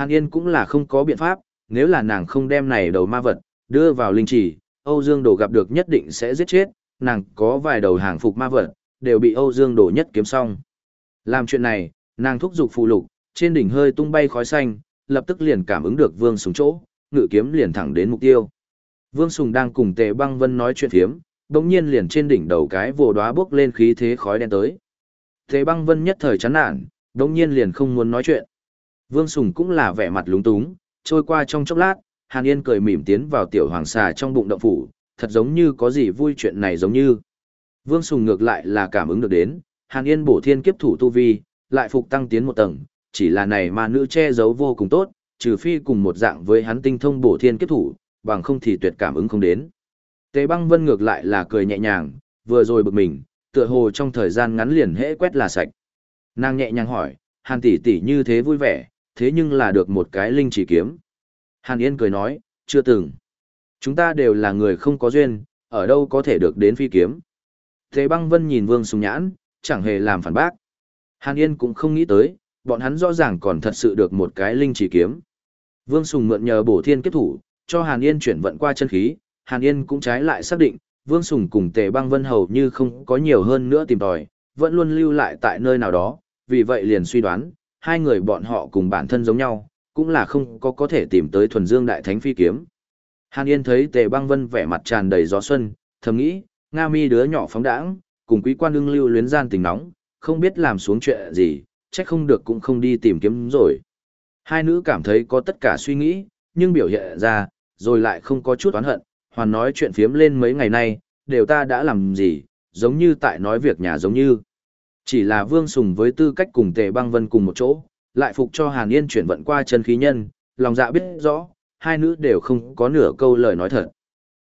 Hàn Yên cũng là không có biện pháp, nếu là nàng không đem này đầu ma vật, đưa vào linh chỉ, Âu Dương Đồ gặp được nhất định sẽ giết chết, nàng có vài đầu hàng phục ma vật, đều bị Âu Dương Đồ nhất kiếm xong. Làm chuyện này, nàng thúc giục phụ lục, trên đỉnh hơi tung bay khói xanh, lập tức liền cảm ứng được Vương Sùng chỗ, ngự kiếm liền thẳng đến mục tiêu. Vương Sùng đang cùng Tề Băng Vân nói chuyện phiếm, đột nhiên liền trên đỉnh đầu cái vồ đóa bước lên khí thế khói đen tới. Tề Băng Vân nhất thời chán nản, đột nhiên liền không muốn nói chuyện. Vương Sùng cũng là vẻ mặt lúng túng, trôi qua trong chốc lát, Hàn Yên cười mỉm tiến vào tiểu hoàng xà trong bụng động phủ, thật giống như có gì vui chuyện này giống như. Vương Sùng ngược lại là cảm ứng được đến, Hàn Yên bổ thiên kiếp thủ tu vi, lại phục tăng tiến một tầng, chỉ là này mà nữ che giấu vô cùng tốt, trừ phi cùng một dạng với hắn tinh thông bổ thiên kiếp thủ, bằng không thì tuyệt cảm ứng không đến. Tế băng vân ngược lại là cười nhẹ nhàng, vừa rồi bực mình, tựa hồ trong thời gian ngắn liền hễ quét là sạch. Nàng nhẹ nhàng hỏi, Hàn tỷ tỷ như thế vui vẻ, thế nhưng là được một cái linh chỉ kiếm. Hàn Yên cười nói, chưa từng. Chúng ta đều là người không có duyên, ở đâu có thể được đến phi kiếm. Thế băng vân nhìn Vương Sùng Nhãn, chẳng hề làm phản bác. Hàn Yên cũng không nghĩ tới, bọn hắn rõ ràng còn thật sự được một cái linh chỉ kiếm. Vương Sùng mượn nhờ bổ thiên kiếp thủ, cho Hàn Yên chuyển vận qua chân khí, Hàn Yên cũng trái lại xác định, Vương Sùng cùng Tề Băng Vân hầu như không có nhiều hơn nữa tìm tòi, vẫn luôn lưu lại tại nơi nào đó, vì vậy liền suy đoán, hai người bọn họ cùng bản thân giống nhau, cũng là không có có thể tìm tới thuần dương đại thánh phi kiếm. Hàn Yên thấy Tề Băng Vân vẻ mặt tràn đầy gió xuân, thầm nghĩ, Nga mi đứa nhỏ phóng đãng, cùng quý quan đương lưu luyến gian tình nóng, không biết làm xuống chuyện gì, trách không được cũng không đi tìm kiếm rồi. Hai nữ cảm thấy có tất cả suy nghĩ, nhưng biểu hiện ra, rồi lại không có chút oán hận, hoàn nói chuyện phiếm lên mấy ngày nay, đều ta đã làm gì, giống như tại nói việc nhà giống như. Chỉ là Vương Sùng với tư cách cùng Tề Băng Vân cùng một chỗ, lại phục cho Hàn Yên chuyển vận qua chân khí nhân, lòng dạ biết rõ, hai nữ đều không có nửa câu lời nói thật.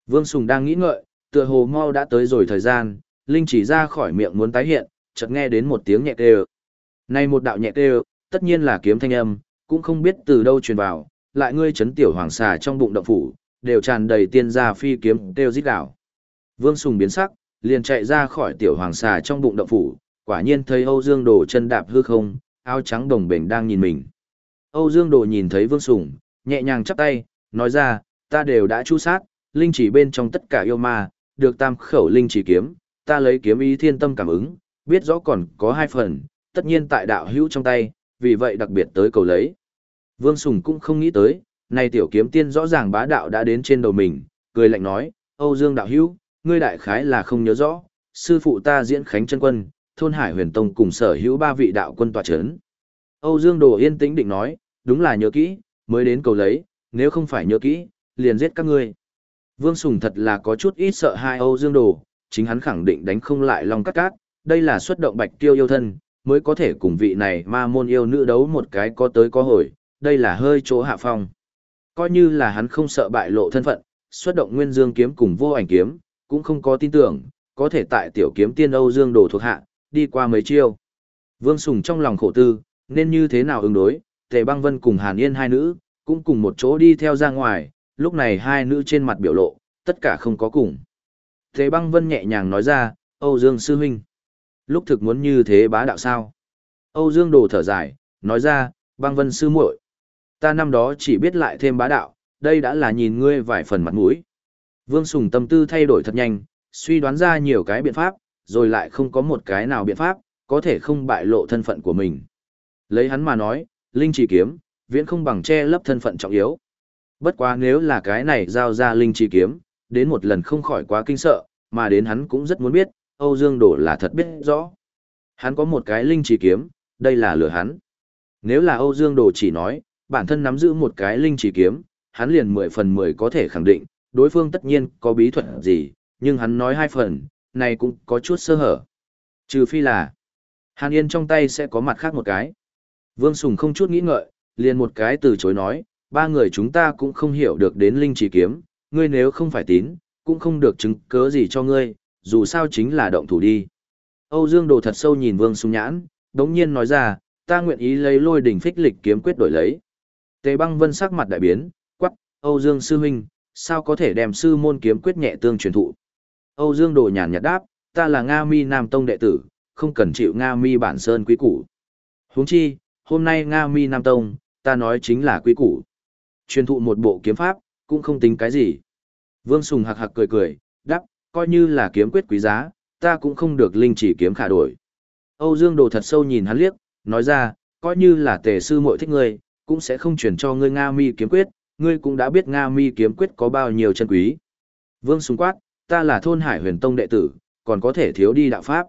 Vương Sùng đang nghĩ ngợi, tựa hồ mau đã tới rồi thời gian, Linh chỉ ra khỏi miệng muốn tái hiện, chợt nghe đến một tiếng nhẹ kêu. Này một đạo nhẹ kêu, tất nhiên là kiếm thanh âm, cũng không biết từ đâu truyền vào, lại ngươi chấn tiểu hoàng xà trong bụng động phủ, đều tràn đầy tiên gia phi kiếm kêu rít đảo. Vương Sùng biến sắc, liền chạy ra khỏi tiểu hoàng xà trong bụng động phủ, quả nhiên thấy Âu Dương Đồ chân đạp hư không, áo trắng đồng bền đang nhìn mình. Âu Dương Đồ nhìn thấy Vương Sùng, nhẹ nhàng chắp tay, nói ra, ta đều đã chu sát, linh chỉ bên trong tất cả yêu ma, được tam khẩu linh chỉ kiếm, ta lấy kiếm ý thiên tâm cảm ứng, biết rõ còn có hai phần, tất nhiên tại đạo hữu trong tay, vì vậy đặc biệt tới cầu lấy. Vương Sùng cũng không nghĩ tới, này tiểu kiếm tiên rõ ràng bá đạo đã đến trên đầu mình, cười lạnh nói, Âu Dương đạo hữu, ngươi đại khái là không nhớ rõ, sư phụ ta diễn khánh chân quân, thôn hải huyền tông cùng sở hữu ba vị đạo quân tòa chấn. Âu Dương Đồ yên tĩnh định nói, đúng là nhớ kỹ, mới đến cầu lấy, nếu không phải nhớ kỹ, liền giết các ngươi. Vương Sùng thật là có chút ít sợ hai Âu Dương Đồ, chính hắn khẳng định đánh không lại Long Cát Cát, đây là xuất động bạch tiêu yêu thân, mới có thể cùng vị này ma môn yêu nữ đấu một cái có tới có hồi, đây là hơi chỗ hạ phong. Coi như là hắn không sợ bại lộ thân phận, xuất động nguyên dương kiếm cùng vô ảnh kiếm, cũng không có tin tưởng, có thể tại tiểu kiếm tiên Âu Dương Đồ thuộc hạ, đi qua mấy chiêu. Vương Sùng trong lòng khổ tư, nên như thế nào ứng đối, Tề Băng Vân cùng Hàn Yên hai nữ, cũng cùng một chỗ đi theo ra ngoài, lúc này hai nữ trên mặt biểu lộ, tất cả không có cùng. Tề Băng Vân nhẹ nhàng nói ra, Âu Dương Sư Huynh. Lúc thực muốn như thế bá đạo sao? Âu Dương Đồ thở dài, nói ra, Băng Vân Sư muội, Ta năm đó chỉ biết lại thêm bá đạo, đây đã là nhìn ngươi vài phần mặt mũi. Vương Sùng tâm tư thay đổi thật nhanh, suy đoán ra nhiều cái biện pháp, rồi lại không có một cái nào biện pháp, có thể không bại lộ thân phận của mình. Lấy hắn mà nói, Linh chỉ kiếm, viễn không bằng che lấp thân phận trọng yếu. Bất quá nếu là cái này giao ra Linh chỉ kiếm, đến một lần không khỏi quá kinh sợ, mà đến hắn cũng rất muốn biết, Âu Dương Đổ là thật biết rõ. Hắn có một cái Linh chỉ kiếm, đây là lửa hắn. Nếu là Âu Dương Đồ chỉ nói, bản thân nắm giữ một cái Linh chỉ kiếm, hắn liền 10 phần 10 có thể khẳng định, đối phương tất nhiên có bí thuật gì, nhưng hắn nói hai phần, này cũng có chút sơ hở. Trừ phi là, Hàn Yên trong tay sẽ có mặt khác một cái. Vương Sùng không chút nghĩ ngợi, liền một cái từ chối nói, ba người chúng ta cũng không hiểu được đến linh chỉ kiếm, ngươi nếu không phải tín, cũng không được chứng cớ gì cho ngươi, dù sao chính là động thủ đi. Âu Dương Đồ thật sâu nhìn Vương Sùng nhãn, đống nhiên nói ra, ta nguyện ý lấy lôi đỉnh phích lịch kiếm quyết đổi lấy. Tề băng vân sắc mặt đại biến, quắc, Âu Dương Sư Huynh, sao có thể đem sư môn kiếm quyết nhẹ tương truyền thụ. Âu Dương Đồ nhàn nhạt đáp, ta là Nga Mi Nam Tông đệ tử, không cần chịu Nga Mi bản sơn quý củ. Huống chi, hôm nay Nga Mi Nam Tông, ta nói chính là quý củ. Truyền thụ một bộ kiếm pháp, cũng không tính cái gì. Vương Sùng hạc hạc cười cười, đáp, coi như là kiếm quyết quý giá, ta cũng không được linh chỉ kiếm khả đổi. Âu Dương Đồ thật sâu nhìn hắn liếc, nói ra, coi như là tề sư muội thích ngươi, cũng sẽ không chuyển cho ngươi Nga mi kiếm quyết, ngươi cũng đã biết Nga mi kiếm quyết có bao nhiêu chân quý. Vương Sùng quát, ta là thôn hải huyền tông đệ tử, còn có thể thiếu đi đạo pháp.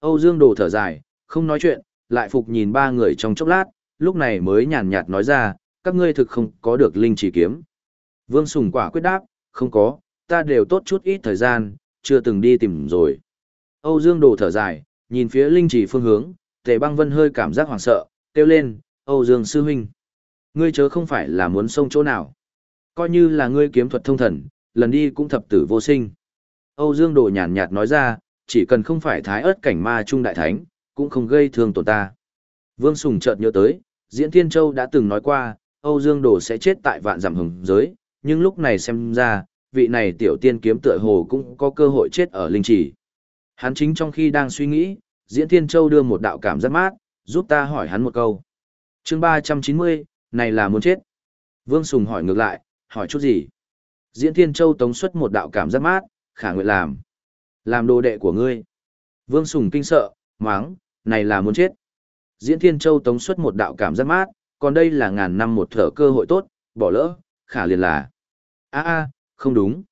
Âu Dương Đồ thở dài, không nói chuyện, lại phục nhìn ba người trong chốc lát, lúc này mới nhàn nhạt nói ra, các ngươi thực không có được linh chỉ kiếm. Vương Sùng quả quyết đáp, không có, ta đều tốt chút ít thời gian, chưa từng đi tìm rồi. Âu Dương Đồ thở dài, nhìn phía linh chỉ phương hướng, Tề Băng Vân hơi cảm giác hoảng sợ, kêu lên, Âu Dương Sư Huynh. Ngươi chớ không phải là muốn sông chỗ nào. Coi như là ngươi kiếm thuật thông thần, lần đi cũng thập tử vô sinh. Âu Dương Đồ nhàn nhạt nói ra, chỉ cần không phải thái ớt cảnh ma trung đại thánh, cũng không gây thương tổn ta. Vương Sùng chợt nhớ tới, Diễn Thiên Châu đã từng nói qua, Âu Dương Đồ sẽ chết tại vạn giảm hồng giới, nhưng lúc này xem ra, vị này tiểu tiên kiếm tựa hồ cũng có cơ hội chết ở linh chỉ. Hắn chính trong khi đang suy nghĩ, Diễn Thiên Châu đưa một đạo cảm giác mát, giúp ta hỏi hắn một câu. chương 390, này là muốn chết. Vương Sùng hỏi ngược lại, hỏi chút gì? Diễn Thiên Châu tống xuất một đạo cảm giác mát, khả nguyện làm. Làm đồ đệ của ngươi. Vương Sùng kinh sợ, máng, này là muốn chết. Diễn Thiên Châu tống xuất một đạo cảm giác mát, còn đây là ngàn năm một thở cơ hội tốt, bỏ lỡ, khả liền là. a a không đúng.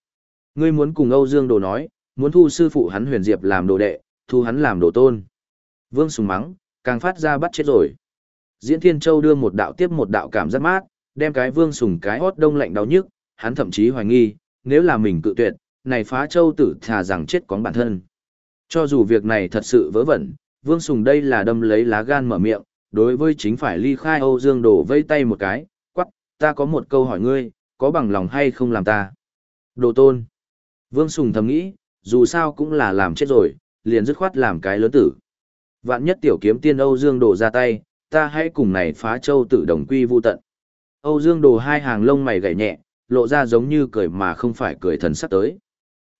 Ngươi muốn cùng Âu Dương Đồ nói, muốn thu sư phụ hắn huyền diệp làm đồ đệ, thu hắn làm đồ tôn. Vương Sùng mắng, càng phát ra bắt chết rồi. Diễn Thiên Châu đưa một đạo tiếp một đạo cảm giác mát, đem cái Vương Sùng cái hót đông lạnh đau nhức, hắn thậm chí hoài nghi, nếu là mình cự tuyệt, này phá châu tử thà rằng chết cóng bản thân. Cho dù việc này thật sự vớ vẩn, Vương Sùng đây là đâm lấy lá gan mở miệng, đối với chính phải ly khai Âu Dương Đồ vây tay một cái, quắc, ta có một câu hỏi ngươi, có bằng lòng hay không làm ta? Đồ tôn. Vương Sùng thầm nghĩ, dù sao cũng là làm chết rồi, liền dứt khoát làm cái lớn tử. Vạn nhất tiểu kiếm tiên Âu Dương Đồ ra tay, ta hãy cùng này phá châu tử đồng quy vu tận. Âu Dương Đồ hai hàng lông mày gảy nhẹ, lộ ra giống như cười mà không phải cười thần sắc tới.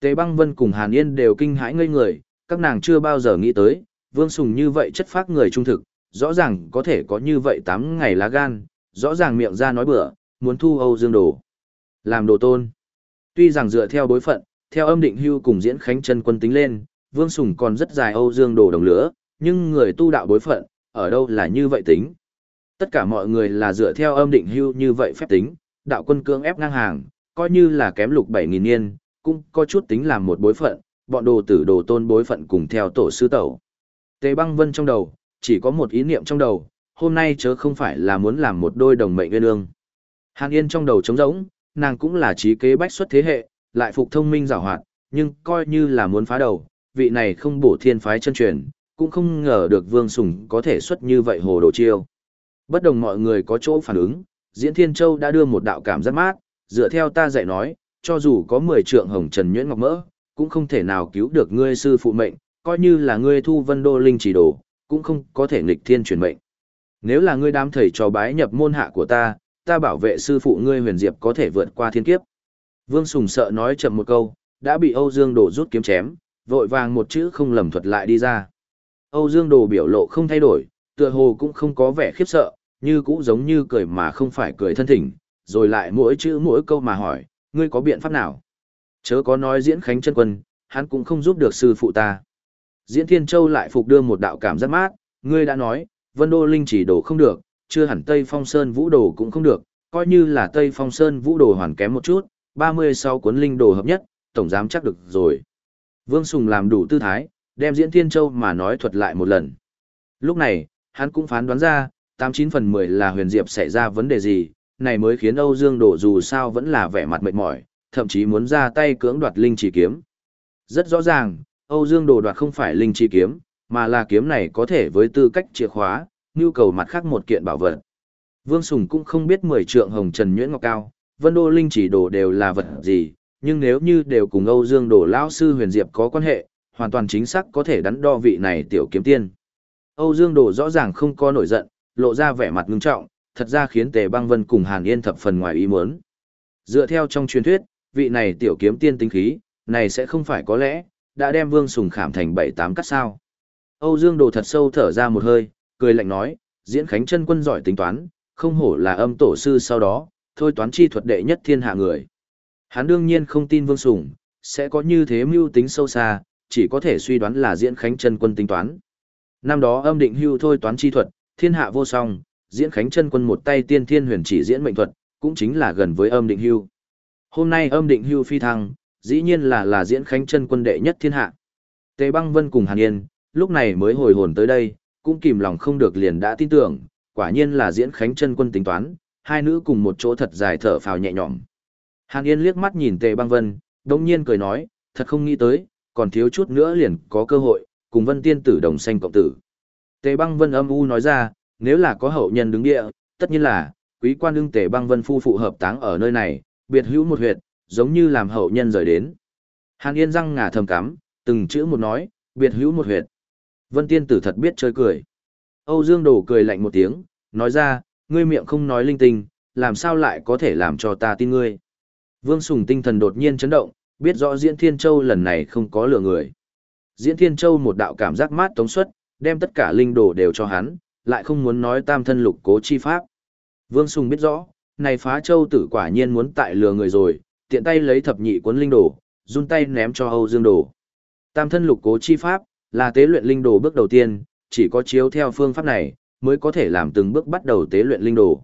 Tề Băng Vân cùng Hàn Yên đều kinh hãi ngây người, các nàng chưa bao giờ nghĩ tới, Vương Sùng như vậy chất phác người trung thực, rõ ràng có thể có như vậy 8 ngày lá gan, rõ ràng miệng ra nói bừa, muốn thu Âu Dương Đồ. Làm đồ tôn. Tuy rằng dựa theo bối phận, theo âm định hưu cùng diễn khánh chân quân tính lên, Vương Sùng còn rất dài Âu Dương Đồ đồng lửa, nhưng người tu đạo bối phận, ở đâu là như vậy tính. Tất cả mọi người là dựa theo âm định hưu như vậy phép tính, đạo quân cưỡng ép ngang hàng, coi như là kém lục 7.000 niên, cũng có chút tính làm một bối phận, bọn đồ tử đồ tôn bối phận cùng theo tổ sư tẩu. Tề băng vân trong đầu, chỉ có một ý niệm trong đầu, hôm nay chớ không phải là muốn làm một đôi đồng mệnh nguyên ương. Hàn Yên trong đầu trống rỗng, nàng cũng là trí kế bách xuất thế hệ, lại phục thông minh giảo hoạt, nhưng coi như là muốn phá đầu, vị này không bổ thiên phái chân truyền, cũng không ngờ được Vương Sùng có thể xuất như vậy hồ đồ chiêu. Bất đồng mọi người có chỗ phản ứng, Diễn Thiên Châu đã đưa một đạo cảm giác mát, dựa theo ta dạy nói, cho dù có 10 trượng hồng trần nhuyễn ngọc mỡ, cũng không thể nào cứu được ngươi sư phụ mệnh, coi như là ngươi thu vân đô linh chỉ đồ, cũng không có thể nghịch thiên chuyển mệnh. Nếu là ngươi đám thầy trò bái nhập môn hạ của ta, ta bảo vệ sư phụ ngươi huyền diệp có thể vượt qua thiên kiếp. Vương Sùng sợ nói chậm một câu, đã bị Âu Dương Đồ rút kiếm chém, vội vàng một chữ không lầm thuật lại đi ra. Âu Dương Đồ biểu lộ không thay đổi, tựa hồ cũng không có vẻ khiếp sợ, như cũng giống như cười mà không phải cười thân thỉnh, rồi lại mỗi chữ mỗi câu mà hỏi, ngươi có biện pháp nào? Chớ có nói diễn khánh chân quân, hắn cũng không giúp được sư phụ ta. Diễn Thiên Châu lại phục đưa một đạo cảm giác mát, ngươi đã nói, Vân Đô Linh chỉ đồ không được, chưa hẳn Tây Phong Sơn Vũ Đồ cũng không được, coi như là Tây Phong Sơn Vũ Đồ hoàn kém một chút, 36 cuốn linh đồ hợp nhất, tổng giám chắc được rồi. Vương Sùng làm đủ tư thái, đem Diễn Thiên Châu mà nói thuật lại một lần. Lúc này, hắn cũng phán đoán ra, 89 phần 10 là huyền diệp xảy ra vấn đề gì, này mới khiến Âu Dương Đổ dù sao vẫn là vẻ mặt mệt mỏi, thậm chí muốn ra tay cưỡng đoạt linh chỉ kiếm. Rất rõ ràng, Âu Dương Đồ đoạt không phải linh chi kiếm, mà là kiếm này có thể với tư cách chìa khóa, nhu cầu mặt khác một kiện bảo vật. Vương Sùng cũng không biết 10 trượng hồng trần nhuyễn ngọc cao, vân đô linh chỉ đồ đều là vật gì, nhưng nếu như đều cùng Âu Dương Đồ lão sư huyền diệp có quan hệ, hoàn toàn chính xác có thể đắn đo vị này tiểu kiếm tiên. Âu Dương Đồ rõ ràng không có nổi giận, lộ ra vẻ mặt ngưng trọng, thật ra khiến Tề Băng Vân cùng Hàn Yên thập phần ngoài ý muốn. Dựa theo trong truyền thuyết, vị này tiểu kiếm tiên tinh khí, này sẽ không phải có lẽ, đã đem Vương Sùng khảm thành bảy tám cắt sao. Âu Dương Đồ thật sâu thở ra một hơi, cười lạnh nói, diễn khánh chân quân giỏi tính toán, không hổ là âm tổ sư sau đó, thôi toán chi thuật đệ nhất thiên hạ người. Hắn đương nhiên không tin Vương Sùng, sẽ có như thế mưu tính sâu xa, chỉ có thể suy đoán là diễn khánh chân quân tính toán. Năm đó âm định hưu thôi toán chi thuật, thiên hạ vô song, diễn khánh chân quân một tay tiên thiên huyền chỉ diễn mệnh thuật, cũng chính là gần với âm định hưu. Hôm nay âm định hưu phi thăng, dĩ nhiên là là diễn khánh chân quân đệ nhất thiên hạ. Tề băng vân cùng Hàn Yên, lúc này mới hồi hồn tới đây, cũng kìm lòng không được liền đã tin tưởng, quả nhiên là diễn khánh chân quân tính toán, hai nữ cùng một chỗ thật dài thở phào nhẹ nhõm. Hàn Yên liếc mắt nhìn Tề băng vân, đồng nhiên cười nói, thật không nghĩ tới, còn thiếu chút nữa liền có cơ hội, cùng vân tiên tử đồng sanh cộng tử. Tề băng vân âm u nói ra, nếu là có hậu nhân đứng địa, tất nhiên là, quý quan đương tề băng vân phu phụ hợp táng ở nơi này, biệt hữu một huyệt, giống như làm hậu nhân rời đến. Hàn Yên răng ngà thầm cắm, từng chữ một nói, biệt hữu một huyệt. Vân tiên tử thật biết chơi cười. Âu Dương Đồ cười lạnh một tiếng, nói ra, ngươi miệng không nói linh tinh, làm sao lại có thể làm cho ta tin ngươi. Vương Sùng tinh thần đột nhiên chấn động, biết rõ Diễn Thiên Châu lần này không có lừa người. Diễn Thiên Châu một đạo cảm giác mát tống suất, đem tất cả linh đồ đều cho hắn, lại không muốn nói tam thân lục cố chi pháp. Vương Sùng biết rõ, này phá châu tử quả nhiên muốn tại lừa người rồi, tiện tay lấy thập nhị cuốn linh đồ, run tay ném cho Âu Dương Đồ. Tam thân lục cố chi pháp, là tế luyện linh đồ bước đầu tiên, chỉ có chiếu theo phương pháp này, mới có thể làm từng bước bắt đầu tế luyện linh đồ.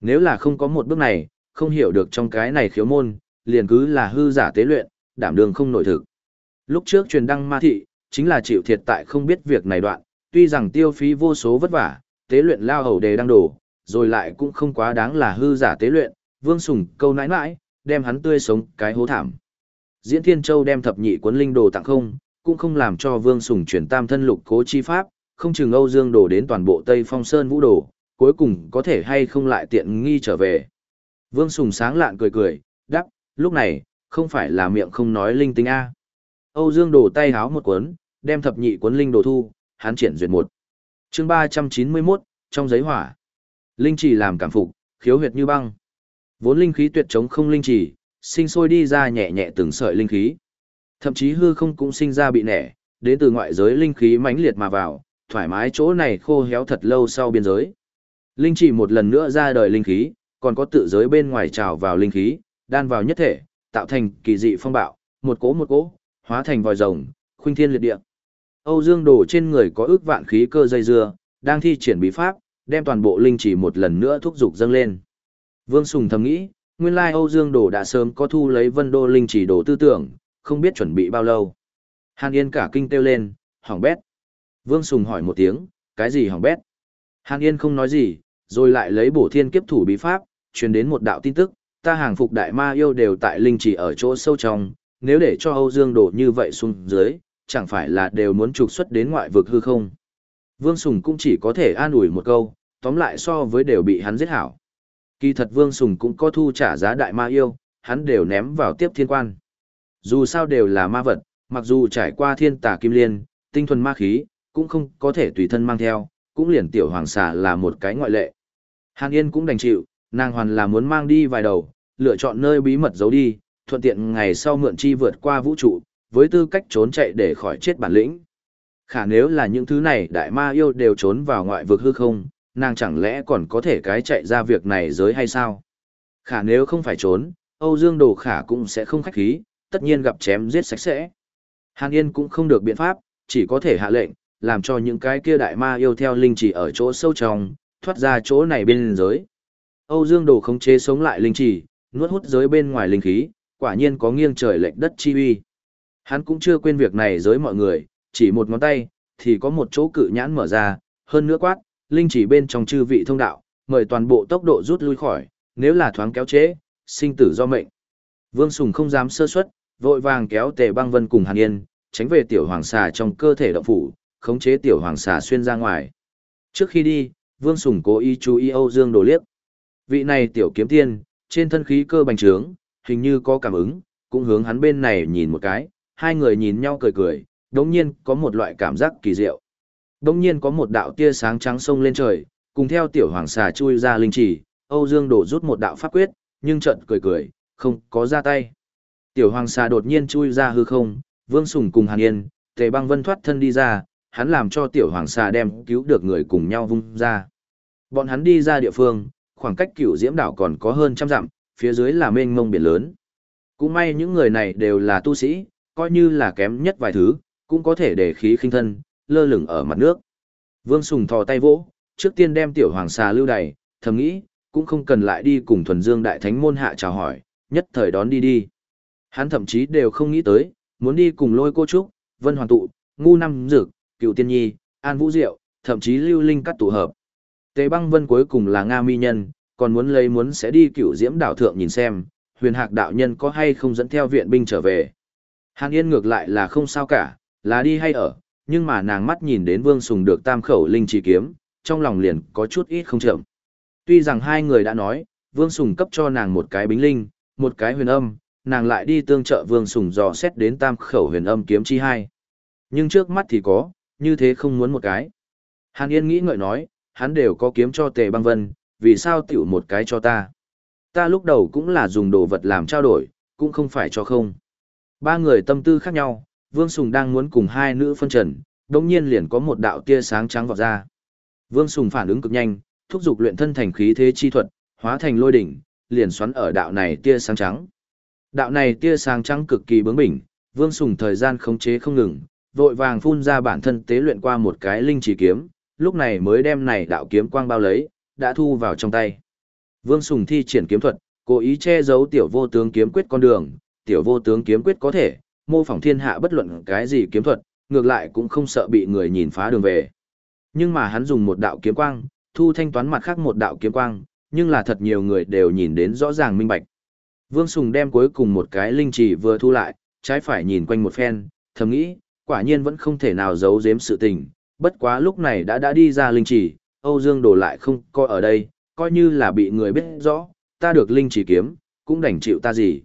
Nếu là không có một bước này, không hiểu được trong cái này khiếu môn, liền cứ là hư giả tế luyện, đảm đường không nội thực. Lúc trước truyền đăng ma thị, chính là chịu thiệt tại không biết việc này đoạn, tuy rằng tiêu phí vô số vất vả, tế luyện lao hầu đề đang đổ, rồi lại cũng không quá đáng là hư giả tế luyện, vương sùng câu nãi nãi, đem hắn tươi sống cái hố thảm. Diễn Thiên Châu đem thập nhị cuốn linh đồ tặng không, cũng không làm cho vương sùng chuyển tam thân lục cố chi pháp, không chừng Âu Dương đổ đến toàn bộ Tây Phong Sơn vũ đồ, cuối cùng có thể hay không lại tiện nghi trở về. Vương Sùng sáng lạn cười cười, đắc. lúc này, không phải là miệng không nói linh tinh A. Âu Dương đổ tay háo một cuốn, đem thập nhị cuốn linh đồ thu, hắn triển duyệt một. chương 391, trong giấy hỏa. Linh chỉ làm cảm phục, khiếu huyệt như băng. Vốn linh khí tuyệt chống không linh chỉ, sinh sôi đi ra nhẹ nhẹ từng sợi linh khí. Thậm chí hư không cũng sinh ra bị nẻ, đến từ ngoại giới linh khí mãnh liệt mà vào, thoải mái chỗ này khô héo thật lâu sau biên giới. Linh chỉ một lần nữa ra đời linh khí, còn có tự giới bên ngoài trào vào linh khí, đan vào nhất thể, tạo thành kỳ dị phong bạo, một cỗ một cỗ, hóa thành vòi rồng, khuynh thiên liệt địa. Âu Dương Đồ trên người có ước vạn khí cơ dây dưa, đang thi triển bí pháp, đem toàn bộ linh chỉ một lần nữa thúc dục dâng lên. Vương Sùng thầm nghĩ, nguyên lai Âu Dương Đồ đã sớm có thu lấy Vân Đô linh chỉ đồ tư tưởng, không biết chuẩn bị bao lâu. Hàn Yên cả kinh kêu lên, hỏng bét. Vương Sùng hỏi một tiếng, cái gì hỏng bét? Hàn Yên không nói gì, rồi lại lấy bổ thiên kiếp thủ bí pháp, truyền đến một đạo tin tức, ta hàng phục đại ma yêu đều tại linh chỉ ở chỗ sâu trong, nếu để cho Âu Dương đồ như vậy xuống dưới, chẳng phải là đều muốn trục xuất đến ngoại vực hư không. Vương Sùng cũng chỉ có thể an ủi một câu, tóm lại so với đều bị hắn giết hảo. Kỳ thật Vương Sùng cũng có thu trả giá đại ma yêu, hắn đều ném vào tiếp thiên quan. Dù sao đều là ma vật, mặc dù trải qua thiên tà kim liên, tinh thuần ma khí, cũng không có thể tùy thân mang theo, cũng liền tiểu hoàng xà là một cái ngoại lệ. Hàn Yên cũng đành chịu, nàng hoàn là muốn mang đi vài đầu, lựa chọn nơi bí mật giấu đi, thuận tiện ngày sau mượn chi vượt qua vũ trụ, với tư cách trốn chạy để khỏi chết bản lĩnh. Khả nếu là những thứ này đại ma yêu đều trốn vào ngoại vực hư không, nàng chẳng lẽ còn có thể cái chạy ra việc này giới hay sao? Khả nếu không phải trốn, Âu Dương Đồ Khả cũng sẽ không khách khí, tất nhiên gặp chém giết sạch sẽ. Hàn Yên cũng không được biện pháp, chỉ có thể hạ lệnh, làm cho những cái kia đại ma yêu theo linh chỉ ở chỗ sâu trong, thoát ra chỗ này bên giới. Âu Dương Đồ khống chế sống lại linh chỉ, nuốt hút giới bên ngoài linh khí, quả nhiên có nghiêng trời lệch đất chi uy. Hắn cũng chưa quên việc này giới mọi người, chỉ một ngón tay, thì có một chỗ cự nhãn mở ra, hơn nữa quát, linh chỉ bên trong chư vị thông đạo, mời toàn bộ tốc độ rút lui khỏi, nếu là thoáng kéo chế, sinh tử do mệnh. Vương Sùng không dám sơ suất, vội vàng kéo Tề Băng Vân cùng Hàn Yên, tránh về tiểu hoàng xà trong cơ thể động phủ, khống chế tiểu hoàng xà xuyên ra ngoài. Trước khi đi, Vương Sùng cố ý chú ý Âu Dương Đồ liếc. Vị này tiểu kiếm tiên, trên thân khí cơ bành trướng, hình như có cảm ứng, cũng hướng hắn bên này nhìn một cái, hai người nhìn nhau cười cười, đống nhiên có một loại cảm giác kỳ diệu. Đống nhiên có một đạo tia sáng trắng sông lên trời, cùng theo tiểu hoàng xà chui ra linh chỉ, Âu Dương đổ rút một đạo pháp quyết, nhưng trận cười cười, không có ra tay. Tiểu hoàng xà đột nhiên chui ra hư không, Vương Sùng cùng Hàn Yên, Tề băng vân thoát thân đi ra, hắn làm cho tiểu hoàng xà đem cứu được người cùng nhau vung ra. Bọn hắn đi ra địa phương, khoảng cách cửu diễm đảo còn có hơn trăm dặm, phía dưới là mênh mông biển lớn. Cũng may những người này đều là tu sĩ, coi như là kém nhất vài thứ, cũng có thể để khí khinh thân, lơ lửng ở mặt nước. Vương Sùng thò tay vỗ, trước tiên đem tiểu hoàng xà lưu đầy, thầm nghĩ, cũng không cần lại đi cùng thuần dương đại thánh môn hạ chào hỏi, nhất thời đón đi đi. Hắn thậm chí đều không nghĩ tới, muốn đi cùng lôi cô trúc, vân hoàn tụ, ngu năm dược, cựu tiên nhi, an vũ diệu, thậm chí lưu linh cắt tụ hợp. Tề băng vân cuối cùng là Nga mi nhân, còn muốn lấy muốn sẽ đi cựu diễm đảo thượng nhìn xem, huyền hạc đạo nhân có hay không dẫn theo viện binh trở về. Hàn Yên ngược lại là không sao cả, là đi hay ở, nhưng mà nàng mắt nhìn đến Vương Sùng được tam khẩu linh chỉ kiếm, trong lòng liền có chút ít không chậm. Tuy rằng hai người đã nói, Vương Sùng cấp cho nàng một cái bính linh, một cái huyền âm, nàng lại đi tương trợ Vương Sùng dò xét đến tam khẩu huyền âm kiếm chi hai. Nhưng trước mắt thì có, như thế không muốn một cái. Hàn Yên nghĩ ngợi nói, hắn đều có kiếm cho tề băng vân, vì sao tiểu một cái cho ta. Ta lúc đầu cũng là dùng đồ vật làm trao đổi, cũng không phải cho không. Ba người tâm tư khác nhau, Vương Sùng đang muốn cùng hai nữ phân trần, đồng nhiên liền có một đạo tia sáng trắng vọt ra. Vương Sùng phản ứng cực nhanh, thúc giục luyện thân thành khí thế chi thuật, hóa thành lôi đỉnh, liền xoắn ở đạo này tia sáng trắng. Đạo này tia sáng trắng cực kỳ bướng bỉnh, Vương Sùng thời gian khống chế không ngừng, vội vàng phun ra bản thân tế luyện qua một cái linh chỉ kiếm, lúc này mới đem này đạo kiếm quang bao lấy, đã thu vào trong tay. Vương Sùng thi triển kiếm thuật, cố ý che giấu tiểu vô tướng kiếm quyết con đường, tiểu vô tướng kiếm quyết có thể, mô phỏng thiên hạ bất luận cái gì kiếm thuật, ngược lại cũng không sợ bị người nhìn phá đường về. Nhưng mà hắn dùng một đạo kiếm quang, thu thanh toán mặt khác một đạo kiếm quang, nhưng là thật nhiều người đều nhìn đến rõ ràng minh bạch. Vương Sùng đem cuối cùng một cái linh chỉ vừa thu lại, trái phải nhìn quanh một phen, thầm nghĩ, quả nhiên vẫn không thể nào giấu giếm sự tình, bất quá lúc này đã đã đi ra linh chỉ, Âu Dương đổ lại không coi ở đây, coi như là bị người biết rõ, ta được linh chỉ kiếm, cũng đành chịu ta gì.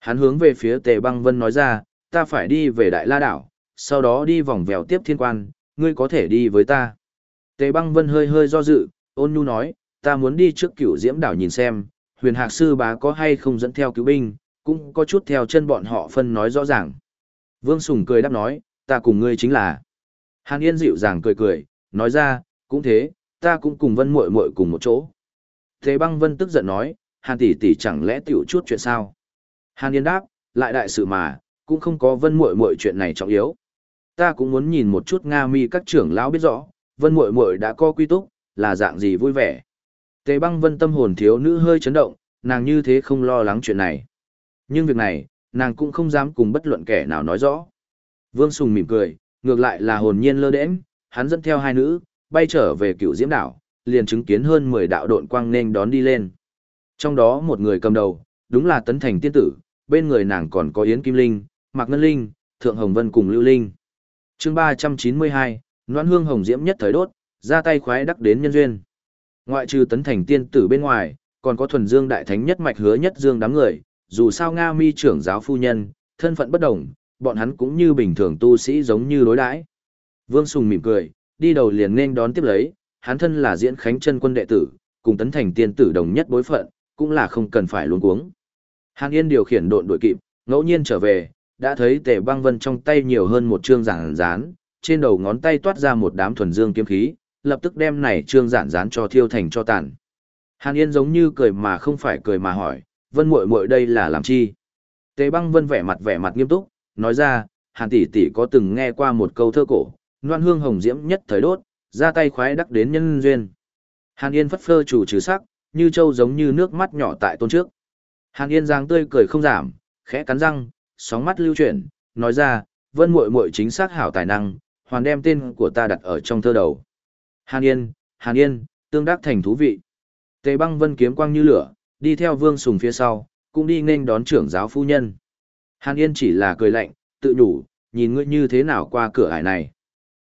Hắn hướng về phía Tề Băng Vân nói ra, ta phải đi về Đại La Đảo, sau đó đi vòng vèo tiếp thiên quan, ngươi có thể đi với ta. Tề Băng Vân hơi hơi do dự, ôn nhu nói, ta muốn đi trước cửu diễm đảo nhìn xem, huyền hạc sư bá có hay không dẫn theo cứu binh, cũng có chút theo chân bọn họ phân nói rõ ràng. Vương Sùng cười đáp nói, ta cùng ngươi chính là. Hàn Yên dịu dàng cười cười, nói ra, cũng thế, ta cũng cùng Vân muội muội cùng một chỗ. Thế băng Vân tức giận nói, Hàn tỷ tỷ chẳng lẽ tiểu chút chuyện sao? Hàn Yên đáp, lại đại sự mà, cũng không có Vân muội muội chuyện này trọng yếu. Ta cũng muốn nhìn một chút Nga Mi các trưởng lão biết rõ, Vân muội muội đã có quy túc, là dạng gì vui vẻ. Tề băng Vân tâm hồn thiếu nữ hơi chấn động, nàng như thế không lo lắng chuyện này. Nhưng việc này, nàng cũng không dám cùng bất luận kẻ nào nói rõ. Vương Sùng mỉm cười, ngược lại là hồn nhiên lơ đễnh, hắn dẫn theo hai nữ, bay trở về cựu diễm đảo, liền chứng kiến hơn 10 đạo độn quang nên đón đi lên. Trong đó một người cầm đầu, đúng là Tấn Thành tiên tử, bên người nàng còn có Yến Kim Linh, Mạc Ngân Linh, Thượng Hồng Vân cùng Lưu Linh. chương 392, Noãn Hương Hồng Diễm nhất thời đốt, ra tay khoái đắc đến nhân duyên. Ngoại trừ Tấn Thành tiên tử bên ngoài, còn có thuần dương đại thánh nhất mạch hứa nhất dương đám người, dù sao Nga mi trưởng giáo phu nhân, thân phận bất đồng, bọn hắn cũng như bình thường tu sĩ giống như đối đãi. Vương Sùng mỉm cười, đi đầu liền nên đón tiếp lấy, hắn thân là diễn khánh chân quân đệ tử, cùng tấn thành tiên tử đồng nhất bối phận, cũng là không cần phải luống cuống. Hàn Yên điều khiển độn đuổi kịp, ngẫu nhiên trở về, đã thấy Tề Băng Vân trong tay nhiều hơn một trương giản dán, trên đầu ngón tay toát ra một đám thuần dương kiếm khí, lập tức đem này trương giản dán cho thiêu thành cho tàn. Hàn Yên giống như cười mà không phải cười mà hỏi, Vân muội muội đây là làm chi? Tề Băng Vân vẻ mặt vẻ mặt nghiêm túc, nói ra, Hàn tỷ tỷ có từng nghe qua một câu thơ cổ, loan hương hồng diễm nhất thời đốt, ra tay khoái đắc đến nhân duyên. Hàn Yên phất phơ chủ trừ sắc, như châu giống như nước mắt nhỏ tại tôn trước. Hàn Yên giang tươi cười không giảm, khẽ cắn răng, sóng mắt lưu chuyển, nói ra, vân muội muội chính xác hảo tài năng, hoàn đem tên của ta đặt ở trong thơ đầu. Hàn Yên, Hàn Yên, tương đắc thành thú vị. Tề băng vân kiếm quang như lửa, đi theo vương sùng phía sau, cũng đi nên đón trưởng giáo phu nhân. Hàn Yên chỉ là cười lạnh, tự nhủ, nhìn ngươi như thế nào qua cửa hải này.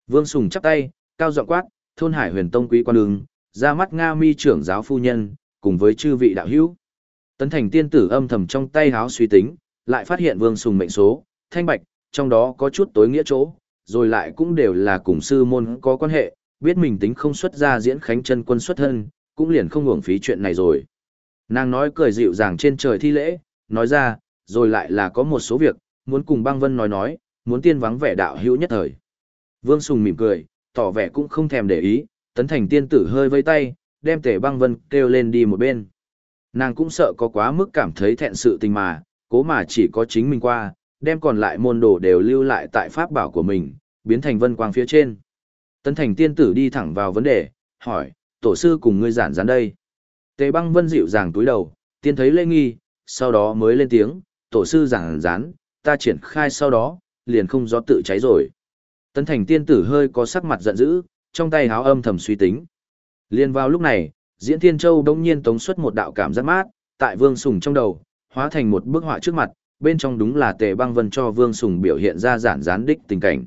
Vương Sùng chắp tay, cao giọng quát, thôn hải huyền tông quý quan đường, ra mắt Nga mi trưởng giáo phu nhân, cùng với chư vị đạo hữu. Tấn thành tiên tử âm thầm trong tay háo suy tính, lại phát hiện Vương Sùng mệnh số, thanh bạch, trong đó có chút tối nghĩa chỗ, rồi lại cũng đều là cùng sư môn có quan hệ, biết mình tính không xuất ra diễn khánh chân quân xuất thân, cũng liền không hưởng phí chuyện này rồi. Nàng nói cười dịu dàng trên trời thi lễ, nói ra, rồi lại là có một số việc, muốn cùng băng vân nói nói, muốn tiên vắng vẻ đạo hữu nhất thời. Vương Sùng mỉm cười, tỏ vẻ cũng không thèm để ý, tấn thành tiên tử hơi vây tay, đem tể băng vân kêu lên đi một bên. Nàng cũng sợ có quá mức cảm thấy thẹn sự tình mà, cố mà chỉ có chính mình qua, đem còn lại môn đồ đều lưu lại tại pháp bảo của mình, biến thành vân quang phía trên. Tấn thành tiên tử đi thẳng vào vấn đề, hỏi, tổ sư cùng ngươi giản gián đây. Tề băng vân dịu dàng túi đầu, tiên thấy lê nghi, sau đó mới lên tiếng, tổ sư giản gián, ta triển khai sau đó, liền không gió tự cháy rồi. Tấn thành tiên tử hơi có sắc mặt giận dữ, trong tay háo âm thầm suy tính. Liên vào lúc này, diễn thiên châu đông nhiên tống xuất một đạo cảm giác mát, tại vương sùng trong đầu, hóa thành một bức họa trước mặt, bên trong đúng là tề băng vân cho vương sùng biểu hiện ra giản gián đích tình cảnh.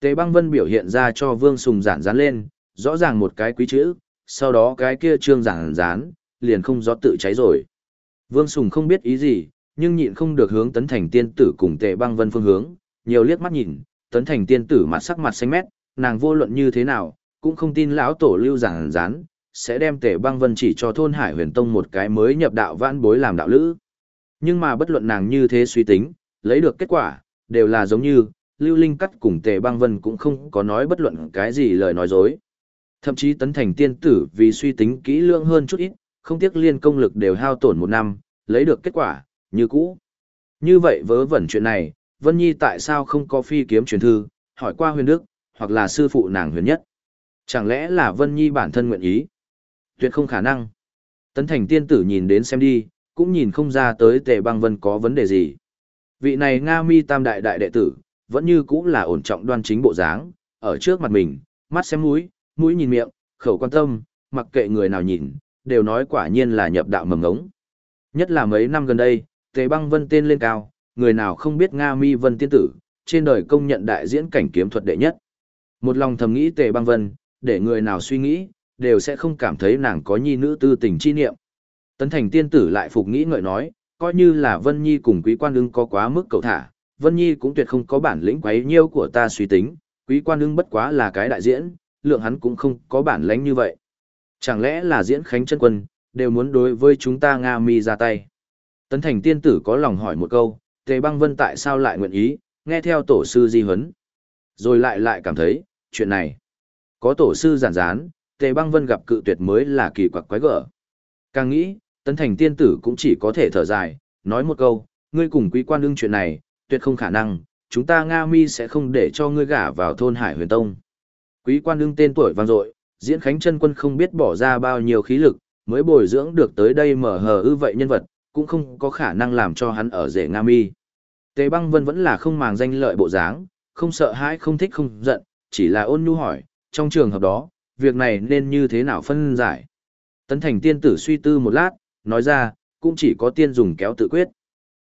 Tề băng vân biểu hiện ra cho vương sùng giản gián lên, rõ ràng một cái quý chữ, sau đó cái kia trương giản gián, liền không gió tự cháy rồi. Vương sùng không biết ý gì, nhưng nhịn không được hướng tấn thành tiên tử cùng tề băng vân phương hướng, nhiều liếc mắt nhìn, tấn thành tiên tử mặt sắc mặt xanh mét, nàng vô luận như thế nào, cũng không tin lão tổ lưu giản gián, sẽ đem tề băng vân chỉ cho thôn hải huyền tông một cái mới nhập đạo vãn bối làm đạo lữ. Nhưng mà bất luận nàng như thế suy tính, lấy được kết quả, đều là giống như, Lưu Linh Cắt cùng Tề Băng Vân cũng không có nói bất luận cái gì lời nói dối. Thậm chí tấn thành tiên tử vì suy tính kỹ lưỡng hơn chút ít, không tiếc liên công lực đều hao tổn một năm, lấy được kết quả, như cũ. Như vậy vớ vẩn chuyện này, Vân Nhi tại sao không có phi kiếm truyền thư, hỏi qua huyền đức, hoặc là sư phụ nàng huyền nhất. Chẳng lẽ là Vân Nhi bản thân nguyện ý? Tuyệt không khả năng. Tấn thành tiên tử nhìn đến xem đi, cũng nhìn không ra tới tề băng vân có vấn đề gì. Vị này Nga mi tam đại đại đệ tử, vẫn như cũng là ổn trọng đoan chính bộ dáng, ở trước mặt mình, mắt xem mũi, mũi nhìn miệng, khẩu quan tâm, mặc kệ người nào nhìn, đều nói quả nhiên là nhập đạo mầm ngống. Nhất là mấy năm gần đây, tề băng vân tên lên cao, người nào không biết Nga mi vân tiên tử, trên đời công nhận đại diễn cảnh kiếm thuật đệ nhất. Một lòng thầm nghĩ tề băng vân, để người nào suy nghĩ, đều sẽ không cảm thấy nàng có nhi nữ tư tình chi niệm. Tấn thành tiên tử lại phục nghĩ ngợi nói, coi như là Vân Nhi cùng quý quan ưng có quá mức cầu thả, Vân Nhi cũng tuyệt không có bản lĩnh quấy nhiêu của ta suy tính, quý quan ưng bất quá là cái đại diễn, lượng hắn cũng không có bản lãnh như vậy. Chẳng lẽ là diễn khánh chân quân, đều muốn đối với chúng ta Nga mi ra tay. Tấn thành tiên tử có lòng hỏi một câu, tề băng vân tại sao lại nguyện ý, nghe theo tổ sư di huấn. Rồi lại lại cảm thấy, chuyện này, có tổ sư giản gián, tề băng vân gặp cự tuyệt mới là kỳ quặc quái gở. Càng nghĩ, tấn thành tiên tử cũng chỉ có thể thở dài, nói một câu, ngươi cùng quý quan đương chuyện này, tuyệt không khả năng, chúng ta Nga mi sẽ không để cho ngươi gả vào thôn Hải huyền tông. Quý quan đương tên tuổi vang dội, diễn khánh chân quân không biết bỏ ra bao nhiêu khí lực, mới bồi dưỡng được tới đây mở hờ ư vậy nhân vật, cũng không có khả năng làm cho hắn ở rể Nga mi. Tề băng vân vẫn là không màng danh lợi bộ dáng, không sợ hãi không thích không giận, chỉ là ôn nhu hỏi, trong trường hợp đó, việc này nên như thế nào phân giải. Tấn thành tiên tử suy tư một lát, nói ra, cũng chỉ có tiên dùng kéo tự quyết.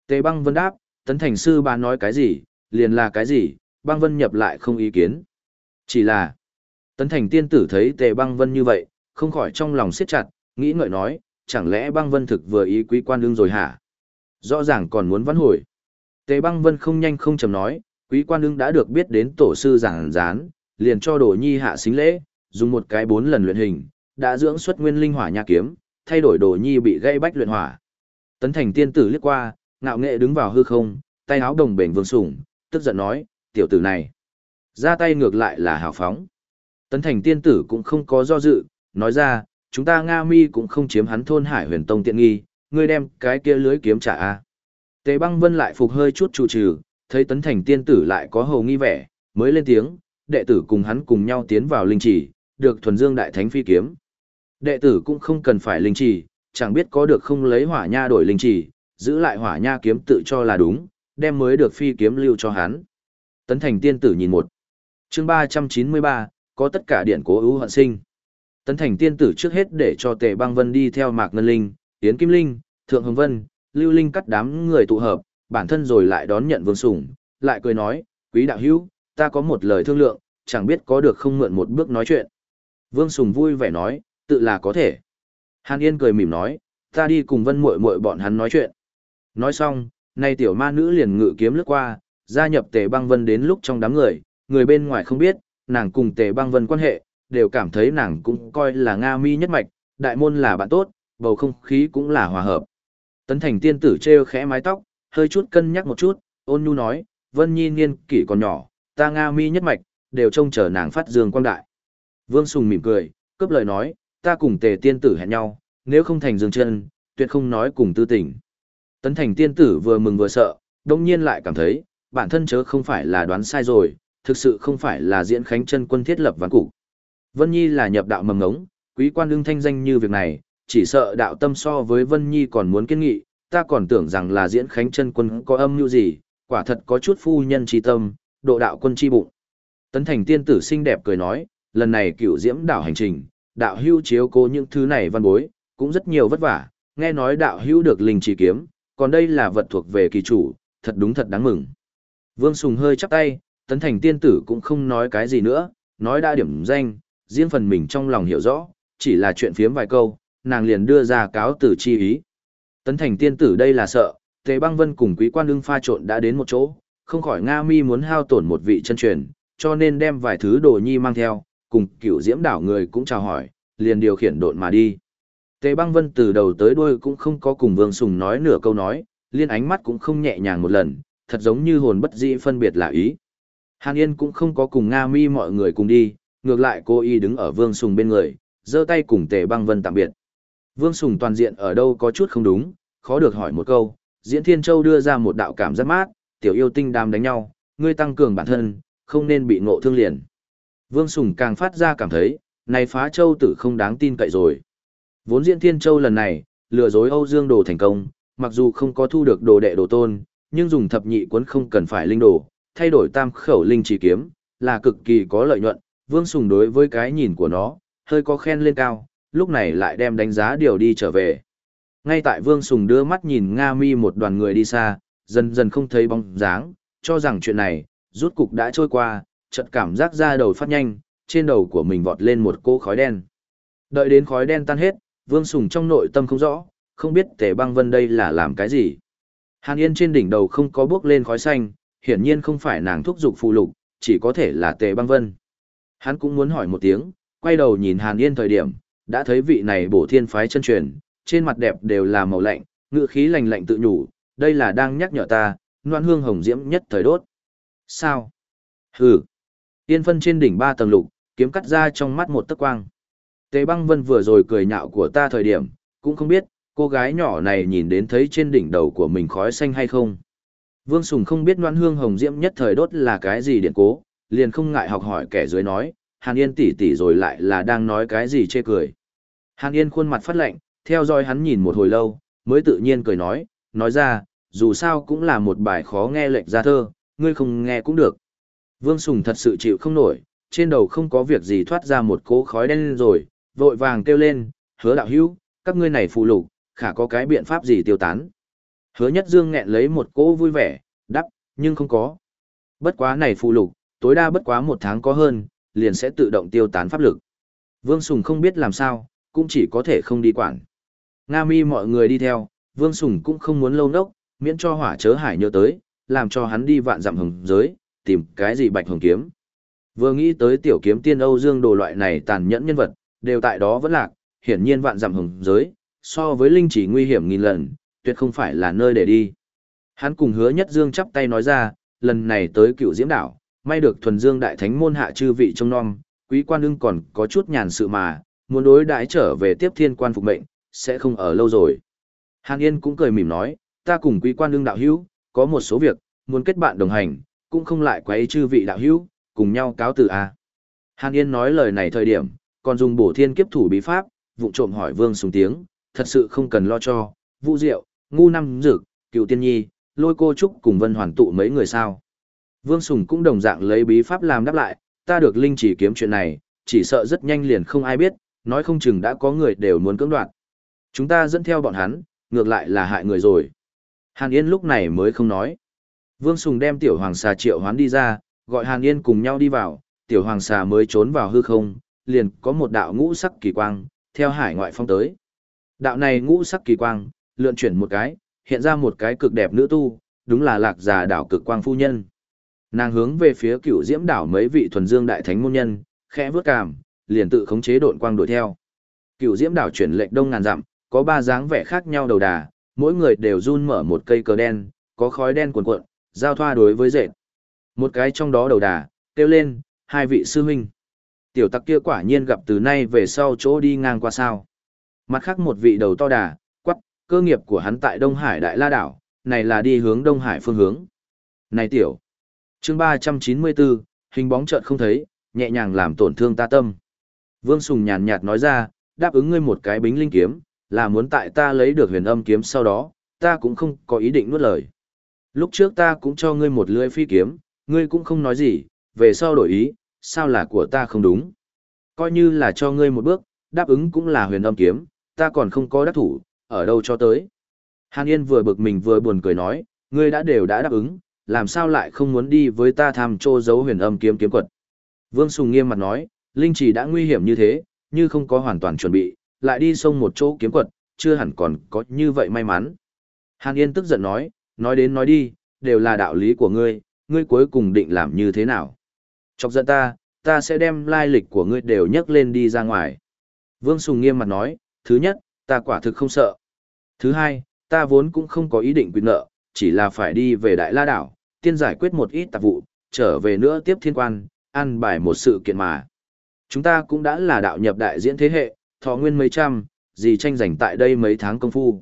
Tề băng vân đáp, tấn thành sư bà nói cái gì, liền là cái gì, băng vân nhập lại không ý kiến. Chỉ là, tấn thành tiên tử thấy tề băng vân như vậy, không khỏi trong lòng siết chặt, nghĩ ngợi nói, chẳng lẽ băng vân thực vừa ý quý quan đương rồi hả? Rõ ràng còn muốn vãn hồi. Tề băng vân không nhanh không chầm nói, quý quan đương đã được biết đến tổ sư giảng gián, liền cho đồ nhi hạ xính lễ, dùng một cái bốn lần luyện hình, đã dưỡng xuất nguyên linh hỏa nha kiếm, thay đổi đồ nhi bị gây bách luyện hỏa. Tấn thành tiên tử liếc qua, ngạo nghệ đứng vào hư không, tay áo đồng bền vương sủng, tức giận nói, tiểu tử này. Ra tay ngược lại là hào phóng. Tấn thành tiên tử cũng không có do dự, nói ra, chúng ta Nga mi cũng không chiếm hắn thôn hải huyền tông tiện nghi, ngươi đem cái kia lưới kiếm trả a. Tề băng vân lại phục hơi chút trụ trừ, thấy tấn thành tiên tử lại có hầu nghi vẻ, mới lên tiếng, đệ tử cùng hắn cùng nhau tiến vào linh chỉ, được thuần dương đại thánh phi kiếm. Đệ tử cũng không cần phải linh chỉ, chẳng biết có được không lấy hỏa nha đổi linh chỉ, giữ lại hỏa nha kiếm tự cho là đúng, đem mới được phi kiếm lưu cho hắn. Tấn thành tiên tử nhìn một. chương 393, có tất cả điện cố ưu hận sinh. Tấn thành tiên tử trước hết để cho tề băng vân đi theo mạc ngân linh, tiến kim linh, thượng hồng vân, lưu linh cắt đám người tụ hợp, bản thân rồi lại đón nhận vương sủng, lại cười nói, quý đạo hữu, ta có một lời thương lượng, chẳng biết có được không mượn một bước nói chuyện. Vương Sùng vui vẻ nói, tự là có thể. Hàn Yên cười mỉm nói, ta đi cùng vân muội muội bọn hắn nói chuyện. Nói xong, nay tiểu ma nữ liền ngự kiếm lướt qua, gia nhập tề băng vân đến lúc trong đám người, người bên ngoài không biết, nàng cùng tề băng vân quan hệ, đều cảm thấy nàng cũng coi là Nga mi nhất mạch, đại môn là bạn tốt, bầu không khí cũng là hòa hợp. Tấn thành tiên tử treo khẽ mái tóc, hơi chút cân nhắc một chút, ôn nhu nói, vân nhi niên kỷ còn nhỏ, ta Nga mi nhất mạch, đều trông chờ nàng phát dương quang đại. Vương Sùng mỉm cười, cướp lời nói, ta cùng tề tiên tử hẹn nhau, nếu không thành dương chân, tuyệt không nói cùng tư tình. Tấn thành tiên tử vừa mừng vừa sợ, đồng nhiên lại cảm thấy, bản thân chớ không phải là đoán sai rồi, thực sự không phải là diễn khánh chân quân thiết lập ván cục. Vân Nhi là nhập đạo mầm ngống, quý quan đương thanh danh như việc này, chỉ sợ đạo tâm so với Vân Nhi còn muốn kiên nghị, ta còn tưởng rằng là diễn khánh chân quân có âm mưu gì, quả thật có chút phu nhân chi tâm, độ đạo quân chi bụng. Tấn thành tiên tử xinh đẹp cười nói, lần này cựu diễm đảo hành trình, đạo hưu chiếu cố những thứ này văn bối, cũng rất nhiều vất vả, nghe nói đạo hưu được linh chỉ kiếm, còn đây là vật thuộc về kỳ chủ, thật đúng thật đáng mừng. Vương Sùng hơi chắp tay, tấn thành tiên tử cũng không nói cái gì nữa, nói đã điểm danh, riêng phần mình trong lòng hiểu rõ, chỉ là chuyện phiếm vài câu, nàng liền đưa ra cáo tử chi ý. Tấn thành tiên tử đây là sợ, Tề băng vân cùng quý quan ưng pha trộn đã đến một chỗ, không khỏi Nga mi muốn hao tổn một vị chân truyền, cho nên đem vài thứ đồ nhi mang theo, cùng cựu diễm đảo người cũng chào hỏi, liền điều khiển độn mà đi. Tề băng vân từ đầu tới đuôi cũng không có cùng Vương Sùng nói nửa câu nói, liên ánh mắt cũng không nhẹ nhàng một lần, thật giống như hồn bất dĩ phân biệt là ý. Hàn Yên cũng không có cùng Nga mi mọi người cùng đi, ngược lại cô y đứng ở Vương Sùng bên người, giơ tay cùng Tề băng vân tạm biệt. Vương Sùng toàn diện ở đâu có chút không đúng, khó được hỏi một câu, Diễn Thiên Châu đưa ra một đạo cảm giác mát, tiểu yêu tinh đam đánh nhau, ngươi tăng cường bản thân, không nên bị ngộ thương liền. Vương Sùng càng phát ra cảm thấy, này phá châu tử không đáng tin cậy rồi. Vốn Diễn Thiên Châu lần này, lừa dối Âu Dương Đồ thành công, mặc dù không có thu được đồ đệ đồ tôn, nhưng dùng thập nhị cuốn không cần phải linh đồ, thay đổi tam khẩu linh chỉ kiếm, là cực kỳ có lợi nhuận. Vương Sùng đối với cái nhìn của nó, hơi có khen lên cao, lúc này lại đem đánh giá điều đi trở về. Ngay tại Vương Sùng đưa mắt nhìn Nga Mi một đoàn người đi xa, dần dần không thấy bóng dáng, cho rằng chuyện này, rút cục đã trôi qua, chợt cảm giác ra đầu phát nhanh, trên đầu của mình vọt lên một cỗ khói đen. Đợi đến khói đen tan hết, Vương Sùng trong nội tâm không rõ, không biết Tề Băng Vân đây là làm cái gì. Hàn Yên trên đỉnh đầu không có bước lên khói xanh, hiển nhiên không phải nàng thúc dục phụ lục, chỉ có thể là Tề Băng Vân. Hắn cũng muốn hỏi một tiếng, quay đầu nhìn Hàn Yên thời điểm, đã thấy vị này bổ thiên phái chân truyền, trên mặt đẹp đều là màu lạnh, ngựa khí lạnh lạnh tự nhủ, đây là đang nhắc nhở ta, noan hương hồng diễm nhất thời đốt. Sao? Hừ. Tiên phân trên đỉnh ba tầng lục, kiếm cắt ra trong mắt một tấc quang. Tề băng vân vừa rồi cười nhạo của ta thời điểm, cũng không biết, cô gái nhỏ này nhìn đến thấy trên đỉnh đầu của mình khói xanh hay không. Vương Sùng không biết noan hương hồng diễm nhất thời đốt là cái gì điện cố, liền không ngại học hỏi kẻ dưới nói, Hàn Yên tỷ tỷ rồi lại là đang nói cái gì chê cười. Hàn Yên khuôn mặt phát lạnh, theo dõi hắn nhìn một hồi lâu, mới tự nhiên cười nói, nói ra, dù sao cũng là một bài khó nghe lệnh ra thơ, ngươi không nghe cũng được. Vương Sùng thật sự chịu không nổi, trên đầu không có việc gì thoát ra một cỗ khói đen rồi, vội vàng kêu lên, hứa đạo hữu, các ngươi này phụ lục, khả có cái biện pháp gì tiêu tán. Hứa nhất dương nghẹn lấy một cỗ vui vẻ, đắp, nhưng không có. Bất quá này phụ lục, tối đa bất quá một tháng có hơn, liền sẽ tự động tiêu tán pháp lực. Vương Sùng không biết làm sao, cũng chỉ có thể không đi quản. Nga mi mọi người đi theo, Vương Sùng cũng không muốn lâu nốc, miễn cho hỏa chớ hải nhớ tới, làm cho hắn đi vạn dặm hồng giới, tìm cái gì bạch hồng kiếm. Vừa nghĩ tới tiểu kiếm tiên Âu Dương đồ loại này tàn nhẫn nhân vật, đều tại đó vẫn lạc, hiển nhiên vạn dặm hồng giới, so với linh chỉ nguy hiểm nghìn lần, tuyệt không phải là nơi để đi. Hắn cùng hứa nhất dương chắp tay nói ra, lần này tới cựu diễm đảo, may được thuần dương đại thánh môn hạ chư vị trong non, quý quan ưng còn có chút nhàn sự mà, muốn đối đãi trở về tiếp thiên quan phục mệnh, sẽ không ở lâu rồi. Hàn Yên cũng cười mỉm nói, ta cùng quý quan đương đạo hữu, có một số việc, muốn kết bạn đồng hành, cũng không lại quấy chư vị đạo hữu, cùng nhau cáo từ a. Hàn Yên nói lời này thời điểm, còn dùng bổ thiên kiếp thủ bí pháp, vụng trộm hỏi Vương Sùng tiếng, thật sự không cần lo cho, Vũ Diệu, Ngu Năm Dực, Cựu Tiên Nhi, Lôi Cô Trúc cùng Vân Hoàn tụ mấy người sao. Vương Sùng cũng đồng dạng lấy bí pháp làm đáp lại, ta được linh chỉ kiếm chuyện này, chỉ sợ rất nhanh liền không ai biết, nói không chừng đã có người đều muốn cưỡng đoạt. Chúng ta dẫn theo bọn hắn, ngược lại là hại người rồi. Hàn Yên lúc này mới không nói. Vương Sùng đem tiểu hoàng xà triệu hoán đi ra, gọi Hàn Yên cùng nhau đi vào, tiểu hoàng xà mới trốn vào hư không, liền có một đạo ngũ sắc kỳ quang, theo hải ngoại phong tới. Đạo này ngũ sắc kỳ quang, lượn chuyển một cái, hiện ra một cái cực đẹp nữ tu, đúng là lạc già đảo cực quang phu nhân. Nàng hướng về phía cựu diễm đảo mấy vị thuần dương đại thánh môn nhân, khẽ vướt cảm, liền tự khống chế độn quang đuổi theo. Cựu diễm đảo chuyển lệnh đông ngàn dặm, có ba dáng vẻ khác nhau đầu đà, mỗi người đều run mở một cây cờ đen, có khói đen cuồn cuộn, giao thoa đối với dệt. Một cái trong đó đầu đà, kêu lên, hai vị sư huynh. Tiểu tặc kia quả nhiên gặp từ nay về sau chỗ đi ngang qua sao. Mặt khác một vị đầu to đà, quắc, cơ nghiệp của hắn tại Đông Hải Đại La Đảo, này là đi hướng Đông Hải phương hướng. Này tiểu, chương 394, hình bóng chợt không thấy, nhẹ nhàng làm tổn thương ta tâm. Vương Sùng nhàn nhạt nói ra, đáp ứng ngươi một cái bính linh kiếm, là muốn tại ta lấy được huyền âm kiếm sau đó, ta cũng không có ý định nuốt lời. Lúc trước ta cũng cho ngươi một lưỡi phi kiếm, ngươi cũng không nói gì, về sau đổi ý, sao là của ta không đúng. Coi như là cho ngươi một bước, đáp ứng cũng là huyền âm kiếm, ta còn không có đắc thủ, ở đâu cho tới. Hàn Yên vừa bực mình vừa buồn cười nói, ngươi đã đều đã đáp ứng, làm sao lại không muốn đi với ta tham trô giấu huyền âm kiếm kiếm quật. Vương Sùng nghiêm mặt nói, Linh chỉ đã nguy hiểm như thế, như không có hoàn toàn chuẩn bị, lại đi sông một chỗ kiếm quật, chưa hẳn còn có như vậy may mắn. Hàn Yên tức giận nói, nói đến nói đi, đều là đạo lý của ngươi, ngươi cuối cùng định làm như thế nào. Chọc giận ta, ta sẽ đem lai lịch của ngươi đều nhấc lên đi ra ngoài. Vương Sùng nghiêm mặt nói, thứ nhất, ta quả thực không sợ. Thứ hai, ta vốn cũng không có ý định quyền nợ, chỉ là phải đi về Đại La Đảo, tiên giải quyết một ít tạp vụ, trở về nữa tiếp thiên quan, ăn bài một sự kiện mà. Chúng ta cũng đã là đạo nhập đại diễn thế hệ, thọ nguyên mấy trăm, gì tranh giành tại đây mấy tháng công phu.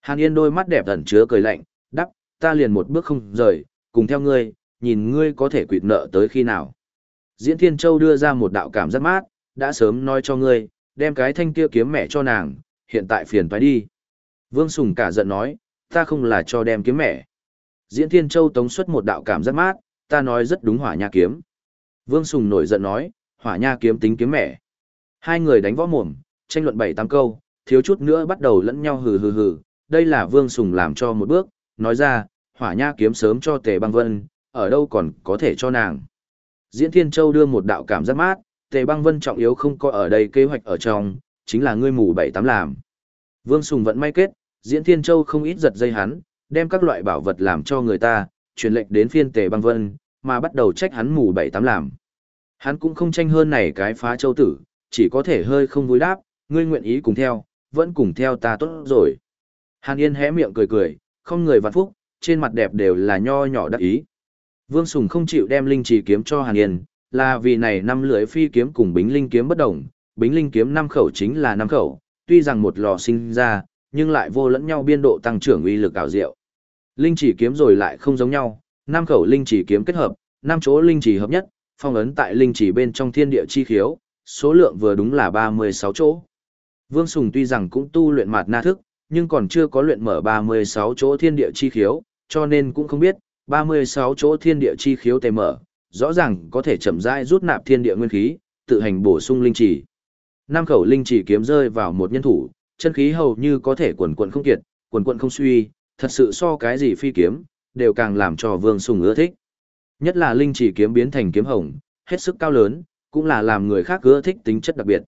Hàn Yên đôi mắt đẹp ẩn chứa cười lạnh, đắp, ta liền một bước không rời, cùng theo ngươi, nhìn ngươi có thể quỵt nợ tới khi nào. Diễn Thiên Châu đưa ra một đạo cảm giác mát, đã sớm nói cho ngươi, đem cái thanh kia kiếm mẹ cho nàng, hiện tại phiền phải đi. Vương Sùng cả giận nói, ta không là cho đem kiếm mẹ. Diễn Thiên Châu tống xuất một đạo cảm giác mát, ta nói rất đúng hỏa nha kiếm. Vương Sùng nổi giận nói, hỏa nha kiếm tính kiếm mẹ. Hai người đánh võ mồm, tranh luận bảy tám câu, thiếu chút nữa bắt đầu lẫn nhau hừ hừ hừ. Đây là Vương Sùng làm cho một bước, nói ra, hỏa nha kiếm sớm cho Tề Băng Vân, ở đâu còn có thể cho nàng. Diễn Thiên Châu đưa một đạo cảm giác mát, Tề Băng Vân trọng yếu không có ở đây kế hoạch ở trong, chính là ngươi mù bảy tám làm. Vương Sùng vẫn may kết, Diễn Thiên Châu không ít giật dây hắn, đem các loại bảo vật làm cho người ta, truyền lệnh đến phiên Tề Băng Vân, mà bắt đầu trách hắn mù bảy tám làm. Hắn cũng không tranh hơn này cái phá châu tử, chỉ có thể hơi không vui đáp, ngươi nguyện ý cùng theo, vẫn cùng theo ta tốt rồi. Hàn Yên hé miệng cười cười, không người vạn phúc, trên mặt đẹp đều là nho nhỏ đắc ý. Vương Sùng không chịu đem linh chỉ kiếm cho Hàn Yên, là vì này năm lưỡi phi kiếm cùng bính linh kiếm bất đồng, bính linh kiếm năm khẩu chính là năm khẩu, tuy rằng một lò sinh ra, nhưng lại vô lẫn nhau biên độ tăng trưởng uy lực ảo diệu. Linh chỉ kiếm rồi lại không giống nhau, năm khẩu linh chỉ kiếm kết hợp, năm chỗ linh chỉ hợp nhất, phong ấn tại linh chỉ bên trong thiên địa chi khiếu, số lượng vừa đúng là 36 chỗ. Vương Sùng tuy rằng cũng tu luyện mạt na thức, nhưng còn chưa có luyện mở 36 chỗ thiên địa chi khiếu, cho nên cũng không biết, 36 chỗ thiên địa chi khiếu tề mở, rõ ràng có thể chậm rãi rút nạp thiên địa nguyên khí, tự hành bổ sung linh chỉ. Năm khẩu linh chỉ kiếm rơi vào một nhân thủ, chân khí hầu như có thể quần quần không kiệt, quần quần không suy, thật sự so cái gì phi kiếm, đều càng làm cho Vương Sùng ưa thích. Nhất là linh chỉ kiếm biến thành kiếm hồng, hết sức cao lớn, cũng là làm người khác ưa thích tính chất đặc biệt.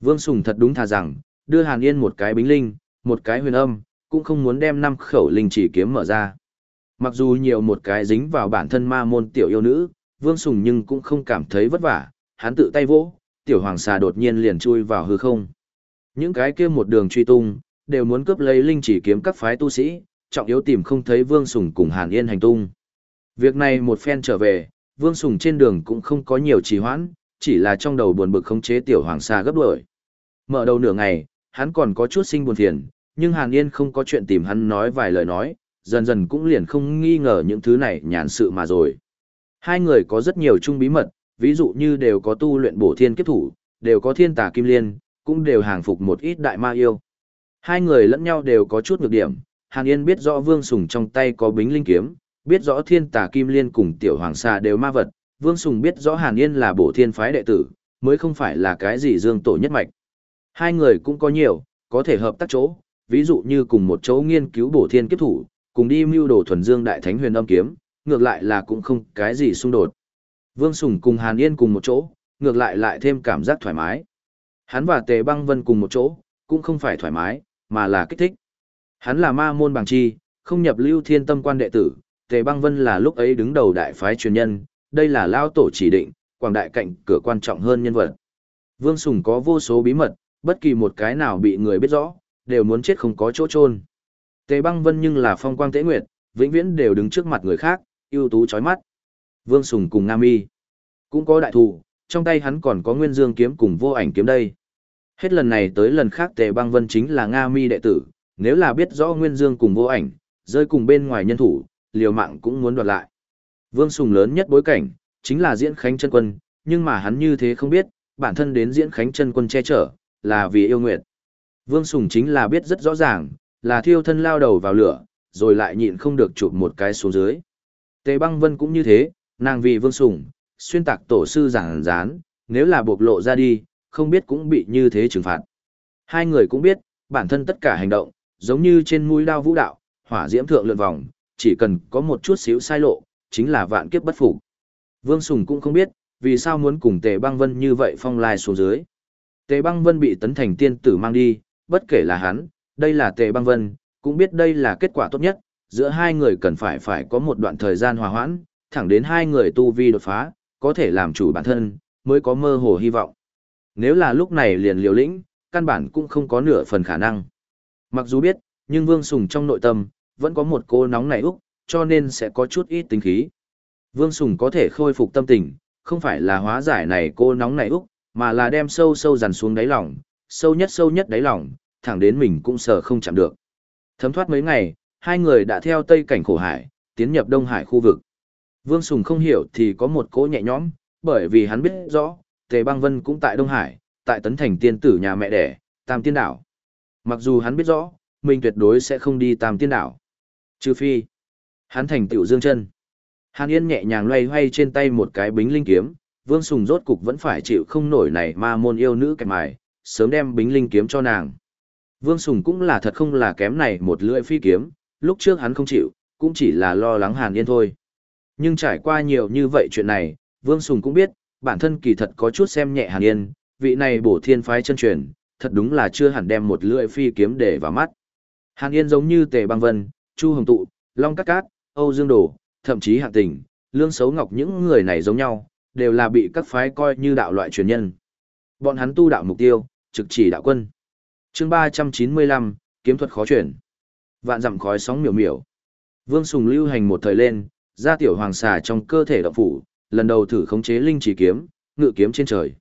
Vương Sùng thật đúng thà rằng, đưa Hàn Yên một cái bính linh, một cái huyền âm, cũng không muốn đem năm khẩu linh chỉ kiếm mở ra. Mặc dù nhiều một cái dính vào bản thân ma môn tiểu yêu nữ, Vương Sùng nhưng cũng không cảm thấy vất vả, hắn tự tay vỗ, tiểu hoàng xà đột nhiên liền chui vào hư không. Những cái kia một đường truy tung, đều muốn cướp lấy linh chỉ kiếm các phái tu sĩ, trọng yếu tìm không thấy Vương Sùng cùng Hàn Yên hành tung. Việc này một phen trở về, Vương Sùng trên đường cũng không có nhiều trì hoãn, chỉ là trong đầu buồn bực khống chế tiểu hoàng xà gấp đuổi. Mở đầu nửa ngày, hắn còn có chút sinh buồn phiền, nhưng Hàn Yên không có chuyện tìm hắn nói vài lời nói, dần dần cũng liền không nghi ngờ những thứ này nhàn sự mà rồi. Hai người có rất nhiều chung bí mật, ví dụ như đều có tu luyện bổ thiên kiếp thủ, đều có thiên tà kim liên, cũng đều hàng phục một ít đại ma yêu. Hai người lẫn nhau đều có chút nhược điểm, Hàn Yên biết rõ Vương Sùng trong tay có bính linh kiếm, biết rõ thiên tà kim liên cùng tiểu hoàng xà đều ma vật, Vương Sùng biết rõ Hàn Yên là bổ thiên phái đệ tử, mới không phải là cái gì dương tổ nhất mạch. Hai người cũng có nhiều, có thể hợp tác chỗ, ví dụ như cùng một chỗ nghiên cứu bổ thiên kiếp thủ, cùng đi mưu đồ thuần dương đại thánh huyền âm kiếm, ngược lại là cũng không cái gì xung đột. Vương Sùng cùng Hàn Yên cùng một chỗ, ngược lại lại thêm cảm giác thoải mái. Hắn và Tề Băng Vân cùng một chỗ, cũng không phải thoải mái, mà là kích thích. Hắn là ma môn bằng chi, không nhập lưu thiên tâm quan đệ tử, Tề Băng Vân là lúc ấy đứng đầu đại phái truyền nhân, đây là lao tổ chỉ định, quảng đại cạnh cửa quan trọng hơn nhân vật. Vương Sùng có vô số bí mật, bất kỳ một cái nào bị người biết rõ, đều muốn chết không có chỗ chôn. Tề Băng Vân nhưng là phong quang tế nguyệt, vĩnh viễn đều đứng trước mặt người khác, ưu tú chói mắt. Vương Sùng cùng Nam Y cũng có đại thủ, trong tay hắn còn có nguyên dương kiếm cùng vô ảnh kiếm đây. Hết lần này tới lần khác tề băng vân chính là Nga mi đệ tử, nếu là biết rõ nguyên dương cùng vô ảnh, rơi cùng bên ngoài nhân thủ, liều mạng cũng muốn đoạt lại. Vương Sùng lớn nhất bối cảnh, chính là diễn khánh chân quân, nhưng mà hắn như thế không biết, bản thân đến diễn khánh chân quân che chở, là vì yêu nguyệt. Vương Sùng chính là biết rất rõ ràng, là thiêu thân lao đầu vào lửa, rồi lại nhịn không được chụp một cái xuống dưới. Tề băng vân cũng như thế, nàng vì Vương Sùng, xuyên tạc tổ sư giảng rán, nếu là bộc lộ ra đi, không biết cũng bị như thế trừng phạt. Hai người cũng biết, bản thân tất cả hành động, giống như trên mũi đao vũ đạo, hỏa diễm thượng lượn vòng, chỉ cần có một chút xíu sai lộ, chính là vạn kiếp bất phục. Vương Sùng cũng không biết, vì sao muốn cùng Tề Băng Vân như vậy phong lai xuống dưới. Tề Băng Vân bị tấn thành tiên tử mang đi, bất kể là hắn, đây là Tề Băng Vân, cũng biết đây là kết quả tốt nhất, giữa hai người cần phải phải có một đoạn thời gian hòa hoãn, thẳng đến hai người tu vi đột phá, có thể làm chủ bản thân, mới có mơ hồ hy vọng. Nếu là lúc này liền liều lĩnh, căn bản cũng không có nửa phần khả năng. Mặc dù biết, nhưng Vương Sùng trong nội tâm, vẫn có một cô nóng nảy úc, cho nên sẽ có chút ít tính khí. Vương Sùng có thể khôi phục tâm tình, không phải là hóa giải này cô nóng nảy úc, mà là đem sâu sâu dằn xuống đáy lòng, sâu nhất sâu nhất đáy lòng, thẳng đến mình cũng sợ không chạm được. Thấm thoát mấy ngày, hai người đã theo tây cảnh khổ hải, tiến nhập Đông Hải khu vực. Vương Sùng không hiểu thì có một cỗ nhẹ nhõm, bởi vì hắn biết rõ, Tề Băng Vân cũng tại Đông Hải, tại Tấn Thành tiên tử nhà mẹ đẻ, Tam Tiên Đảo. Mặc dù hắn biết rõ, mình tuyệt đối sẽ không đi Tam Tiên Đảo. Trừ phi, hắn thành tiểu dương chân. Hàn Yên nhẹ nhàng loay hoay trên tay một cái bính linh kiếm, Vương Sùng rốt cục vẫn phải chịu không nổi này ma môn yêu nữ kẹp mài, sớm đem bính linh kiếm cho nàng. Vương Sùng cũng là thật không là kém này một lưỡi phi kiếm, lúc trước hắn không chịu, cũng chỉ là lo lắng Hàn Yên thôi. Nhưng trải qua nhiều như vậy chuyện này, Vương Sùng cũng biết, bản thân kỳ thật có chút xem nhẹ Hàn Yên, vị này bổ thiên phái chân truyền, thật đúng là chưa hẳn đem một lưỡi phi kiếm để vào mắt. Hàn Yên giống như Tề Băng Vân, Chu Hồng Tụ, Long Cát Cát, Âu Dương Đồ, thậm chí Hạng Tình, Lương Xấu Ngọc những người này giống nhau, đều là bị các phái coi như đạo loại truyền nhân. Bọn hắn tu đạo mục tiêu, trực chỉ đạo quân. chương 395, kiếm thuật khó chuyển. Vạn dặm khói sóng miểu miểu. Vương Sùng lưu hành một thời lên, ra tiểu hoàng xà trong cơ thể động phủ, lần đầu thử khống chế linh chỉ kiếm, ngự kiếm trên trời.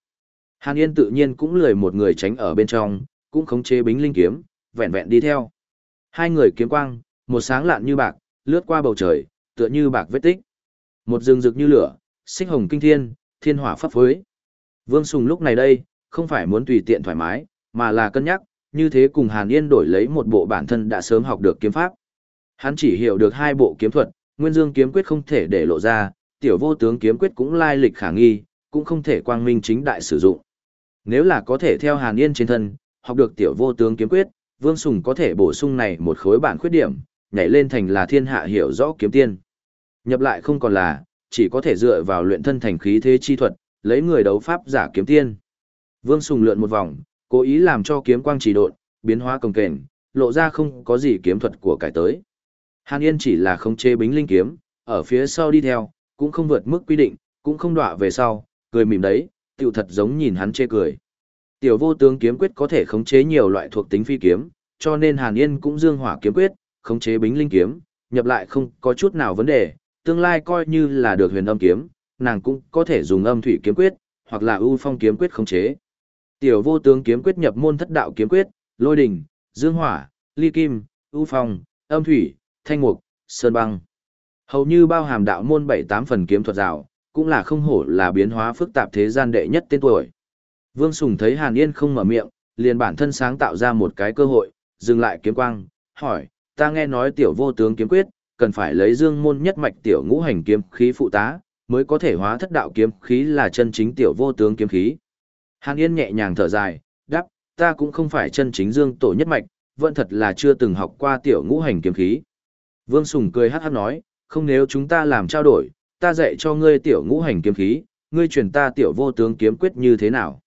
Hàn Yên tự nhiên cũng lười một người tránh ở bên trong, cũng khống chế bính linh kiếm, vẹn vẹn đi theo. Hai người kiếm quang, một sáng lạn như bạc, lướt qua bầu trời, tựa như bạc vết tích. Một rừng rực như lửa, xích hồng kinh thiên, thiên hỏa pháp phối. Vương Sùng lúc này đây, không phải muốn tùy tiện thoải mái, mà là cân nhắc, như thế cùng Hàn Yên đổi lấy một bộ bản thân đã sớm học được kiếm pháp. Hắn chỉ hiểu được hai bộ kiếm thuật, Nguyên Dương kiếm quyết không thể để lộ ra, tiểu vô tướng kiếm quyết cũng lai lịch khả nghi, cũng không thể quang minh chính đại sử dụng. Nếu là có thể theo Hàn Yên trên thân, học được tiểu vô tướng kiếm quyết, Vương Sùng có thể bổ sung này một khối bản khuyết điểm, nhảy lên thành là thiên hạ hiểu rõ kiếm tiên. Nhập lại không còn là, chỉ có thể dựa vào luyện thân thành khí thế chi thuật, lấy người đấu pháp giả kiếm tiên. Vương Sùng lượn một vòng, cố ý làm cho kiếm quang chỉ độn, biến hóa công kềnh, lộ ra không có gì kiếm thuật của cải tới. Hàn Yên chỉ là không chế bính linh kiếm, ở phía sau đi theo, cũng không vượt mức quy định, cũng không đọa về sau, cười mỉm đấy, tiểu thật giống nhìn hắn chê cười. Tiểu vô tướng kiếm quyết có thể khống chế nhiều loại thuộc tính phi kiếm, cho nên Hàn Yên cũng dương hỏa kiếm quyết, khống chế bính linh kiếm, nhập lại không có chút nào vấn đề, tương lai coi như là được huyền âm kiếm, nàng cũng có thể dùng âm thủy kiếm quyết, hoặc là ưu phong kiếm quyết khống chế. Tiểu vô tướng kiếm quyết nhập môn thất đạo kiếm quyết, lôi đỉnh, dương hỏa, ly kim, ưu phong, âm thủy, thanh mục, sơn băng. Hầu như bao hàm đạo môn bảy tám phần kiếm thuật rào, cũng là không hổ là biến hóa phức tạp thế gian đệ nhất tên tuổi. Vương Sùng thấy Hàn Yên không mở miệng, liền bản thân sáng tạo ra một cái cơ hội, dừng lại kiếm quang, hỏi, ta nghe nói tiểu vô tướng kiếm quyết, cần phải lấy dương môn nhất mạch tiểu ngũ hành kiếm khí phụ tá, mới có thể hóa thất đạo kiếm khí là chân chính tiểu vô tướng kiếm khí. Hàn Yên nhẹ nhàng thở dài, đáp, ta cũng không phải chân chính dương tổ nhất mạch, vẫn thật là chưa từng học qua tiểu ngũ hành kiếm khí. Vương Sùng cười hát hát nói, không nếu chúng ta làm trao đổi, ta dạy cho ngươi tiểu ngũ hành kiếm khí, ngươi truyền ta tiểu vô tướng kiếm quyết như thế nào.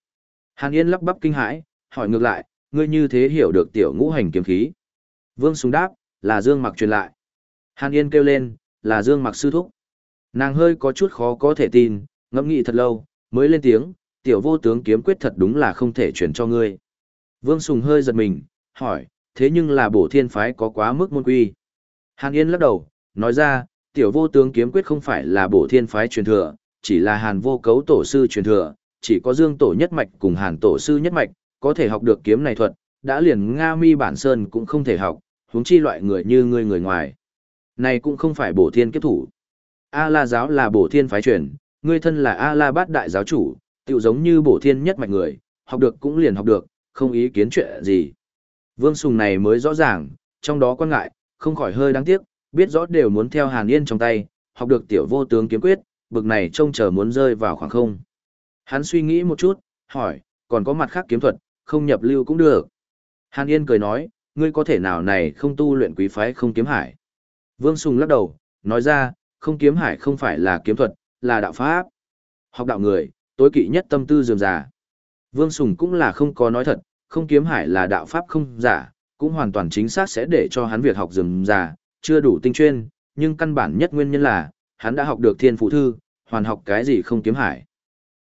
Hàn Yên lắp bắp kinh hãi, hỏi ngược lại, ngươi như thế hiểu được tiểu ngũ hành kiếm khí. Vương Sùng đáp, là Dương Mặc truyền lại. Hàn Yên kêu lên, là Dương Mặc sư thúc. Nàng hơi có chút khó có thể tin, ngẫm nghĩ thật lâu, mới lên tiếng, tiểu vô tướng kiếm quyết thật đúng là không thể truyền cho ngươi. Vương Sùng hơi giật mình, hỏi, thế nhưng là bổ thiên phái có quá mức môn quy. Hàn Yên lắc đầu, nói ra, tiểu vô tướng kiếm quyết không phải là bổ thiên phái truyền thừa, chỉ là hàn vô cấu tổ sư truyền thừa, chỉ có Dương Tổ nhất mạch cùng Hàn Tổ sư nhất mạch, có thể học được kiếm này thuật, đã liền Nga Mi bản sơn cũng không thể học, huống chi loại người như ngươi người ngoài. Này cũng không phải bổ thiên kiếp thủ. A-la giáo là bổ thiên phái truyền, ngươi thân là A-la bát đại giáo chủ, tựu giống như bổ thiên nhất mạch người, học được cũng liền học được, không ý kiến chuyện gì. Vương Sùng này mới rõ ràng, trong đó quan ngại, không khỏi hơi đáng tiếc, biết rõ đều muốn theo Hàn Yên trong tay, học được tiểu vô tướng kiếm quyết, bực này trông chờ muốn rơi vào khoảng không. Hắn suy nghĩ một chút, hỏi, còn có mặt khác kiếm thuật, không nhập lưu cũng được. Hàn Yên cười nói, ngươi có thể nào này không tu luyện quý phái không kiếm hải. Vương Sùng lắc đầu, nói ra, không kiếm hải không phải là kiếm thuật, là đạo pháp. Học đạo người, tối kỵ nhất tâm tư dường giả. Vương Sùng cũng là không có nói thật, không kiếm hải là đạo pháp không giả, cũng hoàn toàn chính xác sẽ để cho hắn việc học dường giả, chưa đủ tinh chuyên, nhưng căn bản nhất nguyên nhân là, hắn đã học được thiên phụ thư, hoàn học cái gì không kiếm hải.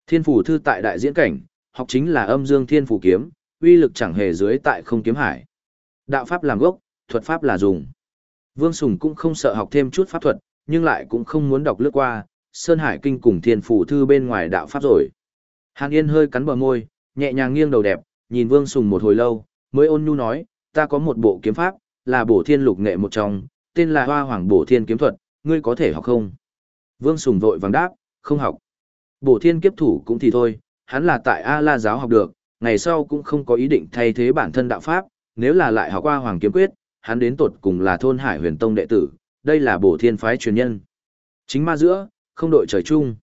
Thiên phủ thư tại đại diễn cảnh, học chính là âm dương thiên phủ kiếm, uy lực chẳng hề dưới tại không kiếm hải. Đạo pháp làm gốc, thuật pháp là dùng. Vương Sùng cũng không sợ học thêm chút pháp thuật, nhưng lại cũng không muốn đọc lướt qua, Sơn Hải Kinh cùng thiên phủ thư bên ngoài đạo pháp rồi. Hàn Yên hơi cắn bờ môi, nhẹ nhàng nghiêng đầu đẹp, nhìn Vương Sùng một hồi lâu, mới ôn nhu nói, ta có một bộ kiếm pháp, là bổ thiên lục nghệ một trong, tên là Hoa Hoàng Bổ Thiên Kiếm Thuật, ngươi có thể học không? Vương Sùng vội vàng đáp, không học. Bổ thiên kiếp thủ cũng thì thôi, hắn là tại A-la giáo học được, ngày sau cũng không có ý định thay thế bản thân đạo pháp, nếu là lại học qua Hoàng Kiếm Quyết, hắn đến tột cùng là thôn Hải huyền tông đệ tử, đây là bổ thiên phái truyền nhân. Chính ma giữa, không đội trời chung.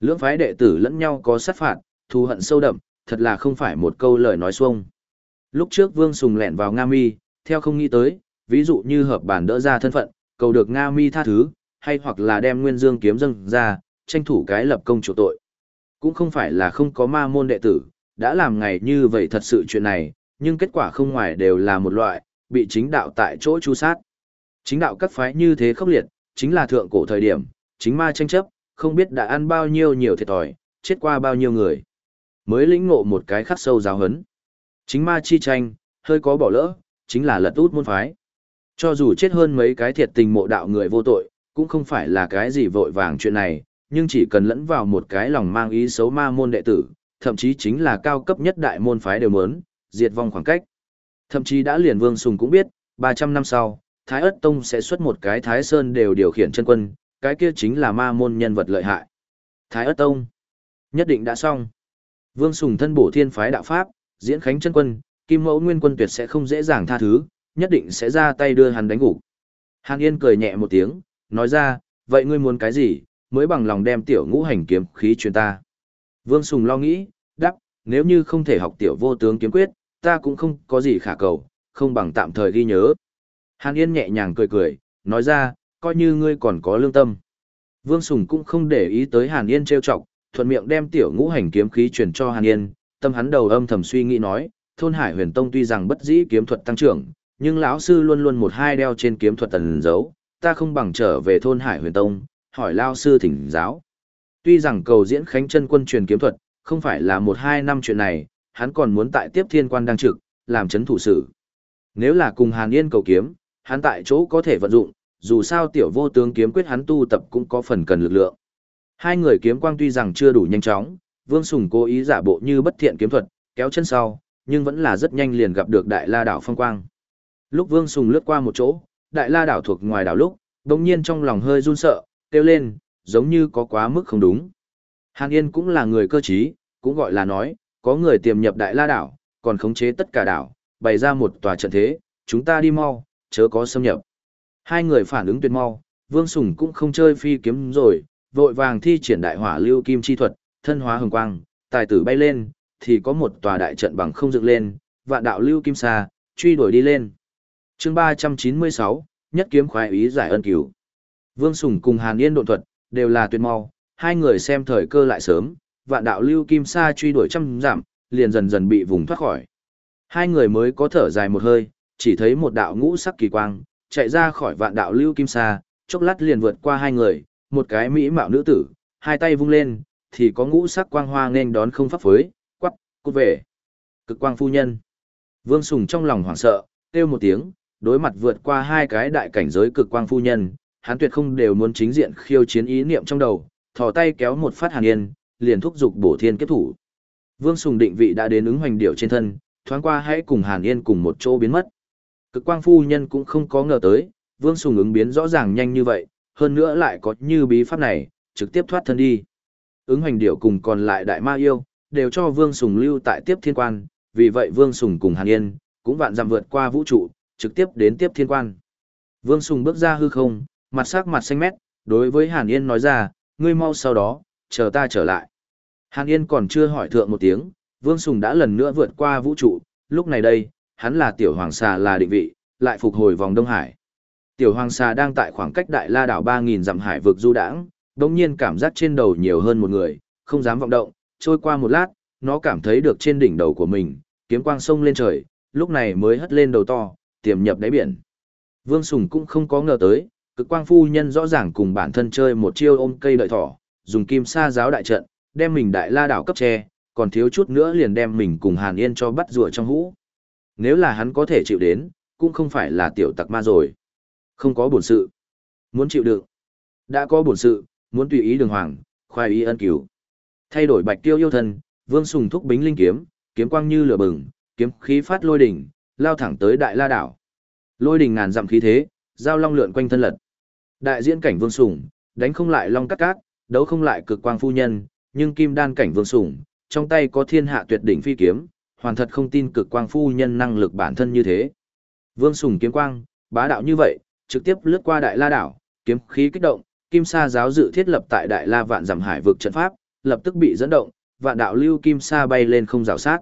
Lưỡng phái đệ tử lẫn nhau có sát phạt, thù hận sâu đậm, thật là không phải một câu lời nói xuông. Lúc trước Vương Sùng lẹn vào Nga Mi, theo không nghĩ tới, ví dụ như hợp bản đỡ ra thân phận, cầu được Nga Mi tha thứ, hay hoặc là đem Nguyên Dương kiếm dâng ra, tranh thủ cái lập công chủ tội. Cũng không phải là không có ma môn đệ tử, đã làm ngày như vậy thật sự chuyện này, nhưng kết quả không ngoài đều là một loại, bị chính đạo tại chỗ chu sát. Chính đạo các phái như thế khốc liệt, chính là thượng cổ thời điểm, chính ma tranh chấp, không biết đã ăn bao nhiêu nhiều thiệt thòi, chết qua bao nhiêu người. Mới lĩnh ngộ một cái khắc sâu giáo hấn. Chính ma chi tranh, hơi có bỏ lỡ, chính là lật út môn phái. Cho dù chết hơn mấy cái thiệt tình mộ đạo người vô tội, cũng không phải là cái gì vội vàng chuyện này, nhưng chỉ cần lẫn vào một cái lòng mang ý xấu ma môn đệ tử, thậm chí chính là cao cấp nhất đại môn phái đều muốn, diệt vong khoảng cách. Thậm chí đã liền Vương Sùng cũng biết, 300 năm sau, Thái Ất Tông sẽ xuất một cái Thái Sơn đều điều khiển chân quân, cái kia chính là ma môn nhân vật lợi hại. Thái Ất Tông, nhất định đã xong. Vương Sùng thân bổ thiên phái đạo pháp, diễn khánh chân quân, Kim Mẫu Nguyên quân tuyệt sẽ không dễ dàng tha thứ, nhất định sẽ ra tay đưa hắn đánh gục. Hàn Yên cười nhẹ một tiếng, nói ra, vậy ngươi muốn cái gì, mới bằng lòng đem tiểu ngũ hành kiếm khí truyền ta. Vương Sùng lo nghĩ, đáp, nếu như không thể học tiểu vô tướng kiếm quyết, ta cũng không có gì khả cầu, không bằng tạm thời ghi nhớ. Hàn Yên nhẹ nhàng cười cười, nói ra, coi như ngươi còn có lương tâm. Vương Sùng cũng không để ý tới Hàn Yên trêu chọc, thuận miệng đem tiểu ngũ hành kiếm khí truyền cho Hàn Yên, tâm hắn đầu âm thầm suy nghĩ nói, thôn Hải Huyền Tông tuy rằng bất dĩ kiếm thuật tăng trưởng, nhưng lão sư luôn luôn một hai đeo trên kiếm thuật tần dấu, ta không bằng trở về thôn Hải Huyền Tông, hỏi lao sư thỉnh giáo. Tuy rằng cầu diễn khánh chân quân truyền kiếm thuật, không phải là một hai năm chuyện này, hắn còn muốn tại tiếp thiên quan đang trực, làm chấn thủ sự. Nếu là cùng Hàn Yên cầu kiếm, hắn tại chỗ có thể vận dụng, dù sao tiểu vô tướng kiếm quyết hắn tu tập cũng có phần cần lực lượng. Hai người kiếm quang tuy rằng chưa đủ nhanh chóng, Vương Sùng cố ý giả bộ như bất thiện kiếm thuật, kéo chân sau, nhưng vẫn là rất nhanh liền gặp được Đại La đảo phong quang. Lúc Vương Sùng lướt qua một chỗ, Đại La đảo thuộc ngoài đảo lúc, đồng nhiên trong lòng hơi run sợ, kêu lên, giống như có quá mức không đúng. Hàn Yên cũng là người cơ trí, cũng gọi là nói, có người tiềm nhập đại la đảo, còn khống chế tất cả đảo, bày ra một tòa trận thế, chúng ta đi mau, chớ có xâm nhập. Hai người phản ứng tuyệt mau, Vương Sùng cũng không chơi phi kiếm rồi, vội vàng thi triển đại hỏa lưu kim chi thuật, thân hóa hồng quang, tài tử bay lên, thì có một tòa đại trận bằng không dựng lên, vạn đạo lưu kim xa, truy đuổi đi lên. chương 396, nhất kiếm khoái ý giải ân cứu. Vương Sùng cùng Hàn Yên độn thuật, đều là tuyệt mau, hai người xem thời cơ lại sớm, vạn đạo lưu kim sa truy đuổi trăm giảm, liền dần dần bị vùng thoát khỏi. Hai người mới có thở dài một hơi, chỉ thấy một đạo ngũ sắc kỳ quang, chạy ra khỏi vạn đạo lưu kim sa, chốc lát liền vượt qua hai người, một cái mỹ mạo nữ tử, hai tay vung lên, thì có ngũ sắc quang hoa nên đón không pháp phối, quắc, cút về. Cực quang phu nhân. Vương Sùng trong lòng hoảng sợ, kêu một tiếng, đối mặt vượt qua hai cái đại cảnh giới cực quang phu nhân, hắn tuyệt không đều muốn chính diện khiêu chiến ý niệm trong đầu, thò tay kéo một phát hàn yên, liền thúc giục bổ thiên kết thủ. Vương Sùng định vị đã đến ứng hoành điệu trên thân, thoáng qua hãy cùng Hàn Yên cùng một chỗ biến mất. Cực quang phu nhân cũng không có ngờ tới, Vương Sùng ứng biến rõ ràng nhanh như vậy, hơn nữa lại có như bí pháp này, trực tiếp thoát thân đi. Ứng hoành điệu cùng còn lại đại ma yêu, đều cho Vương Sùng lưu tại tiếp thiên quan, vì vậy Vương Sùng cùng Hàn Yên, cũng vạn dặm vượt qua vũ trụ, trực tiếp đến tiếp thiên quan. Vương Sùng bước ra hư không, mặt sắc mặt xanh mét, đối với Hàn Yên nói ra, ngươi mau sau đó, chờ ta trở lại. Hàn Yên còn chưa hỏi thượng một tiếng, Vương Sùng đã lần nữa vượt qua vũ trụ, lúc này đây, hắn là tiểu hoàng xà là định vị, lại phục hồi vòng Đông Hải. Tiểu hoàng xà đang tại khoảng cách đại la đảo 3.000 dặm hải vực du đãng, đồng nhiên cảm giác trên đầu nhiều hơn một người, không dám vọng động, trôi qua một lát, nó cảm thấy được trên đỉnh đầu của mình, kiếm quang sông lên trời, lúc này mới hất lên đầu to, tiềm nhập đáy biển. Vương Sùng cũng không có ngờ tới, cực quang phu nhân rõ ràng cùng bản thân chơi một chiêu ôm cây đợi thỏ, dùng kim sa giáo đại trận, đem mình đại la đảo cấp tre, còn thiếu chút nữa liền đem mình cùng Hàn Yên cho bắt rùa trong hũ. Nếu là hắn có thể chịu đến, cũng không phải là tiểu tặc ma rồi. Không có bổn sự. Muốn chịu đựng. Đã có bổn sự, muốn tùy ý đường hoàng, khoai ý ân cứu. Thay đổi bạch tiêu yêu thần, vương sùng thúc bính linh kiếm, kiếm quang như lửa bừng, kiếm khí phát lôi đỉnh, lao thẳng tới đại la đảo. Lôi đỉnh ngàn dặm khí thế, giao long lượn quanh thân lật. Đại diễn cảnh vương sùng, đánh không lại long cắt cát, đấu không lại cực quang phu nhân, nhưng kim đan cảnh vương sủng, trong tay có thiên hạ tuyệt đỉnh phi kiếm, hoàn thật không tin cực quang phu nhân năng lực bản thân như thế. Vương sủng kiếm quang, bá đạo như vậy, trực tiếp lướt qua đại la đảo, kiếm khí kích động, kim sa giáo dự thiết lập tại đại la vạn dặm hải vực trận pháp, lập tức bị dẫn động, vạn đạo lưu kim sa bay lên không rào sát.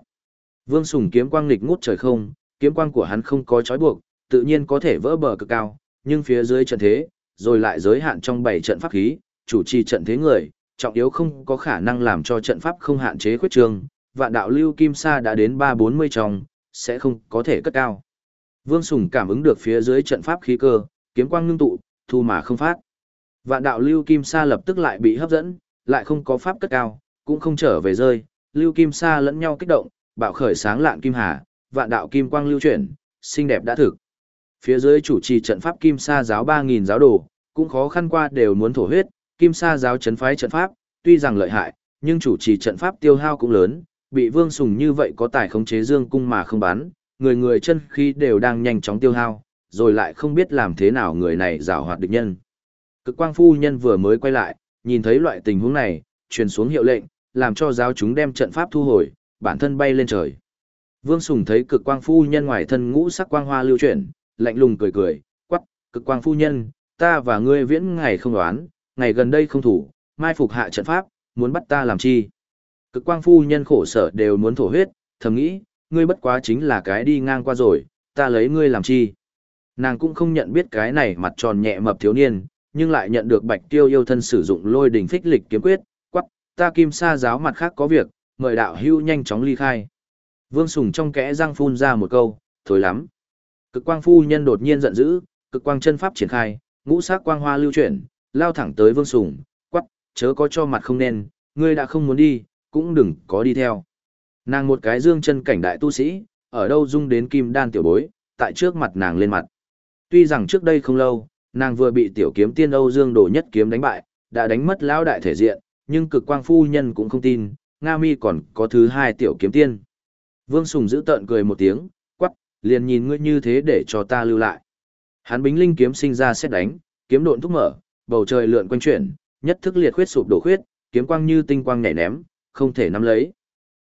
Vương sủng kiếm quang nghịch ngút trời không, kiếm quang của hắn không có trói buộc, tự nhiên có thể vỡ bờ cực cao, nhưng phía dưới trận thế, rồi lại giới hạn trong bảy trận pháp khí, chủ trì trận thế người, trọng yếu không có khả năng làm cho trận pháp không hạn chế khuyết trường. vạn đạo lưu kim sa đã đến 340 trong, sẽ không có thể cất cao. Vương Sùng cảm ứng được phía dưới trận pháp khí cơ, kiếm quang ngưng tụ, thu mà không phát. Vạn đạo lưu kim sa lập tức lại bị hấp dẫn, lại không có pháp cất cao, cũng không trở về rơi, lưu kim sa lẫn nhau kích động, bạo khởi sáng lạn kim hà, vạn đạo kim quang lưu chuyển, xinh đẹp đã thực. Phía dưới chủ trì trận pháp kim sa giáo 3000 giáo đồ, cũng khó khăn qua đều muốn thổ huyết, kim sa giáo trấn phái trận pháp, tuy rằng lợi hại, nhưng chủ trì trận pháp tiêu hao cũng lớn, bị vương sùng như vậy có tài khống chế dương cung mà không bắn, người người chân khí đều đang nhanh chóng tiêu hao, rồi lại không biết làm thế nào người này giảo hoạt địch nhân. Cực quang phu nhân vừa mới quay lại, nhìn thấy loại tình huống này, truyền xuống hiệu lệnh, làm cho giáo chúng đem trận pháp thu hồi, bản thân bay lên trời. Vương Sùng thấy cực quang phu nhân ngoài thân ngũ sắc quang hoa lưu chuyển, lạnh lùng cười cười, quắc, cực quang phu nhân, ta và ngươi viễn ngày không đoán, ngày gần đây không thủ, mai phục hạ trận pháp, muốn bắt ta làm chi. Cực quang phu nhân khổ sở đều muốn thổ huyết, thầm nghĩ, ngươi bất quá chính là cái đi ngang qua rồi, ta lấy ngươi làm chi. Nàng cũng không nhận biết cái này mặt tròn nhẹ mập thiếu niên, nhưng lại nhận được bạch tiêu yêu thân sử dụng lôi đình phích lịch kiếm quyết, quắc, ta kim sa giáo mặt khác có việc, mời đạo hưu nhanh chóng ly khai. Vương Sùng trong kẽ răng phun ra một câu, thối lắm. Cực quang phu nhân đột nhiên giận dữ, cực quang chân pháp triển khai, ngũ sắc quang hoa lưu chuyển, lao thẳng tới Vương Sùng, quắc, chớ có cho mặt không nên, ngươi đã không muốn đi, cũng đừng có đi theo. Nàng một cái dương chân cảnh đại tu sĩ, ở đâu dung đến kim đan tiểu bối, tại trước mặt nàng lên mặt. Tuy rằng trước đây không lâu, nàng vừa bị tiểu kiếm tiên Âu Dương Đồ nhất kiếm đánh bại, đã đánh mất lão đại thể diện, nhưng cực quang phu nhân cũng không tin, Nga Mi còn có thứ hai tiểu kiếm tiên. Vương Sùng giữ tợn cười một tiếng, quắc, liền nhìn ngươi như thế để cho ta lưu lại. Hắn bính linh kiếm sinh ra xét đánh, kiếm độn thúc mở, bầu trời lượn quanh chuyển, nhất thức liệt khuyết sụp đổ khuyết, kiếm quang như tinh quang nhảy ném, không thể nắm lấy.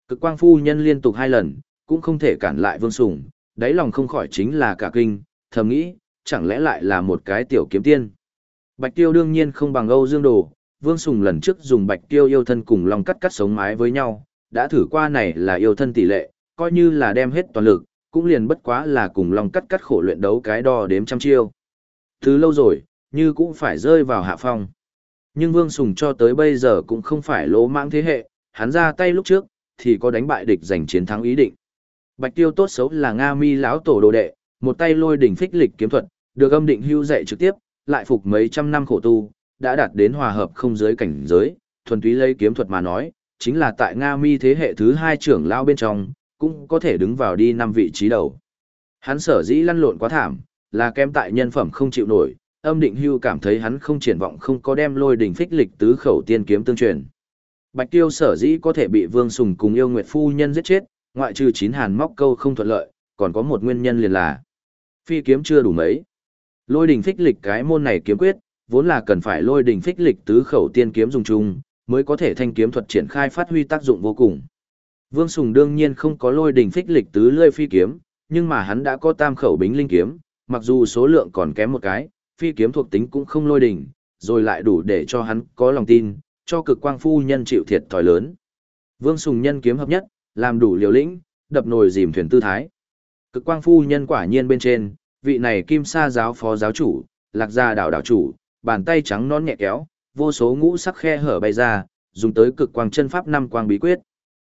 Cực quang phu nhân liên tục hai lần, cũng không thể cản lại Vương Sùng, đáy lòng không khỏi chính là cả kinh, thầm nghĩ, chẳng lẽ lại là một cái tiểu kiếm tiên. Bạch Tiêu đương nhiên không bằng Âu Dương Đồ, Vương Sùng lần trước dùng Bạch Tiêu yêu thân cùng lòng cắt cắt sống mái với nhau, đã thử qua này là yêu thân tỷ lệ, coi như là đem hết toàn lực, cũng liền bất quá là cùng lòng cắt cắt khổ luyện đấu cái đo đếm trăm chiêu. Thứ lâu rồi, như cũng phải rơi vào hạ phong. Nhưng Vương Sùng cho tới bây giờ cũng không phải lỗ mãng thế hệ, hắn ra tay lúc trước, thì có đánh bại địch giành chiến thắng ý định. Bạch Tiêu tốt xấu là Nga Mi lão tổ đồ đệ, một tay lôi đỉnh phích lịch kiếm thuật, được âm định hưu dạy trực tiếp, lại phục mấy trăm năm khổ tu, đã đạt đến hòa hợp không giới cảnh giới, thuần túy lấy kiếm thuật mà nói, chính là tại Nga Mi thế hệ thứ hai trưởng lao bên trong, cũng có thể đứng vào đi năm vị trí đầu. Hắn sở dĩ lăn lộn quá thảm, là kém tại nhân phẩm không chịu nổi, âm định hưu cảm thấy hắn không triển vọng không có đem lôi đỉnh phích lịch tứ khẩu tiên kiếm tương truyền. Bạch Tiêu sở dĩ có thể bị Vương Sùng cùng yêu Nguyệt Phu Nhân giết chết, ngoại trừ chín hàn móc câu không thuận lợi, còn có một nguyên nhân liền là phi kiếm chưa đủ mấy. Lôi đỉnh phích lịch cái môn này kiếm quyết, vốn là cần phải lôi đỉnh phích lịch tứ khẩu tiên kiếm dùng chung, mới có thể thanh kiếm thuật triển khai phát huy tác dụng vô cùng. Vương Sùng đương nhiên không có lôi đỉnh phích lịch tứ lươi phi kiếm, nhưng mà hắn đã có tam khẩu bính linh kiếm, mặc dù số lượng còn kém một cái, phi kiếm thuộc tính cũng không lôi đỉnh, rồi lại đủ để cho hắn có lòng tin, cho cực quang phu nhân chịu thiệt thòi lớn. Vương Sùng nhân kiếm hợp nhất, làm đủ liều lĩnh, đập nồi dìm thuyền tư thái. Cực quang phu nhân quả nhiên bên trên, vị này kim sa giáo phó giáo chủ, lạc gia đảo đảo chủ, bàn tay trắng non nhẹ kéo, vô số ngũ sắc khe hở bay ra, dùng tới cực quang chân pháp năm quang bí quyết.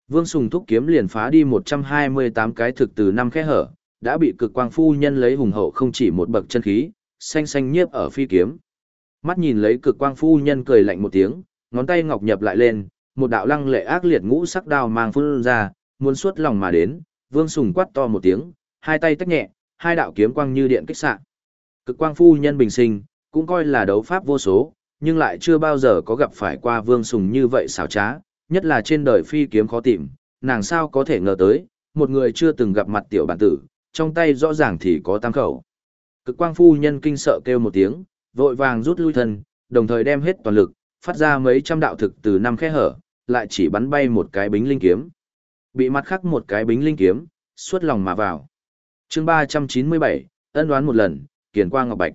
Vương Sùng thúc kiếm liền phá đi 128 cái thực từ năm khe hở, đã bị cực quang phu nhân lấy hùng hậu không chỉ một bậc chân khí, xanh xanh nhiếp ở phi kiếm. Mắt nhìn lấy cực quang phu nhân cười lạnh một tiếng, ngón tay ngọc nhập lại lên, một đạo lăng lệ ác liệt ngũ sắc đao mang phun ra, muốn suốt lòng mà đến, Vương Sùng quát to một tiếng, hai tay tách nhẹ, hai đạo kiếm quang như điện kích xạ. Cực quang phu nhân bình sinh, cũng coi là đấu pháp vô số, nhưng lại chưa bao giờ có gặp phải qua Vương Sùng như vậy xảo trá, nhất là trên đời phi kiếm khó tìm, nàng sao có thể ngờ tới, một người chưa từng gặp mặt tiểu bản tử, trong tay rõ ràng thì có tam khẩu. Cực quang phu nhân kinh sợ kêu một tiếng, vội vàng rút lui thân, đồng thời đem hết toàn lực, phát ra mấy trăm đạo thực từ năm khe hở, lại chỉ bắn bay một cái bính linh kiếm. Bị mặt khắc một cái bính linh kiếm, suốt lòng mà vào. chương 397, ân đoán một lần, kiển quang ngọc bạch.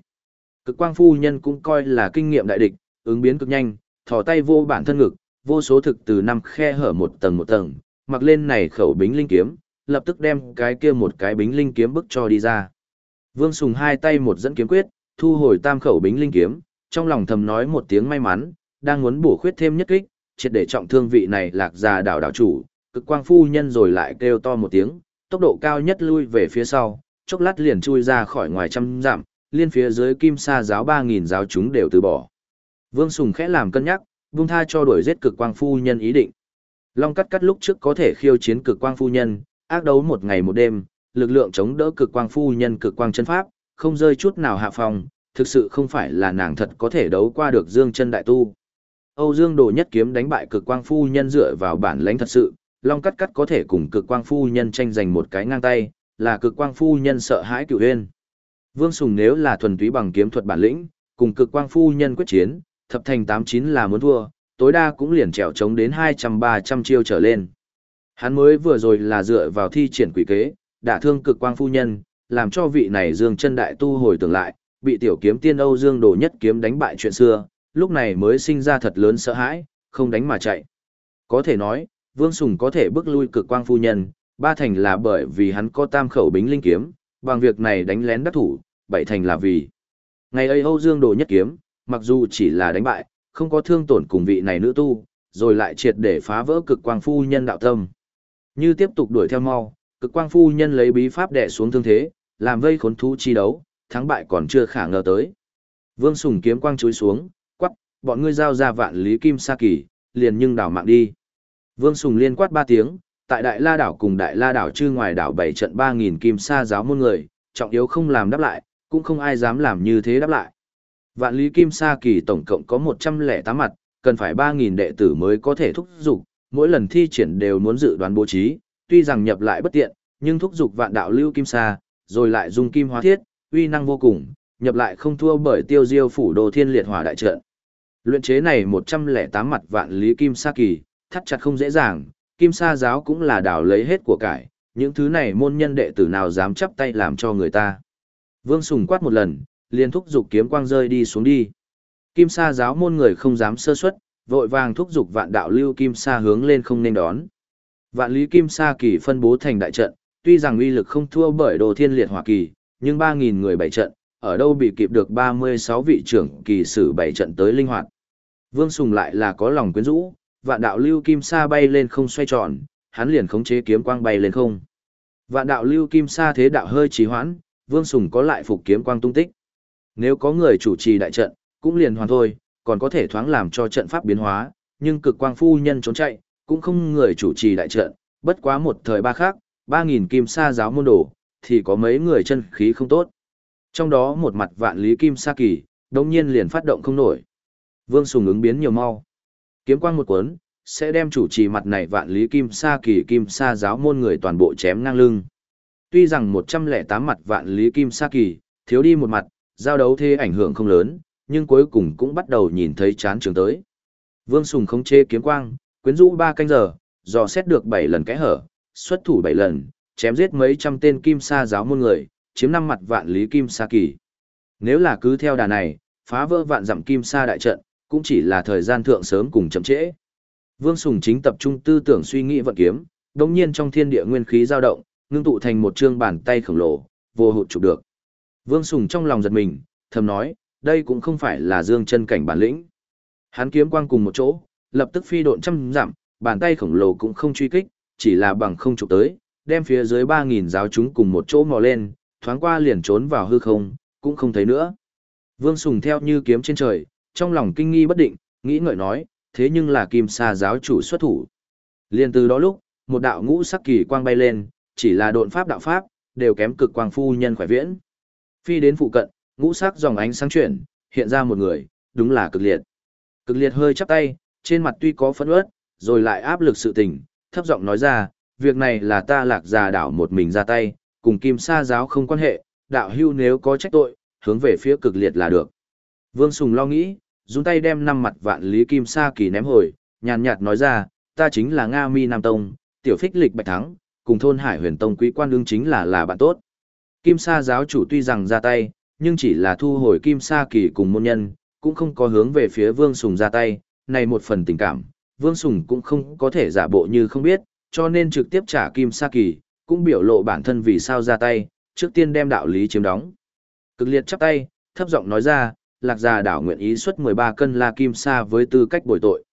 Cực quang phu nhân cũng coi là kinh nghiệm đại địch, ứng biến cực nhanh, thò tay vô bản thân ngực, vô số thực từ năm khe hở một tầng một tầng, mặc lên này khẩu bính linh kiếm, lập tức đem cái kia một cái bính linh kiếm bức cho đi ra. Vương Sùng hai tay một dẫn kiếm quyết, thu hồi tam khẩu bính linh kiếm, trong lòng thầm nói một tiếng may mắn, đang muốn bổ khuyết thêm nhất kích, triệt để trọng thương vị này lạc già đảo đảo chủ, cực quang phu nhân rồi lại kêu to một tiếng, tốc độ cao nhất lui về phía sau, chốc lát liền chui ra khỏi ngoài trăm dặm, liên phía dưới kim sa giáo 3.000 giáo chúng đều từ bỏ. Vương Sùng khẽ làm cân nhắc, buông tha cho đuổi giết cực quang phu nhân ý định. Long cắt cắt lúc trước có thể khiêu chiến cực quang phu nhân, ác đấu một ngày một đêm, lực lượng chống đỡ cực quang phu nhân cực quang chân pháp, không rơi chút nào hạ phòng, thực sự không phải là nàng thật có thể đấu qua được Dương chân đại tu. Âu Dương Đồ nhất kiếm đánh bại cực quang phu nhân dựa vào bản lãnh thật sự, Long cắt cắt có thể cùng cực quang phu nhân tranh giành một cái ngang tay, là cực quang phu nhân sợ hãi cửu huyên. Vương Sùng nếu là thuần túy bằng kiếm thuật bản lĩnh, cùng cực quang phu nhân quyết chiến, thập thành tám chín là muốn thua, tối đa cũng liền trèo chống đến hai trăm ba trăm chiêu trở lên. Hắn mới vừa rồi là dựa vào thi triển quỷ kế, đả thương cực quang phu nhân, làm cho vị này Dương chân đại tu hồi tưởng lại, bị tiểu kiếm tiên Âu Dương Đồ nhất kiếm đánh bại chuyện xưa, lúc này mới sinh ra thật lớn sợ hãi, không đánh mà chạy. Có thể nói, Vương Sùng có thể bước lui cực quang phu nhân, ba thành là bởi vì hắn có tam khẩu bính linh kiếm, bằng việc này đánh lén đắc thủ, bảy thành là vì. Ngày ấy Âu Dương Đồ nhất kiếm, mặc dù chỉ là đánh bại, không có thương tổn cùng vị này nữ tu, rồi lại triệt để phá vỡ cực quang phu nhân đạo tâm. Như tiếp tục đuổi theo mau, cực quang phu nhân lấy bí pháp đè xuống thương thế, làm vây khốn thú chi đấu, thắng bại còn chưa khả ngờ tới. Vương Sùng kiếm quang chúi xuống, quắc, bọn ngươi giao ra vạn lý kim sa kỳ, liền nhưng đảo mạng đi. Vương Sùng liên quát ba tiếng, tại Đại La đảo cùng Đại La đảo chư ngoài đảo bảy trận 3000 kim sa giáo môn người, trọng yếu không làm đáp lại, cũng không ai dám làm như thế đáp lại. Vạn lý kim sa kỳ tổng cộng có 108 mặt, cần phải 3000 đệ tử mới có thể thúc dục, mỗi lần thi triển đều muốn dự đoán bố trí, tuy rằng nhập lại bất tiện, nhưng thúc dục vạn đạo lưu kim sa, rồi lại dùng kim hóa thiết, uy năng vô cùng, nhập lại không thua bởi tiêu diêu phủ đồ thiên liệt hỏa đại trận. Luyện chế này 108 mặt vạn lý kim sa kỳ, thắt chặt không dễ dàng, kim sa giáo cũng là đảo lấy hết của cải, những thứ này môn nhân đệ tử nào dám chấp tay làm cho người ta. Vương Sùng quát một lần, liền thúc dục kiếm quang rơi đi xuống đi. Kim sa giáo môn người không dám sơ suất, vội vàng thúc dục vạn đạo lưu kim sa hướng lên không nên đón. Vạn lý kim sa kỳ phân bố thành đại trận, tuy rằng uy lực không thua bởi đồ thiên liệt hỏa kỳ, nhưng 3.000 người bảy trận, ở đâu bị kịp được 36 vị trưởng kỳ sử bảy trận tới linh hoạt. Vương Sùng lại là có lòng quyến rũ, vạn đạo lưu kim sa bay lên không xoay tròn, hắn liền khống chế kiếm quang bay lên không. Vạn đạo lưu kim sa thế đạo hơi trì hoãn, Vương Sùng có lại phục kiếm quang tung tích. Nếu có người chủ trì đại trận, cũng liền hoàn thôi, còn có thể thoáng làm cho trận pháp biến hóa, nhưng cực quang phu nhân trốn chạy, cũng không người chủ trì đại trận, bất quá một thời ba khác, 3.000 kim sa giáo môn đồ, thì có mấy người chân khí không tốt. Trong đó một mặt vạn lý kim sa kỳ, đồng nhiên liền phát động không nổi. Vương Sùng ứng biến nhiều mau. Kiếm quang một cuốn, sẽ đem chủ trì mặt này vạn lý kim sa kỳ kim sa giáo môn người toàn bộ chém ngang lưng. Tuy rằng 108 mặt vạn lý kim sa kỳ, thiếu đi một mặt, giao đấu thế ảnh hưởng không lớn, nhưng cuối cùng cũng bắt đầu nhìn thấy chán trường tới. Vương Sùng không chê kiếm quang, quyến rũ ba canh giờ, dò xét được bảy lần cái hở, xuất thủ bảy lần, chém giết mấy trăm tên kim sa giáo môn người, chiếm năm mặt vạn lý kim sa kỳ. Nếu là cứ theo đà này, phá vỡ vạn dặm kim sa đại trận, cũng chỉ là thời gian thượng sớm cùng chậm trễ. Vương Sùng chính tập trung tư tưởng suy nghĩ vận kiếm, đồng nhiên trong thiên địa nguyên khí dao động, ngưng tụ thành một trương bàn tay khổng lồ, vô hụt chụp được. Vương Sùng trong lòng giật mình, thầm nói, đây cũng không phải là dương chân cảnh bản lĩnh. Hắn kiếm quang cùng một chỗ, lập tức phi độn trăm dặm, bàn tay khổng lồ cũng không truy kích, chỉ là bằng không chụp tới, đem phía dưới 3000 giáo chúng cùng một chỗ mò lên, thoáng qua liền trốn vào hư không, cũng không thấy nữa. Vương Sùng theo như kiếm trên trời, trong lòng kinh nghi bất định, nghĩ ngợi nói, thế nhưng là kim sa giáo chủ xuất thủ. liền từ đó lúc, một đạo ngũ sắc kỳ quang bay lên, chỉ là độn pháp đạo pháp, đều kém cực quang phu nhân khỏe viễn. Phi đến phụ cận, ngũ sắc dòng ánh sáng chuyển, hiện ra một người, đúng là cực liệt. Cực liệt hơi chắp tay, trên mặt tuy có phẫn uất, rồi lại áp lực sự tình, thấp giọng nói ra, việc này là ta lạc già đảo một mình ra tay, cùng kim sa giáo không quan hệ, đạo hưu nếu có trách tội, hướng về phía cực liệt là được. Vương Sùng lo nghĩ, dùng tay đem năm mặt vạn lý kim sa kỳ ném hồi, nhàn nhạt nói ra, ta chính là Nga Mi Nam Tông, tiểu phích lịch bạch thắng, cùng thôn Hải Huyền Tông quý quan đương chính là là bạn tốt. Kim sa giáo chủ tuy rằng ra tay, nhưng chỉ là thu hồi kim sa kỳ cùng môn nhân, cũng không có hướng về phía Vương Sùng ra tay, này một phần tình cảm, Vương Sùng cũng không có thể giả bộ như không biết, cho nên trực tiếp trả kim sa kỳ, cũng biểu lộ bản thân vì sao ra tay, trước tiên đem đạo lý chiếm đóng. Cực liệt chắp tay, thấp giọng nói ra, lạc già đảo nguyện ý xuất 13 cân la kim sa với tư cách bồi tội.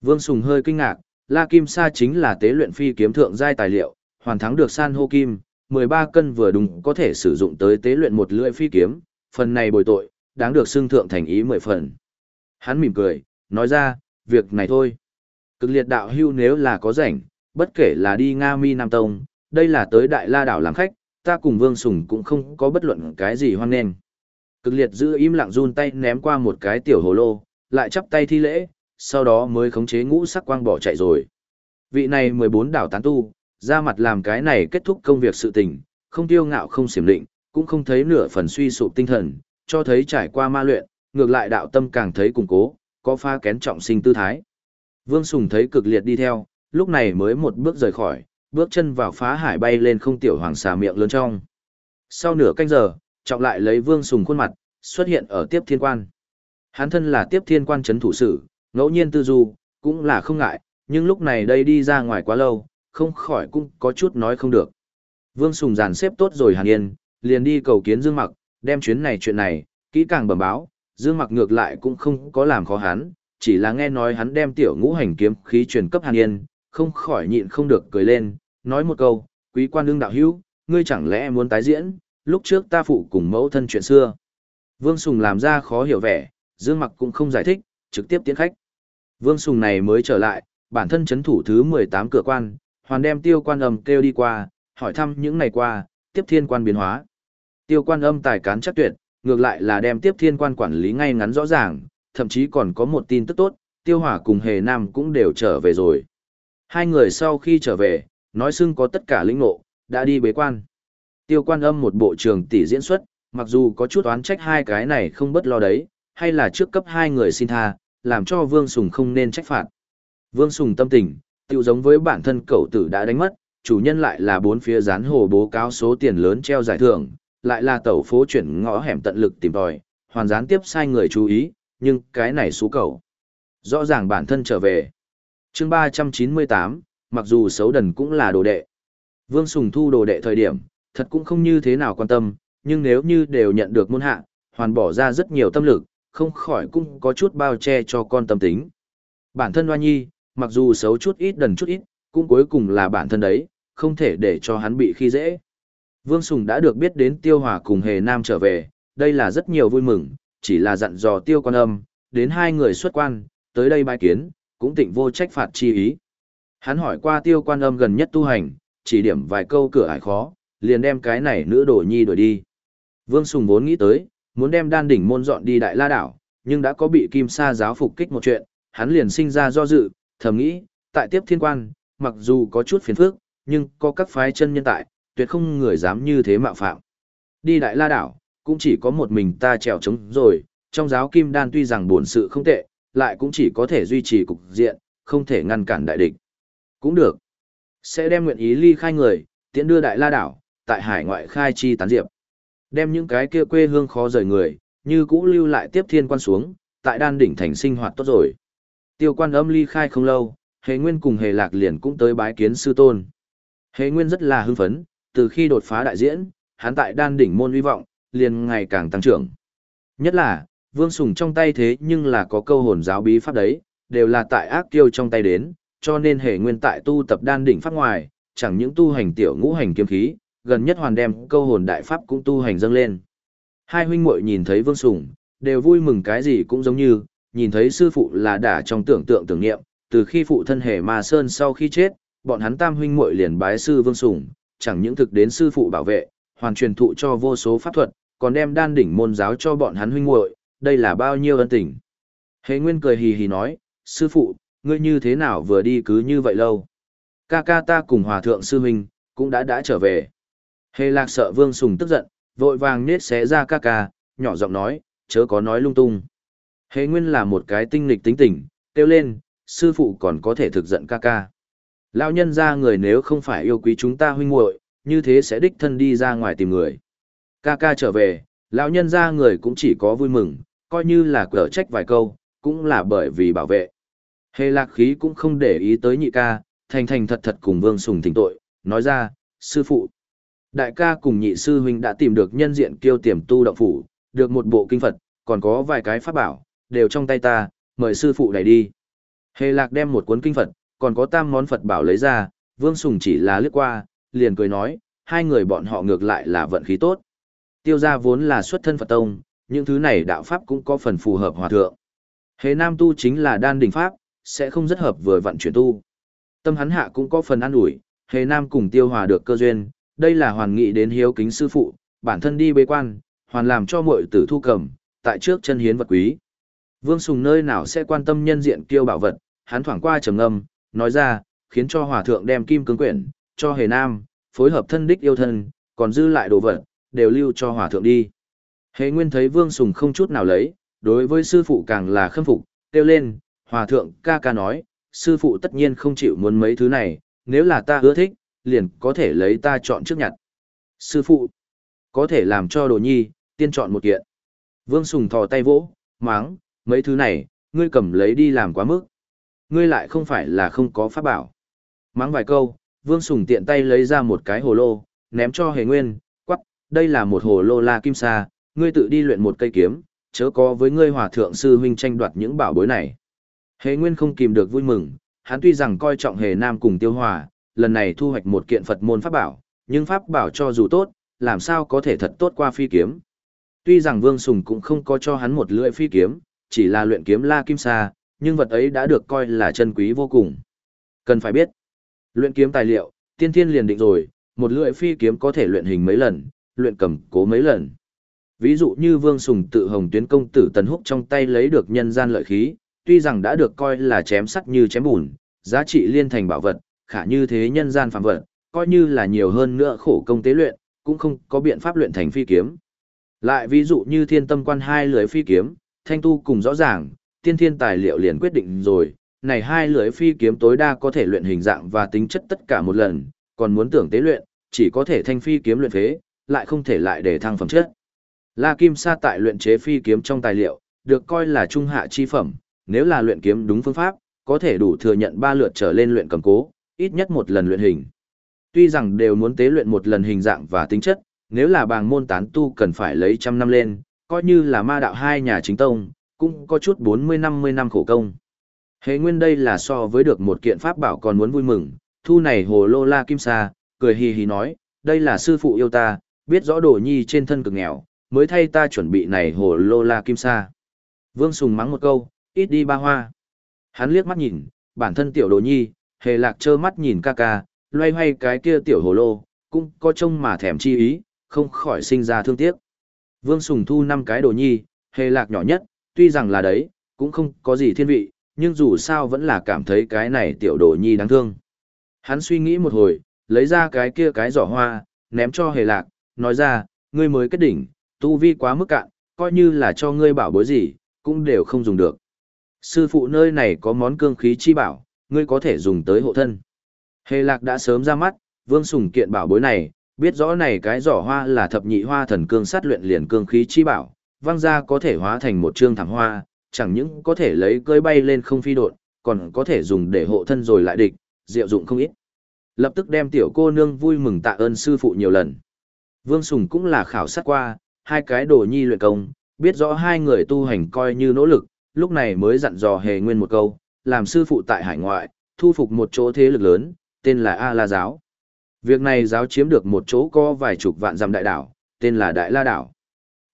Vương Sùng hơi kinh ngạc, la kim sa chính là tế luyện phi kiếm thượng giai tài liệu, hoàn thắng được san hô kim, 13 cân vừa đúng có thể sử dụng tới tế luyện một lưỡi phi kiếm, phần này bồi tội, đáng được xưng thượng thành ý 10 phần. Hắn mỉm cười, nói ra, việc này thôi. Cực liệt đạo hưu nếu là có rảnh, bất kể là đi Nga Mi Nam Tông, đây là tới Đại La Đảo làm khách, ta cùng Vương Sùng cũng không có bất luận cái gì hoang nền. Cực liệt giữ im lặng run tay ném qua một cái tiểu hồ lô, lại chắp tay thi lễ, sau đó mới khống chế ngũ sắc quang bỏ chạy rồi. Vị này 14 đảo tán tu, ra mặt làm cái này kết thúc công việc sự tình, không tiêu ngạo không xiểm định, cũng không thấy nửa phần suy sụp tinh thần, cho thấy trải qua ma luyện, ngược lại đạo tâm càng thấy củng cố, có pha kén trọng sinh tư thái. Vương Sùng thấy cực liệt đi theo, lúc này mới một bước rời khỏi, bước chân vào phá hải bay lên không tiểu hoàng xà miệng lớn trong. Sau nửa canh giờ, trọng lại lấy Vương Sùng khuôn mặt, xuất hiện ở tiếp thiên quan. Hắn thân là tiếp thiên quan chấn thủ sử, ngẫu nhiên tư du, cũng là không ngại, nhưng lúc này đây đi ra ngoài quá lâu, không khỏi cũng có chút nói không được. Vương Sùng dàn xếp tốt rồi hàn yên, liền đi cầu kiến Dương Mặc, đem chuyến này chuyện này, kỹ càng bẩm báo, Dương Mặc ngược lại cũng không có làm khó hắn, chỉ là nghe nói hắn đem tiểu ngũ hành kiếm khí truyền cấp hàn yên, không khỏi nhịn không được cười lên, nói một câu, quý quan đương đạo hữu, ngươi chẳng lẽ muốn tái diễn, lúc trước ta phụ cùng mẫu thân chuyện xưa. Vương Sùng làm ra khó hiểu vẻ, Dương Mặc cũng không giải thích, trực tiếp tiến khách. Vương Sùng này mới trở lại, bản thân chấn thủ thứ 18 cửa quan, hoàn đem tiêu quan âm kêu đi qua, hỏi thăm những ngày qua, tiếp thiên quan biến hóa. Tiêu quan âm tài cán chắc tuyệt, ngược lại là đem tiếp thiên quan quản lý ngay ngắn rõ ràng, thậm chí còn có một tin tức tốt, tiêu hỏa cùng hề nam cũng đều trở về rồi. Hai người sau khi trở về, nói xưng có tất cả lĩnh ngộ, đã đi bế quan. Tiêu quan âm một bộ trường tỷ diễn xuất, mặc dù có chút oán trách hai cái này không bất lo đấy, hay là trước cấp hai người xin tha, làm cho Vương Sùng không nên trách phạt. Vương Sùng tâm tình, tiêu giống với bản thân cậu tử đã đánh mất, chủ nhân lại là bốn phía gián hồ bố cáo số tiền lớn treo giải thưởng, lại là tẩu phố chuyển ngõ hẻm tận lực tìm tòi, hoàn gián tiếp sai người chú ý, nhưng cái này xú cầu. Rõ ràng bản thân trở về. chương 398, mặc dù xấu đần cũng là đồ đệ. Vương Sùng thu đồ đệ thời điểm, thật cũng không như thế nào quan tâm, nhưng nếu như đều nhận được môn hạ, hoàn bỏ ra rất nhiều tâm lực, không khỏi cũng có chút bao che cho con tâm tính. Bản thân Hoa Nhi, mặc dù xấu chút ít đần chút ít, cũng cuối cùng là bản thân đấy, không thể để cho hắn bị khi dễ. Vương Sùng đã được biết đến Tiêu Hòa cùng Hề Nam trở về, đây là rất nhiều vui mừng, chỉ là dặn dò Tiêu Quan Âm, đến hai người xuất quan, tới đây bài kiến, cũng tịnh vô trách phạt chi ý. Hắn hỏi qua Tiêu Quan Âm gần nhất tu hành, chỉ điểm vài câu cửa ải khó, liền đem cái này nữ đổ nhi đuổi đi. Vương Sùng vốn nghĩ tới, muốn đem đan đỉnh môn dọn đi Đại La Đảo, nhưng đã có bị Kim Sa giáo phục kích một chuyện, hắn liền sinh ra do dự, thầm nghĩ, tại tiếp thiên quan, mặc dù có chút phiền phức, nhưng có các phái chân nhân tại, tuyệt không người dám như thế mạo phạm. Đi đại la đảo, cũng chỉ có một mình ta trèo trống rồi, trong giáo kim đan tuy rằng buồn sự không tệ, lại cũng chỉ có thể duy trì cục diện, không thể ngăn cản đại địch. Cũng được. Sẽ đem nguyện ý ly khai người, tiễn đưa đại la đảo, tại hải ngoại khai chi tán diệp. Đem những cái kia quê hương khó rời người, như cũ lưu lại tiếp thiên quan xuống, tại đan đỉnh thành sinh hoạt tốt rồi. Tiêu quan âm ly khai không lâu, hề nguyên cùng hề lạc liền cũng tới bái kiến sư tôn. Hề nguyên rất là hưng phấn, từ khi đột phá đại diễn, hắn tại đan đỉnh môn uy vọng, liền ngày càng tăng trưởng. Nhất là, vương sùng trong tay thế nhưng là có câu hồn giáo bí pháp đấy, đều là tại ác kiêu trong tay đến, cho nên hề nguyên tại tu tập đan đỉnh pháp ngoài, chẳng những tu hành tiểu ngũ hành kiếm khí, gần nhất hoàn đem câu hồn đại pháp cũng tu hành dâng lên. Hai huynh muội nhìn thấy Vương Sùng, đều vui mừng cái gì cũng giống như, nhìn thấy sư phụ là đã trong tưởng tượng tưởng niệm, từ khi phụ thân hề ma sơn sau khi chết, bọn hắn tam huynh muội liền bái sư Vương Sùng, chẳng những thực đến sư phụ bảo vệ, hoàn truyền thụ cho vô số pháp thuật, còn đem đan đỉnh môn giáo cho bọn hắn huynh muội, đây là bao nhiêu ân tình. Hề Nguyên cười hì hì nói, sư phụ, ngươi như thế nào vừa đi cứ như vậy lâu? Ca ca ta cùng hòa thượng sư huynh, cũng đã đã trở về. Hề lạc sợ vương sùng tức giận, vội vàng nết xé ra ca ca, nhỏ giọng nói, chớ có nói lung tung. Hề nguyên là một cái tinh lịch tính tình, kêu lên, sư phụ còn có thể thực giận ca ca. Lão nhân ra người nếu không phải yêu quý chúng ta huynh muội, như thế sẽ đích thân đi ra ngoài tìm người. Ca ca trở về, lão nhân ra người cũng chỉ có vui mừng, coi như là cở trách vài câu, cũng là bởi vì bảo vệ. Hề lạc khí cũng không để ý tới nhị ca, thành thành thật thật cùng vương sùng thỉnh tội, nói ra, sư phụ. Đại ca cùng nhị sư huynh đã tìm được nhân diện kiêu tiềm tu động phủ, được một bộ kinh Phật, còn có vài cái pháp bảo, đều trong tay ta, mời sư phụ đẩy đi. Hề lạc đem một cuốn kinh Phật, còn có tam món Phật bảo lấy ra, vương sùng chỉ là lướt qua, liền cười nói, hai người bọn họ ngược lại là vận khí tốt. Tiêu gia vốn là xuất thân Phật tông, những thứ này đạo pháp cũng có phần phù hợp hòa thượng. Hề nam tu chính là đan đỉnh pháp, sẽ không rất hợp vừa vận chuyển tu. Tâm hắn hạ cũng có phần an ủi, hề nam cùng tiêu hòa được cơ duyên, đây là hoàn nghị đến hiếu kính sư phụ, bản thân đi bế quan, hoàn làm cho mọi tử thu cầm, tại trước chân hiến vật quý. Vương Sùng nơi nào sẽ quan tâm nhân diện kiêu bảo vật, hắn thoảng qua trầm ngâm, nói ra, khiến cho hòa thượng đem kim cương quyển, cho hề nam, phối hợp thân đích yêu thân, còn dư lại đồ vật, đều lưu cho hòa thượng đi. Hề nguyên thấy Vương Sùng không chút nào lấy, đối với sư phụ càng là khâm phục, kêu lên, hòa thượng ca ca nói, sư phụ tất nhiên không chịu muốn mấy thứ này, nếu là ta ưa thích, liền có thể lấy ta chọn trước nhặt. Sư phụ, có thể làm cho đồ nhi, tiên chọn một kiện. Vương Sùng thò tay vỗ, máng, mấy thứ này, ngươi cầm lấy đi làm quá mức. Ngươi lại không phải là không có pháp bảo. Mắng vài câu, Vương Sùng tiện tay lấy ra một cái hồ lô, ném cho hề nguyên, quắc, đây là một hồ lô la kim sa, ngươi tự đi luyện một cây kiếm, chớ có với ngươi hòa thượng sư huynh tranh đoạt những bảo bối này. Hề nguyên không kìm được vui mừng, hắn tuy rằng coi trọng hề nam cùng tiêu hòa, lần này thu hoạch một kiện Phật môn pháp bảo, nhưng pháp bảo cho dù tốt, làm sao có thể thật tốt qua phi kiếm. Tuy rằng Vương Sùng cũng không có cho hắn một lưỡi phi kiếm, chỉ là luyện kiếm la kim sa, nhưng vật ấy đã được coi là chân quý vô cùng. Cần phải biết, luyện kiếm tài liệu, tiên thiên liền định rồi, một lưỡi phi kiếm có thể luyện hình mấy lần, luyện cầm cố mấy lần. Ví dụ như Vương Sùng tự hồng tuyến công tử Tần Húc trong tay lấy được nhân gian lợi khí, tuy rằng đã được coi là chém sắt như chém bùn, giá trị liên thành bảo vật, khả như thế nhân gian phàm vật, coi như là nhiều hơn nữa khổ công tế luyện, cũng không có biện pháp luyện thành phi kiếm. Lại ví dụ như thiên tâm quan hai lưỡi phi kiếm, thanh tu cùng rõ ràng, tiên thiên tài liệu liền quyết định rồi, này hai lưỡi phi kiếm tối đa có thể luyện hình dạng và tính chất tất cả một lần, còn muốn tưởng tế luyện, chỉ có thể thanh phi kiếm luyện phế, lại không thể lại để thăng phẩm chất. La Kim Sa tại luyện chế phi kiếm trong tài liệu, được coi là trung hạ chi phẩm, nếu là luyện kiếm đúng phương pháp, có thể đủ thừa nhận ba lượt trở lên luyện cầm cố, ít nhất một lần luyện hình. Tuy rằng đều muốn tế luyện một lần hình dạng và tính chất, nếu là bàng môn tán tu cần phải lấy trăm năm lên, coi như là ma đạo hai nhà chính tông, cũng có chút 40-50 năm khổ công. Hệ nguyên đây là so với được một kiện pháp bảo còn muốn vui mừng, thu này hồ lô la kim sa, cười hì hì nói, đây là sư phụ yêu ta, biết rõ đồ nhi trên thân cực nghèo, mới thay ta chuẩn bị này hồ lô la kim sa. Vương Sùng mắng một câu, ít đi ba hoa. Hắn liếc mắt nhìn, bản thân tiểu đồ nhi, hề lạc trơ mắt nhìn ca ca, loay hoay cái kia tiểu hồ lô, cũng có trông mà thèm chi ý, không khỏi sinh ra thương tiếc. Vương Sùng thu năm cái đồ nhi, hề lạc nhỏ nhất, tuy rằng là đấy, cũng không có gì thiên vị, nhưng dù sao vẫn là cảm thấy cái này tiểu đồ nhi đáng thương. Hắn suy nghĩ một hồi, lấy ra cái kia cái giỏ hoa, ném cho hề lạc, nói ra, ngươi mới kết đỉnh, tu vi quá mức cạn, coi như là cho ngươi bảo bối gì, cũng đều không dùng được. Sư phụ nơi này có món cương khí chi bảo, ngươi có thể dùng tới hộ thân. Hề lạc đã sớm ra mắt, vương sùng kiện bảo bối này, biết rõ này cái giỏ hoa là thập nhị hoa thần cương sát luyện liền cương khí chi bảo, văng ra có thể hóa thành một trương thảm hoa, chẳng những có thể lấy cơi bay lên không phi đột, còn có thể dùng để hộ thân rồi lại địch, diệu dụng không ít. Lập tức đem tiểu cô nương vui mừng tạ ơn sư phụ nhiều lần. Vương Sùng cũng là khảo sát qua, hai cái đồ nhi luyện công, biết rõ hai người tu hành coi như nỗ lực, lúc này mới dặn dò hề nguyên một câu, làm sư phụ tại hải ngoại, thu phục một chỗ thế lực lớn, tên là A-La Giáo. Việc này giáo chiếm được một chỗ có vài chục vạn dặm đại đảo, tên là Đại La Đảo.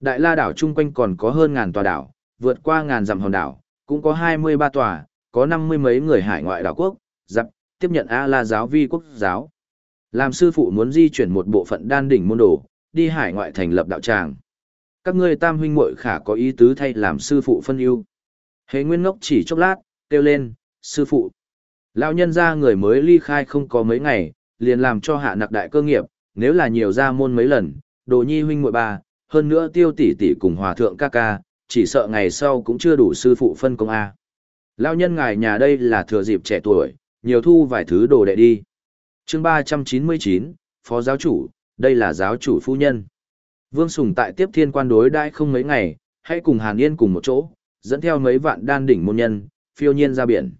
Đại La Đảo chung quanh còn có hơn ngàn tòa đảo, vượt qua ngàn dặm hòn đảo, cũng có 23 tòa, có năm mươi mấy người hải ngoại đảo quốc, dặm, tiếp nhận A-La Giáo vi quốc giáo. Làm sư phụ muốn di chuyển một bộ phận đan đỉnh môn đồ, đi hải ngoại thành lập đạo tràng. Các ngươi tam huynh muội khả có ý tứ thay làm sư phụ phân ưu. Hề Nguyên Ngốc chỉ chốc lát, kêu lên, sư phụ. Lão nhân ra người mới ly khai không có mấy ngày, liền làm cho hạ nặc đại cơ nghiệp, nếu là nhiều ra môn mấy lần, đồ nhi huynh muội ba, hơn nữa tiêu tỷ tỷ cùng hòa thượng ca ca, chỉ sợ ngày sau cũng chưa đủ sư phụ phân công A. Lão nhân ngài nhà đây là thừa dịp trẻ tuổi, nhiều thu vài thứ đồ đệ đi. chương ba trăm chín mươi chín Phó giáo chủ, đây là giáo chủ phu nhân. Vương Sùng tại tiếp thiên quan đối đãi không mấy ngày, hãy cùng Hàn Yên cùng một chỗ, dẫn theo mấy vạn đan đỉnh môn nhân, phiêu nhiên ra biển.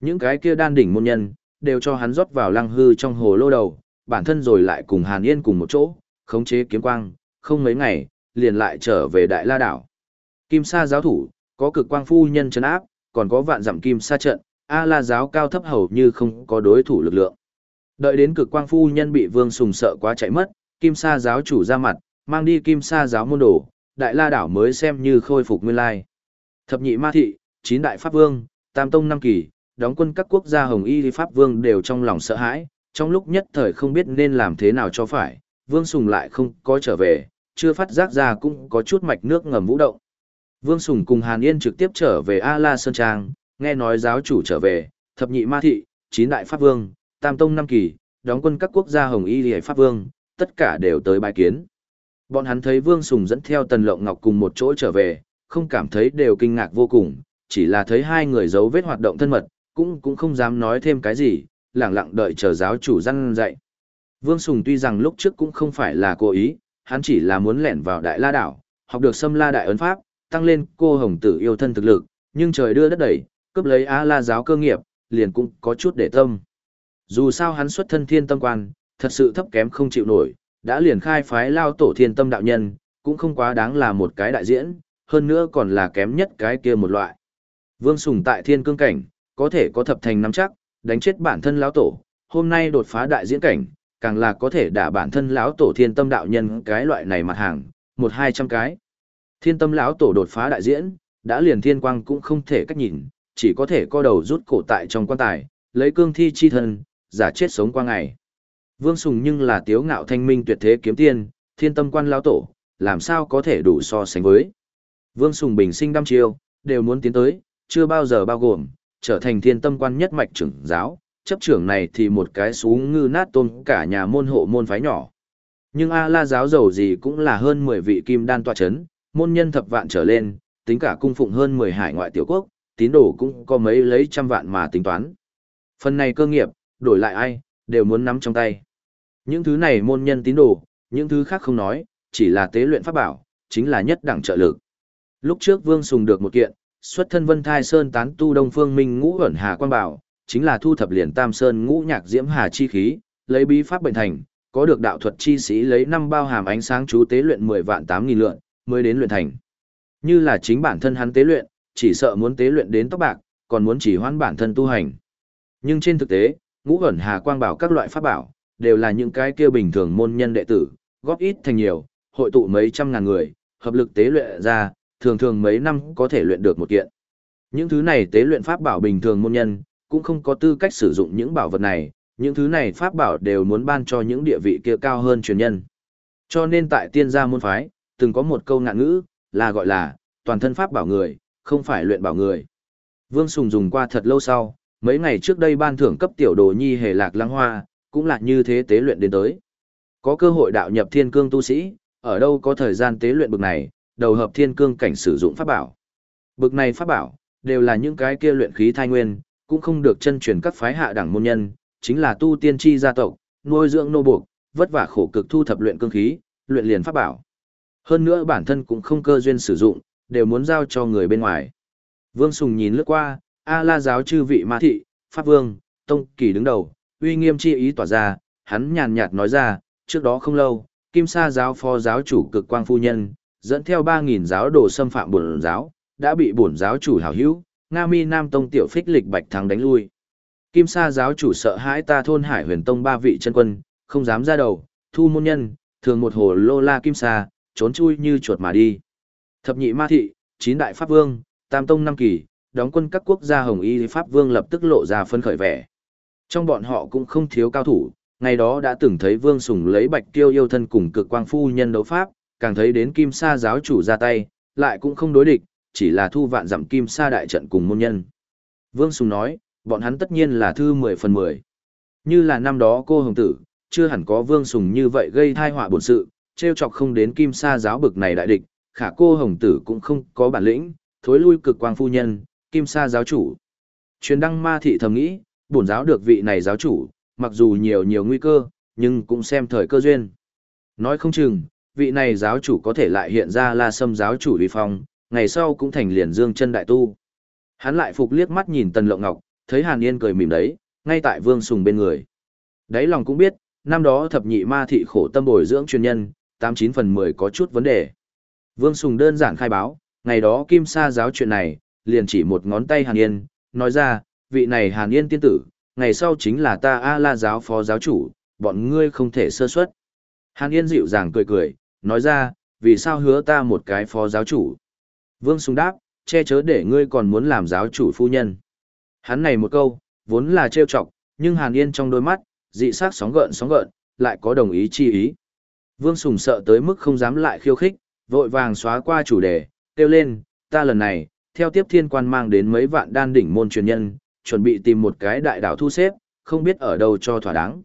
Những cái kia đan đỉnh môn nhân, đều cho hắn rót vào lăng hư trong hồ lô đầu, bản thân rồi lại cùng Hàn Yên cùng một chỗ, khống chế kiếm quang, không mấy ngày, liền lại trở về Đại La Đảo. Kim Sa giáo thủ, có cực quang phu nhân chấn áp, còn có vạn dặm Kim Sa trận, A La giáo cao thấp hầu như không có đối thủ lực lượng. Đợi đến cực quang phu nhân bị Vương Sùng sợ quá chạy mất, Kim Sa giáo chủ ra mặt, mang đi Kim Sa giáo môn đồ, Đại La đảo mới xem như khôi phục nguyên lai. Thập nhị ma thị, chín đại pháp vương, tam tông năm kỳ, đóng quân các quốc gia hồng y pháp vương đều trong lòng sợ hãi, trong lúc nhất thời không biết nên làm thế nào cho phải, Vương Sùng lại không có trở về, chưa phát giác ra cũng có chút mạch nước ngầm vũ động. Vương Sùng cùng Hàn Yên trực tiếp trở về A La Sơn Trang, nghe nói giáo chủ trở về, thập nhị ma thị, chín đại pháp vương, tam tông năm kỳ, đóng quân các quốc gia hồng y Liễu pháp vương, tất cả đều tới bài kiến. Bọn hắn thấy Vương Sùng dẫn theo Tần Lộng Ngọc cùng một chỗ trở về, không cảm thấy đều kinh ngạc vô cùng, chỉ là thấy hai người giấu vết hoạt động thân mật, cũng cũng không dám nói thêm cái gì, lặng lặng đợi chờ giáo chủ răn dạy. Vương Sùng tuy rằng lúc trước cũng không phải là cố ý, hắn chỉ là muốn lẻn vào Đại La Đảo, học được xâm la đại ấn pháp, tăng lên cô hồng tử yêu thân thực lực, nhưng trời đưa đất đẩy, cướp lấy A La giáo cơ nghiệp, liền cũng có chút để tâm. Dù sao hắn xuất thân thiên tâm quan, thật sự thấp kém không chịu nổi, đã liền khai phái lao tổ thiên tâm đạo nhân, cũng không quá đáng là một cái đại diễn, hơn nữa còn là kém nhất cái kia một loại. Vương Sùng tại thiên cương cảnh, có thể có thập thành nắm chắc, đánh chết bản thân lão tổ, hôm nay đột phá đại diễn cảnh, càng là có thể đả bản thân lão tổ thiên tâm đạo nhân cái loại này mặt hàng, một hai trăm cái. Thiên tâm lão tổ đột phá đại diễn, đã liền thiên quang cũng không thể cách nhìn, chỉ có thể co đầu rút cổ tại trong quan tài, lấy cương thi chi thân, giả chết sống qua ngày. Vương Sùng nhưng là tiếu ngạo thanh minh tuyệt thế kiếm tiên, thiên tâm quan lão tổ, làm sao có thể đủ so sánh với. Vương Sùng bình sinh đăm chiêu, đều muốn tiến tới, chưa bao giờ bao gồm, trở thành thiên tâm quan nhất mạch trưởng giáo, chấp trưởng này thì một cái xuống ngư nát tôn cả nhà môn hộ môn phái nhỏ. Nhưng A la giáo giàu gì cũng là hơn 10 vị kim đan tọa chấn, môn nhân thập vạn trở lên, tính cả cung phụng hơn 10 hải ngoại tiểu quốc, tín đồ cũng có mấy lấy trăm vạn mà tính toán. Phần này cơ nghiệp, đổi lại ai, đều muốn nắm trong tay. Những thứ này môn nhân tín đồ, những thứ khác không nói, chỉ là tế luyện pháp bảo, chính là nhất đẳng trợ lực. Lúc trước Vương Sùng được một kiện, xuất thân Vân Thai Sơn tán tu Đông Phương Minh Ngũ ẩn Hà Quan Bảo, chính là thu thập liền Tam Sơn Ngũ Nhạc Diễm Hà chi khí, lấy bí pháp bệnh thành, có được đạo thuật chi sĩ lấy năm bao hàm ánh sáng chú tế luyện 10 vạn tám nghìn lượn mới đến luyện thành. Như là chính bản thân hắn tế luyện, chỉ sợ muốn tế luyện đến tóc bạc, còn muốn chỉ hoãn bản thân tu hành. Nhưng trên thực tế, Ngũ ẩn Hà Quang Bảo các loại pháp bảo, đều là những cái kia bình thường môn nhân đệ tử, góp ít thành nhiều, hội tụ mấy trăm ngàn người, hợp lực tế luyện ra, thường thường mấy năm có thể luyện được một kiện. Những thứ này tế luyện pháp bảo bình thường môn nhân, cũng không có tư cách sử dụng những bảo vật này, những thứ này pháp bảo đều muốn ban cho những địa vị kia cao hơn truyền nhân. Cho nên tại tiên gia môn phái, từng có một câu ngạn ngữ, là gọi là, toàn thân pháp bảo người, không phải luyện bảo người. Vương Sùng dùng qua thật lâu sau, mấy ngày trước đây ban thưởng cấp tiểu đồ nhi hề lạc lăng hoa, cũng là như thế tế luyện đến tới. Có cơ hội đạo nhập thiên cương tu sĩ, ở đâu có thời gian tế luyện bực này, đầu hợp thiên cương cảnh sử dụng pháp bảo. Bực này pháp bảo, đều là những cái kia luyện khí thai nguyên, cũng không được chân truyền các phái hạ đẳng môn nhân, chính là tu tiên tri gia tộc, nuôi dưỡng nô buộc, vất vả khổ cực thu thập luyện cương khí, luyện liền pháp bảo. Hơn nữa bản thân cũng không cơ duyên sử dụng, đều muốn giao cho người bên ngoài. Vương Sùng nhìn lướt qua, A La giáo chư vị ma thị, Pháp Vương, Tông Kỳ đứng đầu, uy nghiêm chi ý tỏa ra, hắn nhàn nhạt nói ra, trước đó không lâu, Kim Sa giáo phó giáo chủ cực quang phu nhân, dẫn theo 3000 giáo đồ xâm phạm bổn giáo, đã bị bổn giáo chủ hảo hữu, Nga Mi Nam Tông tiểu phích lịch bạch thắng đánh lui. Kim Sa giáo chủ sợ hãi ta thôn Hải Huyền Tông ba vị chân quân, không dám ra đầu, thu môn nhân, thường một hồ lô la Kim Sa, trốn chui như chuột mà đi. Thập nhị ma thị, chín đại pháp vương, tam tông năm kỳ, đóng quân các quốc gia hồng y pháp vương lập tức lộ ra phân khởi vẻ. Trong bọn họ cũng không thiếu cao thủ, ngày đó đã từng thấy vương sùng lấy bạch tiêu yêu thân cùng cực quang phu nhân đấu pháp, càng thấy đến kim sa giáo chủ ra tay, lại cũng không đối địch, chỉ là thu vạn dặm kim sa đại trận cùng môn nhân. Vương Sùng nói, bọn hắn tất nhiên là thư 10 phần 10. Như là năm đó cô hồng tử, chưa hẳn có Vương Sùng như vậy gây thai họa bổn sự, trêu chọc không đến kim sa giáo bực này đại địch, khả cô hồng tử cũng không có bản lĩnh, thối lui cực quang phu nhân, kim sa giáo chủ. Truyền đăng ma thị thầm nghĩ, bổn giáo được vị này giáo chủ, mặc dù nhiều nhiều nguy cơ, nhưng cũng xem thời cơ duyên. Nói không chừng, vị này giáo chủ có thể lại hiện ra là sâm giáo chủ vi phong, ngày sau cũng thành liền dương chân đại tu. Hắn lại phục liếc mắt nhìn Tần Lộng Ngọc, thấy Hàn Yên cười mỉm đấy, ngay tại Vương Sùng bên người. Đấy lòng cũng biết, năm đó thập nhị ma thị khổ tâm bồi dưỡng chuyên nhân, 89 phần 10 có chút vấn đề. Vương Sùng đơn giản khai báo, ngày đó Kim Sa giáo chuyện này, liền chỉ một ngón tay Hàn Yên, nói ra, vị này Hàn Yên tiên tử, ngày sau chính là ta A-la giáo phó giáo chủ, bọn ngươi không thể sơ suất. Hàn Yên dịu dàng cười cười, nói ra, vì sao hứa ta một cái phó giáo chủ. Vương Sùng đáp, che chớ để ngươi còn muốn làm giáo chủ phu nhân. Hắn này một câu, vốn là trêu chọc, nhưng Hàn Yên trong đôi mắt, dị sắc sóng gợn sóng gợn, lại có đồng ý chi ý. Vương Sùng sợ tới mức không dám lại khiêu khích, vội vàng xóa qua chủ đề, kêu lên, ta lần này, theo tiếp thiên quan mang đến mấy vạn đan đỉnh môn truyền nhân, chuẩn bị tìm một cái đại đảo thu xếp, không biết ở đâu cho thỏa đáng.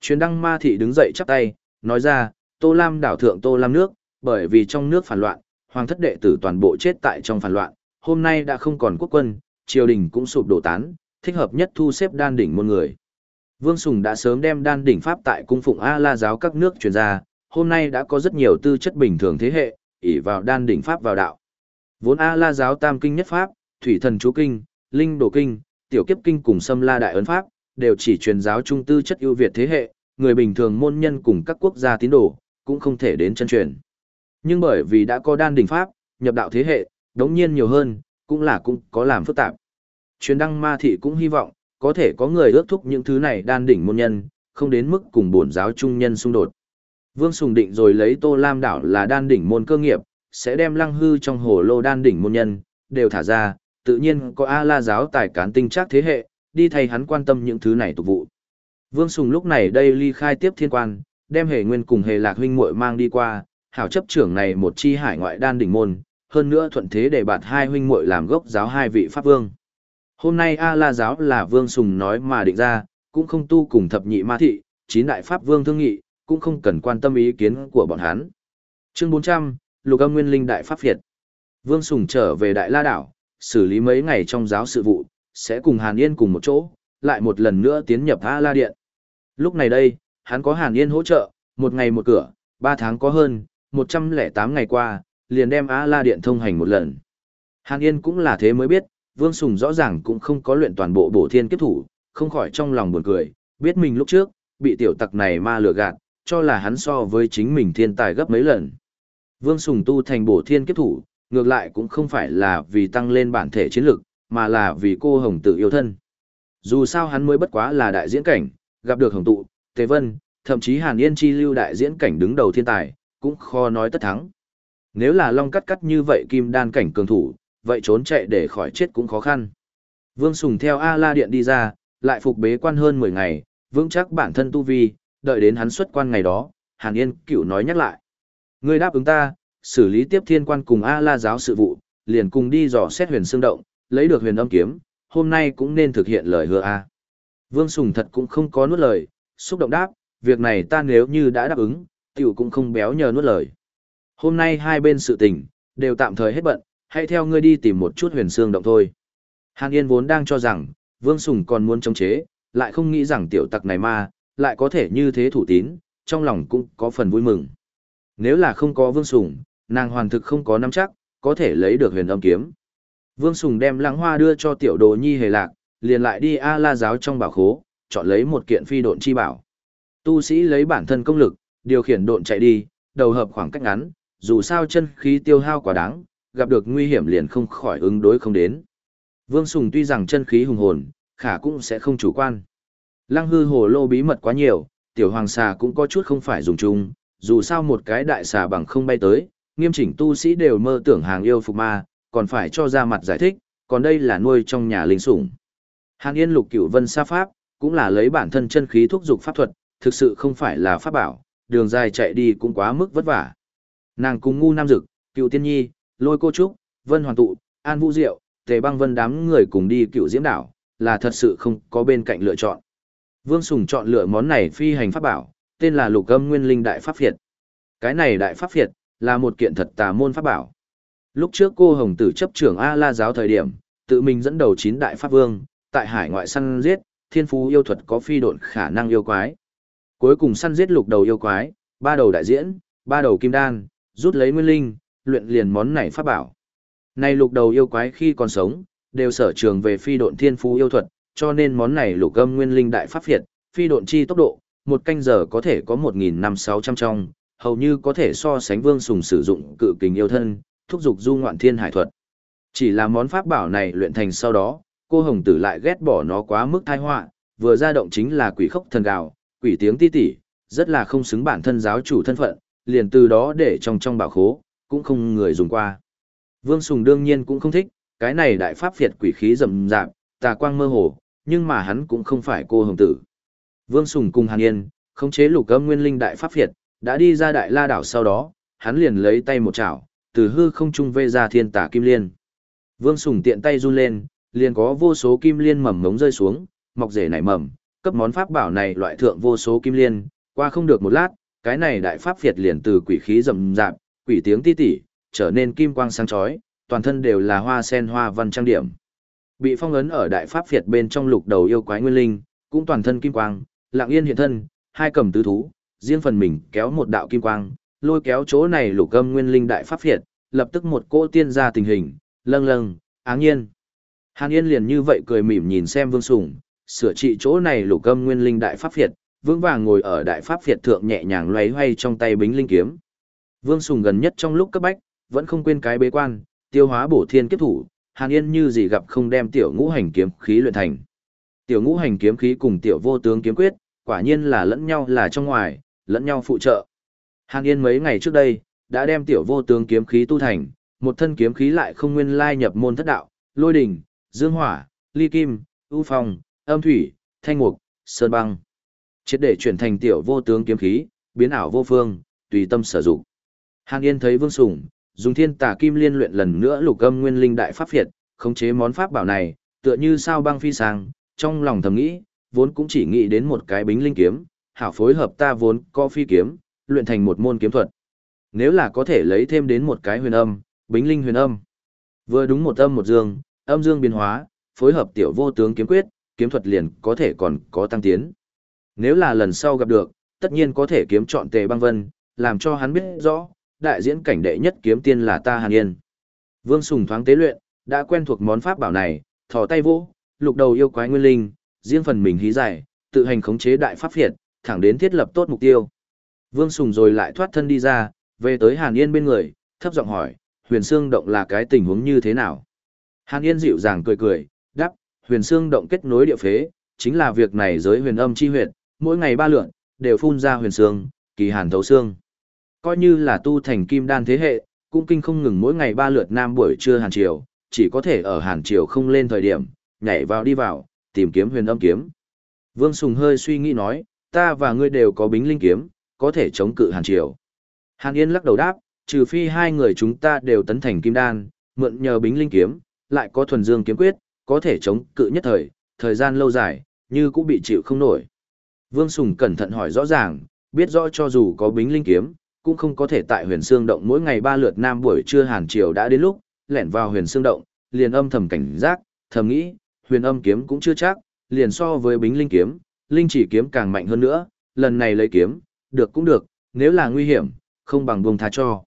Truyền đăng ma thị đứng dậy chắp tay, nói ra, Tô Lam đảo thượng Tô Lam nước, bởi vì trong nước phản loạn, hoàng thất đệ tử toàn bộ chết tại trong phản loạn, hôm nay đã không còn quốc quân, triều đình cũng sụp đổ tán, thích hợp nhất thu xếp đan đỉnh môn người. Vương Sùng đã sớm đem đan đỉnh pháp tại cung phụng A La giáo các nước truyền ra, hôm nay đã có rất nhiều tư chất bình thường thế hệ, ỷ vào đan đỉnh pháp vào đạo. Vốn A La giáo tam kinh nhất pháp, thủy thần chú kinh, linh đồ kinh, tiểu kiếp kinh cùng xâm la đại ấn pháp, đều chỉ truyền giáo trung tư chất ưu việt thế hệ, người bình thường môn nhân cùng các quốc gia tín đồ, cũng không thể đến chân truyền. Nhưng bởi vì đã có đan đỉnh pháp, nhập đạo thế hệ, đống nhiên nhiều hơn, cũng là cũng có làm phức tạp. Truyền đăng ma thị cũng hy vọng, có thể có người ước thúc những thứ này đan đỉnh môn nhân, không đến mức cùng bổn giáo trung nhân xung đột. Vương Sùng định rồi lấy Tô Lam đảo là đan đỉnh môn cơ nghiệp, sẽ đem lăng hư trong hồ lô đan đỉnh môn nhân, đều thả ra, tự nhiên có A la giáo tài cán tinh chắc thế hệ, đi thay hắn quan tâm những thứ này tục vụ. Vương Sùng lúc này đây ly khai tiếp thiên quan, đem hề nguyên cùng hề lạc huynh muội mang đi qua, hảo chấp trưởng này một chi hải ngoại đan đỉnh môn, hơn nữa thuận thế để bạt hai huynh muội làm gốc giáo hai vị pháp vương. Hôm nay A La giáo là Vương Sùng nói mà định ra, cũng không tu cùng thập nhị ma thị, chín đại pháp vương thương nghị, cũng không cần quan tâm ý kiến của bọn hắn. Chương 400, Lục Âm Nguyên Linh đại pháp việt. Vương Sùng trở về Đại La đảo, xử lý mấy ngày trong giáo sự vụ, sẽ cùng Hàn Yên cùng một chỗ, lại một lần nữa tiến nhập A La điện. Lúc này đây, hắn có Hàn Yên hỗ trợ, một ngày một cửa, ba tháng có hơn, 108 ngày qua, liền đem A La Điện thông hành một lần. Hàn Yên cũng là thế mới biết, Vương Sùng rõ ràng cũng không có luyện toàn bộ bổ thiên kiếp thủ, không khỏi trong lòng buồn cười, biết mình lúc trước, bị tiểu tặc này ma lừa gạt, cho là hắn so với chính mình thiên tài gấp mấy lần. Vương Sùng tu thành bổ thiên kiếp thủ, ngược lại cũng không phải là vì tăng lên bản thể chiến lực, mà là vì cô hồng tự yêu thân. Dù sao hắn mới bất quá là đại diễn cảnh, gặp được hồng tụ, Tề Vân, thậm chí Hàn Yên chi lưu đại diễn cảnh đứng đầu thiên tài, cũng khó nói tất thắng. Nếu là long cắt cắt như vậy kim đan cảnh cường thủ, vậy trốn chạy để khỏi chết cũng khó khăn. Vương Sùng theo A-La Điện đi ra, lại phục bế quan hơn 10 ngày, vững chắc bản thân tu vi, đợi đến hắn xuất quan ngày đó, Hàn Yên cựu nói nhắc lại. Ngươi đáp ứng ta, xử lý tiếp thiên quan cùng A-La giáo sự vụ, liền cùng đi dò xét huyền xương động, lấy được huyền âm kiếm, hôm nay cũng nên thực hiện lời hứa a. Vương Sùng thật cũng không có nuốt lời, xúc động đáp, việc này ta nếu như đã đáp ứng, tiểu cũng không béo nhờ nuốt lời. Hôm nay hai bên sự tình, đều tạm thời hết bận, hãy theo ngươi đi tìm một chút huyền xương động thôi. Hàn Yên vốn đang cho rằng, Vương Sùng còn muốn chống chế, lại không nghĩ rằng tiểu tặc này ma, lại có thể như thế thủ tín, trong lòng cũng có phần vui mừng. Nếu là không có Vương Sùng, nàng hoàn thực không có nắm chắc, có thể lấy được huyền âm kiếm. Vương Sùng đem lăng hoa đưa cho tiểu đồ nhi hề lạc, liền lại đi A la giáo trong bảo khố, chọn lấy một kiện phi độn chi bảo. Tu sĩ lấy bản thân công lực, điều khiển độn chạy đi, đầu hợp khoảng cách ngắn, dù sao chân khí tiêu hao quá đáng, gặp được nguy hiểm liền không khỏi ứng đối không đến. Vương Sùng tuy rằng chân khí hùng hồn, khả cũng sẽ không chủ quan. Lăng hư hồ lô bí mật quá nhiều, tiểu hoàng xà cũng có chút không phải dùng chung, dù sao một cái đại xà bằng không bay tới, nghiêm chỉnh tu sĩ đều mơ tưởng hàng yêu phục ma, còn phải cho ra mặt giải thích, còn đây là nuôi trong nhà linh sủng. Hàn Yên lục cửu vân sa pháp, cũng là lấy bản thân chân khí thúc dục pháp thuật, thực sự không phải là pháp bảo, đường dài chạy đi cũng quá mức vất vả. Nàng cùng ngu nam dực, cựu tiên nhi, lôi cô trúc, vân hoàn tụ, an vũ diệu, tề băng vân đám người cùng đi cựu diễm đảo, là thật sự không có bên cạnh lựa chọn. Vương Sùng chọn lựa món này phi hành pháp bảo, tên là lục âm nguyên linh đại pháp Việt. Cái này đại pháp Việt, là một kiện thật tà môn pháp bảo. Lúc trước cô Hồng Tử chấp trưởng A-La giáo thời điểm, tự mình dẫn đầu chín đại pháp vương, tại hải ngoại săn giết, thiên phú yêu thuật có phi độn khả năng yêu quái. Cuối cùng săn giết lục đầu yêu quái, ba đầu đại diễn, ba đầu kim đan, rút lấy nguyên linh, luyện liền món này pháp bảo. Này lục đầu yêu quái khi còn sống, đều sở trường về phi độn thiên phú yêu thuật, cho nên món này lục âm nguyên linh đại pháp Việt, phi độn chi tốc độ, một canh giờ có thể có 1.5600 trong, hầu như có thể so sánh vương sùng sử dụng cự kình yêu thân, thúc dục du ngoạn thiên hải thuật. Chỉ là món pháp bảo này luyện thành sau đó, cô hồng tử lại ghét bỏ nó quá mức thai họa vừa ra động chính là quỷ khốc thần gạo, quỷ tiếng ti tỉ, rất là không xứng bản thân giáo chủ thân phận, liền từ đó để trong trong bảo khố, cũng không người dùng qua. Vương Sùng đương nhiên cũng không thích, cái này đại pháp Việt quỷ khí rầm rạp, tà quang mơ hồ, nhưng mà hắn cũng không phải cô hồng tử. Vương Sùng cùng Hàn Yên, khống chế lục âm nguyên linh đại pháp Việt, đã đi ra đại la đảo sau đó, hắn liền lấy tay một chảo, từ hư không trung vê ra thiên tà kim liên. Vương Sùng tiện tay run lên, liền có vô số kim liên mầm mống rơi xuống, mọc rể nảy mầm, cấp món pháp bảo này loại thượng vô số kim liên, qua không được một lát, cái này đại pháp Việt liền từ quỷ khí rầm rạp, quỷ tiếng ti tỉ, trở nên kim quang sáng chói, toàn thân đều là hoa sen hoa văn trang điểm. Bị phong ấn ở đại pháp Việt bên trong lục đầu yêu quái nguyên linh, cũng toàn thân kim quang, lặng yên hiện thân, hai cầm tứ thú, riêng phần mình kéo một đạo kim quang, lôi kéo chỗ này lục âm nguyên linh đại pháp Việt, lập tức một cỗ tiên ra tình hình, lâng lâng, áng nhiên. Hàn Yên liền như vậy cười mỉm nhìn xem Vương Sùng, sửa trị chỗ này lục âm nguyên linh đại pháp Việt, vững vàng ngồi ở đại pháp Việt thượng nhẹ nhàng loay hoay trong tay bính linh kiếm. Vương Sùng gần nhất trong lúc cấp bách, vẫn không quên cái bế quan, tiêu hóa bổ thiên kiếp thủ, Hàn Yên như gì gặp không đem tiểu ngũ hành kiếm khí luyện thành. Tiểu ngũ hành kiếm khí cùng tiểu vô tướng kiếm quyết, quả nhiên là lẫn nhau là trong ngoài, lẫn nhau phụ trợ. Hàn Yên mấy ngày trước đây, đã đem tiểu vô tướng kiếm khí tu thành, một thân kiếm khí lại không nguyên lai nhập môn thất đạo, lôi đình dương hỏa, ly kim, ưu phong, âm thủy, thanh mục, sơn băng. Triệt để chuyển thành tiểu vô tướng kiếm khí, biến ảo vô phương, tùy tâm sử dụng. Hàn Yên thấy Vương Sủng, dùng thiên tà kim liên luyện lần nữa lục âm nguyên linh đại pháp việt, khống chế món pháp bảo này, tựa như sao băng phi sang, trong lòng thầm nghĩ, vốn cũng chỉ nghĩ đến một cái bính linh kiếm, hảo phối hợp ta vốn có phi kiếm, luyện thành một môn kiếm thuật. Nếu là có thể lấy thêm đến một cái huyền âm, bính linh huyền âm. Vừa đúng một âm một dương, âm dương biến hóa, phối hợp tiểu vô tướng kiếm quyết, kiếm thuật liền có thể còn có tăng tiến. Nếu là lần sau gặp được, tất nhiên có thể kiếm chọn tề băng vân, làm cho hắn biết rõ, đại diễn cảnh đệ nhất kiếm tiên là ta Hàn Yên. Vương Sùng thoáng tế luyện, đã quen thuộc món pháp bảo này, thò tay vỗ, lục đầu yêu quái nguyên linh, riêng phần mình hí giải, tự hành khống chế đại pháp phiệt, thẳng đến thiết lập tốt mục tiêu. Vương Sùng rồi lại thoát thân đi ra, về tới Hàn Yên bên người, thấp giọng hỏi, huyền xương động là cái tình huống như thế nào? Hàn Yên dịu dàng cười cười, huyền xương động kết nối địa phế, chính là việc này giới huyền âm chi huyệt, mỗi ngày ba lượn, đều phun ra huyền xương, kỳ hàn thấu xương. Coi như là tu thành kim đan thế hệ, cũng kinh không ngừng mỗi ngày ba lượt nam buổi trưa hàn chiều, chỉ có thể ở hàn chiều không lên thời điểm, nhảy vào đi vào, tìm kiếm huyền âm kiếm. Vương Sùng hơi suy nghĩ nói, ta và ngươi đều có bính linh kiếm, có thể chống cự hàn chiều. Hàn Yên lắc đầu đáp, trừ phi hai người chúng ta đều tấn thành kim đan, mượn nhờ bính linh kiếm, lại có thuần dương kiếm quyết, có thể chống cự nhất thời, thời gian lâu dài, như cũng bị chịu không nổi. Vương Sùng cẩn thận hỏi rõ ràng, biết rõ cho dù có bính linh kiếm, cũng không có thể tại huyền xương động mỗi ngày ba lượt nam buổi trưa hàn chiều đã đến lúc, lẻn vào huyền xương động, liền âm thầm cảnh giác, thầm nghĩ, huyền âm kiếm cũng chưa chắc, liền so với bính linh kiếm, linh chỉ kiếm càng mạnh hơn nữa, lần này lấy kiếm, được cũng được, nếu là nguy hiểm, không bằng buông tha cho.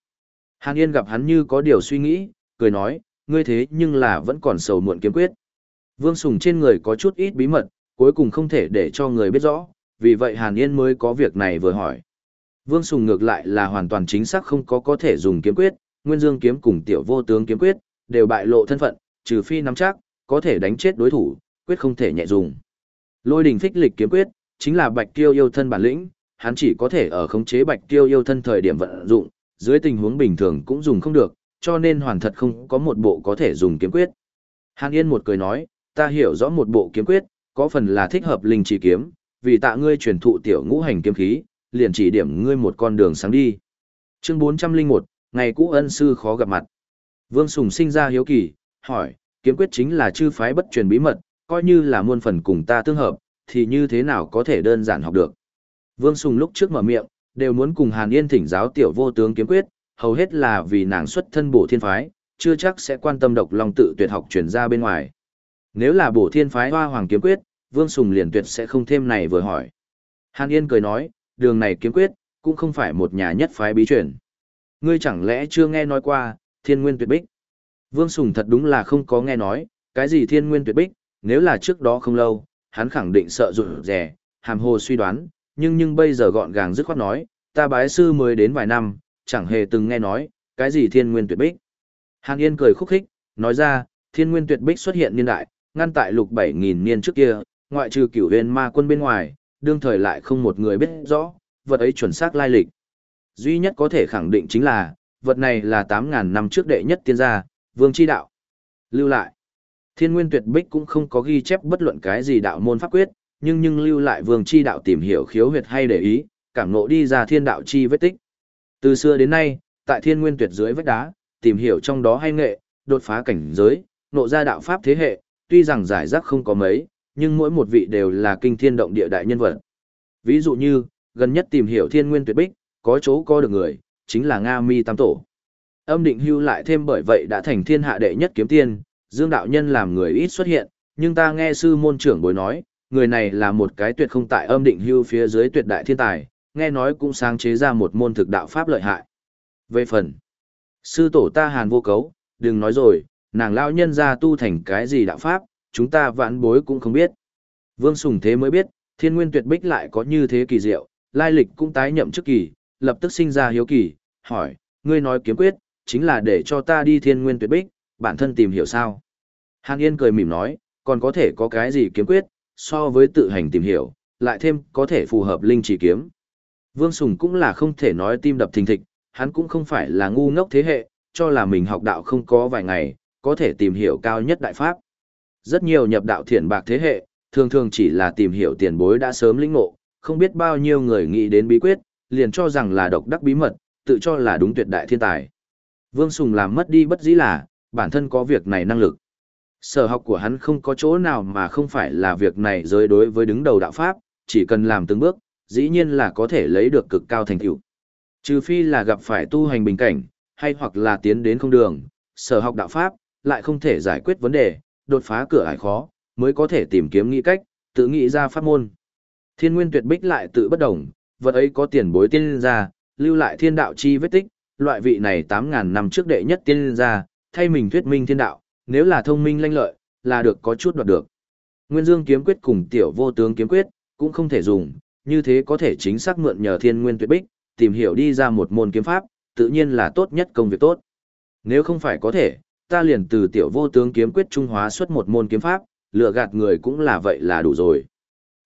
Hàn Yên gặp hắn như có điều suy nghĩ, cười nói, ngươi thế nhưng là vẫn còn sầu muộn kiếm quyết. Vương Sùng trên người có chút ít bí mật, cuối cùng không thể để cho người biết rõ, vì vậy Hàn Yên mới có việc này vừa hỏi. Vương Sùng ngược lại là hoàn toàn chính xác không có có thể dùng kiếm quyết, Nguyên Dương kiếm cùng tiểu vô tướng kiếm quyết, đều bại lộ thân phận, trừ phi nắm chắc, có thể đánh chết đối thủ, quyết không thể nhẹ dùng. Lôi đình phích lịch kiếm quyết, chính là Bạch Tiêu yêu thân bản lĩnh, hắn chỉ có thể ở khống chế Bạch Tiêu yêu thân thời điểm vận dụng, dưới tình huống bình thường cũng dùng không được, cho nên hoàn thật không có một bộ có thể dùng kiếm quyết. Hàn Yên một cười nói, ta hiểu rõ một bộ kiếm quyết, có phần là thích hợp linh chỉ kiếm, vì tạ ngươi truyền thụ tiểu ngũ hành kiếm khí, liền chỉ điểm ngươi một con đường sáng đi. Chương 401, ngày cũ ân sư khó gặp mặt. Vương Sùng sinh ra hiếu kỳ, hỏi, kiếm quyết chính là chư phái bất truyền bí mật, coi như là muôn phần cùng ta tương hợp, thì như thế nào có thể đơn giản học được. Vương Sùng lúc trước mở miệng, đều muốn cùng Hàn Yên thỉnh giáo tiểu vô tướng kiếm quyết, hầu hết là vì nàng xuất thân bổ thiên phái, chưa chắc sẽ quan tâm độc lòng tự tuyệt học truyền ra bên ngoài. Nếu là bổ thiên phái hoa hoàng kiếm quyết, Vương Sùng liền tuyệt sẽ không thêm này vừa hỏi. Hàn Yên cười nói, đường này kiếm quyết, cũng không phải một nhà nhất phái bí truyền. Ngươi chẳng lẽ chưa nghe nói qua, thiên nguyên tuyệt bích. Vương Sùng thật đúng là không có nghe nói, cái gì thiên nguyên tuyệt bích, nếu là trước đó không lâu, hắn khẳng định sợ rụt rẻ, hàm hồ suy đoán, nhưng nhưng bây giờ gọn gàng dứt khoát nói, ta bái sư mới đến vài năm, chẳng hề từng nghe nói, cái gì thiên nguyên tuyệt bích. Hàn Yên cười khúc khích, nói ra, thiên nguyên tuyệt bích xuất hiện niên đại, ngăn tại lục 7.000 niên trước kia, ngoại trừ cửu huyền ma quân bên ngoài, đương thời lại không một người biết rõ, vật ấy chuẩn xác lai lịch. Duy nhất có thể khẳng định chính là, vật này là 8.000 năm trước đệ nhất tiên gia, vương chi đạo. Lưu lại, thiên nguyên tuyệt bích cũng không có ghi chép bất luận cái gì đạo môn pháp quyết, nhưng nhưng lưu lại vương chi đạo tìm hiểu khiếu huyệt hay để ý, cảm ngộ đi ra thiên đạo chi vết tích. Từ xưa đến nay, tại thiên nguyên tuyệt dưới vách đá, tìm hiểu trong đó hay nghệ, đột phá cảnh giới, nộ ra đạo pháp thế hệ, tuy rằng giải rác không có mấy, nhưng mỗi một vị đều là kinh thiên động địa đại nhân vật. Ví dụ như, gần nhất tìm hiểu thiên nguyên tuyệt bích, có chỗ có được người, chính là Nga Mi Tam Tổ. Âm định hưu lại thêm bởi vậy đã thành thiên hạ đệ nhất kiếm tiên, Dương Đạo Nhân làm người ít xuất hiện, nhưng ta nghe sư môn trưởng bối nói, người này là một cái tuyệt không tại âm định hưu phía dưới tuyệt đại thiên tài, nghe nói cũng sáng chế ra một môn thực đạo pháp lợi hại. Về phần, sư tổ ta hàn vô cấu, đừng nói rồi, nàng lão nhân ra tu thành cái gì đạo pháp, chúng ta vãn bối cũng không biết. Vương Sùng Thế mới biết, thiên nguyên tuyệt bích lại có như thế kỳ diệu, lai lịch cũng tái nhậm trước kỳ, lập tức sinh ra hiếu kỳ, hỏi, ngươi nói kiếm quyết, chính là để cho ta đi thiên nguyên tuyệt bích, bản thân tìm hiểu sao. Hàn Yên cười mỉm nói, còn có thể có cái gì kiếm quyết, so với tự hành tìm hiểu, lại thêm có thể phù hợp linh chỉ kiếm. Vương Sùng cũng là không thể nói tim đập thình thịch, hắn cũng không phải là ngu ngốc thế hệ, cho là mình học đạo không có vài ngày, có thể tìm hiểu cao nhất đại pháp. Rất nhiều nhập đạo thiện bạc thế hệ, thường thường chỉ là tìm hiểu tiền bối đã sớm lĩnh ngộ, không biết bao nhiêu người nghĩ đến bí quyết, liền cho rằng là độc đắc bí mật, tự cho là đúng tuyệt đại thiên tài. Vương Sùng làm mất đi bất dĩ là, bản thân có việc này năng lực. Sở học của hắn không có chỗ nào mà không phải là việc này giới đối với đứng đầu đạo Pháp, chỉ cần làm từng bước, dĩ nhiên là có thể lấy được cực cao thành tựu. Trừ phi là gặp phải tu hành bình cảnh, hay hoặc là tiến đến không đường, sở học đạo Pháp, lại không thể giải quyết vấn đề, đột phá cửa ải khó, mới có thể tìm kiếm nghĩ cách, tự nghĩ ra pháp môn. Thiên nguyên tuyệt bích lại tự bất đồng, vật ấy có tiền bối tiên ra, lưu lại thiên đạo chi vết tích, loại vị này 8.000 năm trước đệ nhất tiên ra, thay mình thuyết minh thiên đạo, nếu là thông minh lanh lợi, là được có chút đoạt được. Nguyên Dương kiếm quyết cùng tiểu vô tướng kiếm quyết, cũng không thể dùng, như thế có thể chính xác mượn nhờ thiên nguyên tuyệt bích, tìm hiểu đi ra một môn kiếm pháp, tự nhiên là tốt nhất công việc tốt. Nếu không phải có thể, ta liền từ tiểu vô tướng kiếm quyết trung hóa xuất một môn kiếm pháp, lựa gạt người cũng là vậy là đủ rồi.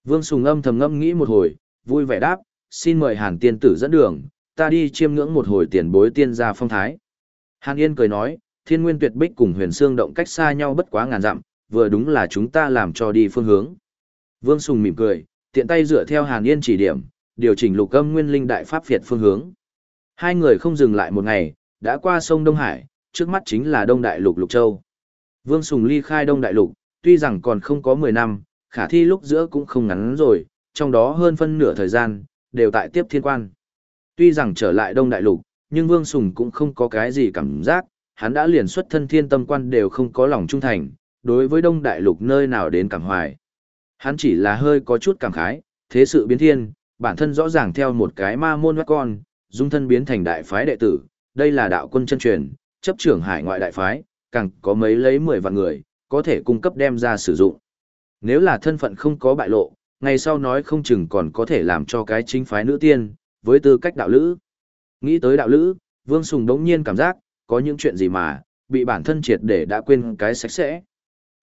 Vương Sùng âm thầm ngâm nghĩ một hồi, vui vẻ đáp, xin mời Hàn tiên tử dẫn đường, ta đi chiêm ngưỡng một hồi tiền bối tiên gia phong thái. Hàn Yên cười nói, thiên nguyên tuyệt bích cùng huyền xương động cách xa nhau bất quá ngàn dặm, vừa đúng là chúng ta làm cho đi phương hướng. Vương Sùng mỉm cười, tiện tay dựa theo Hàn Yên chỉ điểm, điều chỉnh lục âm nguyên linh đại pháp Việt phương hướng. Hai người không dừng lại một ngày, đã qua sông Đông Hải, trước mắt chính là Đông Đại Lục Lục Châu. Vương Sùng ly khai Đông Đại Lục, tuy rằng còn không có 10 năm, khả thi lúc giữa cũng không ngắn rồi, trong đó hơn phân nửa thời gian, đều tại tiếp thiên quan. Tuy rằng trở lại Đông Đại Lục, nhưng Vương Sùng cũng không có cái gì cảm giác, hắn đã liền xuất thân thiên tâm quan đều không có lòng trung thành, đối với Đông Đại Lục nơi nào đến cảm hoài. Hắn chỉ là hơi có chút cảm khái, thế sự biến thiên, bản thân rõ ràng theo một cái ma môn mắt con, dung thân biến thành đại phái đệ tử, đây là đạo quân chân truyền, chấp trưởng hải ngoại đại phái, càng có mấy lấy 10 vạn người, có thể cung cấp đem ra sử dụng. Nếu là thân phận không có bại lộ, ngày sau nói không chừng còn có thể làm cho cái chính phái nữ tiên, với tư cách đạo lữ. Nghĩ tới đạo lữ, Vương Sùng đống nhiên cảm giác, có những chuyện gì mà, bị bản thân triệt để đã quên cái sạch sẽ.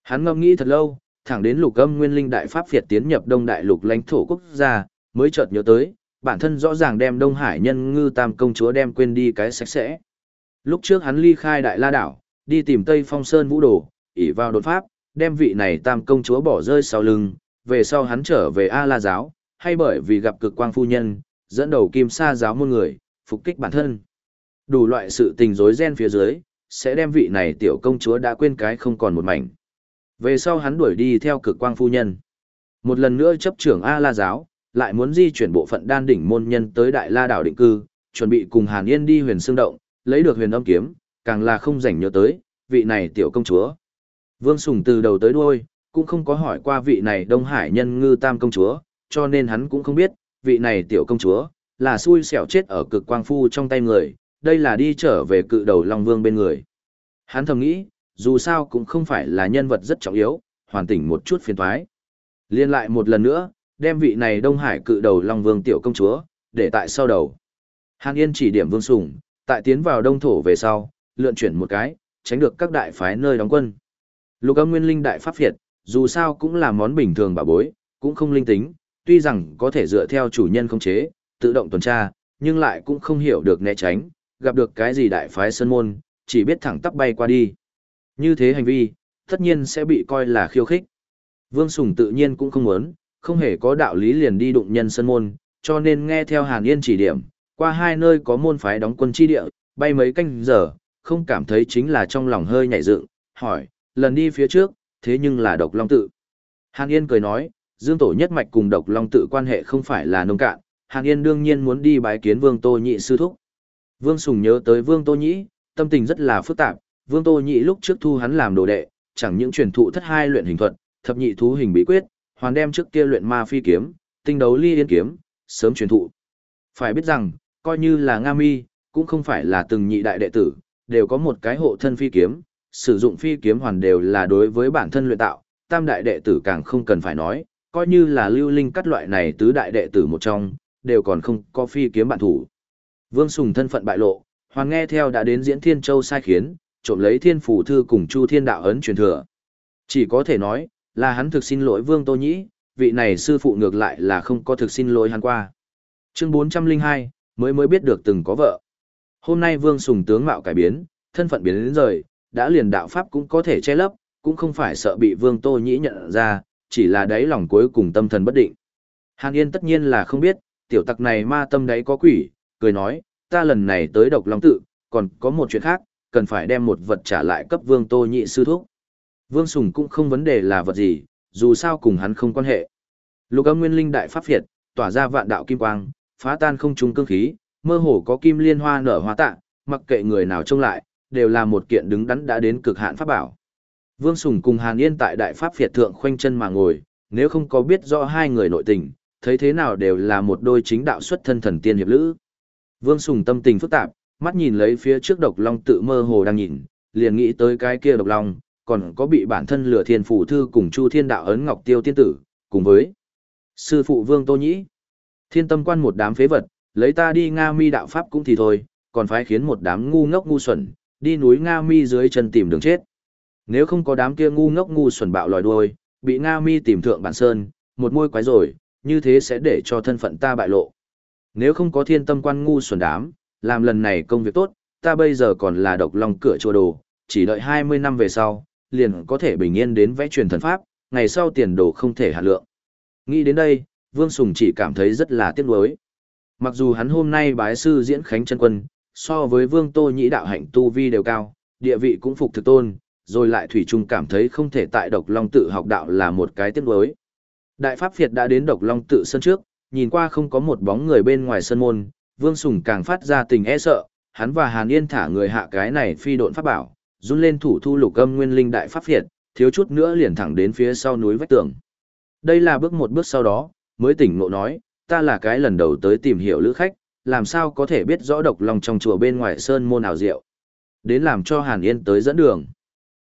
Hắn ngâm nghĩ thật lâu, thẳng đến lục âm nguyên linh đại pháp Việt tiến nhập đông đại lục lãnh thổ quốc gia, mới chợt nhớ tới, bản thân rõ ràng đem Đông Hải nhân ngư tam công chúa đem quên đi cái sạch sẽ. Lúc trước hắn ly khai đại la đảo, đi tìm Tây Phong Sơn vũ đồ, ỉ vào đột pháp, đem vị này tam công chúa bỏ rơi sau lưng, về sau hắn trở về A La giáo, hay bởi vì gặp cực quang phu nhân, dẫn đầu kim sa giáo môn người, phục kích bản thân. Đủ loại sự tình rối ren phía dưới, sẽ đem vị này tiểu công chúa đã quên cái không còn một mảnh. Về sau hắn đuổi đi theo cực quang phu nhân. Một lần nữa chấp trưởng A La giáo, lại muốn di chuyển bộ phận đan đỉnh môn nhân tới Đại La đảo định cư, chuẩn bị cùng Hàn Yên đi huyền xương động, lấy được huyền âm kiếm, càng là không rảnh nhớ tới, vị này tiểu công chúa. Vương Sùng từ đầu tới đuôi, cũng không có hỏi qua vị này Đông Hải nhân ngư tam công chúa, cho nên hắn cũng không biết, vị này tiểu công chúa, là xui xẻo chết ở cực quang phu trong tay người, đây là đi trở về cự đầu Long Vương bên người. Hắn thầm nghĩ, dù sao cũng không phải là nhân vật rất trọng yếu, hoàn tỉnh một chút phiền thoái. Liên lại một lần nữa, đem vị này Đông Hải cự đầu Long Vương tiểu công chúa, để tại sau đầu. Hàn Yên chỉ điểm Vương Sùng, tại tiến vào đông thổ về sau, lượn chuyển một cái, tránh được các đại phái nơi đóng quân. Lục âm nguyên linh đại pháp Việt, dù sao cũng là món bình thường bảo bối, cũng không linh tính, tuy rằng có thể dựa theo chủ nhân không chế, tự động tuần tra, nhưng lại cũng không hiểu được né tránh, gặp được cái gì đại phái sơn môn, chỉ biết thẳng tắp bay qua đi. Như thế hành vi, tất nhiên sẽ bị coi là khiêu khích. Vương Sùng tự nhiên cũng không muốn, không hề có đạo lý liền đi đụng nhân sơn môn, cho nên nghe theo Hàn Yên chỉ điểm, qua hai nơi có môn phái đóng quân chi địa, bay mấy canh giờ, không cảm thấy chính là trong lòng hơi nhảy dựng, hỏi, lần đi phía trước, thế nhưng là độc long tự. Hàn Yên cười nói, Dương Tổ nhất mạch cùng độc long tự quan hệ không phải là nông cạn, Hàn Yên đương nhiên muốn đi bái kiến Vương Tô Nhị sư thúc. Vương Sùng nhớ tới Vương Tô Nhị, tâm tình rất là phức tạp, Vương Tô Nhị lúc trước thu hắn làm đồ đệ, chẳng những truyền thụ thất hai luyện hình thuật, thập nhị thú hình bí quyết, hoàn đem trước kia luyện ma phi kiếm, tinh đấu ly yên kiếm, sớm truyền thụ. Phải biết rằng, coi như là Nga Mi, cũng không phải là từng nhị đại đệ tử, đều có một cái hộ thân phi kiếm, sử dụng phi kiếm hoàn đều là đối với bản thân luyện tạo, tam đại đệ tử càng không cần phải nói, coi như là lưu linh cắt loại này tứ đại đệ tử một trong, đều còn không có phi kiếm bản thủ. Vương Sùng thân phận bại lộ, hoàn nghe theo đã đến diễn Thiên Châu sai khiến, trộm lấy thiên phủ thư cùng Chu Thiên Đạo ấn truyền thừa. Chỉ có thể nói, là hắn thực xin lỗi Vương Tô Nhĩ, vị này sư phụ ngược lại là không có thực xin lỗi hắn qua. Chương 402, mới mới biết được từng có vợ. Hôm nay Vương Sùng tướng mạo cải biến, thân phận biến đến rời, đã liền đạo pháp cũng có thể che lấp, cũng không phải sợ bị Vương Tô Nhĩ nhận ra, chỉ là đáy lòng cuối cùng tâm thần bất định. Hàn Yên tất nhiên là không biết, tiểu tặc này ma tâm đấy có quỷ, cười nói, ta lần này tới độc long tự, còn có một chuyện khác, cần phải đem một vật trả lại cấp Vương Tô Nhĩ sư thúc. Vương Sùng cũng không vấn đề là vật gì, dù sao cùng hắn không quan hệ. Lục âm nguyên linh đại pháp Việt, tỏa ra vạn đạo kim quang, phá tan không trung cương khí, mơ hồ có kim liên hoa nở hoa tạ, mặc kệ người nào trông lại, đều là một kiện đứng đắn đã đến cực hạn pháp bảo. Vương Sùng cùng Hàn Yên tại đại pháp Việt thượng khoanh chân mà ngồi, nếu không có biết rõ hai người nội tình, thấy thế nào đều là một đôi chính đạo xuất thân thần tiên hiệp lữ. Vương Sùng tâm tình phức tạp, mắt nhìn lấy phía trước độc long tự mơ hồ đang nhìn, liền nghĩ tới cái kia độc long, còn có bị bản thân lửa thiên phủ thư cùng chu thiên đạo ấn ngọc tiêu tiên tử, cùng với sư phụ Vương Tô Nhĩ. Thiên tâm quan một đám phế vật, lấy ta đi Nga mi đạo pháp cũng thì thôi, còn phải khiến một đám ngu ngốc ngu xuẩn, đi núi Nga mi dưới chân tìm đường chết. Nếu không có đám kia ngu ngốc ngu xuẩn bạo lòi đuôi, bị Nga mi tìm thượng bản sơn, một môi quái rồi, như thế sẽ để cho thân phận ta bại lộ. Nếu không có thiên tâm quan ngu xuẩn đám, làm lần này công việc tốt, ta bây giờ còn là độc lòng cửa chùa đồ, chỉ đợi 20 năm về sau, liền có thể bình yên đến vẽ truyền thần pháp, ngày sau tiền đồ không thể hạ lượng. Nghĩ đến đây, Vương Sùng chỉ cảm thấy rất là tiếc nuối. Mặc dù hắn hôm nay bái sư diễn khánh chân quân, so với Vương Tô Nhĩ đạo hạnh tu vi đều cao, địa vị cũng phục thực tôn, rồi lại thủy chung cảm thấy không thể tại độc long tự học đạo là một cái tiếc nuối. Đại Pháp Việt đã đến độc long tự sân trước, nhìn qua không có một bóng người bên ngoài sân môn, Vương Sùng càng phát ra tình e sợ, hắn và Hàn Yên thả người hạ cái này phi độn pháp bảo, run lên thủ thu lục âm nguyên linh đại pháp Việt, thiếu chút nữa liền thẳng đến phía sau núi vách tường. Đây là bước một bước sau đó, mới tỉnh ngộ nói, ta là cái lần đầu tới tìm hiểu lữ khách, làm sao có thể biết rõ độc lòng trong chùa bên ngoài sơn môn nào diệu. Đến làm cho Hàn Yên tới dẫn đường.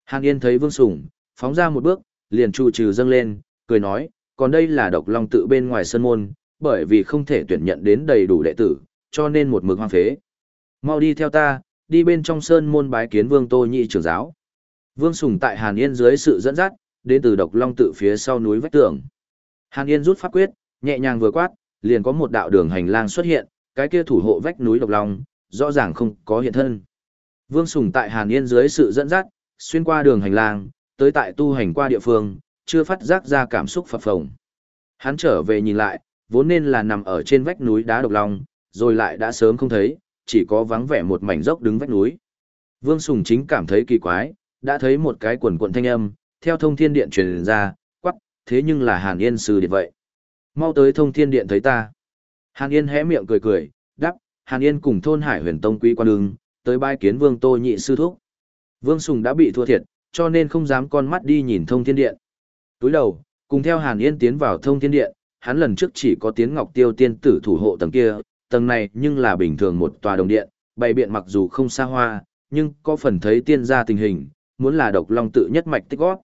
Hàn Yên thấy Vương Sùng, phóng ra một bước, liền trụ trừ dâng lên, cười nói, còn đây là độc long tự bên ngoài sơn môn, bởi vì không thể tuyển nhận đến đầy đủ đệ tử, cho nên một mực hoang phế. Mau đi theo ta, đi bên trong sơn môn bái kiến Vương Tô Nhị trưởng giáo. Vương Sùng tại Hàn Yên dưới sự dẫn dắt, đến từ độc long tự phía sau núi vách tường. Hàn Yên rút pháp quyết, nhẹ nhàng vừa quát, liền có một đạo đường hành lang xuất hiện, cái kia thủ hộ vách núi độc long, rõ ràng không có hiện thân. Vương Sùng tại Hàn Yên dưới sự dẫn dắt, xuyên qua đường hành lang, tới tại tu hành qua địa phương, chưa phát giác ra cảm xúc phập phồng. Hắn trở về nhìn lại, vốn nên là nằm ở trên vách núi đá độc long, rồi lại đã sớm không thấy, chỉ có vắng vẻ một mảnh dốc đứng vách núi. Vương Sùng chính cảm thấy kỳ quái, đã thấy một cái quần quần thanh âm, theo thông thiên điện truyền ra, thế nhưng là Hàn Yên sư điện vậy. Mau tới thông thiên điện thấy ta. Hàn Yên hé miệng cười cười, đáp, Hàn Yên cùng thôn Hải huyền tông quý quan đường, tới bái kiến Vương Tô nhị sư thúc. Vương Sùng đã bị thua thiệt, cho nên không dám con mắt đi nhìn thông thiên điện. Túi đầu, cùng theo Hàn Yên tiến vào thông thiên điện, hắn lần trước chỉ có tiến ngọc tiêu tiên tử thủ hộ tầng kia, tầng này nhưng là bình thường một tòa đồng điện, bày biện mặc dù không xa hoa, nhưng có phần thấy tiên gia tình hình, muốn là độc long tự nhất mạch tích góp.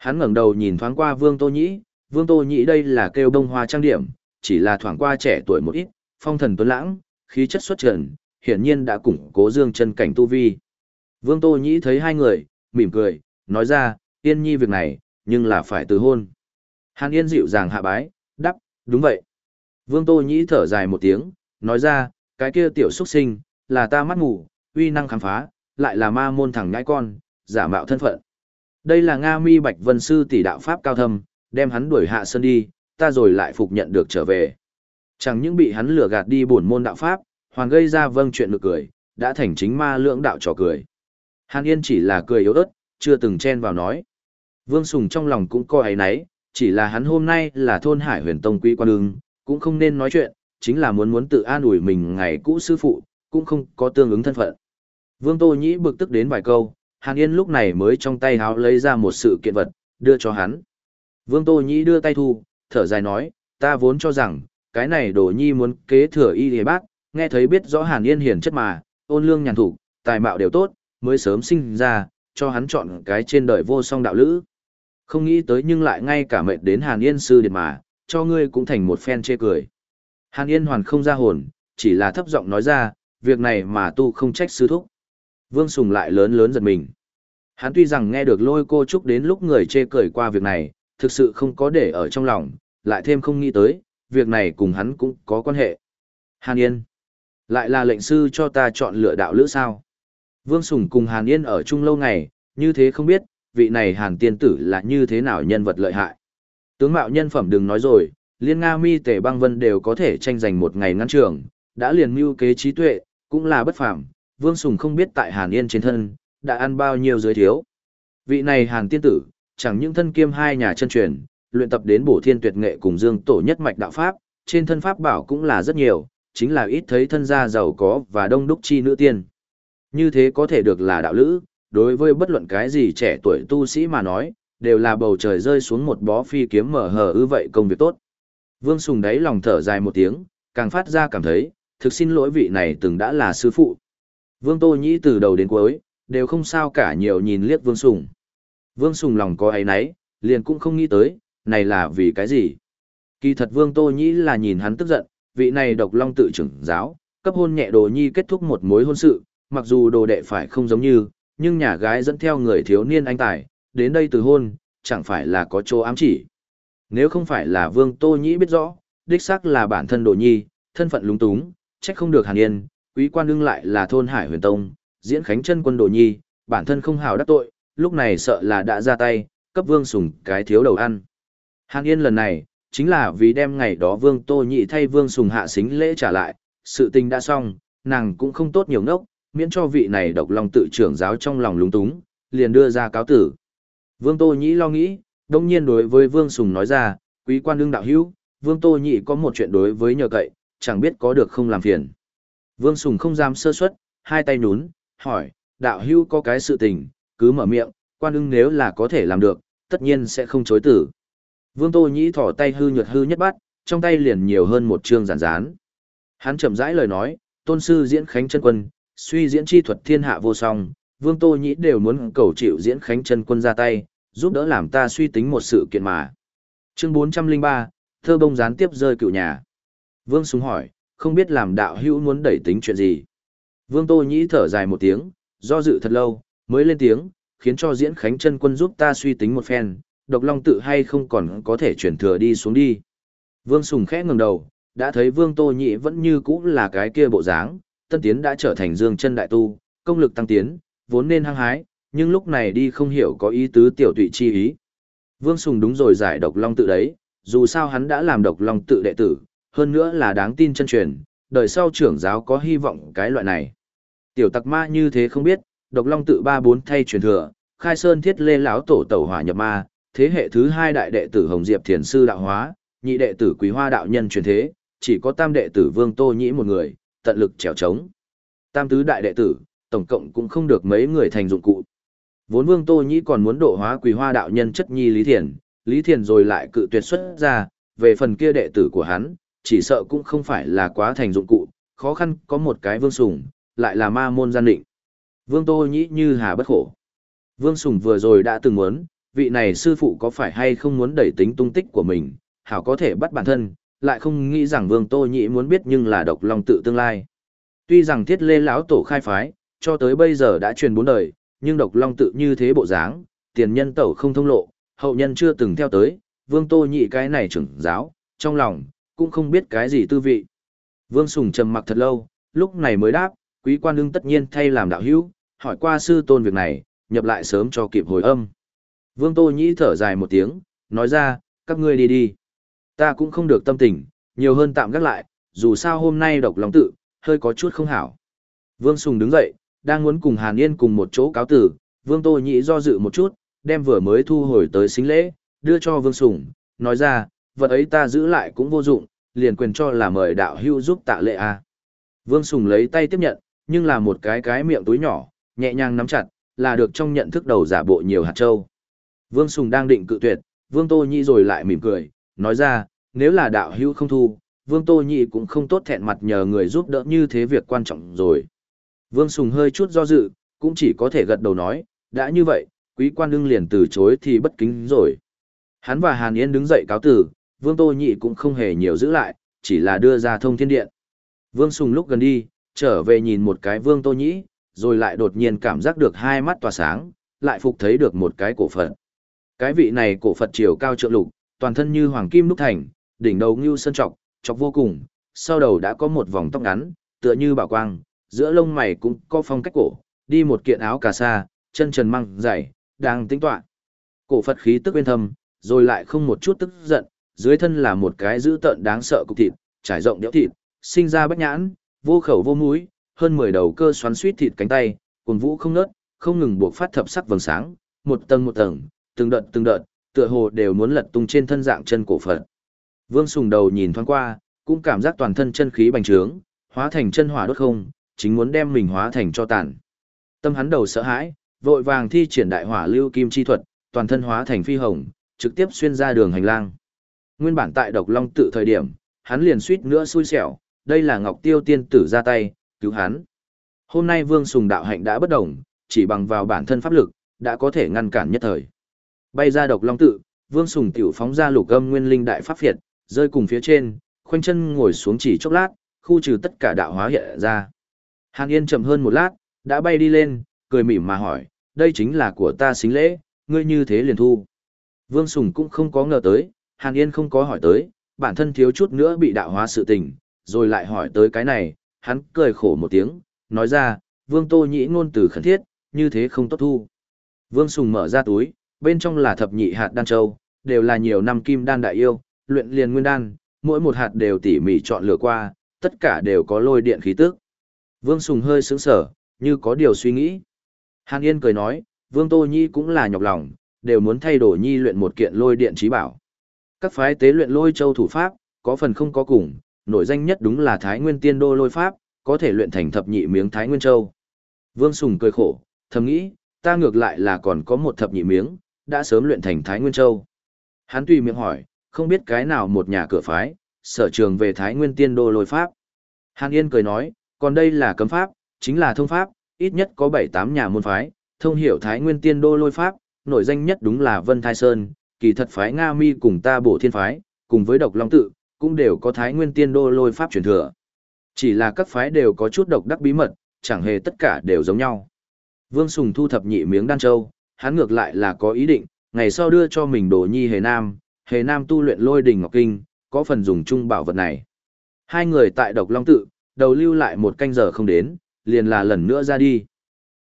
Hắn ngẩng đầu nhìn thoáng qua Vương Tô Nhĩ, Vương Tô Nhĩ đây là kêu bông hoa trang điểm, chỉ là thoáng qua trẻ tuổi một ít, phong thần tuấn lãng, khí chất xuất trần, hiển nhiên đã củng cố dương chân cảnh tu vi. Vương Tô Nhĩ thấy hai người, mỉm cười, nói ra, yên nhi việc này, nhưng là phải từ hôn. Hàn Yên dịu dàng hạ bái, đắp, đúng vậy. Vương Tô Nhĩ thở dài một tiếng, nói ra, cái kia tiểu xuất sinh, là ta mắt ngủ, uy năng khám phá, lại là ma môn thẳng ngãi con, giả mạo thân phận. Đây là Nga Mi Bạch Vân Sư tỷ đạo Pháp cao thâm, đem hắn đuổi hạ sơn đi, ta rồi lại phục nhận được trở về. Chẳng những bị hắn lừa gạt đi bổn môn đạo Pháp, hoàn gây ra vâng chuyện nực cười, đã thành chính ma lưỡng đạo trò cười. Hàn Yên chỉ là cười yếu ớt, chưa từng chen vào nói. Vương Sùng trong lòng cũng coi ấy nấy, chỉ là hắn hôm nay là thôn hải huyền tông quý quan ưng, cũng không nên nói chuyện, chính là muốn muốn tự an ủi mình ngày cũ sư phụ, cũng không có tương ứng thân phận. Vương Tô Nhĩ bực tức đến vài câu, Hàn Yên lúc này mới trong tay háo lấy ra một sự kiện vật, đưa cho hắn. Vương Tô Nhĩ đưa tay thu, thở dài nói, ta vốn cho rằng, cái này đồ nhi muốn kế thừa y hề bác, nghe thấy biết rõ Hàn Yên hiền chất mà, ôn lương nhàn thủ, tài mạo đều tốt, mới sớm sinh ra, cho hắn chọn cái trên đời vô song đạo lữ. Không nghĩ tới nhưng lại ngay cả mệnh đến Hàn Yên sư điệt mà, cho ngươi cũng thành một phen chê cười. Hàn Yên hoàn không ra hồn, chỉ là thấp giọng nói ra, việc này mà tu không trách sư thúc. Vương Sùng lại lớn lớn giật mình. Hắn tuy rằng nghe được lôi cô trúc đến lúc người chê cười qua việc này, thực sự không có để ở trong lòng, lại thêm không nghĩ tới, việc này cùng hắn cũng có quan hệ. Hàn Yên. Lại là lệnh sư cho ta chọn lựa đạo lữ sao. Vương Sùng cùng Hàn Yên ở chung lâu ngày, như thế không biết, vị này Hàn tiên tử là như thế nào nhân vật lợi hại. Tướng mạo nhân phẩm đừng nói rồi, liên Nga mi tề băng vân đều có thể tranh giành một ngày ngăn trường, đã liền mưu kế trí tuệ, cũng là bất phàm. Vương Sùng không biết tại Hàn Yên trên thân, đã ăn bao nhiêu giới thiếu. Vị này Hàn tiên tử, chẳng những thân kiêm hai nhà chân truyền, luyện tập đến bổ thiên tuyệt nghệ cùng dương tổ nhất mạch đạo pháp, trên thân pháp bảo cũng là rất nhiều, chính là ít thấy thân gia giàu có và đông đúc chi nữ tiên. Như thế có thể được là đạo lữ, đối với bất luận cái gì trẻ tuổi tu sĩ mà nói, đều là bầu trời rơi xuống một bó phi kiếm mở hờ ư vậy công việc tốt. Vương Sùng đáy lòng thở dài một tiếng, càng phát ra cảm thấy, thực xin lỗi vị này từng đã là sư phụ. Vương Tô Nhĩ từ đầu đến cuối, đều không sao cả nhiều nhìn liếc Vương Sùng. Vương Sùng lòng có ấy nấy, liền cũng không nghĩ tới, này là vì cái gì. Kỳ thật Vương Tô Nhĩ là nhìn hắn tức giận, vị này độc long tự trưởng giáo, cấp hôn nhẹ đồ nhi kết thúc một mối hôn sự, mặc dù đồ đệ phải không giống như, nhưng nhà gái dẫn theo người thiếu niên anh tài, đến đây từ hôn, chẳng phải là có chỗ ám chỉ. Nếu không phải là Vương Tô Nhĩ biết rõ, đích xác là bản thân đồ nhi, thân phận lúng túng, trách không được hàn yên, quý quan đương lại là thôn Hải Huyền Tông, diễn khánh chân quân đồ nhi, bản thân không hào đắc tội, lúc này sợ là đã ra tay, cấp Vương Sùng cái thiếu đầu ăn. Hàn Yên lần này, chính là vì đem ngày đó Vương Tô Nhị thay Vương Sùng hạ xính lễ trả lại, sự tình đã xong, nàng cũng không tốt nhiều ngốc, miễn cho vị này độc lòng tự trưởng giáo trong lòng lúng túng, liền đưa ra cáo tử. Vương Tô Nhĩ lo nghĩ, đông nhiên đối với Vương Sùng nói ra, quý quan đương đạo hữu, Vương Tô Nhĩ có một chuyện đối với nhờ cậy, chẳng biết có được không làm phiền. Vương Sùng không dám sơ suất, hai tay nhún, hỏi, đạo hữu có cái sự tình, cứ mở miệng, quan ưng nếu là có thể làm được, tất nhiên sẽ không chối tử. Vương Tô Nhĩ thỏ tay hư nhuật hư nhất bắt, trong tay liền nhiều hơn một chương giản dán. Hắn chậm rãi lời nói, tôn sư diễn khánh chân quân, suy diễn chi thuật thiên hạ vô song, Vương Tô Nhĩ đều muốn cầu chịu diễn khánh chân quân ra tay, giúp đỡ làm ta suy tính một sự kiện mà. Chương 403, thơ bông gián tiếp rơi cựu nhà. Vương Sùng hỏi, không biết làm đạo hữu muốn đẩy tính chuyện gì. Vương Tô Nhĩ thở dài một tiếng, do dự thật lâu, mới lên tiếng, khiến cho diễn khánh chân quân giúp ta suy tính một phen, độc long tự hay không còn có thể chuyển thừa đi xuống đi. Vương Sùng khẽ ngẩng đầu, đã thấy Vương Tô Nhĩ vẫn như cũ là cái kia bộ dáng, tân tiến đã trở thành dương chân đại tu, công lực tăng tiến, vốn nên hăng hái, nhưng lúc này đi không hiểu có ý tứ tiểu tụy chi ý. Vương Sùng đúng rồi giải độc long tự đấy, dù sao hắn đã làm độc long tự đệ tử, hơn nữa là đáng tin chân truyền, đời sau trưởng giáo có hy vọng cái loại này. Tiểu tặc ma như thế không biết, độc long tự ba bốn thay truyền thừa, khai sơn thiết lê lão tổ tẩu hỏa nhập ma, thế hệ thứ hai đại đệ tử Hồng Diệp Thiền Sư đạo hóa, nhị đệ tử Quý Hoa đạo nhân truyền thế, chỉ có tam đệ tử Vương Tô Nhĩ một người, tận lực trèo trống. Tam tứ đại đệ tử, tổng cộng cũng không được mấy người thành dụng cụ. Vốn Vương Tô Nhĩ còn muốn độ hóa Quý Hoa đạo nhân chất nhi Lý Thiền, Lý Thiền rồi lại cự tuyệt xuất ra, về phần kia đệ tử của hắn, chỉ sợ cũng không phải là quá thành dụng cụ, khó khăn có một cái Vương Sùng, lại là ma môn gian định. Vương Tô Nhĩ như hà bất khổ. Vương Sùng vừa rồi đã từng muốn, vị này sư phụ có phải hay không muốn đẩy tính tung tích của mình, hảo có thể bắt bản thân, lại không nghĩ rằng Vương Tô Nhĩ muốn biết nhưng là độc lòng tự tương lai. Tuy rằng thiết lê lão tổ khai phái, cho tới bây giờ đã truyền bốn đời, nhưng độc long tự như thế bộ dáng, tiền nhân tẩu không thông lộ, hậu nhân chưa từng theo tới, Vương Tô Nhĩ cái này trưởng giáo, trong lòng, cũng không biết cái gì tư vị. Vương Sùng trầm mặc thật lâu, lúc này mới đáp, quý quan đương tất nhiên thay làm đạo hữu, hỏi qua sư tôn việc này, nhập lại sớm cho kịp hồi âm. Vương Tô Nhĩ thở dài một tiếng, nói ra, các ngươi đi đi. Ta cũng không được tâm tình, nhiều hơn tạm gác lại, dù sao hôm nay độc lòng tự, hơi có chút không hảo. Vương Sùng đứng dậy, đang muốn cùng Hàn Yên cùng một chỗ cáo tử, Vương Tô Nhĩ do dự một chút, đem vừa mới thu hồi tới xính lễ, đưa cho Vương Sùng, nói ra, vật ấy ta giữ lại cũng vô dụng, liền quyền cho là mời đạo hưu giúp tạ lệ a. Vương Sùng lấy tay tiếp nhận, nhưng là một cái cái miệng túi nhỏ, nhẹ nhàng nắm chặt, là được trong nhận thức đầu giả bộ nhiều hạt châu. Vương Sùng đang định cự tuyệt, Vương Tô Nhi rồi lại mỉm cười, nói ra, nếu là đạo hưu không thu, Vương Tô Nhi cũng không tốt thẹn mặt nhờ người giúp đỡ như thế việc quan trọng rồi. Vương Sùng hơi chút do dự, cũng chỉ có thể gật đầu nói, đã như vậy, quý quan đương liền từ chối thì bất kính rồi. Hắn và Hàn Yên đứng dậy cáo tử, Vương Tô Nhĩ cũng không hề nhiều giữ lại, chỉ là đưa ra thông thiên điện. Vương Sùng lúc gần đi, trở về nhìn một cái Vương Tô Nhĩ, rồi lại đột nhiên cảm giác được hai mắt tỏa sáng, lại phục thấy được một cái cổ Phật. Cái vị này cổ Phật chiều cao trượng lục, toàn thân như hoàng kim đúc thành, đỉnh đầu như sơn trọc, trọc vô cùng, sau đầu đã có một vòng tóc ngắn, tựa như bảo quang, giữa lông mày cũng có phong cách cổ, đi một kiện áo cà sa, chân trần măng dày, đang tính tọa. Cổ Phật khí tức bên thâm, rồi lại không một chút tức giận, dưới thân là một cái dữ tợn đáng sợ cục thịt, trải rộng đẽo thịt, sinh ra bách nhãn, vô khẩu vô mũi, hơn 10 đầu cơ xoắn suýt thịt cánh tay, cuồn vũ không ngớt, không ngừng buộc phát thập sắc vầng sáng, một tầng một tầng, từng đợt từng đợt, tựa hồ đều muốn lật tung trên thân dạng chân cổ Phật. Vương Sùng đầu nhìn thoáng qua, cũng cảm giác toàn thân chân khí bành trướng, hóa thành chân hỏa đốt không, chính muốn đem mình hóa thành cho tàn. Tâm hắn đầu sợ hãi, vội vàng thi triển đại hỏa lưu kim chi thuật, toàn thân hóa thành phi hồng, trực tiếp xuyên ra đường hành lang. Nguyên bản tại Độc Long tự thời điểm, hắn liền suýt nữa xui xẻo, đây là Ngọc Tiêu tiên tử ra tay, cứu hắn. Hôm nay Vương Sùng đạo hạnh đã bất động, chỉ bằng vào bản thân pháp lực, đã có thể ngăn cản nhất thời. Bay ra độc long tự, Vương Sùng tiểu phóng ra lục âm nguyên linh đại pháp phiệt, rơi cùng phía trên, khoanh chân ngồi xuống chỉ chốc lát, khu trừ tất cả đạo hóa hiện ra. Hàn Yên chậm hơn một lát, đã bay đi lên, cười mỉm mà hỏi, đây chính là của ta xính lễ, ngươi như thế liền thu. Vương Sùng cũng không có ngờ tới, Hàn Yên không có hỏi tới, bản thân thiếu chút nữa bị đạo hóa sự tình, rồi lại hỏi tới cái này, hắn cười khổ một tiếng, nói ra, Vương Tô Nhĩ ngôn từ khẩn thiết, như thế không tốt thu. Vương Sùng mở ra túi, bên trong là thập nhị hạt đan châu, đều là nhiều năm kim đan đại yêu, luyện liền nguyên đan, mỗi một hạt đều tỉ mỉ chọn lựa qua, tất cả đều có lôi điện khí tức. Vương Sùng hơi sững sở, như có điều suy nghĩ. Hàn Yên cười nói, Vương Tô Nhi cũng là nhọc lòng, đều muốn thay đổi nhi luyện một kiện lôi điện trí bảo. Các phái tế luyện lôi châu thủ pháp, có phần không có cùng, nổi danh nhất đúng là Thái Nguyên Tiên Đô lôi pháp, có thể luyện thành thập nhị miếng Thái Nguyên Châu. Vương Sùng cười khổ, thầm nghĩ, ta ngược lại là còn có một thập nhị miếng, đã sớm luyện thành Thái Nguyên Châu. Hắn tùy miệng hỏi, không biết cái nào một nhà cửa phái, sở trường về Thái Nguyên Tiên Đô lôi pháp. Hàn Yên cười nói, còn đây là cấm pháp, chính là thông pháp, ít nhất có 7-8 nhà môn phái, thông hiểu Thái Nguyên Tiên Đô lôi pháp, nổi danh nhất đúng là Vân Thai Sơn, kỳ thật phái Nga Mi cùng ta bổ thiên phái, cùng với độc long tự, cũng đều có Thái Nguyên Tiên Đô lôi pháp truyền thừa. Chỉ là các phái đều có chút độc đắc bí mật, chẳng hề tất cả đều giống nhau. Vương Sùng thu thập nhị miếng đan châu, hắn ngược lại là có ý định, ngày sau đưa cho mình đồ nhi hề nam, hề nam tu luyện lôi đỉnh ngọc kinh, có phần dùng chung bảo vật này. Hai người tại độc long tự, đầu lưu lại một canh giờ không đến, liền là lần nữa ra đi.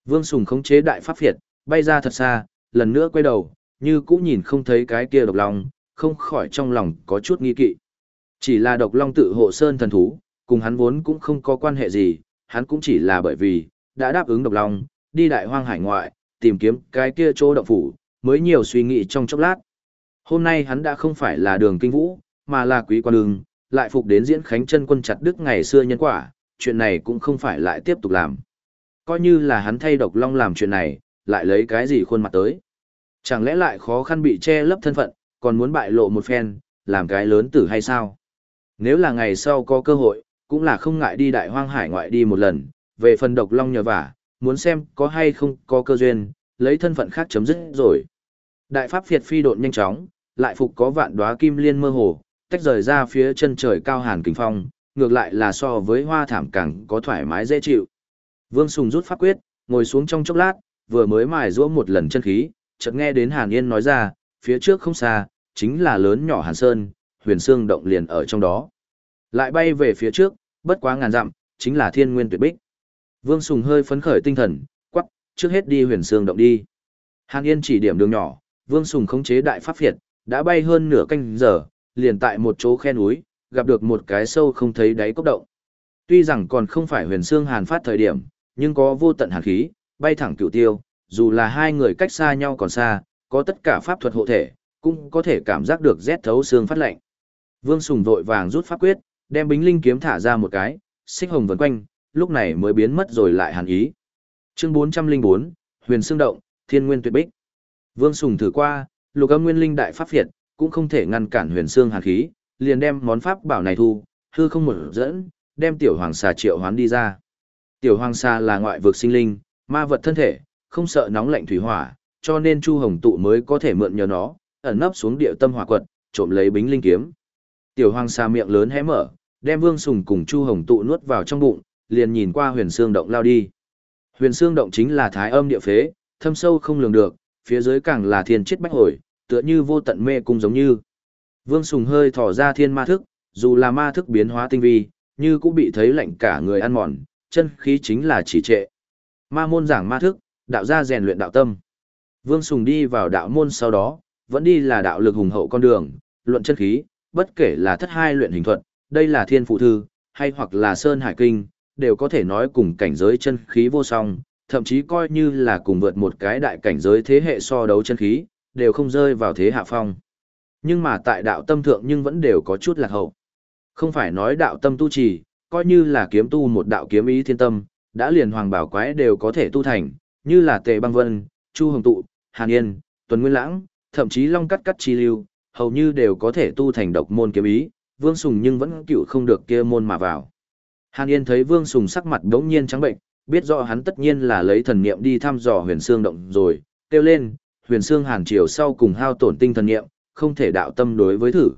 Vương Sùng khống chế đại pháp phiệt, bay ra thật xa, lần nữa quay đầu, như cũng nhìn không thấy cái kia độc long, không khỏi trong lòng có chút nghi kỵ. Chỉ là độc long tự hộ sơn thần thú, cùng hắn vốn cũng không có quan hệ gì, hắn cũng chỉ là bởi vì, đã đáp ứng độc long, đi đại hoang hải ngoại, tìm kiếm cái kia chỗ động phủ, mới nhiều suy nghĩ trong chốc lát. Hôm nay hắn đã không phải là đường kinh vũ, mà là quý quan đường, lại phục đến diễn khánh chân quân chặt đức ngày xưa nhân quả, chuyện này cũng không phải lại tiếp tục làm. Coi như là hắn thay độc long làm chuyện này, lại lấy cái gì khuôn mặt tới. Chẳng lẽ lại khó khăn bị che lấp thân phận, còn muốn bại lộ một phen, làm cái lớn tử hay sao? Nếu là ngày sau có cơ hội, cũng là không ngại đi đại hoang hải ngoại đi một lần, về phần độc long nhờ vả, muốn xem có hay không có cơ duyên, lấy thân phận khác chấm dứt rồi. Đại pháp Việt phi độn nhanh chóng, lại phục có vạn đóa kim liên mơ hồ, tách rời ra phía chân trời cao hàn kính phong, ngược lại là so với hoa thảm càng có thoải mái dễ chịu. Vương Sùng rút pháp quyết, ngồi xuống trong chốc lát, vừa mới mài giũa một lần chân khí, chợt nghe đến Hàn Yên nói ra, phía trước không xa, chính là lớn nhỏ Hàn Sơn, huyền xương động liền ở trong đó. Lại bay về phía trước, bất quá ngàn dặm, chính là thiên nguyên tuyệt bích. Vương Sùng hơi phấn khởi tinh thần, quắc, trước hết đi huyền xương động đi. Hàn Yên chỉ điểm đường nhỏ, Vương Sùng khống chế đại pháp Việt, đã bay hơn nửa canh giờ, liền tại một chỗ khe núi, gặp được một cái sâu không thấy đáy cốc động. Tuy rằng còn không phải huyền xương hàn phát thời điểm, nhưng có vô tận hàn khí, bay thẳng cựu tiêu, dù là hai người cách xa nhau còn xa, có tất cả pháp thuật hộ thể, cũng có thể cảm giác được rét thấu xương phát lạnh. Vương Sùng vội vàng rút pháp quyết, đem bính linh kiếm thả ra một cái, xích hồng vần quanh, lúc này mới biến mất rồi lại hàn ý. Chương 404, Huyền Xương Động, Thiên Nguyên Tuyệt Bích. Vương Sùng thử qua, lục âm nguyên linh đại pháp phiệt, cũng không thể ngăn cản huyền xương hàn khí, liền đem món pháp bảo này thu, hư không một dẫn, đem tiểu hoàng xà triệu hoán đi ra. Tiểu hoàng xà là ngoại vực sinh linh, ma vật thân thể, không sợ nóng lạnh thủy hỏa, cho nên Chu Hồng tụ mới có thể mượn nhờ nó, ẩn nấp xuống địa tâm hỏa quật, trộm lấy bính linh kiếm. Tiểu hoàng sa miệng lớn hé mở, đem Vương Sùng cùng Chu Hồng tụ nuốt vào trong bụng, liền nhìn qua Huyền Xương động lao đi. Huyền Xương động chính là thái âm địa phế, thâm sâu không lường được, phía dưới càng là thiên chết bách hồi, tựa như vô tận mê cung giống như. Vương Sùng hơi thỏ ra thiên ma thức, dù là ma thức biến hóa tinh vi, như cũng bị thấy lạnh cả người ăn mòn, chân khí chính là chỉ trệ. Ma môn giảng ma thức, đạo gia rèn luyện đạo tâm. Vương Sùng đi vào đạo môn sau đó, vẫn đi là đạo lực hùng hậu con đường, luận chân khí, bất kể là thất hai luyện hình thuật, đây là thiên phụ thư, hay hoặc là sơn hải kinh, đều có thể nói cùng cảnh giới chân khí vô song, thậm chí coi như là cùng vượt một cái đại cảnh giới thế hệ so đấu chân khí, đều không rơi vào thế hạ phong. Nhưng mà tại đạo tâm thượng nhưng vẫn đều có chút lạc hậu. Không phải nói đạo tâm tu trì, coi như là kiếm tu một đạo kiếm ý thiên tâm, đã liền hoàng bảo quái đều có thể tu thành, như là Tề Băng Vân, Chu Hồng Tụ, Hàn Yên, Tuần Nguyên Lãng, thậm chí Long Cắt Cắt Chi Lưu, hầu như đều có thể tu thành độc môn kiếm ý, Vương Sùng nhưng vẫn cựu không được kia môn mà vào. Hàn Yên thấy Vương Sùng sắc mặt đống nhiên trắng bệnh, biết rõ hắn tất nhiên là lấy thần niệm đi thăm dò huyền xương động rồi, kêu lên, huyền xương hàn triều sau cùng hao tổn tinh thần niệm, không thể đạo tâm đối với thử.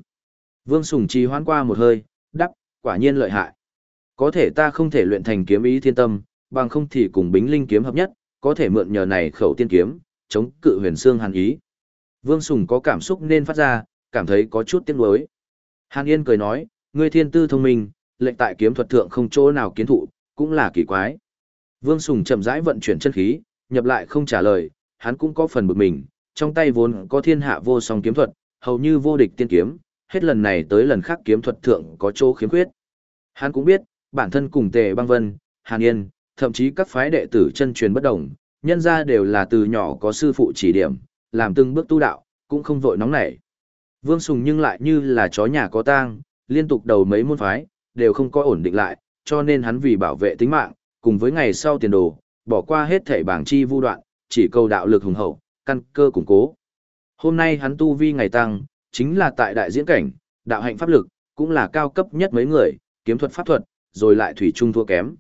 Vương Sùng trì hoãn qua một hơi, đắp, quả nhiên lợi hại. Có thể ta không thể luyện thành kiếm ý thiên tâm, bằng không thì cùng bính linh kiếm hợp nhất, có thể mượn nhờ này khẩu tiên kiếm, chống cự huyền xương hàn ý. Vương Sùng có cảm xúc nên phát ra, cảm thấy có chút tiếc nuối. Hàn Yên cười nói, ngươi thiên tư thông minh, lệnh tại kiếm thuật thượng không chỗ nào kiến thụ, cũng là kỳ quái. Vương Sùng chậm rãi vận chuyển chân khí, nhập lại không trả lời, hắn cũng có phần bực mình, trong tay vốn có thiên hạ vô song kiếm thuật, hầu như vô địch tiên kiếm, hết lần này tới lần khác kiếm thuật thượng có chỗ khiếm khuyết. Hắn cũng biết, bản thân cùng Tề Băng Vân, Hàn Yên, thậm chí các phái đệ tử chân truyền bất đồng, nhân ra đều là từ nhỏ có sư phụ chỉ điểm, làm từng bước tu đạo, cũng không vội nóng nảy. Vương Sùng nhưng lại như là chó nhà có tang, liên tục đầu mấy môn phái, đều không có ổn định lại, cho nên hắn vì bảo vệ tính mạng, cùng với ngày sau tiền đồ, bỏ qua hết thể bảng chi vu đoạn, chỉ cầu đạo lực hùng hậu, căn cơ củng cố. Hôm nay hắn tu vi ngày tăng, chính là tại đại diễn cảnh, đạo hạnh pháp lực, cũng là cao cấp nhất mấy người, kiếm thuật pháp thuật, rồi lại thủy trung thua kém.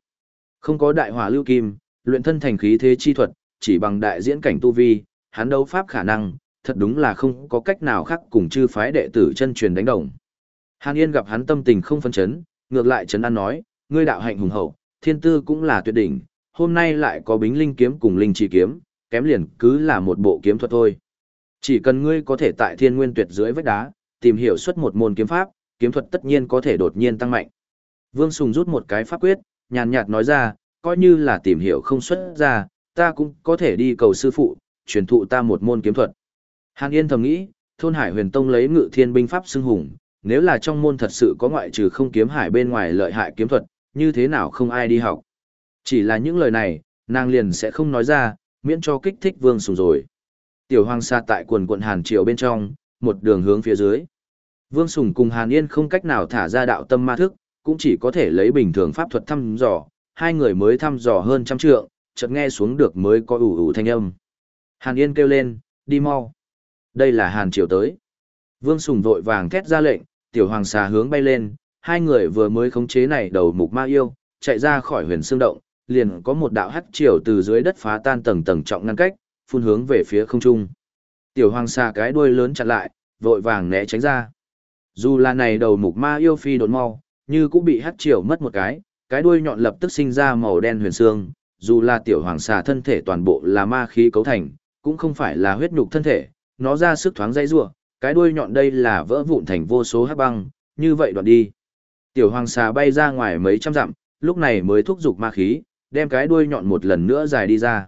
Không có đại hỏa lưu kim, luyện thân thành khí thế chi thuật, chỉ bằng đại diễn cảnh tu vi, hắn đấu pháp khả năng, thật đúng là không có cách nào khác cùng chư phái đệ tử chân truyền đánh đồng. Hàn Yên gặp hắn tâm tình không phân chấn, ngược lại trấn an nói, ngươi đạo hạnh hùng hậu, thiên tư cũng là tuyệt đỉnh, hôm nay lại có bính linh kiếm cùng linh chỉ kiếm, kém liền cứ là một bộ kiếm thuật thôi. Chỉ cần ngươi có thể tại thiên nguyên tuyệt dưới vách đá, tìm hiểu xuất một môn kiếm pháp, kiếm thuật tất nhiên có thể đột nhiên tăng mạnh. Vương Sùng rút một cái pháp quyết, nhàn nhạt nói ra, coi như là tìm hiểu không xuất ra, ta cũng có thể đi cầu sư phụ, truyền thụ ta một môn kiếm thuật. Hàn Yên thầm nghĩ, thôn Hải Huyền Tông lấy ngự thiên binh pháp xưng hùng, nếu là trong môn thật sự có ngoại trừ không kiếm hải bên ngoài lợi hại kiếm thuật, như thế nào không ai đi học. Chỉ là những lời này, nàng liền sẽ không nói ra, miễn cho kích thích Vương Sùng rồi. Tiểu Hoàng Sa tại quần quận Hàn Triều bên trong, một đường hướng phía dưới. Vương Sùng cùng Hàn Yên không cách nào thả ra đạo tâm ma thức, cũng chỉ có thể lấy bình thường pháp thuật thăm dò, hai người mới thăm dò hơn trăm trượng, chợt nghe xuống được mới có ủ ủ thanh âm. Hàn Yên kêu lên, đi mau. Đây là Hàn Triều tới. Vương Sùng vội vàng thét ra lệnh, tiểu hoàng xà hướng bay lên, hai người vừa mới khống chế này đầu mục ma yêu, chạy ra khỏi huyền xương động, liền có một đạo hắc triều từ dưới đất phá tan tầng tầng trọng ngăn cách, phun hướng về phía không trung. Tiểu hoàng xà cái đuôi lớn chặn lại, vội vàng né tránh ra. Dù là này đầu mục ma yêu phi đột mau, như cũng bị hắt triều mất một cái, cái đuôi nhọn lập tức sinh ra màu đen huyền xương, dù là tiểu hoàng xà thân thể toàn bộ là ma khí cấu thành, cũng không phải là huyết nhục thân thể, nó ra sức thoáng dây rủa, cái đuôi nhọn đây là vỡ vụn thành vô số hắc băng, như vậy đoạn đi. Tiểu hoàng xà bay ra ngoài mấy trăm dặm, lúc này mới thúc giục ma khí, đem cái đuôi nhọn một lần nữa dài đi ra.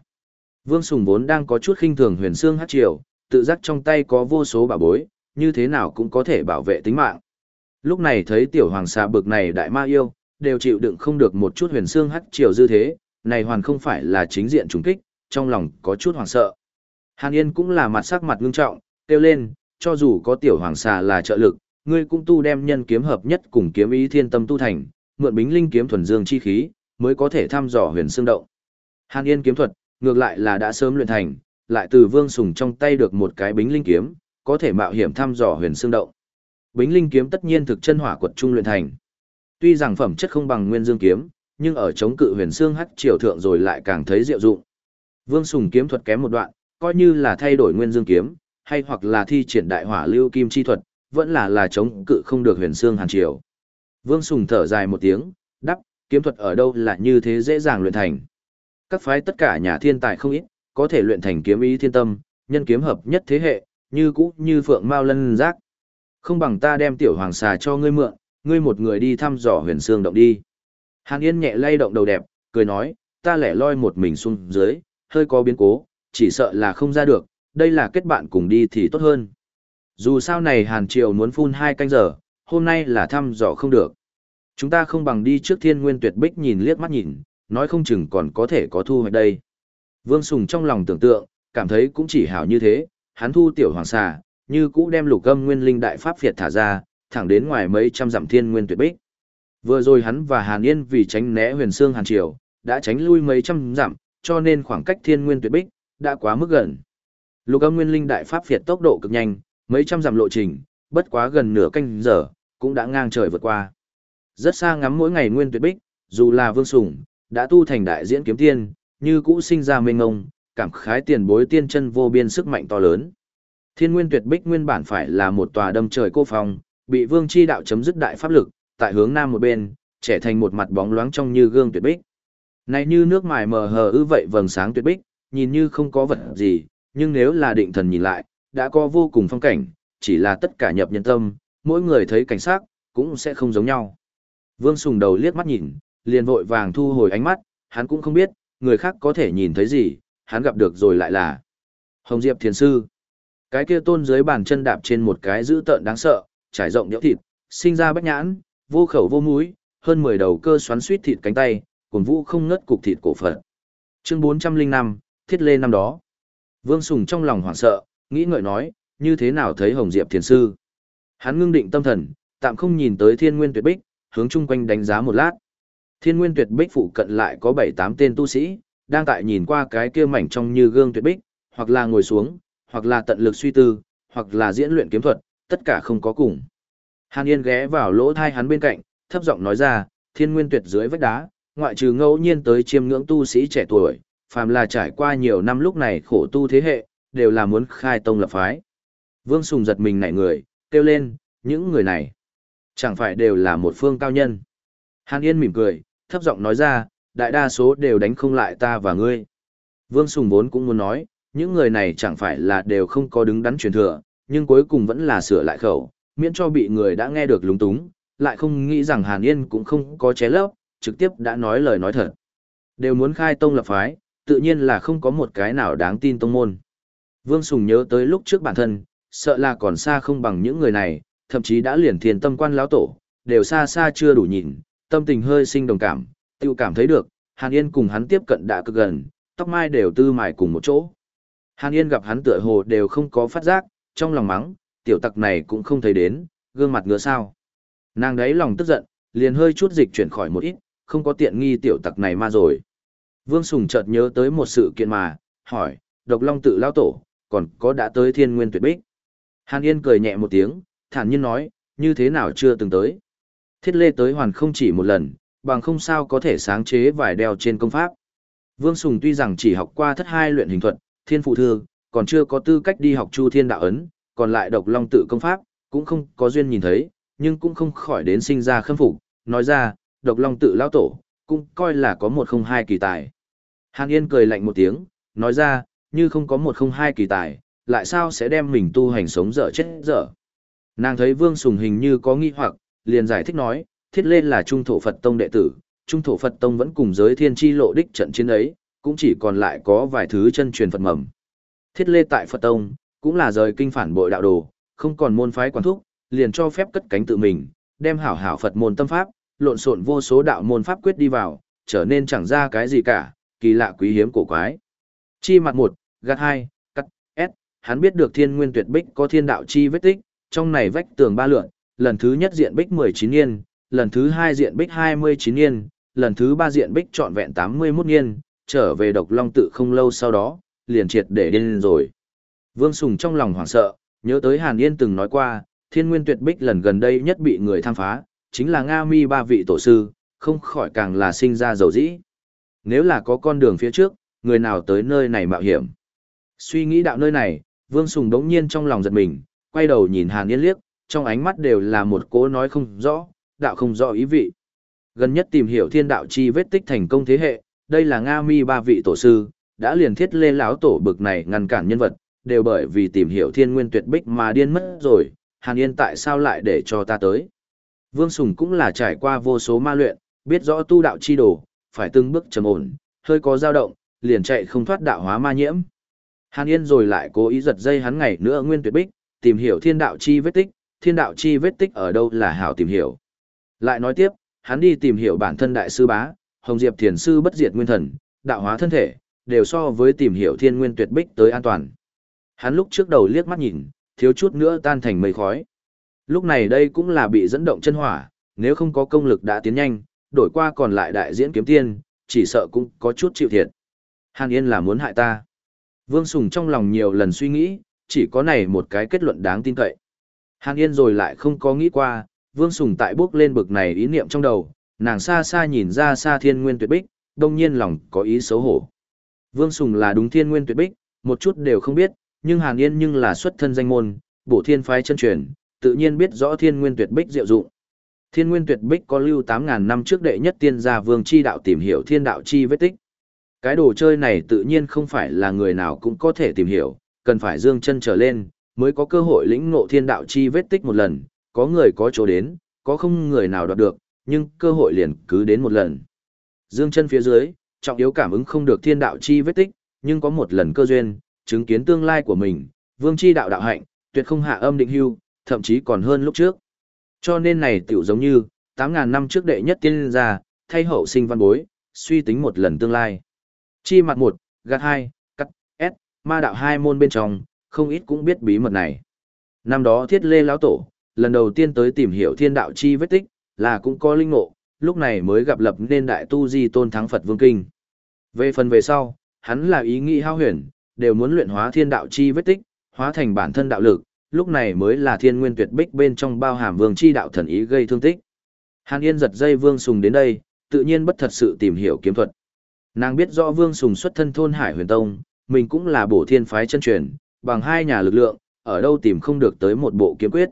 Vương Sùng vốn đang có chút khinh thường huyền xương hát triều, tự giác trong tay có vô số bảo bối, như thế nào cũng có thể bảo vệ tính mạng. Lúc này thấy tiểu hoàng xà bực này đại ma yêu, đều chịu đựng không được một chút huyền xương hắc triều dư thế, này hoàn không phải là chính diện trùng kích, trong lòng có chút hoàng sợ. Hàn Yên cũng là mặt sắc mặt ngưng trọng, kêu lên, cho dù có tiểu hoàng xà là trợ lực, ngươi cũng tu đem nhân kiếm hợp nhất cùng kiếm ý thiên tâm tu thành, mượn bính linh kiếm thuần dương chi khí, mới có thể thăm dò huyền xương động. Hàn Yên kiếm thuật, ngược lại là đã sớm luyện thành, lại từ Vương Sùng trong tay được một cái bính linh kiếm, có thể mạo hiểm thăm dò huyền xương động. Bính linh kiếm tất nhiên thực chân hỏa quật trung luyện thành. Tuy rằng phẩm chất không bằng nguyên dương kiếm, nhưng ở chống cự huyền xương hắc triều thượng rồi lại càng thấy diệu dụng. Vương Sùng kiếm thuật kém một đoạn, coi như là thay đổi nguyên dương kiếm, hay hoặc là thi triển đại hỏa lưu kim chi thuật, vẫn là là chống cự không được huyền xương hàn triều. Vương Sùng thở dài một tiếng, đắp, kiếm thuật ở đâu là như thế dễ dàng luyện thành. Các phái tất cả nhà thiên tài không ít, có thể luyện thành kiếm ý thiên tâm, nhân kiếm hợp nhất thế hệ, như cũ như phượng mao lân giác. Không bằng ta đem tiểu hoàng xà cho ngươi mượn, ngươi một người đi thăm dò huyền xương động đi. Hàn Yên nhẹ lay động đầu đẹp, cười nói, ta lẻ loi một mình xuống dưới, hơi có biến cố, chỉ sợ là không ra được, đây là kết bạn cùng đi thì tốt hơn. Dù sao này Hàn Triều muốn phun hai canh giờ, hôm nay là thăm dò không được. Chúng ta không bằng đi trước thiên nguyên tuyệt bích nhìn liếc mắt nhìn, nói không chừng còn có thể có thu hoạch đây. Vương Sùng trong lòng tưởng tượng, cảm thấy cũng chỉ hảo như thế, hắn thu tiểu hoàng xà, như cũ đem lục âm nguyên linh đại pháp Việt thả ra, thẳng đến ngoài mấy trăm dặm thiên nguyên tuyệt bích. Vừa rồi hắn và Hàn Yên vì tránh né huyền xương Hàn Triều, đã tránh lui mấy trăm dặm, cho nên khoảng cách thiên nguyên tuyệt bích, đã quá mức gần. Lục âm nguyên linh đại pháp Việt tốc độ cực nhanh, mấy trăm dặm lộ trình, bất quá gần nửa canh giờ, cũng đã ngang trời vượt qua. Rất xa ngắm mỗi ngày nguyên tuyệt bích, dù là vương sủng, đã tu thành đại diễn kiếm tiên, như cũ sinh ra mênh ngông, cảm khái tiền bối tiên chân vô biên sức mạnh to lớn. Thiên nguyên tuyệt bích nguyên bản phải là một tòa đâm trời cô phòng, bị vương chi đạo chấm dứt đại pháp lực, tại hướng nam một bên, trẻ thành một mặt bóng loáng trong như gương tuyệt bích. Này như nước mài mờ hờ ư vậy vầng sáng tuyệt bích, nhìn như không có vật gì, nhưng nếu là định thần nhìn lại, đã có vô cùng phong cảnh, chỉ là tất cả nhập nhân tâm, mỗi người thấy cảnh sát, cũng sẽ không giống nhau. Vương Sùng đầu liếc mắt nhìn, liền vội vàng thu hồi ánh mắt, hắn cũng không biết, người khác có thể nhìn thấy gì, hắn gặp được rồi lại là Hồng Diệp Thiền Sư. Cái kia tôn dưới bàn chân đạp trên một cái dữ tợn đáng sợ, trải rộng nhỡ thịt, sinh ra bách nhãn, vô khẩu vô mũi, hơn 10 đầu cơ xoắn suýt thịt cánh tay, cuồng vũ không ngất cục thịt cổ phật. Chương 405, thiết lê năm đó. Vương Sùng trong lòng hoảng sợ, nghĩ ngợi nói, như thế nào thấy Hồng Diệp thiền sư. Hắn ngưng định tâm thần, tạm không nhìn tới thiên nguyên tuyệt bích, hướng chung quanh đánh giá một lát. Thiên nguyên tuyệt bích phụ cận lại có 7-8 tên tu sĩ, đang tại nhìn qua cái kia mảnh trong như gương tuyệt bích, hoặc là ngồi xuống, hoặc là tận lực suy tư, hoặc là diễn luyện kiếm thuật, tất cả không có cùng. Hàn Yên ghé vào lỗ thai hắn bên cạnh, thấp giọng nói ra, thiên nguyên tuyệt dưới vách đá, ngoại trừ ngẫu nhiên tới chiêm ngưỡng tu sĩ trẻ tuổi, phàm là trải qua nhiều năm lúc này khổ tu thế hệ, đều là muốn khai tông lập phái. Vương Sùng giật mình nảy người, kêu lên, những người này, chẳng phải đều là một phương cao nhân. Hàn Yên mỉm cười, thấp giọng nói ra, đại đa số đều đánh không lại ta và ngươi. Vương Sùng vốn cũng muốn nói, những người này chẳng phải là đều không có đứng đắn truyền thừa, nhưng cuối cùng vẫn là sửa lại khẩu, miễn cho bị người đã nghe được lúng túng, lại không nghĩ rằng Hàn Yên cũng không có ché lấp, trực tiếp đã nói lời nói thật. Đều muốn khai tông lập phái, tự nhiên là không có một cái nào đáng tin tông môn. Vương Sùng nhớ tới lúc trước bản thân, sợ là còn xa không bằng những người này, thậm chí đã liền thiền tâm quan lão tổ, đều xa xa chưa đủ nhìn, tâm tình hơi sinh đồng cảm, tiêu cảm thấy được, Hàn Yên cùng hắn tiếp cận đã cực gần, tóc mai đều tư mài cùng một chỗ. Hàn Yên gặp hắn tựa hồ đều không có phát giác, trong lòng mắng, tiểu tặc này cũng không thấy đến, gương mặt ngứa sao. Nàng đấy lòng tức giận, liền hơi chút dịch chuyển khỏi một ít, không có tiện nghi tiểu tặc này ma rồi. Vương Sùng chợt nhớ tới một sự kiện mà, hỏi, độc long tự lao tổ, còn có đã tới thiên nguyên tuyệt bích. Hàn Yên cười nhẹ một tiếng, thản nhiên nói, như thế nào chưa từng tới. Thiết lê tới hoàn không chỉ một lần, bằng không sao có thể sáng chế vài đeo trên công pháp. Vương Sùng tuy rằng chỉ học qua thất hai luyện hình thuật, thiên phụ thư, còn chưa có tư cách đi học chu thiên đạo ấn, còn lại độc long tự công pháp, cũng không có duyên nhìn thấy, nhưng cũng không khỏi đến sinh ra khâm phục, nói ra, độc long tự lao tổ, cũng coi là có một không hai kỳ tài. Hàn Yên cười lạnh một tiếng, nói ra, như không có một không hai kỳ tài, lại sao sẽ đem mình tu hành sống dở chết dở. Nàng thấy Vương Sùng hình như có nghi hoặc, liền giải thích nói, thiết lên là trung thổ Phật Tông đệ tử, trung thổ Phật Tông vẫn cùng giới thiên tri lộ đích trận chiến ấy, cũng chỉ còn lại có vài thứ chân truyền Phật mầm. Thiết lê tại Phật Tông, cũng là rời kinh phản bội đạo đồ, không còn môn phái quản thúc, liền cho phép cất cánh tự mình, đem hảo hảo Phật môn tâm pháp, lộn xộn vô số đạo môn pháp quyết đi vào, trở nên chẳng ra cái gì cả, kỳ lạ quý hiếm cổ quái. Chi mặt một, gạt hai, cắt, S, hắn biết được thiên nguyên tuyệt bích có thiên đạo chi vết tích, trong này vách tường ba lượn, lần thứ nhất diện bích 19 niên, lần thứ hai diện bích 29 niên, lần thứ ba diện bích trọn vẹn 81 niên, trở về độc long tự không lâu sau đó, liền triệt để điên rồi. Vương Sùng trong lòng hoảng sợ, nhớ tới Hàn Yên từng nói qua, thiên nguyên tuyệt bích lần gần đây nhất bị người tham phá, chính là Nga mi ba vị tổ sư, không khỏi càng là sinh ra dầu dĩ. Nếu là có con đường phía trước, người nào tới nơi này mạo hiểm. Suy nghĩ đạo nơi này, Vương Sùng đống nhiên trong lòng giật mình, quay đầu nhìn Hàn Yên liếc, trong ánh mắt đều là một cố nói không rõ, đạo không rõ ý vị. Gần nhất tìm hiểu thiên đạo chi vết tích thành công thế hệ, đây là Nga mi ba vị tổ sư, đã liền thiết lê lão tổ bực này ngăn cản nhân vật, đều bởi vì tìm hiểu thiên nguyên tuyệt bích mà điên mất rồi, Hàn Yên tại sao lại để cho ta tới. Vương Sùng cũng là trải qua vô số ma luyện, biết rõ tu đạo chi đồ, phải từng bước trầm ổn, hơi có dao động, liền chạy không thoát đạo hóa ma nhiễm. Hàn Yên rồi lại cố ý giật dây hắn ngày nữa nguyên tuyệt bích, tìm hiểu thiên đạo chi vết tích, thiên đạo chi vết tích ở đâu là hảo tìm hiểu. Lại nói tiếp, hắn đi tìm hiểu bản thân đại sư bá, Hồng Diệp Thiền sư bất diệt nguyên thần, đạo hóa thân thể, đều so với tìm hiểu thiên nguyên tuyệt bích tới an toàn. Hắn lúc trước đầu liếc mắt nhìn, thiếu chút nữa tan thành mây khói. Lúc này đây cũng là bị dẫn động chân hỏa, nếu không có công lực đã tiến nhanh, đổi qua còn lại đại diễn kiếm tiên, chỉ sợ cũng có chút chịu thiệt. Hàn Yên là muốn hại ta. Vương Sùng trong lòng nhiều lần suy nghĩ, chỉ có này một cái kết luận đáng tin cậy. Hàn Yên rồi lại không có nghĩ qua, Vương Sùng tại bước lên bực này ý niệm trong đầu, nàng xa xa nhìn ra xa thiên nguyên tuyệt bích, đông nhiên lòng có ý xấu hổ. Vương Sùng là đúng thiên nguyên tuyệt bích, một chút đều không biết, nhưng Hàn Yên nhưng là xuất thân danh môn, bổ thiên phái chân truyền, tự nhiên biết rõ thiên nguyên tuyệt bích diệu dụng. Thiên nguyên tuyệt bích có lưu 8.000 năm trước đệ nhất tiên gia vương chi đạo tìm hiểu thiên đạo chi vết tích. Cái đồ chơi này tự nhiên không phải là người nào cũng có thể tìm hiểu, cần phải dương chân trở lên, mới có cơ hội lĩnh ngộ thiên đạo chi vết tích một lần, có người có chỗ đến, có không người nào đoạt được, nhưng cơ hội liền cứ đến một lần. Dương chân phía dưới, trọng yếu cảm ứng không được thiên đạo chi vết tích, nhưng có một lần cơ duyên, chứng kiến tương lai của mình, vương chi đạo đạo hạnh, tuyệt không hạ âm định hưu, thậm chí còn hơn lúc trước. Cho nên này tiểu giống như, 8.000 năm trước đệ nhất tiên gia, thay hậu sinh văn bối, suy tính một lần tương lai. Chi mặt một, gạt hai, cắt, s ma đạo hai môn bên trong, không ít cũng biết bí mật này. Năm đó thiết lê lão tổ, lần đầu tiên tới tìm hiểu thiên đạo chi vết tích, là cũng có linh ngộ, lúc này mới gặp lập nên đại tu di tôn thắng Phật vương kinh. Về phần về sau, hắn là ý nghĩ hao huyền, đều muốn luyện hóa thiên đạo chi vết tích, hóa thành bản thân đạo lực, lúc này mới là thiên nguyên tuyệt bích bên trong bao hàm vương chi đạo thần ý gây thương tích. Hàn Yên giật dây Vương Sùng đến đây, tự nhiên bất thật sự tìm hiểu kiếm thuật. Nàng biết rõ Vương Sùng xuất thân thôn Hải Huyền Tông, mình cũng là bổ thiên phái chân truyền, bằng hai nhà lực lượng, ở đâu tìm không được tới một bộ kiếm quyết.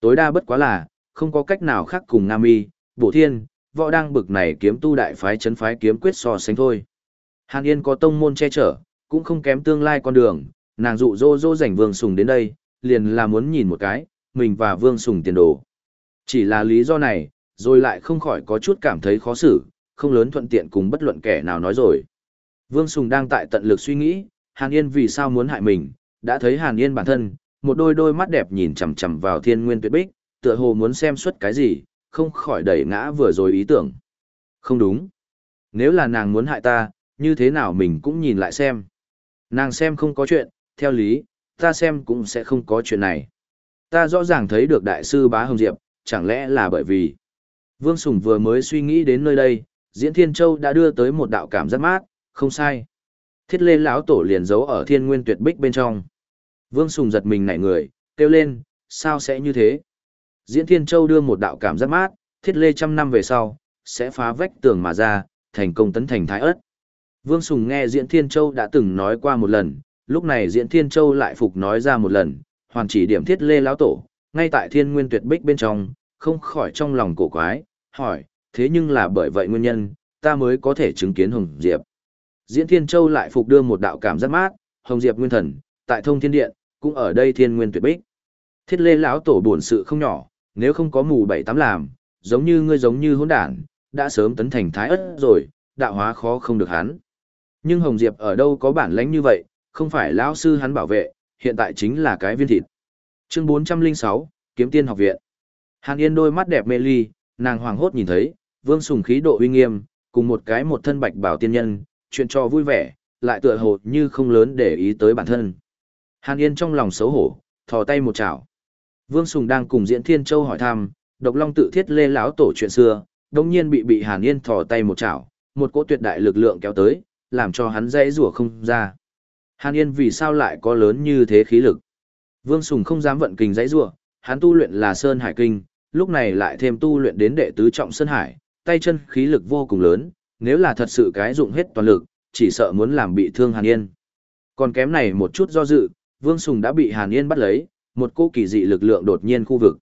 Tối đa bất quá là, không có cách nào khác cùng Nam Y, bổ thiên, võ đang bực này kiếm tu đại phái chấn phái kiếm quyết so sánh thôi. Hàn Yên có tông môn che chở, cũng không kém tương lai con đường, nàng dụ dỗ dỗ dành Vương Sùng đến đây, liền là muốn nhìn một cái, mình và Vương Sùng tiền đồ. Chỉ là lý do này, rồi lại không khỏi có chút cảm thấy khó xử, không lớn thuận tiện cùng bất luận kẻ nào nói rồi. Vương Sùng đang tại tận lực suy nghĩ, Hàn Yên vì sao muốn hại mình, đã thấy Hàn Yên bản thân, một đôi đôi mắt đẹp nhìn chằm chằm vào thiên nguyên tuyệt bích, tựa hồ muốn xem suất cái gì, không khỏi đẩy ngã vừa rồi ý tưởng. Không đúng. Nếu là nàng muốn hại ta, như thế nào mình cũng nhìn lại xem. Nàng xem không có chuyện, theo lý, ta xem cũng sẽ không có chuyện này. Ta rõ ràng thấy được đại sư bá hồng diệp, chẳng lẽ là bởi vì... Vương Sùng vừa mới suy nghĩ đến nơi đây, Diễn Thiên Châu đã đưa tới một đạo cảm giác mát, không sai. Thiết Lê lão tổ liền giấu ở Thiên Nguyên Tuyệt Bích bên trong. Vương Sùng giật mình nảy người, kêu lên, sao sẽ như thế? Diễn Thiên Châu đưa một đạo cảm giác mát, Thiết Lê trăm năm về sau, sẽ phá vách tường mà ra, thành công tấn thành thái ớt. Vương Sùng nghe Diễn Thiên Châu đã từng nói qua một lần, lúc này Diễn Thiên Châu lại phục nói ra một lần, hoàn chỉ điểm Thiết Lê lão tổ, ngay tại Thiên Nguyên Tuyệt Bích bên trong, không khỏi trong lòng cổ quái, hỏi, thế nhưng là bởi vậy nguyên nhân, ta mới có thể chứng kiến Hồng Diệp. Diễn Thiên Châu lại phục đưa một đạo cảm giác mát, Hồng Diệp nguyên thần, tại thông thiên điện, cũng ở đây thiên nguyên tuyệt bích. Thiết lê lão tổ buồn sự không nhỏ, nếu không có mù bảy tám làm, giống như ngươi giống như hỗn đản, đã sớm tấn thành thái ất rồi, đạo hóa khó không được hắn. Nhưng Hồng Diệp ở đâu có bản lãnh như vậy, không phải lão sư hắn bảo vệ, hiện tại chính là cái viên thịt. Chương 406, Kiếm Tiên học viện. Hàn Yên đôi mắt đẹp mê ly, nàng hoàng hốt nhìn thấy, Vương Sùng khí độ uy nghiêm, cùng một cái một thân bạch bảo tiên nhân, chuyện cho vui vẻ, lại tựa hồ như không lớn để ý tới bản thân. Hàn Yên trong lòng xấu hổ, thò tay một chảo. Vương Sùng đang cùng Diễn Thiên Châu hỏi thăm, Độc Long tự thiết lê lão tổ chuyện xưa, đồng nhiên bị bị Hàn Yên thò tay một chảo, một cỗ tuyệt đại lực lượng kéo tới, làm cho hắn dãy rủa không ra. Hàn Yên vì sao lại có lớn như thế khí lực? Vương Sùng không dám vận kình dãy rủa, hắn tu luyện là Sơn Hải Kinh, lúc này lại thêm tu luyện đến đệ tứ trọng Sơn Hải, tay chân khí lực vô cùng lớn, nếu là thật sự cái dụng hết toàn lực, chỉ sợ muốn làm bị thương Hàn Yên. Còn kém này một chút do dự, Vương Sùng đã bị Hàn Yên bắt lấy, một cô kỳ dị lực lượng đột nhiên khu vực.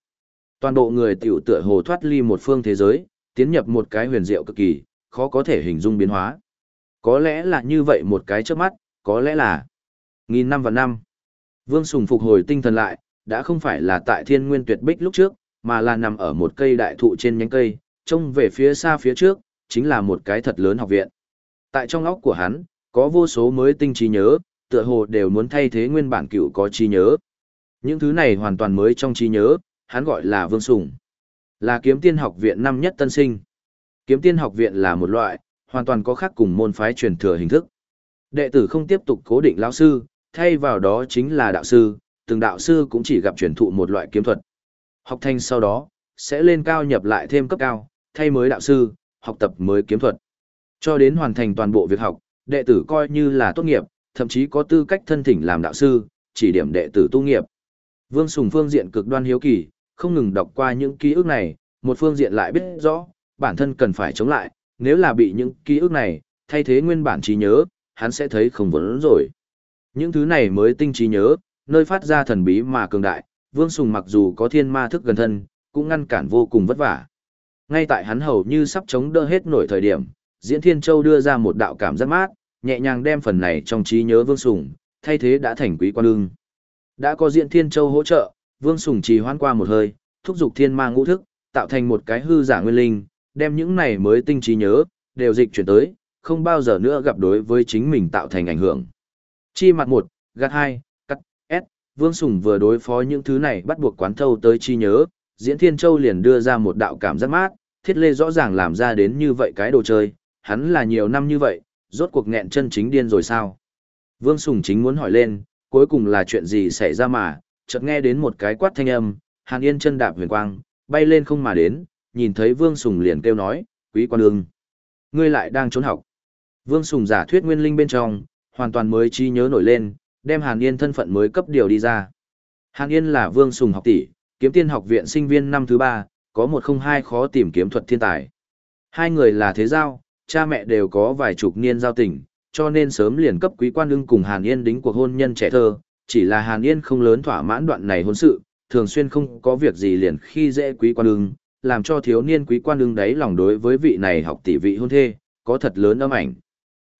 Toàn bộ người tiểu tựa hồ thoát ly một phương thế giới, tiến nhập một cái huyền diệu cực kỳ, khó có thể hình dung biến hóa. Có lẽ là như vậy một cái trước mắt, có lẽ là nghìn năm và năm. Vương Sùng phục hồi tinh thần lại, đã không phải là tại thiên nguyên tuyệt bích lúc trước, mà là nằm ở một cây đại thụ trên nhánh cây, trông về phía xa phía trước, chính là một cái thật lớn học viện. Tại trong óc của hắn, có vô số mới tinh trí nhớ, tựa hồ đều muốn thay thế nguyên bản cựu có trí nhớ. Những thứ này hoàn toàn mới trong trí nhớ, hắn gọi là Vương Sùng. Là kiếm tiên học viện năm nhất tân sinh. Kiếm tiên học viện là một loại, hoàn toàn có khác cùng môn phái truyền thừa hình thức. Đệ tử không tiếp tục cố định lão sư, thay vào đó chính là đạo sư, từng đạo sư cũng chỉ gặp truyền thụ một loại kiếm thuật. Học thành sau đó, sẽ lên cao nhập lại thêm cấp cao, thay mới đạo sư, học tập mới kiếm thuật. Cho đến hoàn thành toàn bộ việc học, đệ tử coi như là tốt nghiệp, thậm chí có tư cách thân thỉnh làm đạo sư, chỉ điểm đệ tử tu nghiệp. Vương Sùng phương diện cực đoan hiếu kỳ, không ngừng đọc qua những ký ức này, một phương diện lại biết rõ, bản thân cần phải chống lại, nếu là bị những ký ức này, thay thế nguyên bản trí nhớ, hắn sẽ thấy không vấn rồi. Những thứ này mới tinh trí nhớ, nơi phát ra thần bí mà cường đại, Vương Sùng mặc dù có thiên ma thức gần thân, cũng ngăn cản vô cùng vất vả. Ngay tại hắn hầu như sắp chống đỡ hết nổi thời điểm, Diễn Thiên Châu đưa ra một đạo cảm giác mát, nhẹ nhàng đem phần này trong trí nhớ Vương Sùng, thay thế đã thành quý quan ương. Đã có diện Thiên Châu hỗ trợ, Vương Sùng trì hoãn qua một hơi, thúc giục thiên ma ngũ thức, tạo thành một cái hư giả nguyên linh, đem những này mới tinh trí nhớ, đều dịch chuyển tới, không bao giờ nữa gặp đối với chính mình tạo thành ảnh hưởng. Chi mặt 1, gạt 2, cắt, S, Vương Sùng vừa đối phó những thứ này bắt buộc quán thâu tới chi nhớ, Diễn Thiên Châu liền đưa ra một đạo cảm giác mát, thiết lê rõ ràng làm ra đến như vậy cái đồ chơi, hắn là nhiều năm như vậy, rốt cuộc nghẹn chân chính điên rồi sao? Vương Sùng chính muốn hỏi lên, cuối cùng là chuyện gì xảy ra mà, chợt nghe đến một cái quát thanh âm, Hàn Yên chân đạp huyền quang, bay lên không mà đến, nhìn thấy Vương Sùng liền kêu nói, quý quan ương. Ngươi lại đang trốn học. Vương Sùng giả thuyết nguyên linh bên trong, hoàn toàn mới trí nhớ nổi lên, đem Hàn Yên thân phận mới cấp điều đi ra. Hàn Yên là Vương Sùng học tỷ, kiếm tiên học viện sinh viên năm thứ ba, có một không hai khó tìm kiếm thuật thiên tài. Hai người là thế giao, cha mẹ đều có vài chục niên giao tình, cho nên sớm liền cấp quý quan ưng cùng Hàn Yên đính cuộc hôn nhân trẻ thơ, chỉ là Hàn Yên không lớn thỏa mãn đoạn này hôn sự, thường xuyên không có việc gì liền khi dễ quý quan ưng, làm cho thiếu niên quý quan ưng đấy lòng đối với vị này học tỷ vị hôn thê, có thật lớn âm ảnh.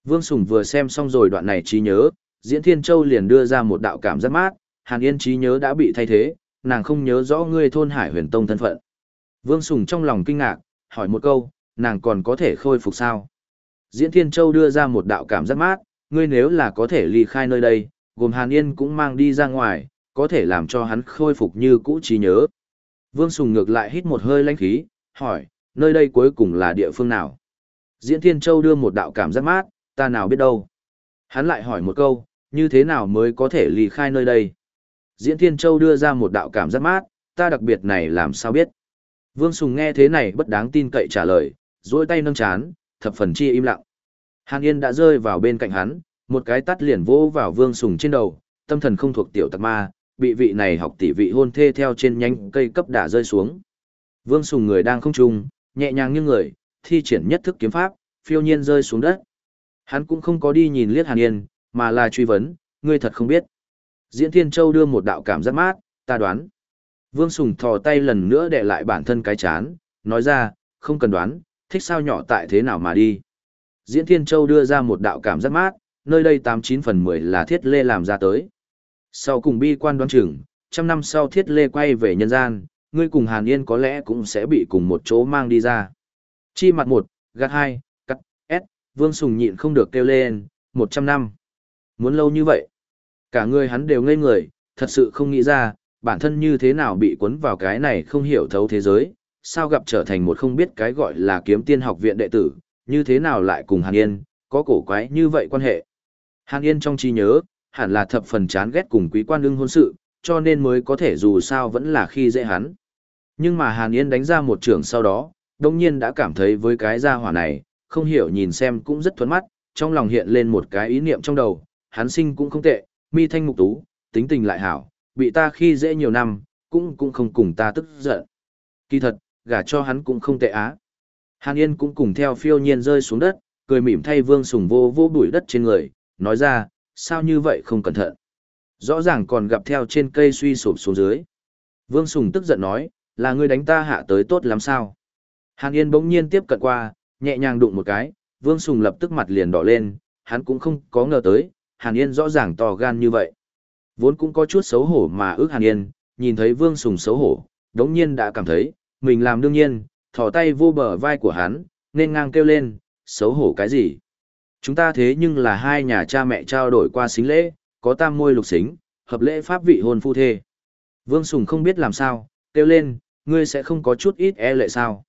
Vương Sùng vừa xem xong rồi đoạn này trí nhớ, Diễn Thiên Châu liền đưa ra một đạo cảm giác mát, Hàn Yên trí nhớ đã bị thay thế, nàng không nhớ rõ ngươi thôn Hải Huyền Tông thân phận. Vương Sùng trong lòng kinh ngạc, hỏi một câu, nàng còn có thể khôi phục sao? Diễn Thiên Châu đưa ra một đạo cảm giác mát, ngươi nếu là có thể ly khai nơi đây, gồm Hàn Yên cũng mang đi ra ngoài, có thể làm cho hắn khôi phục như cũ trí nhớ. Vương Sùng ngược lại hít một hơi lãnh khí, hỏi, nơi đây cuối cùng là địa phương nào? Diễn Thiên Châu đưa một đạo cảm giác mát, ta nào biết đâu. Hắn lại hỏi một câu, như thế nào mới có thể ly khai nơi đây? Diễn Thiên Châu đưa ra một đạo cảm giác mát, ta đặc biệt này làm sao biết? Vương Sùng nghe thế này bất đáng tin cậy trả lời, duỗi tay nâng chán, thập phần chi im lặng. Hàn Yên đã rơi vào bên cạnh hắn, một cái tắt liền vỗ vào Vương Sùng trên đầu, tâm thần không thuộc tiểu tặc ma, bị vị này học tỷ vị hôn thê theo trên nhánh cây cấp đả rơi xuống. Vương Sùng người đang không trung, nhẹ nhàng như người, thi triển nhất thức kiếm pháp, phiêu nhiên rơi xuống đất. Hắn cũng không có đi nhìn liếc Hàn Yên, mà là truy vấn, ngươi thật không biết. Diễn Thiên Châu đưa một đạo cảm giác mát, ta đoán. Vương Sùng thò tay lần nữa để lại bản thân cái chán, nói ra, không cần đoán, thích sao nhỏ tại thế nào mà đi. Diễn Thiên Châu đưa ra một đạo cảm giác mát, nơi đây 89 phần 10 là thiết lê làm ra tới. Sau cùng bi quan đoán chừng, trăm năm sau thiết lê quay về nhân gian, ngươi cùng Hàn Yên có lẽ cũng sẽ bị cùng một chỗ mang đi ra. Chi mặt một, gạt hai, cắt, S, Vương Sùng nhịn không được kêu lên, 100 năm. Muốn lâu như vậy. Cả người hắn đều ngây người, thật sự không nghĩ ra, bản thân như thế nào bị cuốn vào cái này không hiểu thấu thế giới, sao gặp trở thành một không biết cái gọi là kiếm tiên học viện đệ tử, như thế nào lại cùng Hàn Yên, có cổ quái như vậy quan hệ. Hàn Yên trong trí nhớ, hẳn là thập phần chán ghét cùng quý quan ưng hôn sự, cho nên mới có thể dù sao vẫn là khi dễ hắn. Nhưng mà Hàn Yên đánh ra một trường sau đó, đồng nhiên đã cảm thấy với cái gia hỏa này, không hiểu nhìn xem cũng rất thuẫn mắt, trong lòng hiện lên một cái ý niệm trong đầu, hắn sinh cũng không tệ, mi thanh mục tú, tính tình lại hảo, bị ta khi dễ nhiều năm, cũng cũng không cùng ta tức giận. Kỳ thật, gả cho hắn cũng không tệ á. Hàn Yên cũng cùng theo phiêu nhiên rơi xuống đất, cười mỉm thay Vương Sùng vô vô bụi đất trên người, nói ra, sao như vậy không cẩn thận. Rõ ràng còn gặp theo trên cây suy sụp xuống dưới. Vương Sùng tức giận nói, là ngươi đánh ta hạ tới tốt lắm sao. Hàn Yên bỗng nhiên tiếp cận qua, nhẹ nhàng đụng một cái, Vương Sùng lập tức mặt liền đỏ lên, hắn cũng không có ngờ tới, Hàn Yên rõ ràng to gan như vậy. Vốn cũng có chút xấu hổ mà ước Hàn Yên, nhìn thấy Vương Sùng xấu hổ, đống nhiên đã cảm thấy, mình làm đương nhiên, thỏ tay vô bờ vai của hắn, nên ngang kêu lên, xấu hổ cái gì. Chúng ta thế nhưng là hai nhà cha mẹ trao đổi qua xính lễ, có tam môi lục xính, hợp lễ pháp vị hôn phu thê. Vương Sùng không biết làm sao, kêu lên, ngươi sẽ không có chút ít e lệ sao.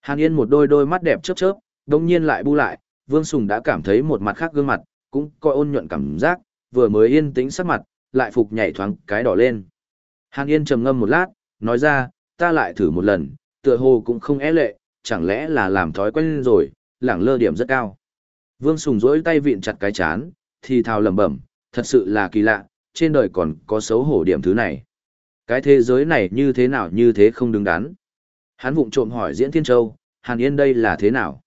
Hàn Yên một đôi đôi mắt đẹp chớp chớp, đồng nhiên lại bu lại, Vương Sùng đã cảm thấy một mặt khác gương mặt, cũng coi ôn nhuận cảm giác, vừa mới yên tĩnh sắc mặt, lại phục nhảy thoáng cái đỏ lên. Hàn Yên trầm ngâm một lát, nói ra, ta lại thử một lần, tựa hồ cũng không é lệ, chẳng lẽ là làm thói quen rồi, lẳng lơ điểm rất cao. Vương Sùng rỗi tay vịn chặt cái chán, thì thào lẩm bẩm, thật sự là kỳ lạ, trên đời còn có xấu hổ điểm thứ này. Cái thế giới này như thế nào như thế không đứng đắn. Hắn vụng trộm hỏi Diễn Thiên Châu, Hàn Yên đây là thế nào?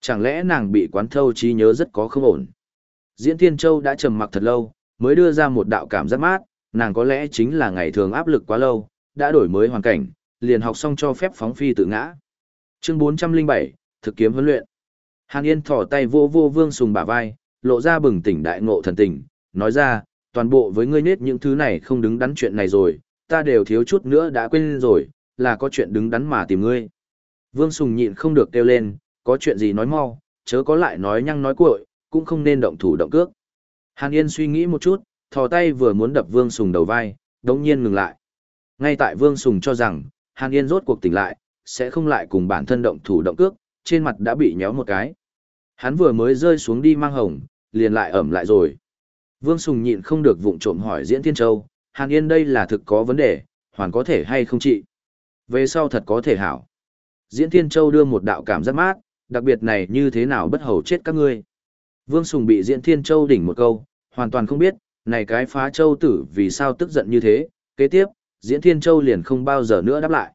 Chẳng lẽ nàng bị quán thâu trí nhớ rất có không ổn? Diễn Thiên Châu đã trầm mặc thật lâu, mới đưa ra một đạo cảm giác mát, nàng có lẽ chính là ngày thường áp lực quá lâu, đã đổi mới hoàn cảnh, liền học xong cho phép phóng phi tự ngã. Chương 407, thực kiếm huấn luyện. Hàn Yên thỏ tay vô vô Vương Sùng bả vai, lộ ra bừng tỉnh đại ngộ thần tình, nói ra, toàn bộ với ngươi nết những thứ này không đứng đắn chuyện này rồi, ta đều thiếu chút nữa đã quên rồi, là có chuyện đứng đắn mà tìm ngươi. Vương Sùng nhịn không được kêu lên, có chuyện gì nói mau, chớ có lại nói nhăng nói cuội, cũng không nên động thủ động cước. Hàn Yên suy nghĩ một chút, thò tay vừa muốn đập Vương Sùng đầu vai, đống nhiên ngừng lại. Ngay tại Vương Sùng cho rằng, Hàn Yên rốt cuộc tỉnh lại, sẽ không lại cùng bản thân động thủ động cước, trên mặt đã bị nhéo một cái. Hắn vừa mới rơi xuống đi mang hồng, liền lại ẩm lại rồi. Vương Sùng nhịn không được vụng trộm hỏi Diễn Thiên Châu, Hàn Yên đây là thực có vấn đề, hoàn có thể hay không trị. Về sau thật có thể hảo. Diễn Thiên Châu đưa một đạo cảm giác mát, đặc biệt này như thế nào bất hầu chết các ngươi. Vương Sùng bị Diễn Thiên Châu đỉnh một câu, hoàn toàn không biết, này cái phá châu tử vì sao tức giận như thế, kế tiếp, Diễn Thiên Châu liền không bao giờ nữa đáp lại.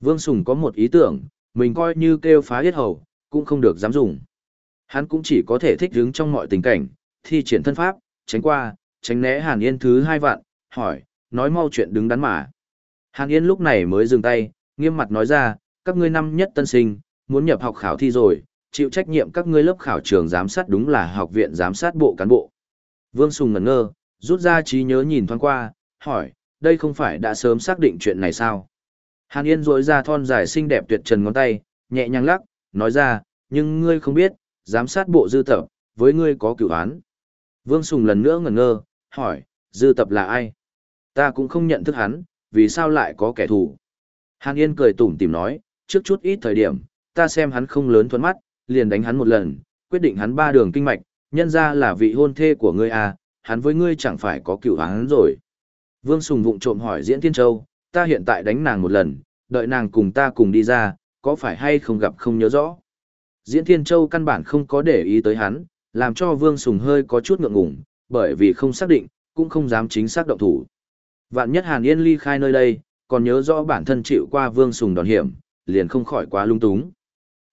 Vương Sùng có một ý tưởng, mình coi như kêu phá hết hầu, cũng không được dám dùng. Hắn cũng chỉ có thể thích đứng trong mọi tình cảnh, thi triển thân pháp, tránh qua, tránh né Hàn Yên thứ hai vạn, hỏi, nói mau chuyện đứng đắn mà. Hàn Yên lúc này mới dừng tay, nghiêm mặt nói ra, các ngươi năm nhất tân sinh, muốn nhập học khảo thi rồi, chịu trách nhiệm các ngươi lớp khảo trường giám sát đúng là học viện giám sát bộ cán bộ. Vương Sùng ngẩn ngơ, rút ra trí nhớ nhìn thoáng qua, hỏi, đây không phải đã sớm xác định chuyện này sao? Hàn Yên rỗi ra thon dài xinh đẹp tuyệt trần ngón tay, nhẹ nhàng lắc, nói ra, nhưng ngươi không biết, giám sát bộ dư tập, với ngươi có cửu án. Vương Sùng lần nữa ngẩn ngơ, hỏi, dư tập là ai? Ta cũng không nhận thức hắn, vì sao lại có kẻ thù? Hàn Yên cười tủm tìm nói, trước chút ít thời điểm, ta xem hắn không lớn thuẫn mắt, liền đánh hắn một lần, quyết định hắn ba đường kinh mạch, nhân ra là vị hôn thê của ngươi à, hắn với ngươi chẳng phải có cửu án rồi. Vương Sùng vụng trộm hỏi Diễn Thiên Châu, ta hiện tại đánh nàng một lần, đợi nàng cùng ta cùng đi ra, có phải hay không gặp không nhớ rõ. Diễn Thiên Châu căn bản không có để ý tới hắn, làm cho Vương Sùng hơi có chút ngượng ngùng, bởi vì không xác định, cũng không dám chính xác động thủ. Vạn nhất Hàn Yên ly khai nơi đây, còn nhớ rõ bản thân chịu qua Vương Sùng đòn hiểm, liền không khỏi quá lung túng.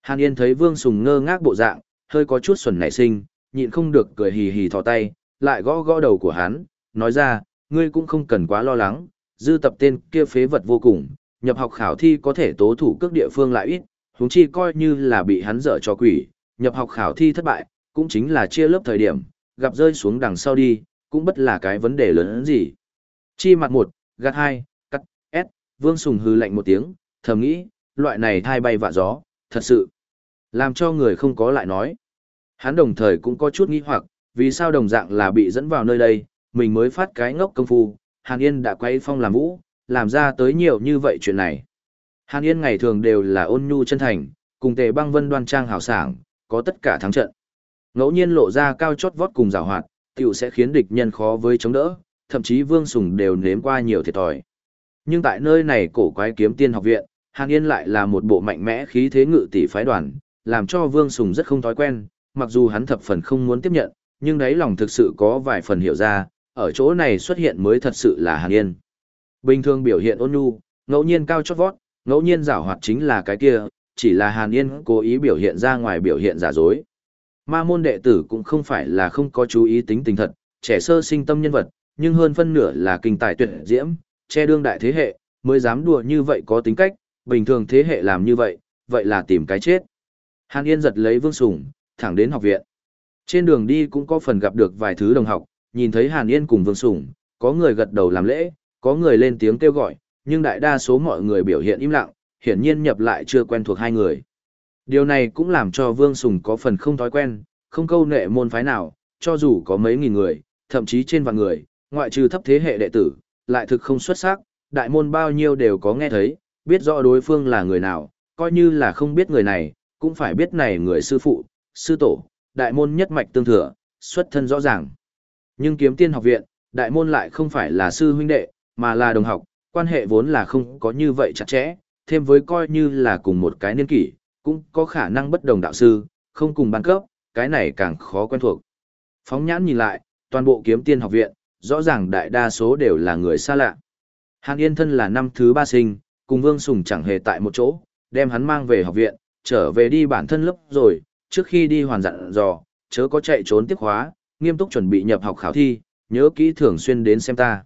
Hàn Yên thấy Vương Sùng ngơ ngác bộ dạng, hơi có chút xuẩn nảy sinh, nhịn không được cười hì hì thò tay, lại gõ gõ đầu của hắn, nói ra, ngươi cũng không cần quá lo lắng, dư tập tên kia phế vật vô cùng, nhập học khảo thi có thể tố thủ cước địa phương lại ít, huống chi coi như là bị hắn dở cho quỷ, nhập học khảo thi thất bại, cũng chính là chia lớp thời điểm, gặp rơi xuống đằng sau đi, cũng bất là cái vấn đề lớn hơn gì. Chi mặt một, gạt hai, cắt, S, Vương Sùng hư lạnh một tiếng, thầm nghĩ, loại này thai bay vạ gió, thật sự, làm cho người không có lại nói. Hắn đồng thời cũng có chút nghi hoặc, vì sao đồng dạng là bị dẫn vào nơi đây, mình mới phát cái ngốc công phu, Hàn Yên đã quay phong làm vũ, làm ra tới nhiều như vậy chuyện này. Hàn Yên ngày thường đều là ôn nhu chân thành, cùng tề băng vân đoan trang hào sảng, có tất cả thắng trận. Ngẫu nhiên lộ ra cao chót vót cùng rào hoạt, tiểu sẽ khiến địch nhân khó với chống đỡ, thậm chí Vương Sùng đều nếm qua nhiều thiệt thòi. Nhưng tại nơi này cổ quái kiếm tiên học viện, Hàn Yên lại là một bộ mạnh mẽ khí thế ngự tỷ phái đoàn, làm cho Vương Sùng rất không thói quen, mặc dù hắn thập phần không muốn tiếp nhận, nhưng đấy lòng thực sự có vài phần hiểu ra, ở chỗ này xuất hiện mới thật sự là Hàn Yên. Bình thường biểu hiện ôn nhu, ngẫu nhiên cao chót vót, ngẫu nhiên giảo hoạt chính là cái kia, chỉ là Hàn Yên cố ý biểu hiện ra ngoài biểu hiện giả dối. Ma môn đệ tử cũng không phải là không có chú ý tính tình thật, trẻ sơ sinh tâm nhân vật, nhưng hơn phân nửa là kinh tài tuyệt diễm, che đương đại thế hệ, mới dám đùa như vậy có tính cách, bình thường thế hệ làm như vậy, vậy là tìm cái chết. Hàn Yên giật lấy Vương Sùng, thẳng đến học viện. Trên đường đi cũng có phần gặp được vài thứ đồng học, nhìn thấy Hàn Yên cùng Vương Sùng, có người gật đầu làm lễ, có người lên tiếng kêu gọi, nhưng đại đa số mọi người biểu hiện im lặng, hiển nhiên nhập lại chưa quen thuộc hai người. Điều này cũng làm cho Vương Sùng có phần không thói quen, không câu nệ môn phái nào, cho dù có mấy nghìn người, thậm chí trên vạn người, ngoại trừ thấp thế hệ đệ tử, lại thực không xuất sắc, đại môn bao nhiêu đều có nghe thấy, biết rõ đối phương là người nào, coi như là không biết người này, cũng phải biết này người sư phụ, sư tổ, đại môn nhất mạch tương thừa, xuất thân rõ ràng. Nhưng kiếm tiên học viện, đại môn lại không phải là sư huynh đệ, mà là đồng học, quan hệ vốn là không có như vậy chặt chẽ, thêm với coi như là cùng một cái niên kỷ, cũng có khả năng bất đồng đạo sư, không cùng ban cấp, cái này càng khó quen thuộc. Phóng nhãn nhìn lại, toàn bộ kiếm tiên học viện, rõ ràng đại đa số đều là người xa lạ. Hàn Yên thân là năm thứ ba sinh, cùng Vương Sùng chẳng hề tại một chỗ, đem hắn mang về học viện, trở về đi bản thân lớp rồi, trước khi đi hoàn dặn dò, chớ có chạy trốn tiếp khóa, nghiêm túc chuẩn bị nhập học khảo thi, nhớ kỹ thường xuyên đến xem ta.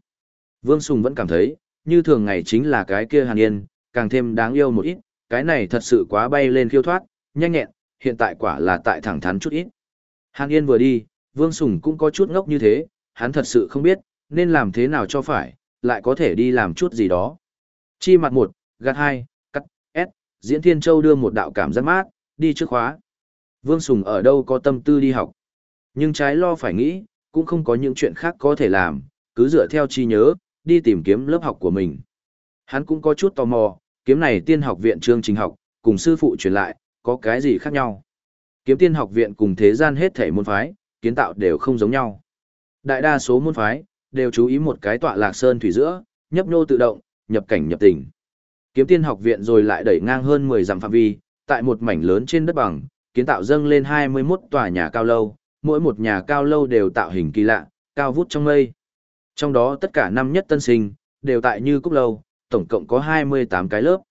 Vương Sùng vẫn cảm thấy, như thường ngày chính là cái kia Hàn Yên, càng thêm đáng yêu một ít, cái này thật sự quá bay lên khiêu thoát, nhanh nhẹn, hiện tại quả là tại thẳng thắn chút ít. Hàn Yên vừa đi, Vương Sùng cũng có chút ngốc như thế, hắn thật sự không biết, nên làm thế nào cho phải, lại có thể đi làm chút gì đó. Chi mặt một, gạt hai, cắt, S, Diễn Thiên Châu đưa một đạo cảm giác mát, đi trước khóa. Vương Sùng ở đâu có tâm tư đi học. Nhưng trái lo phải nghĩ, cũng không có những chuyện khác có thể làm, cứ dựa theo chi nhớ, đi tìm kiếm lớp học của mình. Hắn cũng có chút tò mò, kiếm này tiên học viện chương trình học, cùng sư phụ truyền lại, có cái gì khác nhau. Kiếm tiên học viện cùng thế gian hết thể môn phái, kiến tạo đều không giống nhau. Đại đa số môn phái, đều chú ý một cái tọa lạc sơn thủy giữa, nhấp nhô tự động, nhập cảnh nhập tình. Kiếm tiên học viện rồi lại đẩy ngang hơn 10 dặm phạm vi, tại một mảnh lớn trên đất bằng, kiến tạo dâng lên 21 tòa nhà cao lâu, mỗi một nhà cao lâu đều tạo hình kỳ lạ, cao vút trong mây. Trong đó tất cả năm nhất tân sinh, đều tại Như Cúc Lâu, tổng cộng có 28 cái lớp.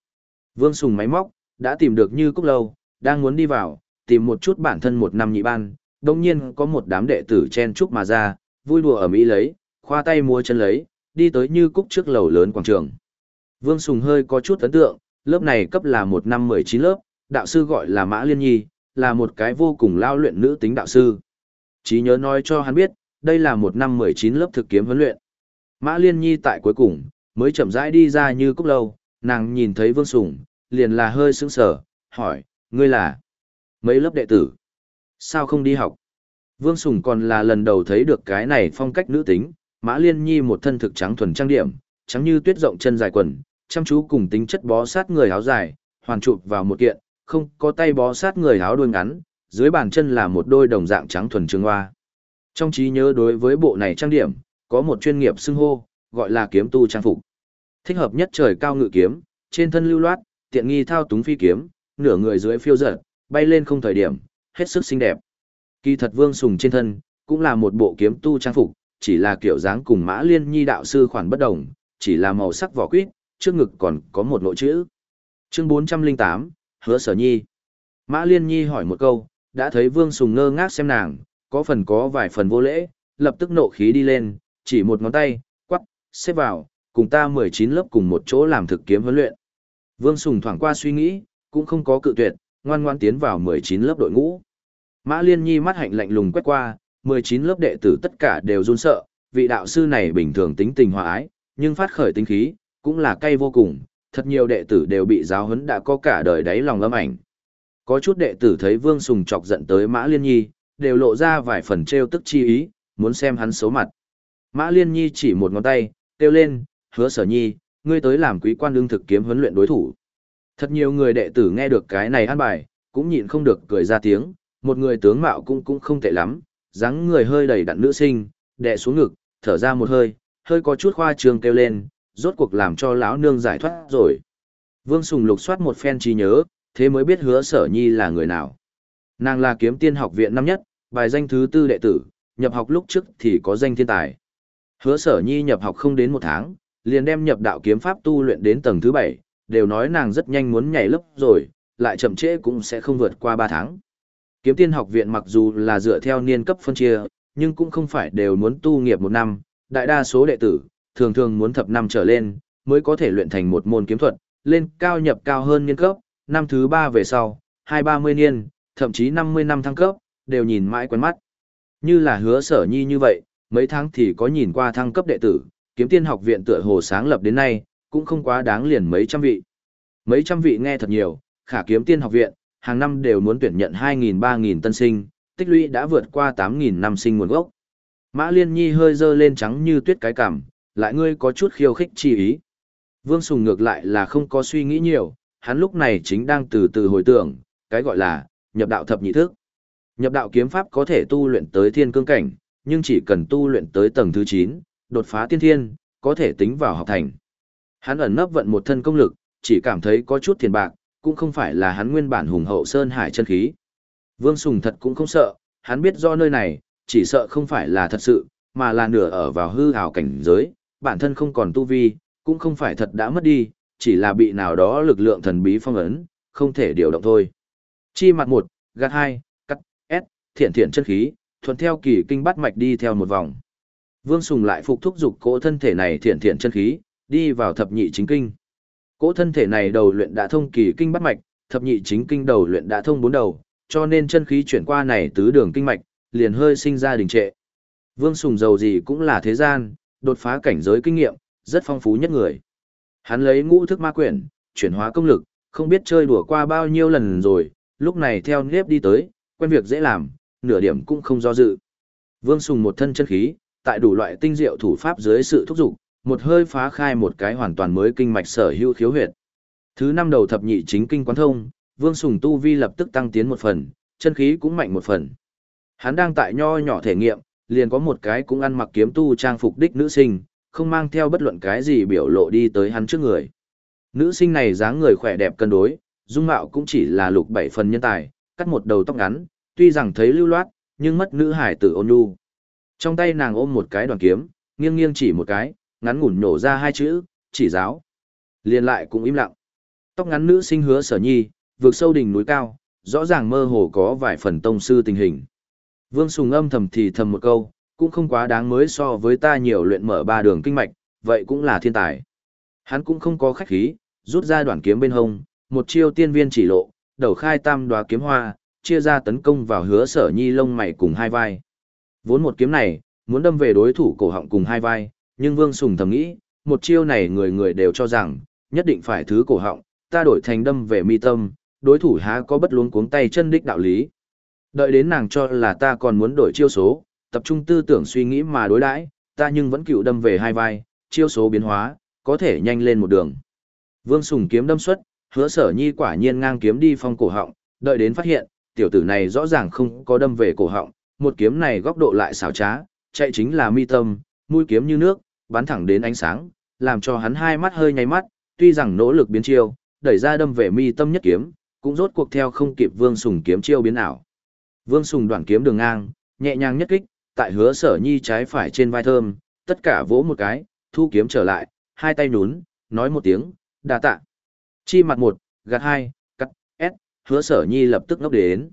Vương Sùng máy móc, đã tìm được Như Cúc Lâu, đang muốn đi vào, tìm một chút bản thân một năm nhị ban, đồng nhiên có một đám đệ tử chen chúc mà ra, vui đùa ở Mỹ lấy, khoa tay múa chân lấy, đi tới Như Cúc trước lầu lớn quảng trường. Vương Sùng hơi có chút ấn tượng, lớp này cấp là một năm 19 lớp, đạo sư gọi là Mã Liên Nhi, là một cái vô cùng lao luyện nữ tính đạo sư. Chí nhớ nói cho hắn biết, đây là một năm 19 lớp thực kiếm huấn luyện. Mã Liên Nhi tại cuối cùng, mới chậm rãi đi ra như cốc lâu, nàng nhìn thấy Vương Sùng, liền là hơi sững sờ, hỏi, ngươi là mấy lớp đệ tử? Sao không đi học? Vương Sùng còn là lần đầu thấy được cái này phong cách nữ tính, Mã Liên Nhi một thân thực trắng thuần trang điểm, trắng như tuyết rộng chân dài quần, chăm chú cùng tính chất bó sát người áo dài, hoàn chụp vào một kiện, không có tay bó sát người áo đuôi ngắn, dưới bàn chân là một đôi đồng dạng trắng thuần trường hoa. Trong trí nhớ đối với bộ này trang điểm, có một chuyên nghiệp xưng hô, gọi là kiếm tu trang phục. Thích hợp nhất trời cao ngự kiếm, trên thân lưu loát, tiện nghi thao túng phi kiếm, nửa người dưới phiêu dật, bay lên không thời điểm, hết sức xinh đẹp. Kỳ thật Vương Sùng trên thân, cũng là một bộ kiếm tu trang phục, chỉ là kiểu dáng cùng Mã Liên Nhi đạo sư khoản bất đồng, chỉ là màu sắc vỏ quýt, trước ngực còn có một nội chữ. Chương 408, Hứa Sở Nhi. Mã Liên Nhi hỏi một câu, đã thấy Vương Sùng ngơ ngác xem nàng, có phần có vài phần vô lễ, lập tức nộ khí đi lên, chỉ một ngón tay, quắc, xếp vào, cùng ta 19 lớp cùng một chỗ làm thực kiếm huấn luyện. Vương Sùng thoảng qua suy nghĩ, cũng không có cự tuyệt, ngoan ngoan tiến vào 19 lớp đội ngũ. Mã Liên Nhi mắt hạnh lạnh lùng quét qua, 19 lớp đệ tử tất cả đều run sợ, vị đạo sư này bình thường tính tình hòa ái, nhưng phát khởi tính khí, cũng là cay vô cùng, thật nhiều đệ tử đều bị giáo huấn đã có cả đời đáy lòng âm ảnh. Có chút đệ tử thấy Vương Sùng chọc giận tới Mã Liên Nhi, đều lộ ra vài phần trêu tức chi ý, muốn xem hắn xấu mặt. Mã Liên Nhi chỉ một ngón tay, kêu lên, hứa sở nhi, ngươi tới làm quý quan lương thực kiếm huấn luyện đối thủ. Thật nhiều người đệ tử nghe được cái này ăn bài, cũng nhịn không được cười ra tiếng, một người tướng mạo cũng cũng không tệ lắm, dáng người hơi đầy đặn nữ sinh, đệ xuống ngực, thở ra một hơi, hơi có chút khoa trương kêu lên, rốt cuộc làm cho lão nương giải thoát rồi. Vương Sùng lục soát một phen trí nhớ, thế mới biết hứa sở nhi là người nào. Nàng là kiếm tiên học viện năm nhất, bài danh thứ tư đệ tử, nhập học lúc trước thì có danh thiên tài. Hứa sở nhi nhập học không đến một tháng, liền đem nhập đạo kiếm pháp tu luyện đến tầng thứ bảy, đều nói nàng rất nhanh muốn nhảy lớp rồi, lại chậm trễ cũng sẽ không vượt qua ba tháng. Kiếm tiên học viện mặc dù là dựa theo niên cấp phân chia, nhưng cũng không phải đều muốn tu nghiệp một năm, đại đa số đệ tử, thường thường muốn thập năm trở lên, mới có thể luyện thành một môn kiếm thuật, lên cao nhập cao hơn niên cấp, năm thứ ba về sau, hai ba mươi niên, thậm chí năm mươi năm thăng cấp, đều nhìn mãi quen mắt. Như là hứa sở nhi như vậy, mấy tháng thì có nhìn qua thăng cấp đệ tử, kiếm tiên học viện tựa hồ sáng lập đến nay, cũng không quá đáng liền mấy trăm vị. Mấy trăm vị nghe thật nhiều, khả kiếm tiên học viện, hàng năm đều muốn tuyển nhận 2.000-3.000 tân sinh, tích lũy đã vượt qua 8.000 năm sinh nguồn gốc. Mã Liên Nhi hơi dơ lên trắng như tuyết cái cảm, lại ngươi có chút khiêu khích chi ý. Vương Sùng ngược lại là không có suy nghĩ nhiều, hắn lúc này chính đang từ từ hồi tưởng, cái gọi là nhập đạo thập nhị thức. Nhập đạo kiếm pháp có thể tu luyện tới thiên cương cảnh, nhưng chỉ cần tu luyện tới tầng thứ 9, đột phá tiên thiên, có thể tính vào học thành. Hắn ẩn nấp vận một thân công lực, chỉ cảm thấy có chút tiền bạc, cũng không phải là hắn nguyên bản hùng hậu sơn hải chân khí. Vương Sùng thật cũng không sợ, hắn biết do nơi này, chỉ sợ không phải là thật sự, mà là nửa ở vào hư ảo cảnh giới, bản thân không còn tu vi, cũng không phải thật đã mất đi, chỉ là bị nào đó lực lượng thần bí phong ấn, không thể điều động thôi. Chi mặt một, gạt hai, cắt, S, thiện thiện chân khí, thuận theo kỳ kinh bắt mạch đi theo một vòng. Vương Sùng lại phục thúc dục cỗ thân thể này thiện thiện chân khí, đi vào thập nhị chính kinh. Cỗ thân thể này đầu luyện đã thông kỳ kinh bắt mạch, thập nhị chính kinh đầu luyện đã thông bốn đầu, cho nên chân khí chuyển qua này tứ đường kinh mạch, liền hơi sinh ra đình trệ. Vương Sùng giàu gì cũng là thế gian, đột phá cảnh giới kinh nghiệm, rất phong phú nhất người. Hắn lấy ngũ thức ma quyển, chuyển hóa công lực, không biết chơi đùa qua bao nhiêu lần rồi, lúc này theo nếp đi tới, quen việc dễ làm, nửa điểm cũng không do dự. Vương Sùng một thân chân khí, tại đủ loại tinh diệu thủ pháp dưới sự thúc giục, một hơi phá khai một cái hoàn toàn mới kinh mạch sở hữu khiếu huyệt. Thứ năm đầu thập nhị chính kinh quán thông, Vương Sùng tu vi lập tức tăng tiến một phần, chân khí cũng mạnh một phần. Hắn đang tại nho nhỏ thể nghiệm, liền có một cái cũng ăn mặc kiếm tu trang phục đích nữ sinh, không mang theo bất luận cái gì biểu lộ đi tới hắn trước người. Nữ sinh này dáng người khỏe đẹp cân đối, dung mạo cũng chỉ là lục bảy phần nhân tài, cắt một đầu tóc ngắn, tuy rằng thấy lưu loát, nhưng mất nữ hải tử ôn nhu. Trong tay nàng ôm một cái đoàn kiếm, nghiêng nghiêng chỉ một cái, ngắn ngủn nổ ra hai chữ, chỉ giáo. Liên lại cũng im lặng. Tóc ngắn nữ sinh hứa sở nhi, vượt sâu đỉnh núi cao, rõ ràng mơ hồ có vài phần tông sư tình hình. Vương Sùng âm thầm thì thầm một câu, cũng không quá đáng mới so với ta nhiều luyện mở ba đường kinh mạch, vậy cũng là thiên tài. Hắn cũng không có khách khí, rút ra đoạn kiếm bên hông, một chiêu tiên viên chỉ lộ, đầu khai tam đoá kiếm hoa, chia ra tấn công vào hứa sở nhi lông mày cùng hai vai. Vốn một kiếm này, muốn đâm về đối thủ cổ họng cùng hai vai, nhưng Vương Sùng thầm nghĩ, một chiêu này người người đều cho rằng, nhất định phải thứ cổ họng, ta đổi thành đâm về mi tâm, đối thủ há có bất luống cuống tay chân đích đạo lý. Đợi đến nàng cho là ta còn muốn đổi chiêu số, tập trung tư tưởng suy nghĩ mà đối đãi, ta nhưng vẫn cựu đâm về hai vai, chiêu số biến hóa, có thể nhanh lên một đường. Vương Sùng kiếm đâm xuất, hứa sở nhi quả nhiên ngang kiếm đi phong cổ họng, đợi đến phát hiện, tiểu tử này rõ ràng không có đâm về cổ họng, một kiếm này góc độ lại xảo trá, chạy chính là mi tâm, mũi kiếm như nước, bắn thẳng đến ánh sáng, làm cho hắn hai mắt hơi nháy mắt, tuy rằng nỗ lực biến chiêu, đẩy ra đâm về mi tâm nhất kiếm, cũng rốt cuộc theo không kịp Vương Sùng kiếm chiêu biến ảo. Vương Sùng đoạn kiếm đường ngang, nhẹ nhàng nhất kích, tại hứa sở nhi trái phải trên vai thơm, tất cả vỗ một cái, thu kiếm trở lại, hai tay nhún, nói một tiếng, đà tạ. Chi mặt một, gạt hai, cắt, s, hứa sở nhi lập tức ngốc đến.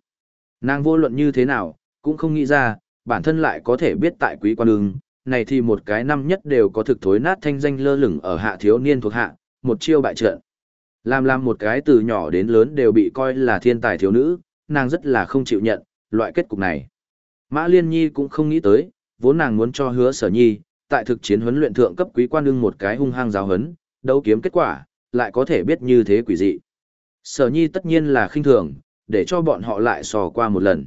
Nàng vô luận như thế nào, cũng không nghĩ ra, bản thân lại có thể biết tại quý quan đường, này thì một cái năm nhất đều có thực thối nát thanh danh lơ lửng ở hạ thiếu niên thuộc hạ, một chiêu bại trận. Làm làm một cái từ nhỏ đến lớn đều bị coi là thiên tài thiếu nữ, nàng rất là không chịu nhận, loại kết cục này. Mã Liên Nhi cũng không nghĩ tới, vốn nàng muốn cho hứa sở nhi, tại thực chiến huấn luyện thượng cấp quý quan đương một cái hung hăng giáo huấn, đấu kiếm kết quả, lại có thể biết như thế quỷ dị. Sở nhi tất nhiên là khinh thường, để cho bọn họ lại sò qua một lần.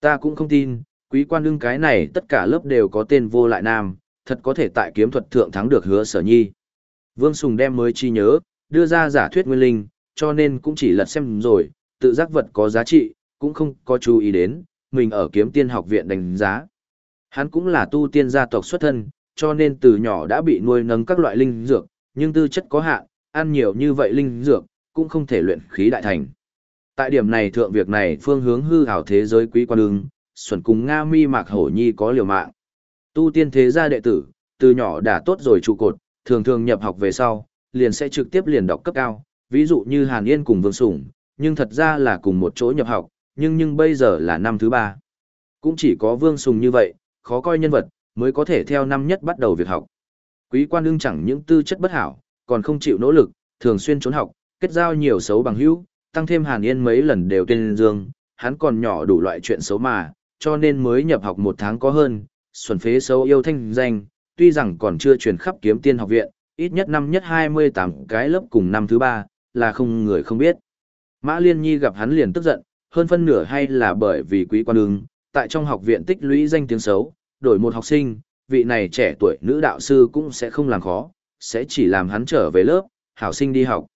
Ta cũng không tin, quý quan đương cái này tất cả lớp đều có tên vô lại nam, thật có thể tại kiếm thuật thượng thắng được hứa sở nhi. Vương Sùng đem mới chi nhớ, đưa ra giả thuyết nguyên linh, cho nên cũng chỉ lật xem rồi, tự giác vật có giá trị, cũng không có chú ý đến, mình ở kiếm tiên học viện đánh giá. Hắn cũng là tu tiên gia tộc xuất thân, cho nên từ nhỏ đã bị nuôi nấng các loại linh dược, nhưng tư chất có hạn, ăn nhiều như vậy linh dược, cũng không thể luyện khí đại thành. Tại điểm này thượng việc này phương hướng hư hảo thế giới quý quan ưng, xuẩn cùng Nga mi mạc hổ nhi có liều mạng. Tu tiên thế gia đệ tử, từ nhỏ đã tốt rồi trụ cột, thường thường nhập học về sau, liền sẽ trực tiếp liền đọc cấp cao, ví dụ như Hàn Yên cùng Vương Sủng, nhưng thật ra là cùng một chỗ nhập học, nhưng nhưng bây giờ là năm thứ ba. Cũng chỉ có Vương Sùng như vậy, khó coi nhân vật, mới có thể theo năm nhất bắt đầu việc học. Quý quan đương chẳng những tư chất bất hảo, còn không chịu nỗ lực, thường xuyên trốn học, kết giao nhiều xấu bằng hữu, tăng thêm Hàn Yên mấy lần đều tên dương, hắn còn nhỏ đủ loại chuyện xấu mà, cho nên mới nhập học một tháng có hơn, xuân phế xấu yêu thanh danh, tuy rằng còn chưa truyền khắp kiếm tiên học viện, ít nhất năm nhất 28 cái lớp cùng năm thứ ba, là không người không biết. Mã Liên Nhi gặp hắn liền tức giận, hơn phân nửa hay là bởi vì quý quan ưng, tại trong học viện tích lũy danh tiếng xấu, đổi một học sinh, vị này trẻ tuổi nữ đạo sư cũng sẽ không làm khó, sẽ chỉ làm hắn trở về lớp, hảo sinh đi học.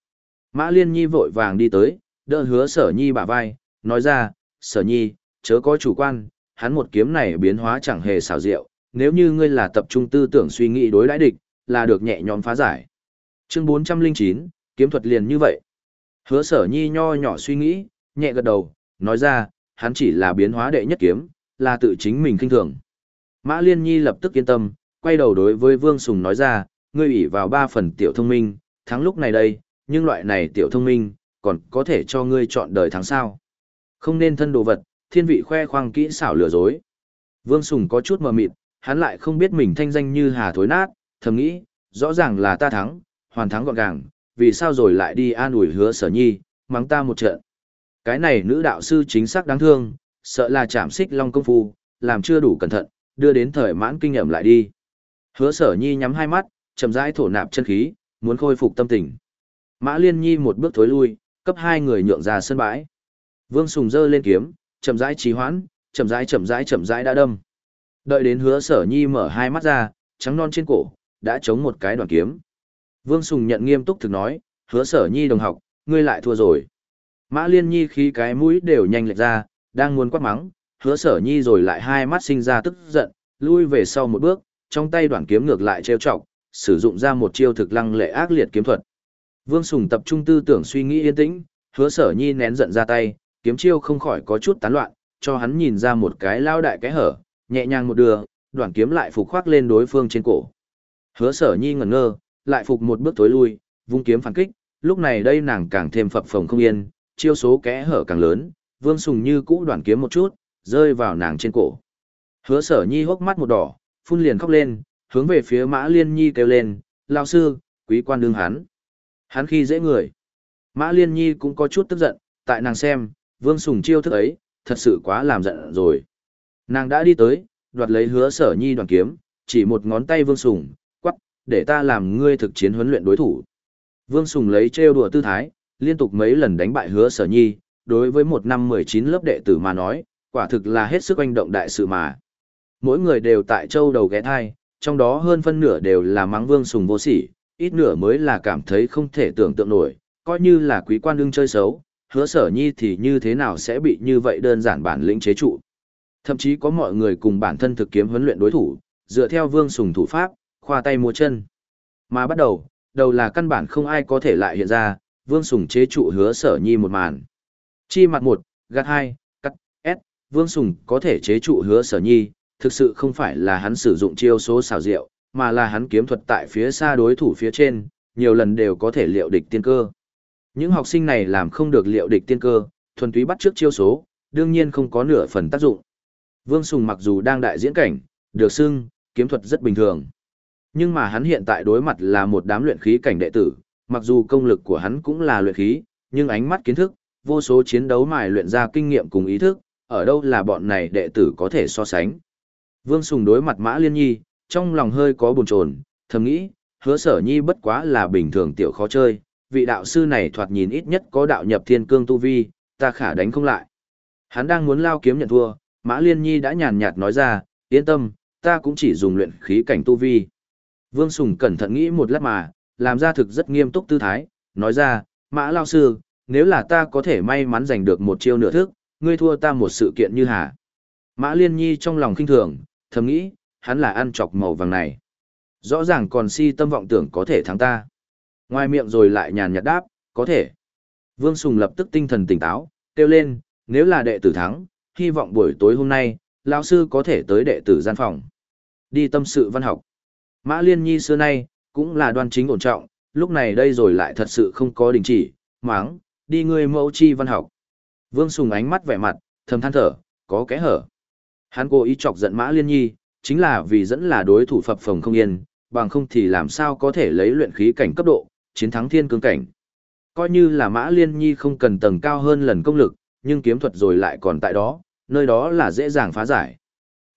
Mã Liên Nhi vội vàng đi tới, đỡ hứa sở nhi bả vai, nói ra, sở nhi, chớ có chủ quan, hắn một kiếm này biến hóa chẳng hề xảo diệu, nếu như ngươi là tập trung tư tưởng suy nghĩ đối đãi địch, là được nhẹ nhõm phá giải. Chương 409, kiếm thuật liền như vậy. Hứa sở nhi nho nhỏ suy nghĩ, nhẹ gật đầu, nói ra, hắn chỉ là biến hóa đệ nhất kiếm, là tự chính mình kinh thường. Mã Liên Nhi lập tức yên tâm, quay đầu đối với Vương Sùng nói ra, ngươi ủy vào ba phần tiểu thông minh, thắng lúc này đây, nhưng loại này tiểu thông minh, còn có thể cho ngươi chọn đời thắng sao. Không nên thân đồ vật, thiên vị khoe khoang kỹ xảo lừa dối. Vương Sùng có chút mờ mịt, hắn lại không biết mình thanh danh như hà thối nát, thầm nghĩ, rõ ràng là ta thắng, hoàn thắng gọn gàng, vì sao rồi lại đi an ủi hứa sở nhi, mắng ta một trận. Cái này nữ đạo sư chính xác đáng thương, sợ là chạm xích long công phu, làm chưa đủ cẩn thận, đưa đến thời mãn kinh nghiệm lại đi. Hứa sở nhi nhắm hai mắt, chậm rãi thổ nạp chân khí, muốn khôi phục tâm tình. Mã liên nhi một bước thối lui, cấp hai người nhượng ra sân bãi. Vương Sùng dơ lên kiếm, chậm rãi trì hoãn, chậm rãi chậm rãi chậm rãi đã đâm. Đợi đến hứa sở nhi mở hai mắt ra, trắng non trên cổ, đã chống một cái đoàn kiếm. Vương Sùng nhận nghiêm túc thực nói, hứa sở nhi đồng học, ngươi lại thua rồi. Mã liên nhi khí cái mũi đều nhanh lệch ra, đang muốn quát mắng, hứa sở nhi rồi lại hai mắt sinh ra tức giận, lui về sau một bước, trong tay đoạn kiếm ngược lại treo trọng, sử dụng ra một chiêu thực lăng lệ ác liệt kiếm thuật. Vương Sùng tập trung tư tưởng suy nghĩ yên tĩnh, hứa sở nhi nén giận ra tay, kiếm chiêu không khỏi có chút tán loạn, cho hắn nhìn ra một cái lao đại cái hở, nhẹ nhàng một đường, đoạn kiếm lại phục khoác lên đối phương trên cổ. Hứa sở nhi ngẩn ngơ, lại phục một bước tối lui, vung kiếm phản kích, lúc này đây nàng càng thêm phập phồng không yên, chiêu số kẽ hở càng lớn, vương sùng như cũ đoàn kiếm một chút, rơi vào nàng trên cổ. Hứa sở nhi hốc mắt một đỏ, phun liền khóc lên, hướng về phía mã liên nhi kêu lên, lao sư, quý quan đương hắn. Hắn khi dễ người. Mã liên nhi cũng có chút tức giận, tại nàng xem, vương sùng chiêu thức ấy, thật sự quá làm giận rồi. Nàng đã đi tới, đoạt lấy hứa sở nhi đoàn kiếm, chỉ một ngón tay vương sùng, quắc, để ta làm ngươi thực chiến huấn luyện đối thủ. Vương sùng lấy trêu đùa tư thái, liên tục mấy lần đánh bại hứa sở nhi, đối với một năm mười chín lớp đệ tử mà nói, quả thực là hết sức oanh động đại sự mà. Mỗi người đều tại châu đầu ghé thai, trong đó hơn phân nửa đều là mắng vương sùng vô sỉ, ít nửa mới là cảm thấy không thể tưởng tượng nổi, coi như là quý quan đương chơi xấu, hứa sở nhi thì như thế nào sẽ bị như vậy đơn giản bản lĩnh chế trụ. Thậm chí có mọi người cùng bản thân thực kiếm huấn luyện đối thủ, dựa theo vương sùng thủ pháp, khoa tay múa chân. Mà bắt đầu, đầu là căn bản không ai có thể lại hiện ra, vương sùng chế trụ hứa sở nhi một màn. Chi mặt một, gạt hai, cắt, S, vương sùng có thể chế trụ hứa sở nhi, thực sự không phải là hắn sử dụng chiêu số xào rượu, mà là hắn kiếm thuật tại phía xa đối thủ phía trên, nhiều lần đều có thể liệu địch tiên cơ. Những học sinh này làm không được liệu địch tiên cơ, thuần túy bắt trước chiêu số, đương nhiên không có nửa phần tác dụng. Vương Sùng mặc dù đang đại diễn cảnh, được xưng, kiếm thuật rất bình thường. Nhưng mà hắn hiện tại đối mặt là một đám luyện khí cảnh đệ tử, mặc dù công lực của hắn cũng là luyện khí, nhưng ánh mắt kiến thức, vô số chiến đấu mài luyện ra kinh nghiệm cùng ý thức, ở đâu là bọn này đệ tử có thể so sánh. Vương Sùng đối mặt Mã Liên Nhi, trong lòng hơi có buồn chồn, thầm nghĩ, hứa sở nhi bất quá là bình thường tiểu khó chơi, vị đạo sư này thoạt nhìn ít nhất có đạo nhập thiên cương tu vi, ta khả đánh không lại. Hắn đang muốn lao kiếm nhận thua, Mã Liên Nhi đã nhàn nhạt nói ra, yên tâm, ta cũng chỉ dùng luyện khí cảnh tu vi. Vương Sùng cẩn thận nghĩ một lát mà, làm ra thực rất nghiêm túc tư thái, nói ra, Mã Lao Sư, nếu là ta có thể may mắn giành được một chiêu nửa thức, ngươi thua ta một sự kiện như hả? Mã Liên Nhi trong lòng kinh thường, thầm nghĩ, hắn là ăn chọc màu vàng này. Rõ ràng còn si tâm vọng tưởng có thể thắng ta. Ngoài miệng rồi lại nhàn nhạt đáp, có thể. Vương Sùng lập tức tinh thần tỉnh táo, kêu lên, nếu là đệ tử thắng, hy vọng buổi tối hôm nay, lão sư có thể tới đệ tử gian phòng. Đi tâm sự văn học. Mã Liên Nhi xưa nay, cũng là đoan chính ổn trọng, lúc này đây rồi lại thật sự không có đình chỉ, máng, đi ngươi mẫu chi văn học. Vương Sùng ánh mắt vẻ mặt, thầm than thở, có kẽ hở. Hắn cố ý chọc giận Mã Liên Nhi, chính là vì dẫn là đối thủ phập phồng không yên, bằng không thì làm sao có thể lấy luyện khí cảnh cấp độ, chiến thắng thiên cương cảnh. Coi như là Mã Liên Nhi không cần tầng cao hơn lần công lực, nhưng kiếm thuật rồi lại còn tại đó, nơi đó là dễ dàng phá giải.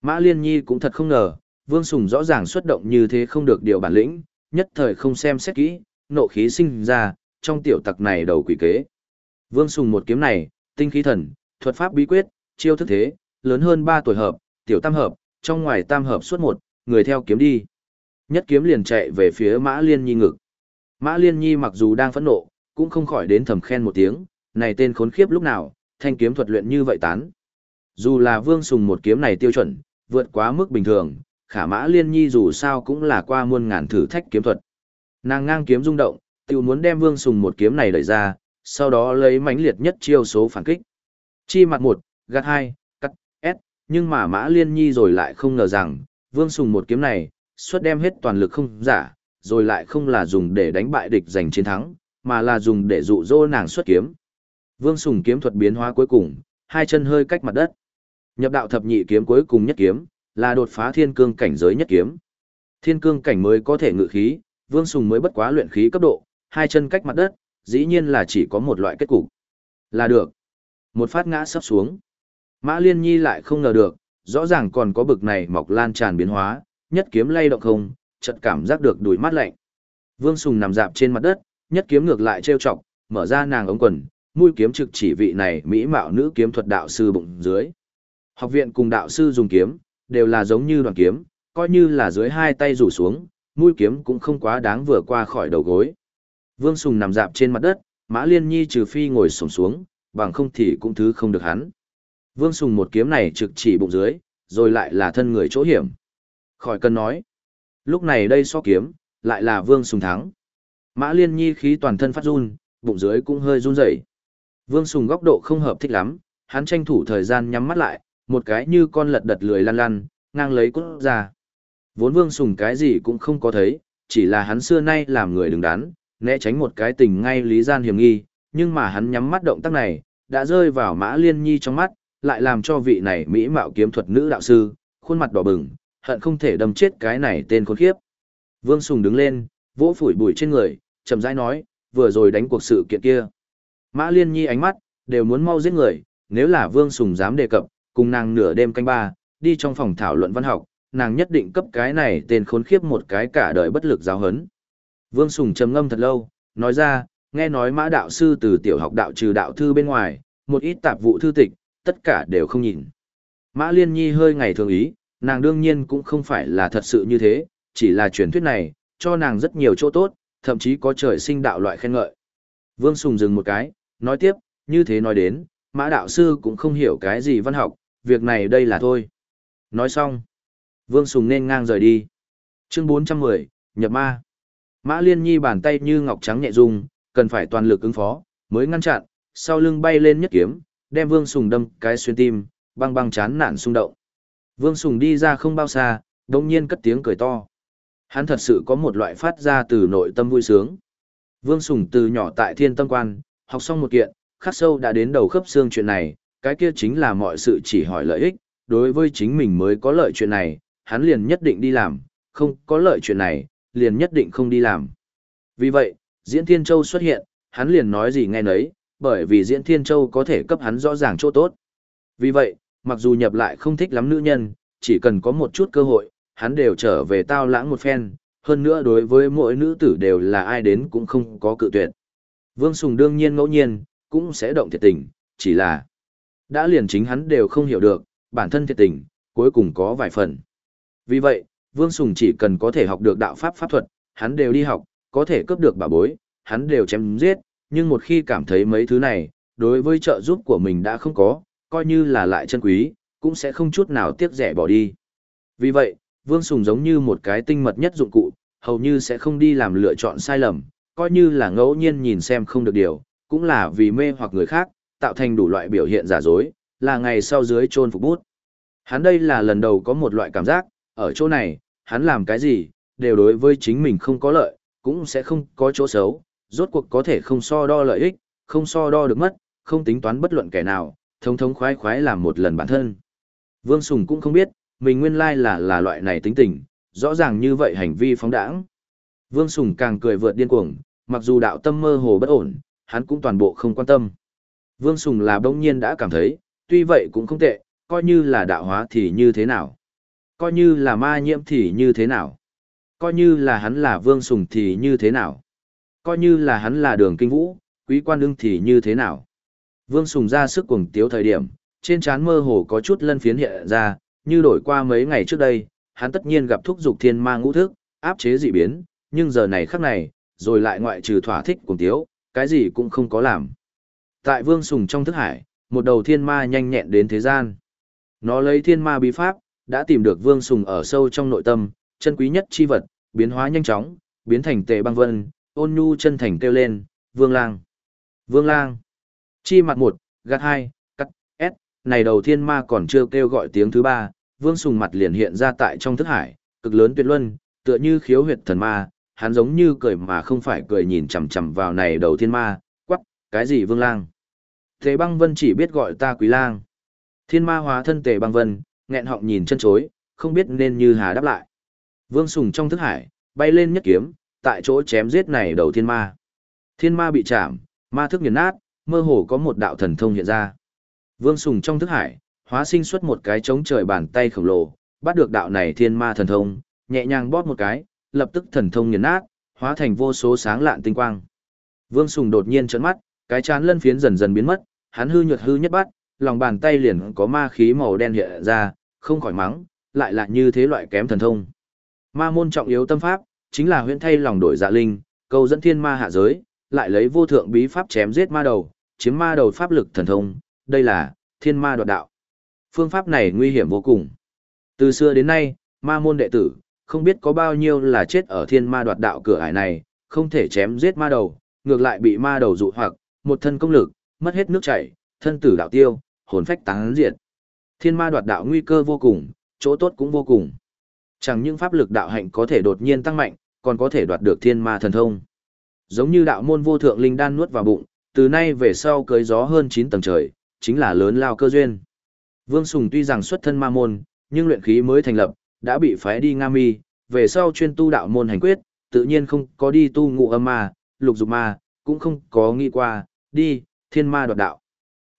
Mã Liên Nhi cũng thật không ngờ, Vương Sùng rõ ràng xuất động như thế không được điều bản lĩnh, nhất thời không xem xét kỹ, nộ khí sinh ra, trong tiểu tặc này đầu quỷ kế. Vương Sùng một kiếm này, tinh khí thần, thuật pháp bí quyết, chiêu thức thế, lớn hơn 3 tuổi hợp, tiểu tam hợp, trong ngoài tam hợp suốt một, người theo kiếm đi. Nhất kiếm liền chạy về phía Mã Liên Nhi ngực. Mã Liên Nhi mặc dù đang phẫn nộ, cũng không khỏi đến thầm khen một tiếng, này tên khốn khiếp lúc nào, thanh kiếm thuật luyện như vậy tán. Dù là Vương Sùng một kiếm này tiêu chuẩn, vượt quá mức bình thường, khả Mã Liên Nhi dù sao cũng là qua muôn ngàn thử thách kiếm thuật. Nàng ngang kiếm rung động, tự muốn đem Vương Sùng một kiếm này đẩy ra, sau đó lấy mãnh liệt nhất chiêu số phản kích. Chi mặt một, gạt hai, cắt, S, nhưng mà Mã Liên Nhi rồi lại không ngờ rằng, Vương Sùng một kiếm này, xuất đem hết toàn lực không giả, rồi lại không là dùng để đánh bại địch giành chiến thắng, mà là dùng để dụ dỗ nàng xuất kiếm. Vương Sùng kiếm thuật biến hóa cuối cùng, hai chân hơi cách mặt đất. Nhập đạo thập nhị kiếm cuối cùng nhất kiếm, là đột phá thiên cương cảnh giới nhất kiếm. Thiên cương cảnh mới có thể ngự khí, Vương Sùng mới bất quá luyện khí cấp độ, hai chân cách mặt đất, dĩ nhiên là chỉ có một loại kết cục. Là được. Một phát ngã sắp xuống. Mã Liên Nhi lại không ngờ được, rõ ràng còn có bực này mọc lan tràn biến hóa, nhất kiếm lay động không, chợt cảm giác được đùi mát lạnh. Vương Sùng nằm dạp trên mặt đất, nhất kiếm ngược lại trêu chọc, mở ra nàng ống quần, mũi kiếm trực chỉ vị này mỹ mạo nữ kiếm thuật đạo sư bụng dưới. Học viện cùng đạo sư dùng kiếm, đều là giống như đoàn kiếm, coi như là dưới hai tay rủ xuống, mũi kiếm cũng không quá đáng vừa qua khỏi đầu gối. Vương Sùng nằm dạp trên mặt đất, Mã Liên Nhi trừ phi ngồi sổng xuống, bằng không thì cũng thứ không được hắn. Vương Sùng một kiếm này trực chỉ bụng dưới, rồi lại là thân người chỗ hiểm, Khỏi cần nói. Lúc này đây so kiếm, lại là Vương Sùng thắng. Mã Liên Nhi khí toàn thân phát run, bụng dưới cũng hơi run rẩy. Vương Sùng góc độ không hợp thích lắm, hắn tranh thủ thời gian nhắm mắt lại, một cái như con lật đật lười lăn lăn, ngang lấy cốt ra. Vốn Vương Sùng cái gì cũng không có thấy, chỉ là hắn xưa nay làm người đứng đắn, né tránh một cái tình ngay lý gian hiểm nghi, nhưng mà hắn nhắm mắt động tác này, đã rơi vào Mã Liên Nhi trong mắt, lại làm cho vị này mỹ mạo kiếm thuật nữ đạo sư, khuôn mặt đỏ bừng, hận không thể đâm chết cái này tên khốn khiếp. Vương Sùng đứng lên, vỗ phủi bụi trên người, chậm rãi nói, vừa rồi đánh cuộc sự kiện kia. Mã Liên Nhi ánh mắt, đều muốn mau giết người, nếu là Vương Sùng dám đề cập, cùng nàng nửa đêm canh ba, đi trong phòng thảo luận văn học, nàng nhất định cấp cái này tên khốn khiếp một cái cả đời bất lực giáo hấn. Vương Sùng trầm ngâm thật lâu, nói ra, nghe nói mã đạo sư từ tiểu học đạo trừ đạo thư bên ngoài, một ít tạp vụ thư tịch, tất cả đều không nhìn. Mã Liên Nhi hơi ngày thường ý, nàng đương nhiên cũng không phải là thật sự như thế, chỉ là truyền thuyết này, cho nàng rất nhiều chỗ tốt, thậm chí có trời sinh đạo loại khen ngợi. Vương Sùng dừng một cái, nói tiếp, như thế nói đến, mã đạo sư cũng không hiểu cái gì văn học, việc này đây là thôi. Nói xong, Vương Sùng nên ngang rời đi. Chương 410, nhập ma. Mã Liên Nhi bàn tay như ngọc trắng nhẹ rung, cần phải toàn lực ứng phó, mới ngăn chặn, sau lưng bay lên nhất kiếm, đem Vương Sùng đâm cái xuyên tim, băng băng chán nản xung động. Vương Sùng đi ra không bao xa, đồng nhiên cất tiếng cười to. Hắn thật sự có một loại phát ra từ nội tâm vui sướng. Vương Sùng từ nhỏ tại thiên tâm quan, học xong một kiện, khắc sâu đã đến đầu khớp xương chuyện này, cái kia chính là mọi sự chỉ hỏi lợi ích, đối với chính mình mới có lợi chuyện này, hắn liền nhất định đi làm, không có lợi chuyện này, liền nhất định không đi làm. Vì vậy, Diễn Thiên Châu xuất hiện, hắn liền nói gì nghe nấy, bởi vì Diễn Thiên Châu có thể cấp hắn rõ ràng chỗ tốt. Vì vậy, mặc dù nhập lại không thích lắm nữ nhân, chỉ cần có một chút cơ hội, hắn đều trở về tao lãng một phen, hơn nữa đối với mỗi nữ tử đều là ai đến cũng không có cự tuyệt. Vương Sùng đương nhiên ngẫu nhiên, cũng sẽ động thiệt tình, chỉ là đã liền chính hắn đều không hiểu được, bản thân thiệt tình, cuối cùng có vài phần. Vì vậy, Vương Sùng chỉ cần có thể học được đạo pháp pháp thuật, hắn đều đi học, có thể cướp được bà bối, hắn đều chém giết, nhưng một khi cảm thấy mấy thứ này, đối với trợ giúp của mình đã không có, coi như là lại chân quý, cũng sẽ không chút nào tiếc rẻ bỏ đi. Vì vậy, Vương Sùng giống như một cái tinh mật nhất dụng cụ, hầu như sẽ không đi làm lựa chọn sai lầm, coi như là ngẫu nhiên nhìn xem không được điều, cũng là vì mê hoặc người khác, tạo thành đủ loại biểu hiện giả dối, là ngày sau dưới chôn phục bút. Hắn đây là lần đầu có một loại cảm giác, ở chỗ này, hắn làm cái gì, đều đối với chính mình không có lợi, cũng sẽ không có chỗ xấu, rốt cuộc có thể không so đo lợi ích, không so đo được mất, không tính toán bất luận kẻ nào, thống thống khoái khoái làm một lần bản thân. Vương Sùng cũng không biết, mình nguyên lai là là loại này tính tình, rõ ràng như vậy hành vi phóng đãng. Vương Sùng càng cười vượt điên cuồng, mặc dù đạo tâm mơ hồ bất ổn, hắn cũng toàn bộ không quan tâm. Vương Sùng là bỗng nhiên đã cảm thấy, tuy vậy cũng không tệ, coi như là đạo hóa thì như thế nào. Coi như là ma nhiễm thì như thế nào. Coi như là hắn là Vương Sùng thì như thế nào. Coi như là hắn là đường kinh vũ, quý quan đương thì như thế nào. Vương Sùng ra sức cuồng tiếu thời điểm, trên trán mơ hồ có chút lân phiến hiện ra, như đổi qua mấy ngày trước đây, hắn tất nhiên gặp thúc dục thiên ma ngũ thức, áp chế dị biến, nhưng giờ này khắc này, rồi lại ngoại trừ thỏa thích cuồng tiếu, cái gì cũng không có làm. Tại Vương Sùng trong thức hải, một đầu thiên ma nhanh nhẹn đến thế gian. Nó lấy thiên ma bí pháp, đã tìm được Vương Sùng ở sâu trong nội tâm, chân quý nhất chi vật, biến hóa nhanh chóng, biến thành tệ băng vân, ôn nhu chân thành kêu lên, Vương Lang. Vương Lang. Chi mặt một, gạt hai, cắt, S, này đầu thiên ma còn chưa kêu gọi tiếng thứ ba, Vương Sùng mặt liền hiện ra tại trong thức hải, cực lớn tuyệt luân, tựa như khiếu huyệt thần ma, hắn giống như cười mà không phải cười nhìn chằm chằm vào này đầu thiên ma, quắc, cái gì Vương Lang. Tề băng vân chỉ biết gọi ta quý lang. Thiên ma hóa thân tề băng vân, nghẹn họng nhìn chân chối, không biết nên như hà đáp lại. Vương Sùng trong thức hải, bay lên nhất kiếm, tại chỗ chém giết này đầu thiên ma. Thiên ma bị chạm, ma thức nghiền nát, mơ hồ có một đạo thần thông hiện ra. Vương Sùng trong thức hải, hóa sinh xuất một cái trống trời bàn tay khổng lồ, bắt được đạo này thiên ma thần thông, nhẹ nhàng bóp một cái, lập tức thần thông nghiền nát, hóa thành vô số sáng lạn tinh quang. Vương Sùng đột nhiên trấn mắt, cái chán lân phiến dần dần biến mất, hắn hư nhuật hư nhất bắt, lòng bàn tay liền có ma khí màu đen hiện ra, không khỏi mắng, lại là như thế loại kém thần thông. Ma môn trọng yếu tâm pháp, chính là huyễn thay lòng đổi dạ linh, câu dẫn thiên ma hạ giới, lại lấy vô thượng bí pháp chém giết ma đầu, chiếm ma đầu pháp lực thần thông, đây là thiên ma đoạt đạo. Phương pháp này nguy hiểm vô cùng. Từ xưa đến nay, Ma môn đệ tử, không biết có bao nhiêu là chết ở thiên ma đoạt đạo cửa ải này, không thể chém giết ma đầu, ngược lại bị ma đầu dụ hoặc, một thân công lực, mất hết nước chảy, thân tử đạo tiêu, hồn phách tán diệt. Thiên ma đoạt đạo nguy cơ vô cùng, chỗ tốt cũng vô cùng. Chẳng những pháp lực đạo hạnh có thể đột nhiên tăng mạnh, còn có thể đoạt được thiên ma thần thông. Giống như đạo môn vô thượng linh đan nuốt vào bụng, từ nay về sau cưới gió hơn 9 tầng trời, chính là lớn lao cơ duyên. Vương Sùng tuy rằng xuất thân ma môn, nhưng luyện khí mới thành lập, đã bị phái đi Nga Mi, về sau chuyên tu đạo môn hành quyết, tự nhiên không có đi tu ngụ âm ma, lục dục ma, cũng không có nghĩ qua, đi, thiên ma đoạt đạo.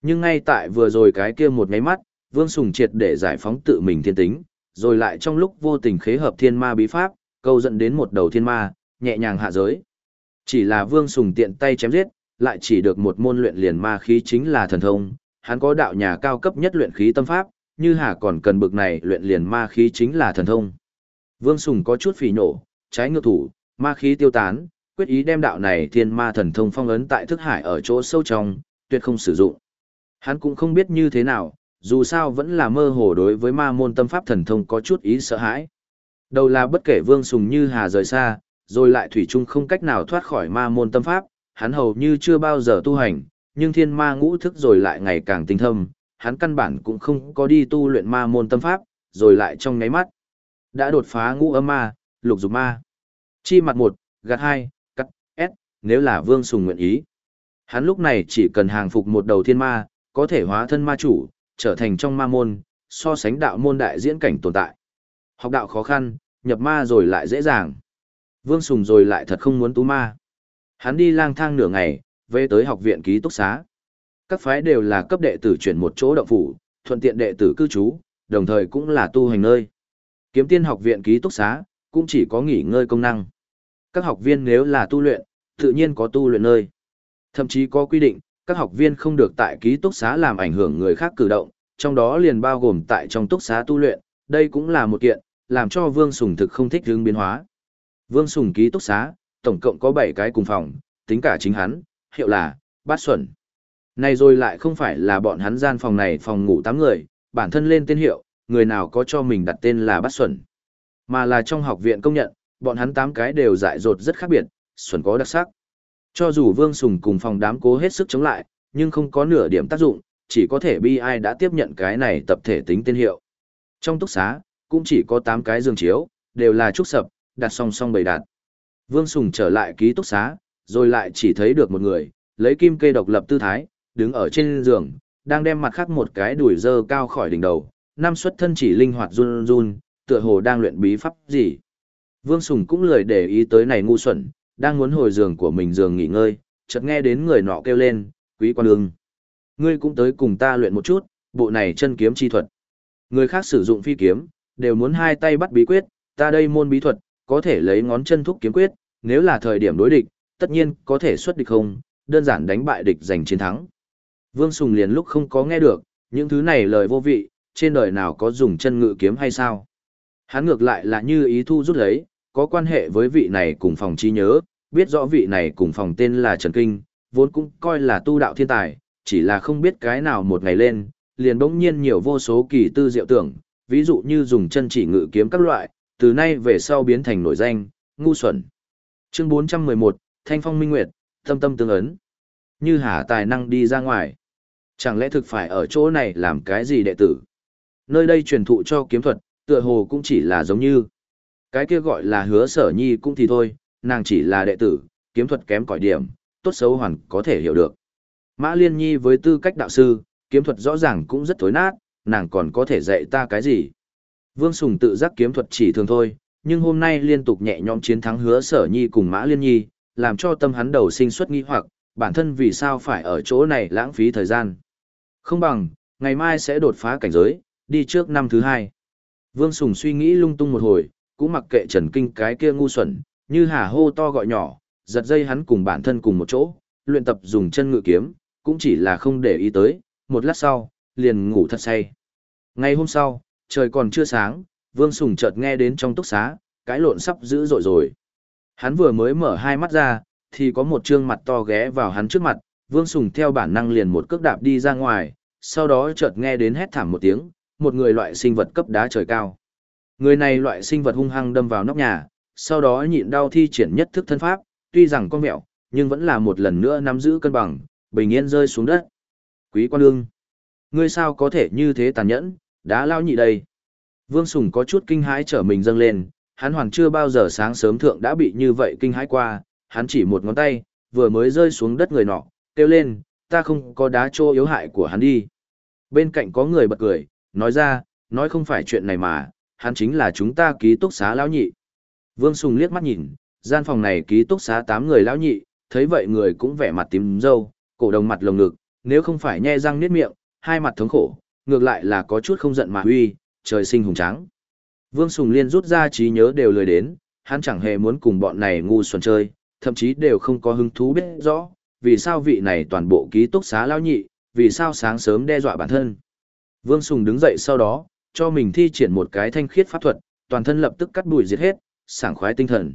Nhưng ngay tại vừa rồi cái kia một ngáy mắt, Vương Sùng triệt để giải phóng tự mình thiên tính, rồi lại trong lúc vô tình khế hợp thiên ma bí pháp, câu dẫn đến một đầu thiên ma, nhẹ nhàng hạ giới. Chỉ là Vương Sùng tiện tay chém giết, lại chỉ được một môn luyện liền ma khí chính là thần thông, hắn có đạo nhà cao cấp nhất luyện khí tâm pháp, như hà còn cần bực này luyện liền ma khí chính là thần thông. Vương Sùng có chút phỉ nổ, trái ngược thủ, ma khí tiêu tán, quyết ý đem đạo này thiên ma thần thông phong ấn tại thức hải ở chỗ sâu trong, tuyệt không sử dụng. Hắn cũng không biết như thế nào, dù sao vẫn là mơ hồ đối với ma môn tâm pháp thần thông có chút ý sợ hãi. Đầu là bất kể Vương Sùng như hà rời xa, rồi lại thủy chung không cách nào thoát khỏi ma môn tâm pháp, hắn hầu như chưa bao giờ tu hành, nhưng thiên ma ngũ thức rồi lại ngày càng tinh thâm, hắn căn bản cũng không có đi tu luyện ma môn tâm pháp, rồi lại trong nháy mắt. Đã đột phá ngũ âm ma, lục dục ma. Chi mặt một, gạt hai, nếu là vương sùng nguyện ý. Hắn lúc này chỉ cần hàng phục một đầu thiên ma, có thể hóa thân ma chủ, trở thành trong ma môn, so sánh đạo môn đại diễn cảnh tồn tại. Học đạo khó khăn, nhập ma rồi lại dễ dàng. Vương Sùng rồi lại thật không muốn tú ma. Hắn đi lang thang nửa ngày, về tới học viện ký túc xá. Các phái đều là cấp đệ tử chuyển một chỗ động phủ, thuận tiện đệ tử cư trú, đồng thời cũng là tu hành nơi. Kiếm tiên học viện ký túc xá, cũng chỉ có nghỉ ngơi công năng. Các học viên nếu là tu luyện, tự nhiên có tu luyện nơi. Thậm chí có quy định, các học viên không được tại ký túc xá làm ảnh hưởng người khác cử động, trong đó liền bao gồm tại trong túc xá tu luyện, đây cũng là một kiện, làm cho Vương Sùng thực không thích hướng biến hóa. Vương Sùng ký túc xá, tổng cộng có 7 cái cùng phòng, tính cả chính hắn, hiệu là, bát xuẩn. Này rồi lại không phải là bọn hắn gian phòng này phòng ngủ 8 người, bản thân lên tên hiệu, người nào có cho mình đặt tên là bát xuẩn. Mà là trong học viện công nhận, bọn hắn 8 cái đều dại dột rất khác biệt, xuẩn có đặc sắc. Cho dù Vương Sùng cùng phòng đám cố hết sức chống lại, nhưng không có nửa điểm tác dụng, chỉ có thể bi ai đã tiếp nhận cái này tập thể tính tên hiệu. Trong túc xá, cũng chỉ có 8 cái giường chiếu, đều là trúc sập, đặt song song bầy đặt. Vương Sùng trở lại ký túc xá, rồi lại chỉ thấy được một người, lấy kim kê độc lập tư thái, đứng ở trên giường, đang đem mặt khác một cái đùi dơ cao khỏi đỉnh đầu, năm xuất thân chỉ linh hoạt run run, tựa hồ đang luyện bí pháp gì. Vương Sùng cũng lười để ý tới này ngu xuẩn, đang muốn hồi giường của mình giường nghỉ ngơi, chợt nghe đến người nọ kêu lên, quý quan ương. Ngươi cũng tới cùng ta luyện một chút, bộ này chân kiếm chi thuật. Người khác sử dụng phi kiếm, đều muốn hai tay bắt bí quyết, ta đây môn bí thuật, có thể lấy ngón chân thúc kiếm quyết, nếu là thời điểm đối địch, tất nhiên có thể xuất địch không, đơn giản đánh bại địch giành chiến thắng. Vương Sùng liền lúc không có nghe được, những thứ này lời vô vị, trên đời nào có dùng chân ngự kiếm hay sao? Hắn ngược lại là như ý thu rút lấy, có quan hệ với vị này cùng phòng trí nhớ, biết rõ vị này cùng phòng tên là Trần Kinh, vốn cũng coi là tu đạo thiên tài, chỉ là không biết cái nào một ngày lên, liền bỗng nhiên nhiều vô số kỳ tư diệu tưởng, ví dụ như dùng chân chỉ ngự kiếm các loại, từ nay về sau biến thành nổi danh, ngu xuẩn. Chương 411, Thanh Phong Minh Nguyệt, tâm tâm tương ấn. Như hà tài năng đi ra ngoài. Chẳng lẽ thực phải ở chỗ này làm cái gì đệ tử? Nơi đây truyền thụ cho kiếm thuật, tựa hồ cũng chỉ là giống như. Cái kia gọi là hứa sở nhi cũng thì thôi, nàng chỉ là đệ tử, kiếm thuật kém cỏi điểm, tốt xấu hoàn có thể hiểu được. Mã Liên Nhi với tư cách đạo sư, kiếm thuật rõ ràng cũng rất thối nát, nàng còn có thể dạy ta cái gì? Vương Sùng tự giác kiếm thuật chỉ thường thôi, nhưng hôm nay liên tục nhẹ nhõm chiến thắng hứa sở nhi cùng Mã Liên Nhi, làm cho tâm hắn đầu sinh xuất nghi hoặc, bản thân vì sao phải ở chỗ này lãng phí thời gian. Không bằng, ngày mai sẽ đột phá cảnh giới, đi trước năm thứ hai. Vương Sùng suy nghĩ lung tung một hồi, cũng mặc kệ Trần Kinh cái kia ngu xuẩn, như hà hô to gọi nhỏ, giật dây hắn cùng bản thân cùng một chỗ, luyện tập dùng chân ngự kiếm, cũng chỉ là không để ý tới, một lát sau, liền ngủ thật say. Ngày hôm sau, trời còn chưa sáng, Vương Sùng chợt nghe đến trong túc xá, cái lộn sắp dữ dội rồi. Hắn vừa mới mở hai mắt ra, thì có một trương mặt to ghé vào hắn trước mặt, Vương Sùng theo bản năng liền một cước đạp đi ra ngoài, sau đó chợt nghe đến hét thảm một tiếng, một người loại sinh vật cấp đá trời cao. Người này loại sinh vật hung hăng đâm vào nóc nhà, sau đó nhịn đau thi triển nhất thức thân pháp, tuy rằng con mẹo, nhưng vẫn là một lần nữa nắm giữ cân bằng, bình yên rơi xuống đất. Quý quan lương, ngươi sao có thể như thế tàn nhẫn, đã lao nhị đây. Vương Sùng có chút kinh hãi trở mình dâng lên, hắn hoàn chưa bao giờ sáng sớm thượng đã bị như vậy kinh hãi qua, hắn chỉ một ngón tay, vừa mới rơi xuống đất người nọ, kêu lên, ta không có đá trô yếu hại của hắn đi. Bên cạnh có người bật cười, nói ra, nói không phải chuyện này mà, hắn chính là chúng ta ký túc xá lão nhị. Vương Sùng liếc mắt nhìn, gian phòng này ký túc xá 8 người lão nhị, thấy vậy người cũng vẻ mặt tím dâu, cổ đồng mặt lồng ngực, nếu không phải nhe răng niết miệng, hai mặt thống khổ, ngược lại là có chút không giận mà huy, trời sinh hùng tráng. Vương Sùng Liên rút ra trí nhớ đều lười đến, hắn chẳng hề muốn cùng bọn này ngu xuẩn chơi, thậm chí đều không có hứng thú biết rõ, vì sao vị này toàn bộ ký túc xá lão nhị, vì sao sáng sớm đe dọa bản thân. Vương Sùng đứng dậy sau đó, cho mình thi triển một cái thanh khiết pháp thuật, toàn thân lập tức cắt bụi diệt hết, sảng khoái tinh thần.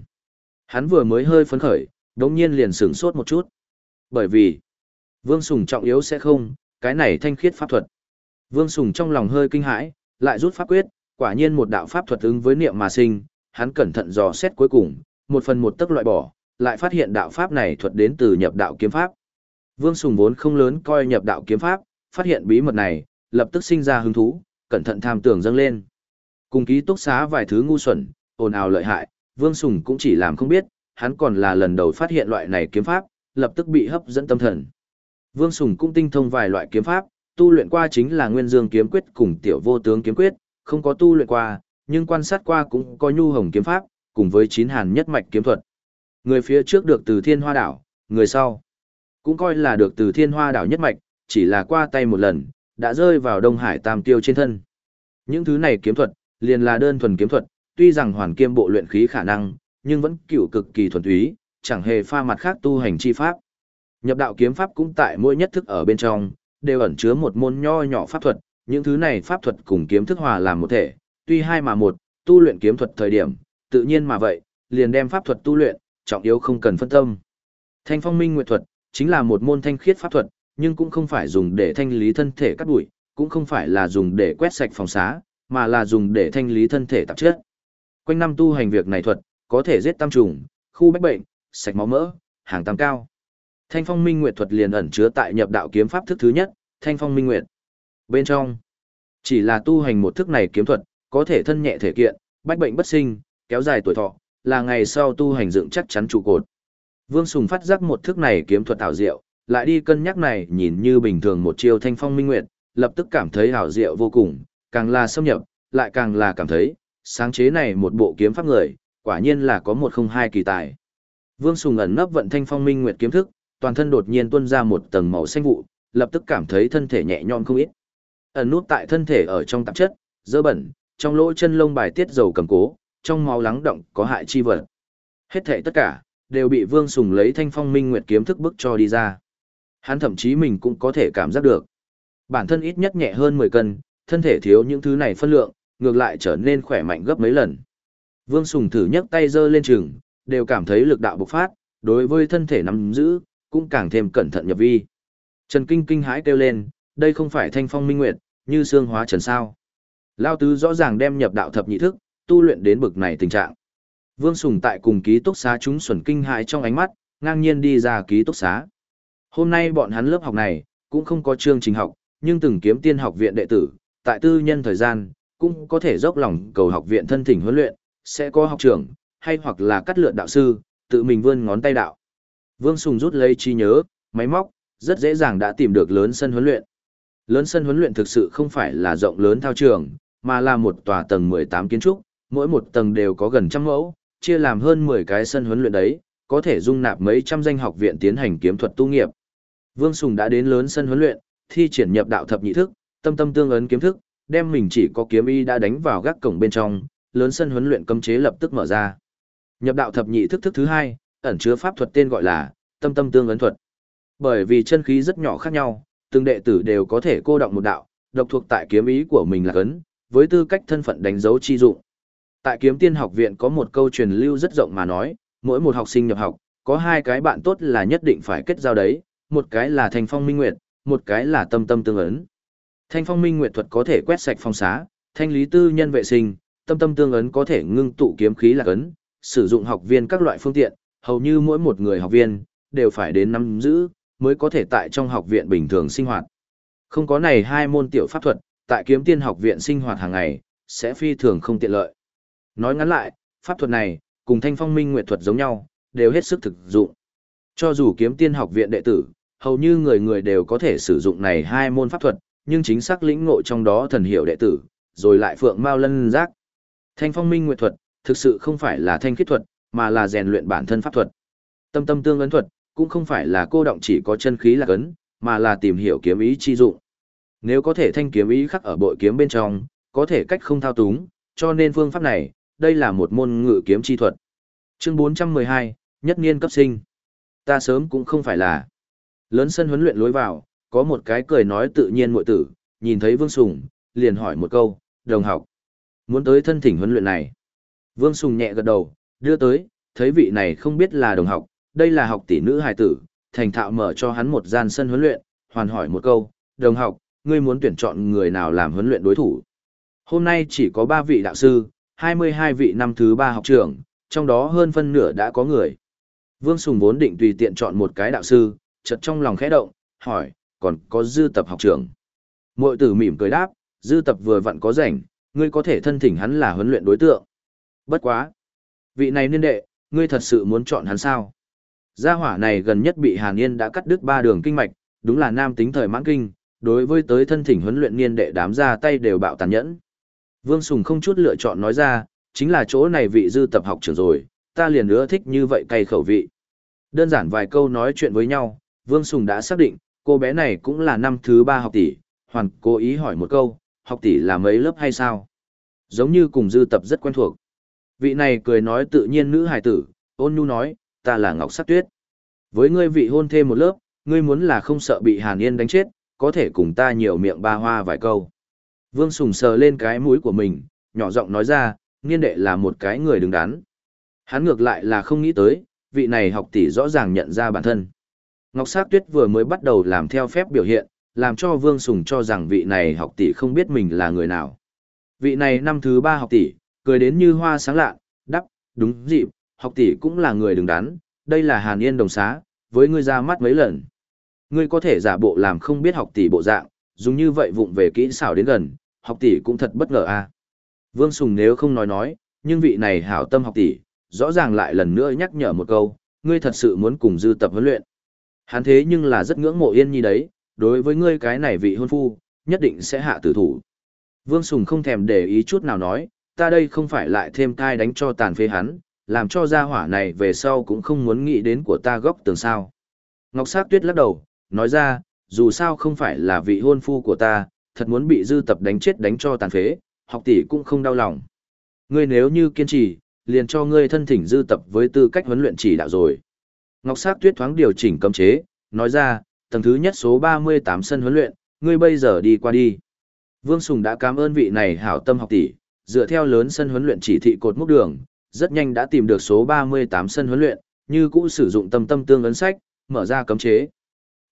Hắn vừa mới hơi phấn khởi, đống nhiên liền sửng sốt một chút. Bởi vì, Vương Sùng trọng yếu sẽ không, cái này thanh khiết pháp thuật. Vương Sùng trong lòng hơi kinh hãi, lại rút pháp quyết, quả nhiên một đạo pháp thuật ứng với niệm mà sinh, hắn cẩn thận dò xét cuối cùng, một phần một tức loại bỏ, lại phát hiện đạo pháp này thuật đến từ nhập đạo kiếm pháp. Vương Sùng vốn không lớn coi nhập đạo kiếm pháp, phát hiện bí mật này, lập tức sinh ra hứng thú, cẩn thận tham tưởng dâng lên. Cùng ký túc xá vài thứ ngu xuẩn, ồn ào lợi hại, Vương Sùng cũng chỉ làm không biết, hắn còn là lần đầu phát hiện loại này kiếm pháp, lập tức bị hấp dẫn tâm thần. Vương Sùng cũng tinh thông vài loại kiếm pháp, tu luyện qua chính là Nguyên Dương kiếm quyết cùng Tiểu Vô Tướng kiếm quyết, không có tu luyện qua, nhưng quan sát qua cũng có Nhu Hồng kiếm pháp, cùng với chín hàn nhất mạch kiếm thuật. Người phía trước được từ Thiên Hoa đảo, người sau cũng coi là được từ Thiên Hoa đảo nhất mạch, chỉ là qua tay một lần, đã rơi vào Đông Hải Tam Tiêu trên thân. Những thứ này kiếm thuật, liền là đơn thuần kiếm thuật, tuy rằng hoàn kiêm bộ luyện khí khả năng, nhưng vẫn cựu cực kỳ thuần túy, chẳng hề pha mặt khác tu hành chi pháp. Nhập đạo kiếm pháp cũng tại mỗi nhất thức ở bên trong, đều ẩn chứa một môn nho nhỏ pháp thuật, những thứ này pháp thuật cùng kiếm thức hòa làm một thể, tuy hai mà một, tu luyện kiếm thuật thời điểm, tự nhiên mà vậy, liền đem pháp thuật tu luyện, trọng yếu không cần phân tâm. Thanh phong minh nguyệt thuật, chính là một môn thanh khiết pháp thuật, nhưng cũng không phải dùng để thanh lý thân thể cắt bụi, cũng không phải là dùng để quét sạch phòng xá, mà là dùng để thanh lý thân thể tạp chất. Quanh năm tu hành việc này thuật, có thể giết tam trùng, khu bách bệnh, sạch máu mỡ, hàng tam cao. Thanh phong minh nguyệt thuật liền ẩn chứa tại nhập đạo kiếm pháp thức thứ nhất, thanh phong minh nguyệt. Bên trong, chỉ là tu hành một thức này kiếm thuật, có thể thân nhẹ thể kiện, bách bệnh bất sinh, kéo dài tuổi thọ, là ngày sau tu hành dựng chắc chắn trụ cột. Vương Sùng phát giác một thức này kiếm thuật ảo diệu, lại đi cân nhắc này nhìn như bình thường một chiêu thanh phong minh nguyệt, lập tức cảm thấy hảo diệu vô cùng, càng là xâm nhập, lại càng là cảm thấy, sáng chế này một bộ kiếm pháp người, quả nhiên là có một không hai kỳ tài. Vương Sùng ẩn nấp vận thanh phong minh nguyệt kiếm thức, toàn thân đột nhiên tuôn ra một tầng màu xanh vụ, lập tức cảm thấy thân thể nhẹ nhõm không ít. Ẩn nút tại thân thể ở trong tạp chất, dơ bẩn, trong lỗ chân lông bài tiết dầu cầm cố, trong máu lắng động có hại chi vật. Hết thể tất cả, đều bị Vương Sùng lấy thanh phong minh nguyệt kiếm thức bức cho đi ra. Hắn thậm chí mình cũng có thể cảm giác được. Bản thân ít nhất nhẹ hơn 10 cân, thân thể thiếu những thứ này phân lượng, ngược lại trở nên khỏe mạnh gấp mấy lần. Vương Sùng thử nhấc tay giơ lên trường, đều cảm thấy lực đạo bộc phát, đối với thân thể nắm giữ, cũng càng thêm cẩn thận nhập vi. Trần Kinh kinh hãi kêu lên, đây không phải thanh phong minh nguyệt, như xương hóa trần sao. Lao tứ rõ ràng đem nhập đạo thập nhị thức, tu luyện đến bực này tình trạng. Vương Sùng tại cùng ký túc xá chúng xuẩn kinh hãi trong ánh mắt, ngang nhiên đi ra ký túc xá. Hôm nay bọn hắn lớp học này, cũng không có chương trình học, nhưng từng kiếm tiên học viện đệ tử, tại tư nhân thời gian, cũng có thể dốc lòng cầu học viện thân thỉnh huấn luyện, sẽ có học trưởng, hay hoặc là cắt lượt đạo sư, tự mình vươn ngón tay đạo. Vương Sùng rút lấy trí nhớ, máy móc, rất dễ dàng đã tìm được lớn sân huấn luyện. Lớn sân huấn luyện thực sự không phải là rộng lớn thao trường, mà là một tòa tầng 18 kiến trúc, mỗi một tầng đều có gần trăm mẫu, chia làm hơn 10 cái sân huấn luyện đấy, có thể dung nạp mấy trăm danh học viện tiến hành kiếm thuật tu nghiệp. Vương Sùng đã đến lớn sân huấn luyện, thi triển nhập đạo thập nhị thức, tâm tâm tương ấn kiếm thức, đem mình chỉ có kiếm y đã đánh vào gác cổng bên trong, lớn sân huấn luyện cấm chế lập tức mở ra. Nhập đạo thập nhị thức thức thứ hai, ẩn chứa pháp thuật tên gọi là tâm tâm tương ấn thuật. Bởi vì chân khí rất nhỏ khác nhau, từng đệ tử đều có thể cô động một đạo, độc thuộc tại kiếm ý của mình là ấn. với tư cách thân phận đánh dấu chi dụng. Tại kiếm tiên học viện có một câu truyền lưu rất rộng mà nói, mỗi một học sinh nhập học, có hai cái bạn tốt là nhất định phải kết giao đấy, một cái là thanh phong minh nguyệt, một cái là tâm tâm tương ấn. Thanh phong minh nguyệt thuật có thể quét sạch phong xá, thanh lý tư nhân vệ sinh, tâm tâm tương ấn có thể ngưng tụ kiếm khí là ấn, sử dụng học viên các loại phương tiện, hầu như mỗi một người học viên đều phải đến nắm giữ mới có thể tại trong học viện bình thường sinh hoạt. Không có này hai môn tiểu pháp thuật, tại kiếm tiên học viện sinh hoạt hàng ngày sẽ phi thường không tiện lợi. Nói ngắn lại, pháp thuật này cùng Thanh Phong Minh Nguyệt thuật giống nhau, đều hết sức thực dụng. Cho dù kiếm tiên học viện đệ tử, hầu như người người đều có thể sử dụng này hai môn pháp thuật, nhưng chính xác lĩnh ngộ trong đó thần hiệu đệ tử, rồi lại phượng mao lân giác. Thanh phong minh nguyệt thuật, thực sự không phải là thanh khiết thuật, mà là rèn luyện bản thân pháp thuật. Tâm tâm tương ấn thuật, cũng không phải là cô động chỉ có chân khí là cấn, mà là tìm hiểu kiếm ý chi dụng. Nếu có thể thanh kiếm ý khắc ở bội kiếm bên trong, có thể cách không thao túng, cho nên phương pháp này, đây là một môn ngự kiếm chi thuật. Chương 412, nhất niên cấp sinh. Ta sớm cũng không phải là. Lớn sân huấn luyện lối vào, có một cái cười nói tự nhiên muội tử, nhìn thấy Vương Sùng, liền hỏi một câu, đồng học. Muốn tới thân thỉnh huấn luyện này. Vương Sùng nhẹ gật đầu, đưa tới, thấy vị này không biết là đồng học, đây là học tỷ nữ hài tử, thành thạo mở cho hắn một gian sân huấn luyện, hoàn hỏi một câu, đồng học, ngươi muốn tuyển chọn người nào làm huấn luyện đối thủ. Hôm nay chỉ có 3 vị đạo sư, 22 vị năm thứ 3 học trưởng, trong đó hơn phân nửa đã có người. Vương Sùng vốn định tùy tiện chọn một cái đạo sư, chợt trong lòng khẽ động, hỏi, còn có dư tập học trưởng. Mội tử mỉm cười đáp, dư tập vừa vặn có rảnh, ngươi có thể thân thỉnh hắn là huấn luyện đối tượng. Bất quá. Vị này niên đệ, ngươi thật sự muốn chọn hắn sao? Gia hỏa này gần nhất bị Hàn Yên đã cắt đứt ba đường kinh mạch, đúng là nam tính thời mãn kinh, đối với tới thân thỉnh huấn luyện niên đệ đám ra tay đều bạo tàn nhẫn. Vương Sùng không chút lựa chọn nói ra, chính là chỗ này vị dư tập học trưởng rồi, ta liền nữa thích như vậy cay khẩu vị. Đơn giản vài câu nói chuyện với nhau, Vương Sùng đã xác định, cô bé này cũng là năm thứ ba học tỷ, hoàn cố ý hỏi một câu, học tỷ là mấy lớp hay sao? Giống như cùng dư tập rất quen thuộc. Vị này cười nói tự nhiên nữ hài tử, ôn nhu nói, ta là Ngọc Sắc Tuyết. Với ngươi vị hôn thêm một lớp, ngươi muốn là không sợ bị Hàn Yên đánh chết, có thể cùng ta nhiều miệng ba hoa vài câu. Vương Sùng sờ lên cái mũi của mình, nhỏ giọng nói ra, nghiên đệ là một cái người đứng đắn. Hắn ngược lại là không nghĩ tới, vị này học tỷ rõ ràng nhận ra bản thân. Ngọc Sát Tuyết vừa mới bắt đầu làm theo phép biểu hiện, làm cho Vương Sùng cho rằng vị này học tỷ không biết mình là người nào. Vị này năm thứ ba học tỷ, cười đến như hoa sáng lạ, đắp, đúng dịp, học tỷ cũng là người đứng đắn, đây là Hàn Yên đồng xá, với ngươi ra mắt mấy lần. Ngươi có thể giả bộ làm không biết học tỷ bộ dạng, dùng như vậy vụng về kỹ xảo đến gần, học tỷ cũng thật bất ngờ a. Vương Sùng nếu không nói nói, nhưng vị này hảo tâm học tỷ, rõ ràng lại lần nữa nhắc nhở một câu, ngươi thật sự muốn cùng dư tập huấn luyện. Hắn thế nhưng là rất ngưỡng mộ Yên Nhi đấy, đối với ngươi cái này vị hôn phu, nhất định sẽ hạ tử thủ. Vương Sùng không thèm để ý chút nào nói, ta đây không phải lại thêm thai đánh cho tàn phế hắn, làm cho gia hỏa này về sau cũng không muốn nghĩ đến của ta góc tường sao. Ngọc Sát Tuyết lắc đầu, nói ra, dù sao không phải là vị hôn phu của ta, thật muốn bị dư tập đánh chết đánh cho tàn phế, học tỷ cũng không đau lòng. Ngươi nếu như kiên trì, liền cho ngươi thân thỉnh dư tập với tư cách huấn luyện chỉ đạo rồi. Ngọc Sát Tuyết thoáng điều chỉnh cấm chế, nói ra, tầng thứ nhất số 38 sân huấn luyện, ngươi bây giờ đi qua đi. Vương Sùng đã cảm ơn vị này hảo tâm học tỷ, dựa theo lớn sân huấn luyện chỉ thị cột mốc đường, rất nhanh đã tìm được số 38 sân huấn luyện, như cũ sử dụng tâm tâm tương ấn sách, mở ra cấm chế.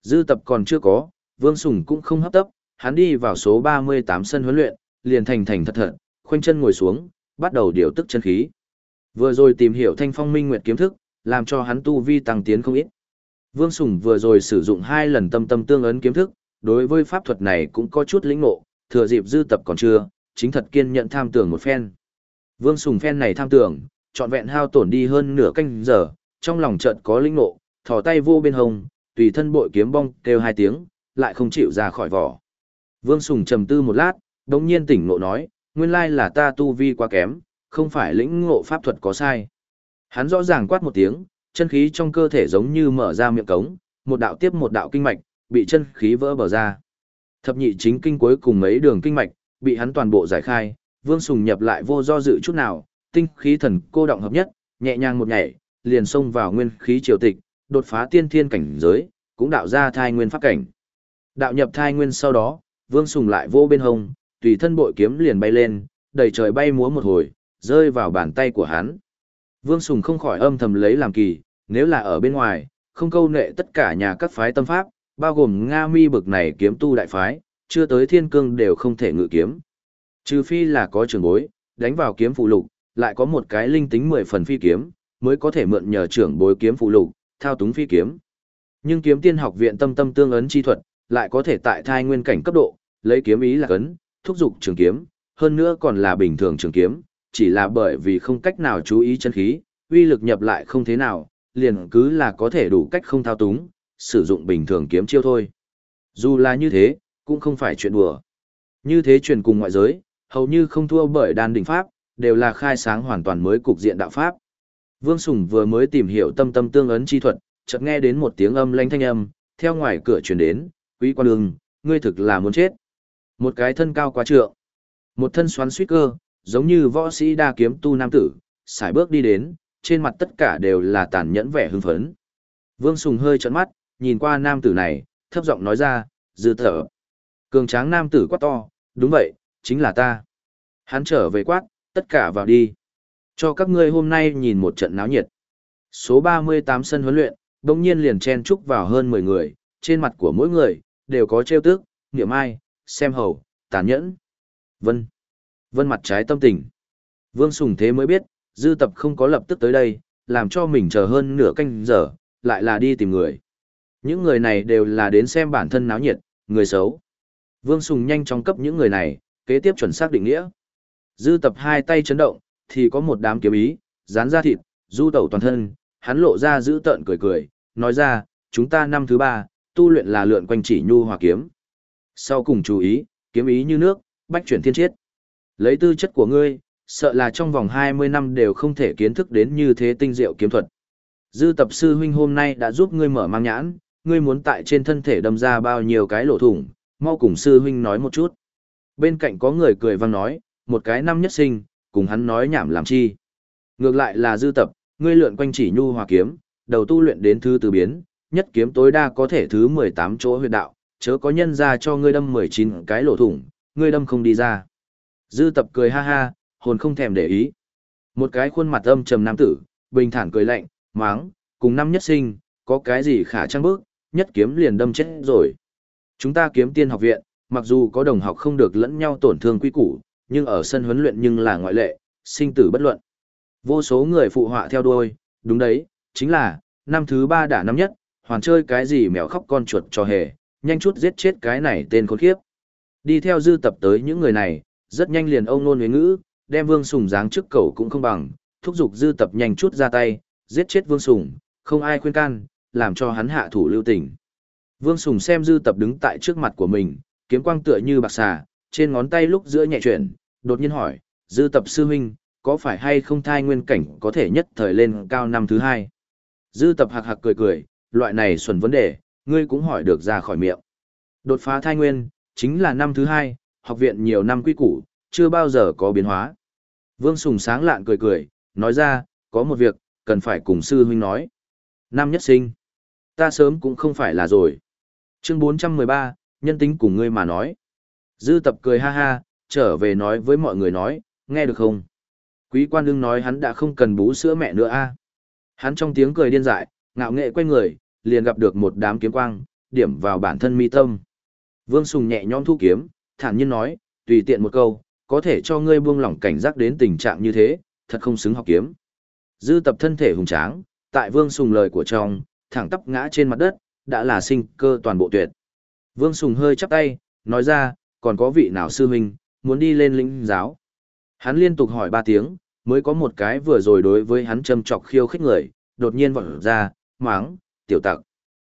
Dư tập còn chưa có, Vương Sùng cũng không hấp tấp, hắn đi vào số 38 sân huấn luyện, liền thành thành thật thật, khoanh chân ngồi xuống, bắt đầu điều tức chân khí. Vừa rồi tìm hiểu thanh phong minh nguyệt kiếm thức, làm cho hắn tu vi tăng tiến không ít. Vương Sùng vừa rồi sử dụng hai lần tâm tâm tương ấn kiếm thức, đối với pháp thuật này cũng có chút lĩnh ngộ, thừa dịp dư tập còn chưa, chính thật kiên nhận tham tưởng một phen. Vương Sùng phen này tham tưởng, trọn vẹn hao tổn đi hơn nửa canh giờ, trong lòng chợt có lĩnh ngộ, thò tay vô bên hồng, tùy thân bội kiếm bong kêu hai tiếng, lại không chịu ra khỏi vỏ. Vương Sùng trầm tư một lát, đống nhiên tỉnh ngộ nói, nguyên lai là ta tu vi quá kém, không phải lĩnh ngộ pháp thuật có sai. Hắn rõ ràng quát một tiếng, chân khí trong cơ thể giống như mở ra miệng cống, một đạo tiếp một đạo kinh mạch, bị chân khí vỡ bờ ra. Thập nhị chính kinh cuối cùng mấy đường kinh mạch, bị hắn toàn bộ giải khai, Vương Sùng nhập lại vô do dự chút nào, tinh khí thần cô động hợp nhất, nhẹ nhàng một nhảy, liền xông vào nguyên khí triều tịch, đột phá tiên thiên cảnh giới, cũng đạo ra thai nguyên pháp cảnh. Đạo nhập thai nguyên sau đó, Vương Sùng lại vô bên hông, tùy thân bội kiếm liền bay lên, đầy trời bay múa một hồi, rơi vào bàn tay của hắn. Vương Sùng không khỏi âm thầm lấy làm kỳ, nếu là ở bên ngoài, không câu nệ tất cả nhà các phái tâm pháp, bao gồm Nga mi bực này kiếm tu đại phái, chưa tới thiên cương đều không thể ngự kiếm. Trừ phi là có trường bối, đánh vào kiếm phụ lục, lại có một cái linh tính 10 phần phi kiếm, mới có thể mượn nhờ trưởng bối kiếm phụ lục, thao túng phi kiếm. Nhưng kiếm tiên học viện tâm tâm tương ấn chi thuật, lại có thể tại thai nguyên cảnh cấp độ, lấy kiếm ý là cấn, thúc dục trường kiếm, hơn nữa còn là bình thường trường kiếm, chỉ là bởi vì không cách nào chú ý chân khí, uy lực nhập lại không thế nào, liền cứ là có thể đủ cách không thao túng, sử dụng bình thường kiếm chiêu thôi. Dù là như thế, cũng không phải chuyện đùa. Như thế truyền cùng ngoại giới, hầu như không thua bởi đan đỉnh pháp, đều là khai sáng hoàn toàn mới cục diện đạo pháp. Vương Sùng vừa mới tìm hiểu tâm tâm tương ấn chi thuật, chợt nghe đến một tiếng âm lanh thanh âm, theo ngoài cửa truyền đến, "Quý quan đường, ngươi thực là muốn chết." Một cái thân cao quá trượng, một thân xoắn suýt cơ, giống như võ sĩ đa kiếm tu nam tử, xài bước đi đến, trên mặt tất cả đều là tàn nhẫn vẻ hưng phấn. Vương Sùng hơi trợn mắt, nhìn qua nam tử này, thấp giọng nói ra, dư thở. Cường tráng nam tử quát to, đúng vậy, chính là ta. Hắn trở về quát, tất cả vào đi. Cho các ngươi hôm nay nhìn một trận náo nhiệt. Số 38 sân huấn luyện, đồng nhiên liền chen trúc vào hơn 10 người, trên mặt của mỗi người, đều có trêu tước, niệm ai, xem hầu, tàn nhẫn. Vân. Vân mặt trái tâm tình. Vương Sùng Thế mới biết, dư tập không có lập tức tới đây, làm cho mình chờ hơn nửa canh giờ, lại là đi tìm người. Những người này đều là đến xem bản thân náo nhiệt, người xấu. Vương Sùng nhanh chóng cấp những người này, kế tiếp chuẩn xác định nghĩa. Dư tập hai tay chấn động, thì có một đám kiếm ý, dán ra thịt, du tẩu toàn thân, hắn lộ ra giữ tợn cười cười, nói ra, chúng ta năm thứ ba, tu luyện là lượn quanh chỉ nhu hòa kiếm. Sau cùng chú ý, kiếm ý như nước, bách chuyển thiên chiết. Lấy tư chất của ngươi, sợ là trong vòng 20 năm đều không thể kiến thức đến như thế tinh diệu kiếm thuật. Dư tập sư huynh hôm nay đã giúp ngươi mở mang nhãn, ngươi muốn tại trên thân thể đâm ra bao nhiêu cái lỗ thủng, mau cùng sư huynh nói một chút. Bên cạnh có người cười vang nói, một cái năm nhất sinh, cùng hắn nói nhảm làm chi. Ngược lại là dư tập, ngươi lượn quanh chỉ nhu hòa kiếm, đầu tu luyện đến thứ từ biến, nhất kiếm tối đa có thể thứ 18 chỗ huyệt đạo, chớ có nhân ra cho ngươi đâm 19 cái lỗ thủng, ngươi đâm không đi ra. Dư tập cười ha ha, hồn không thèm để ý. Một cái khuôn mặt âm trầm nam tử, bình thản cười lạnh, máng, cùng năm nhất sinh, có cái gì khả trăng bước, nhất kiếm liền đâm chết rồi. Chúng ta kiếm tiên học viện, mặc dù có đồng học không được lẫn nhau tổn thương quy củ, nhưng ở sân huấn luyện nhưng là ngoại lệ, sinh tử bất luận. Vô số người phụ họa theo đuôi, đúng đấy, chính là, năm thứ ba đã năm nhất, hoàn chơi cái gì mèo khóc con chuột cho hề, nhanh chút giết chết cái này tên khốn khiếp. Đi theo dư tập tới những người này, rất nhanh liền ông nôn với ngữ, đem vương sùng giáng trước cầu cũng không bằng, thúc giục dư tập nhanh chút ra tay, giết chết vương sùng, không ai khuyên can, làm cho hắn hạ thủ lưu tình. Vương Sùng xem dư tập đứng tại trước mặt của mình, kiếm quang tựa như bạc xà, trên ngón tay lúc giữa nhẹ chuyển, đột nhiên hỏi, dư tập sư huynh, có phải hay không thai nguyên cảnh có thể nhất thời lên cao năm thứ hai? Dư tập hạc hạc cười cười, loại này xuẩn vấn đề, ngươi cũng hỏi được ra khỏi miệng. Đột phá thai nguyên, chính là năm thứ hai, học viện nhiều năm quy củ, chưa bao giờ có biến hóa. Vương Sùng sáng lạn cười cười, nói ra, có một việc, cần phải cùng sư huynh nói. Năm nhất sinh, ta sớm cũng không phải là rồi. Chương 413, nhân tính cùng ngươi mà nói. Dư tập cười ha ha, trở về nói với mọi người nói, nghe được không? Quý quan đương nói hắn đã không cần bú sữa mẹ nữa a. Hắn trong tiếng cười điên dại, ngạo nghệ quay người, liền gặp được một đám kiếm quang, điểm vào bản thân mi tâm. Vương Sùng nhẹ nhõm thu kiếm, thản nhiên nói, tùy tiện một câu, có thể cho ngươi buông lỏng cảnh giác đến tình trạng như thế, thật không xứng học kiếm. Dư tập thân thể hùng tráng, tại Vương Sùng lời của trong, thẳng tắp ngã trên mặt đất, đã là sinh cơ toàn bộ tuyệt. Vương Sùng hơi chắp tay, nói ra, còn có vị nào sư huynh, muốn đi lên lĩnh giáo. Hắn liên tục hỏi ba tiếng, mới có một cái vừa rồi đối với hắn châm chọc khiêu khích người, đột nhiên vọt ra, máng, tiểu tặc.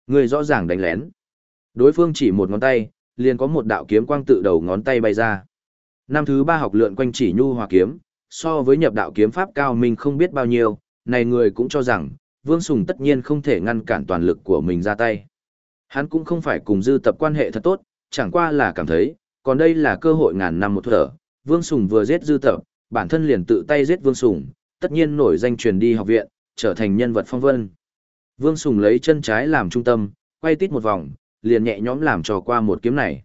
Người rõ ràng đánh lén. Đối phương chỉ một ngón tay, liền có một đạo kiếm quang tự đầu ngón tay bay ra. Năm thứ ba học lượn quanh chỉ nhu hòa kiếm, so với nhập đạo kiếm pháp cao mình không biết bao nhiêu, này người cũng cho rằng, Vương Sùng tất nhiên không thể ngăn cản toàn lực của mình ra tay. Hắn cũng không phải cùng dư tập quan hệ thật tốt, chẳng qua là cảm thấy, còn đây là cơ hội ngàn năm một thở. Vương Sùng vừa giết dư tập, bản thân liền tự tay giết Vương Sùng, tất nhiên nổi danh truyền đi học viện, trở thành nhân vật phong vân. Vương Sùng lấy chân trái làm trung tâm, quay tít một vòng, liền nhẹ nhõm làm trò qua một kiếm này.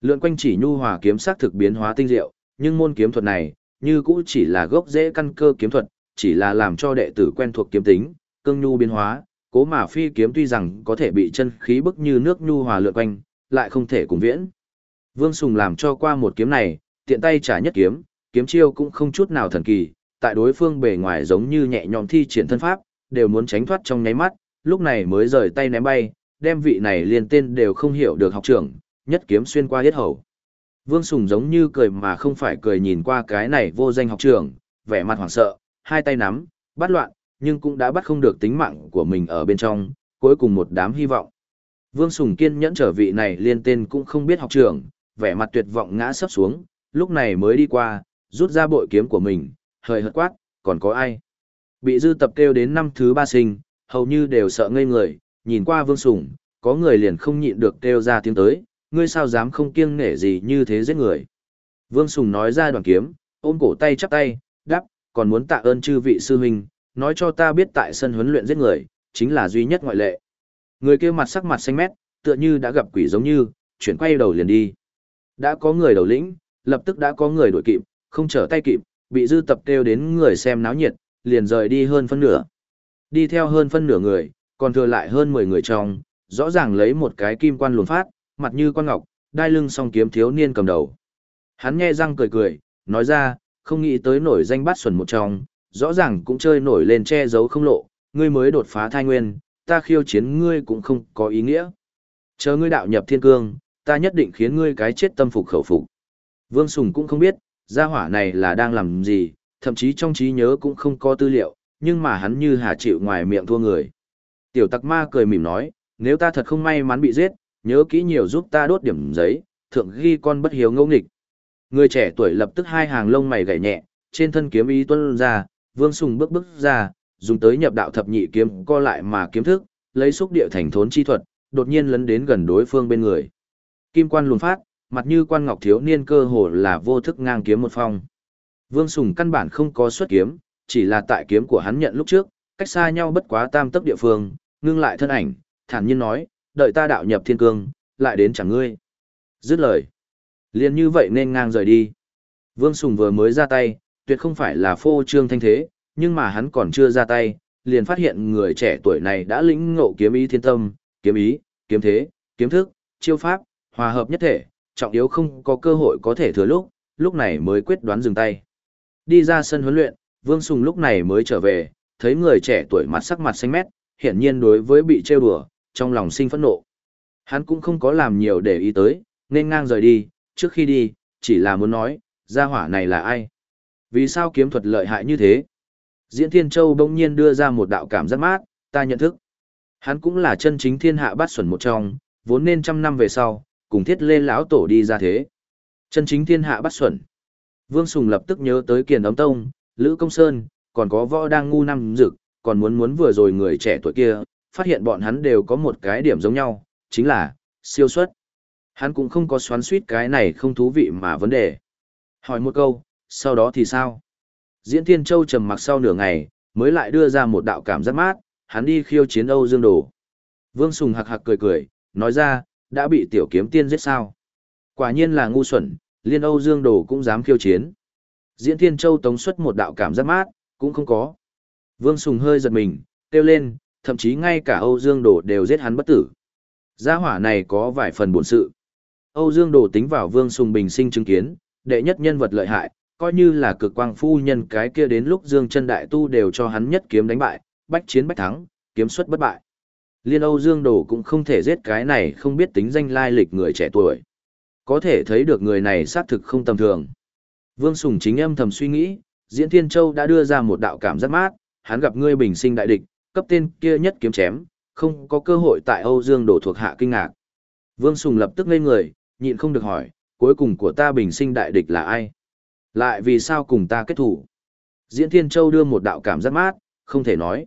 Lượn quanh chỉ nhu hòa kiếm sắc thực biến hóa tinh diệu, nhưng môn kiếm thuật này, như cũ chỉ là gốc rễ căn cơ kiếm thuật, chỉ là làm cho đệ tử quen thuộc kiếm tính, cương nhu biến hóa, cố mà phi kiếm tuy rằng có thể bị chân khí bức như nước nhu hòa lượn quanh, lại không thể cùng viễn. Vương Sùng làm cho qua một kiếm này, tiện tay trả nhất kiếm, kiếm chiêu cũng không chút nào thần kỳ, tại đối phương bề ngoài giống như nhẹ nhõm thi triển thân pháp, đều muốn tránh thoát trong nháy mắt, lúc này mới rời tay ném bay, đem vị này liền tên đều không hiểu được học trưởng, nhất kiếm xuyên qua hết hầu. Vương Sùng giống như cười mà không phải cười nhìn qua cái này vô danh học trưởng, vẻ mặt hoảng sợ, hai tay nắm, bắt loạn, nhưng cũng đã bắt không được tính mạng của mình ở bên trong, cuối cùng một đám hy vọng. Vương Sùng kiên nhẫn trở vị này liên tên cũng không biết học trưởng, vẻ mặt tuyệt vọng ngã sấp xuống, lúc này mới đi qua, rút ra bội kiếm của mình, hơi hợt quát, còn có ai? Bị dư tập kêu đến năm thứ ba sinh, hầu như đều sợ ngây người, nhìn qua Vương Sùng, có người liền không nhịn được kêu ra tiếng tới, ngươi sao dám không kiêng nể gì như thế giết người. Vương Sùng nói ra đoàn kiếm, ôm cổ tay chắp tay, đáp, còn muốn tạ ơn chư vị sư huynh, nói cho ta biết tại sân huấn luyện giết người, chính là duy nhất ngoại lệ. Người kia mặt sắc mặt xanh mét, tựa như đã gặp quỷ giống như, chuyển quay đầu liền đi. Đã có người đầu lĩnh, lập tức đã có người đuổi kịp, không trở tay kịp, bị dư tập kêu đến người xem náo nhiệt, liền rời đi hơn phân nửa. Đi theo hơn phân nửa người, còn thừa lại hơn 10 người trong, rõ ràng lấy một cái kim quan luồn phát, mặt như quan ngọc, đai lưng song kiếm thiếu niên cầm đầu. Hắn nghe răng cười cười, nói ra, không nghĩ tới nổi danh bát xuẩn một trong, rõ ràng cũng chơi nổi lên che giấu không lộ, ngươi mới đột phá thai nguyên, ta khiêu chiến ngươi cũng không có ý nghĩa. Chờ ngươi đạo nhập thiên cương, ta nhất định khiến ngươi cái chết tâm phục khẩu phục. Vương Sùng cũng không biết, gia hỏa này là đang làm gì, thậm chí trong trí nhớ cũng không có tư liệu, nhưng mà hắn như hà chịu ngoài miệng thua người. Tiểu tặc ma cười mỉm nói, nếu ta thật không may mắn bị giết, nhớ kỹ nhiều giúp ta đốt điểm giấy, thượng ghi con bất hiếu ngẫu nghịch. Người trẻ tuổi lập tức hai hàng lông mày gảy nhẹ, trên thân kiếm ý tuân ra, Vương Sùng bước bước ra, dùng tới nhập đạo thập nhị kiếm co lại mà kiếm thức, lấy xúc địa thành thốn chi thuật, đột nhiên lấn đến gần đối phương bên người. Kim quan luồn phát, mặt như quan ngọc thiếu niên cơ hồ là vô thức ngang kiếm một phong. Vương Sùng căn bản không có xuất kiếm, chỉ là tại kiếm của hắn nhận lúc trước, cách xa nhau bất quá tam tấc địa phương, ngưng lại thân ảnh, thản nhiên nói, đợi ta đạo nhập thiên cương, lại đến chẳng ngươi. Dứt lời. liền như vậy nên ngang rời đi. Vương Sùng vừa mới ra tay, tuyệt không phải là phô trương thanh thế, nhưng mà hắn còn chưa ra tay, liền phát hiện người trẻ tuổi này đã lĩnh ngộ kiếm ý thiên tâm, kiếm ý, kiếm thế, kiếm thức, chiêu pháp, hòa hợp nhất thể, trọng yếu không có cơ hội có thể thừa lúc, lúc này mới quyết đoán dừng tay. Đi ra sân huấn luyện, Vương Sùng lúc này mới trở về, thấy người trẻ tuổi mặt sắc mặt xanh mét, hiển nhiên đối với bị trêu đùa, trong lòng sinh phẫn nộ. Hắn cũng không có làm nhiều để ý tới, nên ngang rời đi, trước khi đi, chỉ là muốn nói, gia hỏa này là ai? Vì sao kiếm thuật lợi hại như thế? Diễn Thiên Châu bỗng nhiên đưa ra một đạo cảm giác mát, ta nhận thức. Hắn cũng là chân chính thiên hạ bát xuẩn một trong, vốn nên trăm năm về sau, cùng thiết lê lão tổ đi ra thế. Chân chính thiên hạ bát xuẩn. Vương Sùng lập tức nhớ tới Kiền Đống Tông, Lữ Công Sơn, còn có võ đang ngu năm dực, còn muốn muốn vừa rồi người trẻ tuổi kia, phát hiện bọn hắn đều có một cái điểm giống nhau, chính là, siêu suất. Hắn cũng không có xoắn suýt cái này không thú vị mà vấn đề. Hỏi một câu, sau đó thì sao? Diễn Thiên Châu trầm mặc sau nửa ngày, mới lại đưa ra một đạo cảm giác mát, hắn đi khiêu chiến Âu Dương Đồ. Vương Sùng hạc hạc cười cười, nói ra, đã bị tiểu kiếm tiên giết sao? Quả nhiên là ngu xuẩn, liên Âu Dương Đồ cũng dám khiêu chiến. Diễn Thiên Châu tống xuất một đạo cảm giác mát, cũng không có. Vương Sùng hơi giật mình, kêu lên, thậm chí ngay cả Âu Dương Đồ đều giết hắn bất tử. Gia hỏa này có vài phần buồn sự. Âu Dương Đồ tính vào Vương Sùng bình sinh chứng kiến, đệ nhất nhân vật lợi hại, coi như là cực quang phu nhân cái kia đến lúc Dương chân đại tu đều cho hắn nhất kiếm đánh bại, bách chiến bách thắng, kiếm xuất bất bại. Liên Âu Dương Đồ cũng không thể giết cái này không biết tính danh lai lịch người trẻ tuổi. Có thể thấy được người này xác thực không tầm thường. Vương Sùng chính âm thầm suy nghĩ, Diễn Thiên Châu đã đưa ra một đạo cảm giác mát, hắn gặp ngươi bình sinh đại địch, cấp tên kia nhất kiếm chém, không có cơ hội tại Âu Dương đổ thuộc hạ kinh ngạc. Vương Sùng lập tức ngây người, nhịn không được hỏi, cuối cùng của ta bình sinh đại địch là ai? Lại vì sao cùng ta kết thủ? Diễn Thiên Châu đưa một đạo cảm giác mát, không thể nói.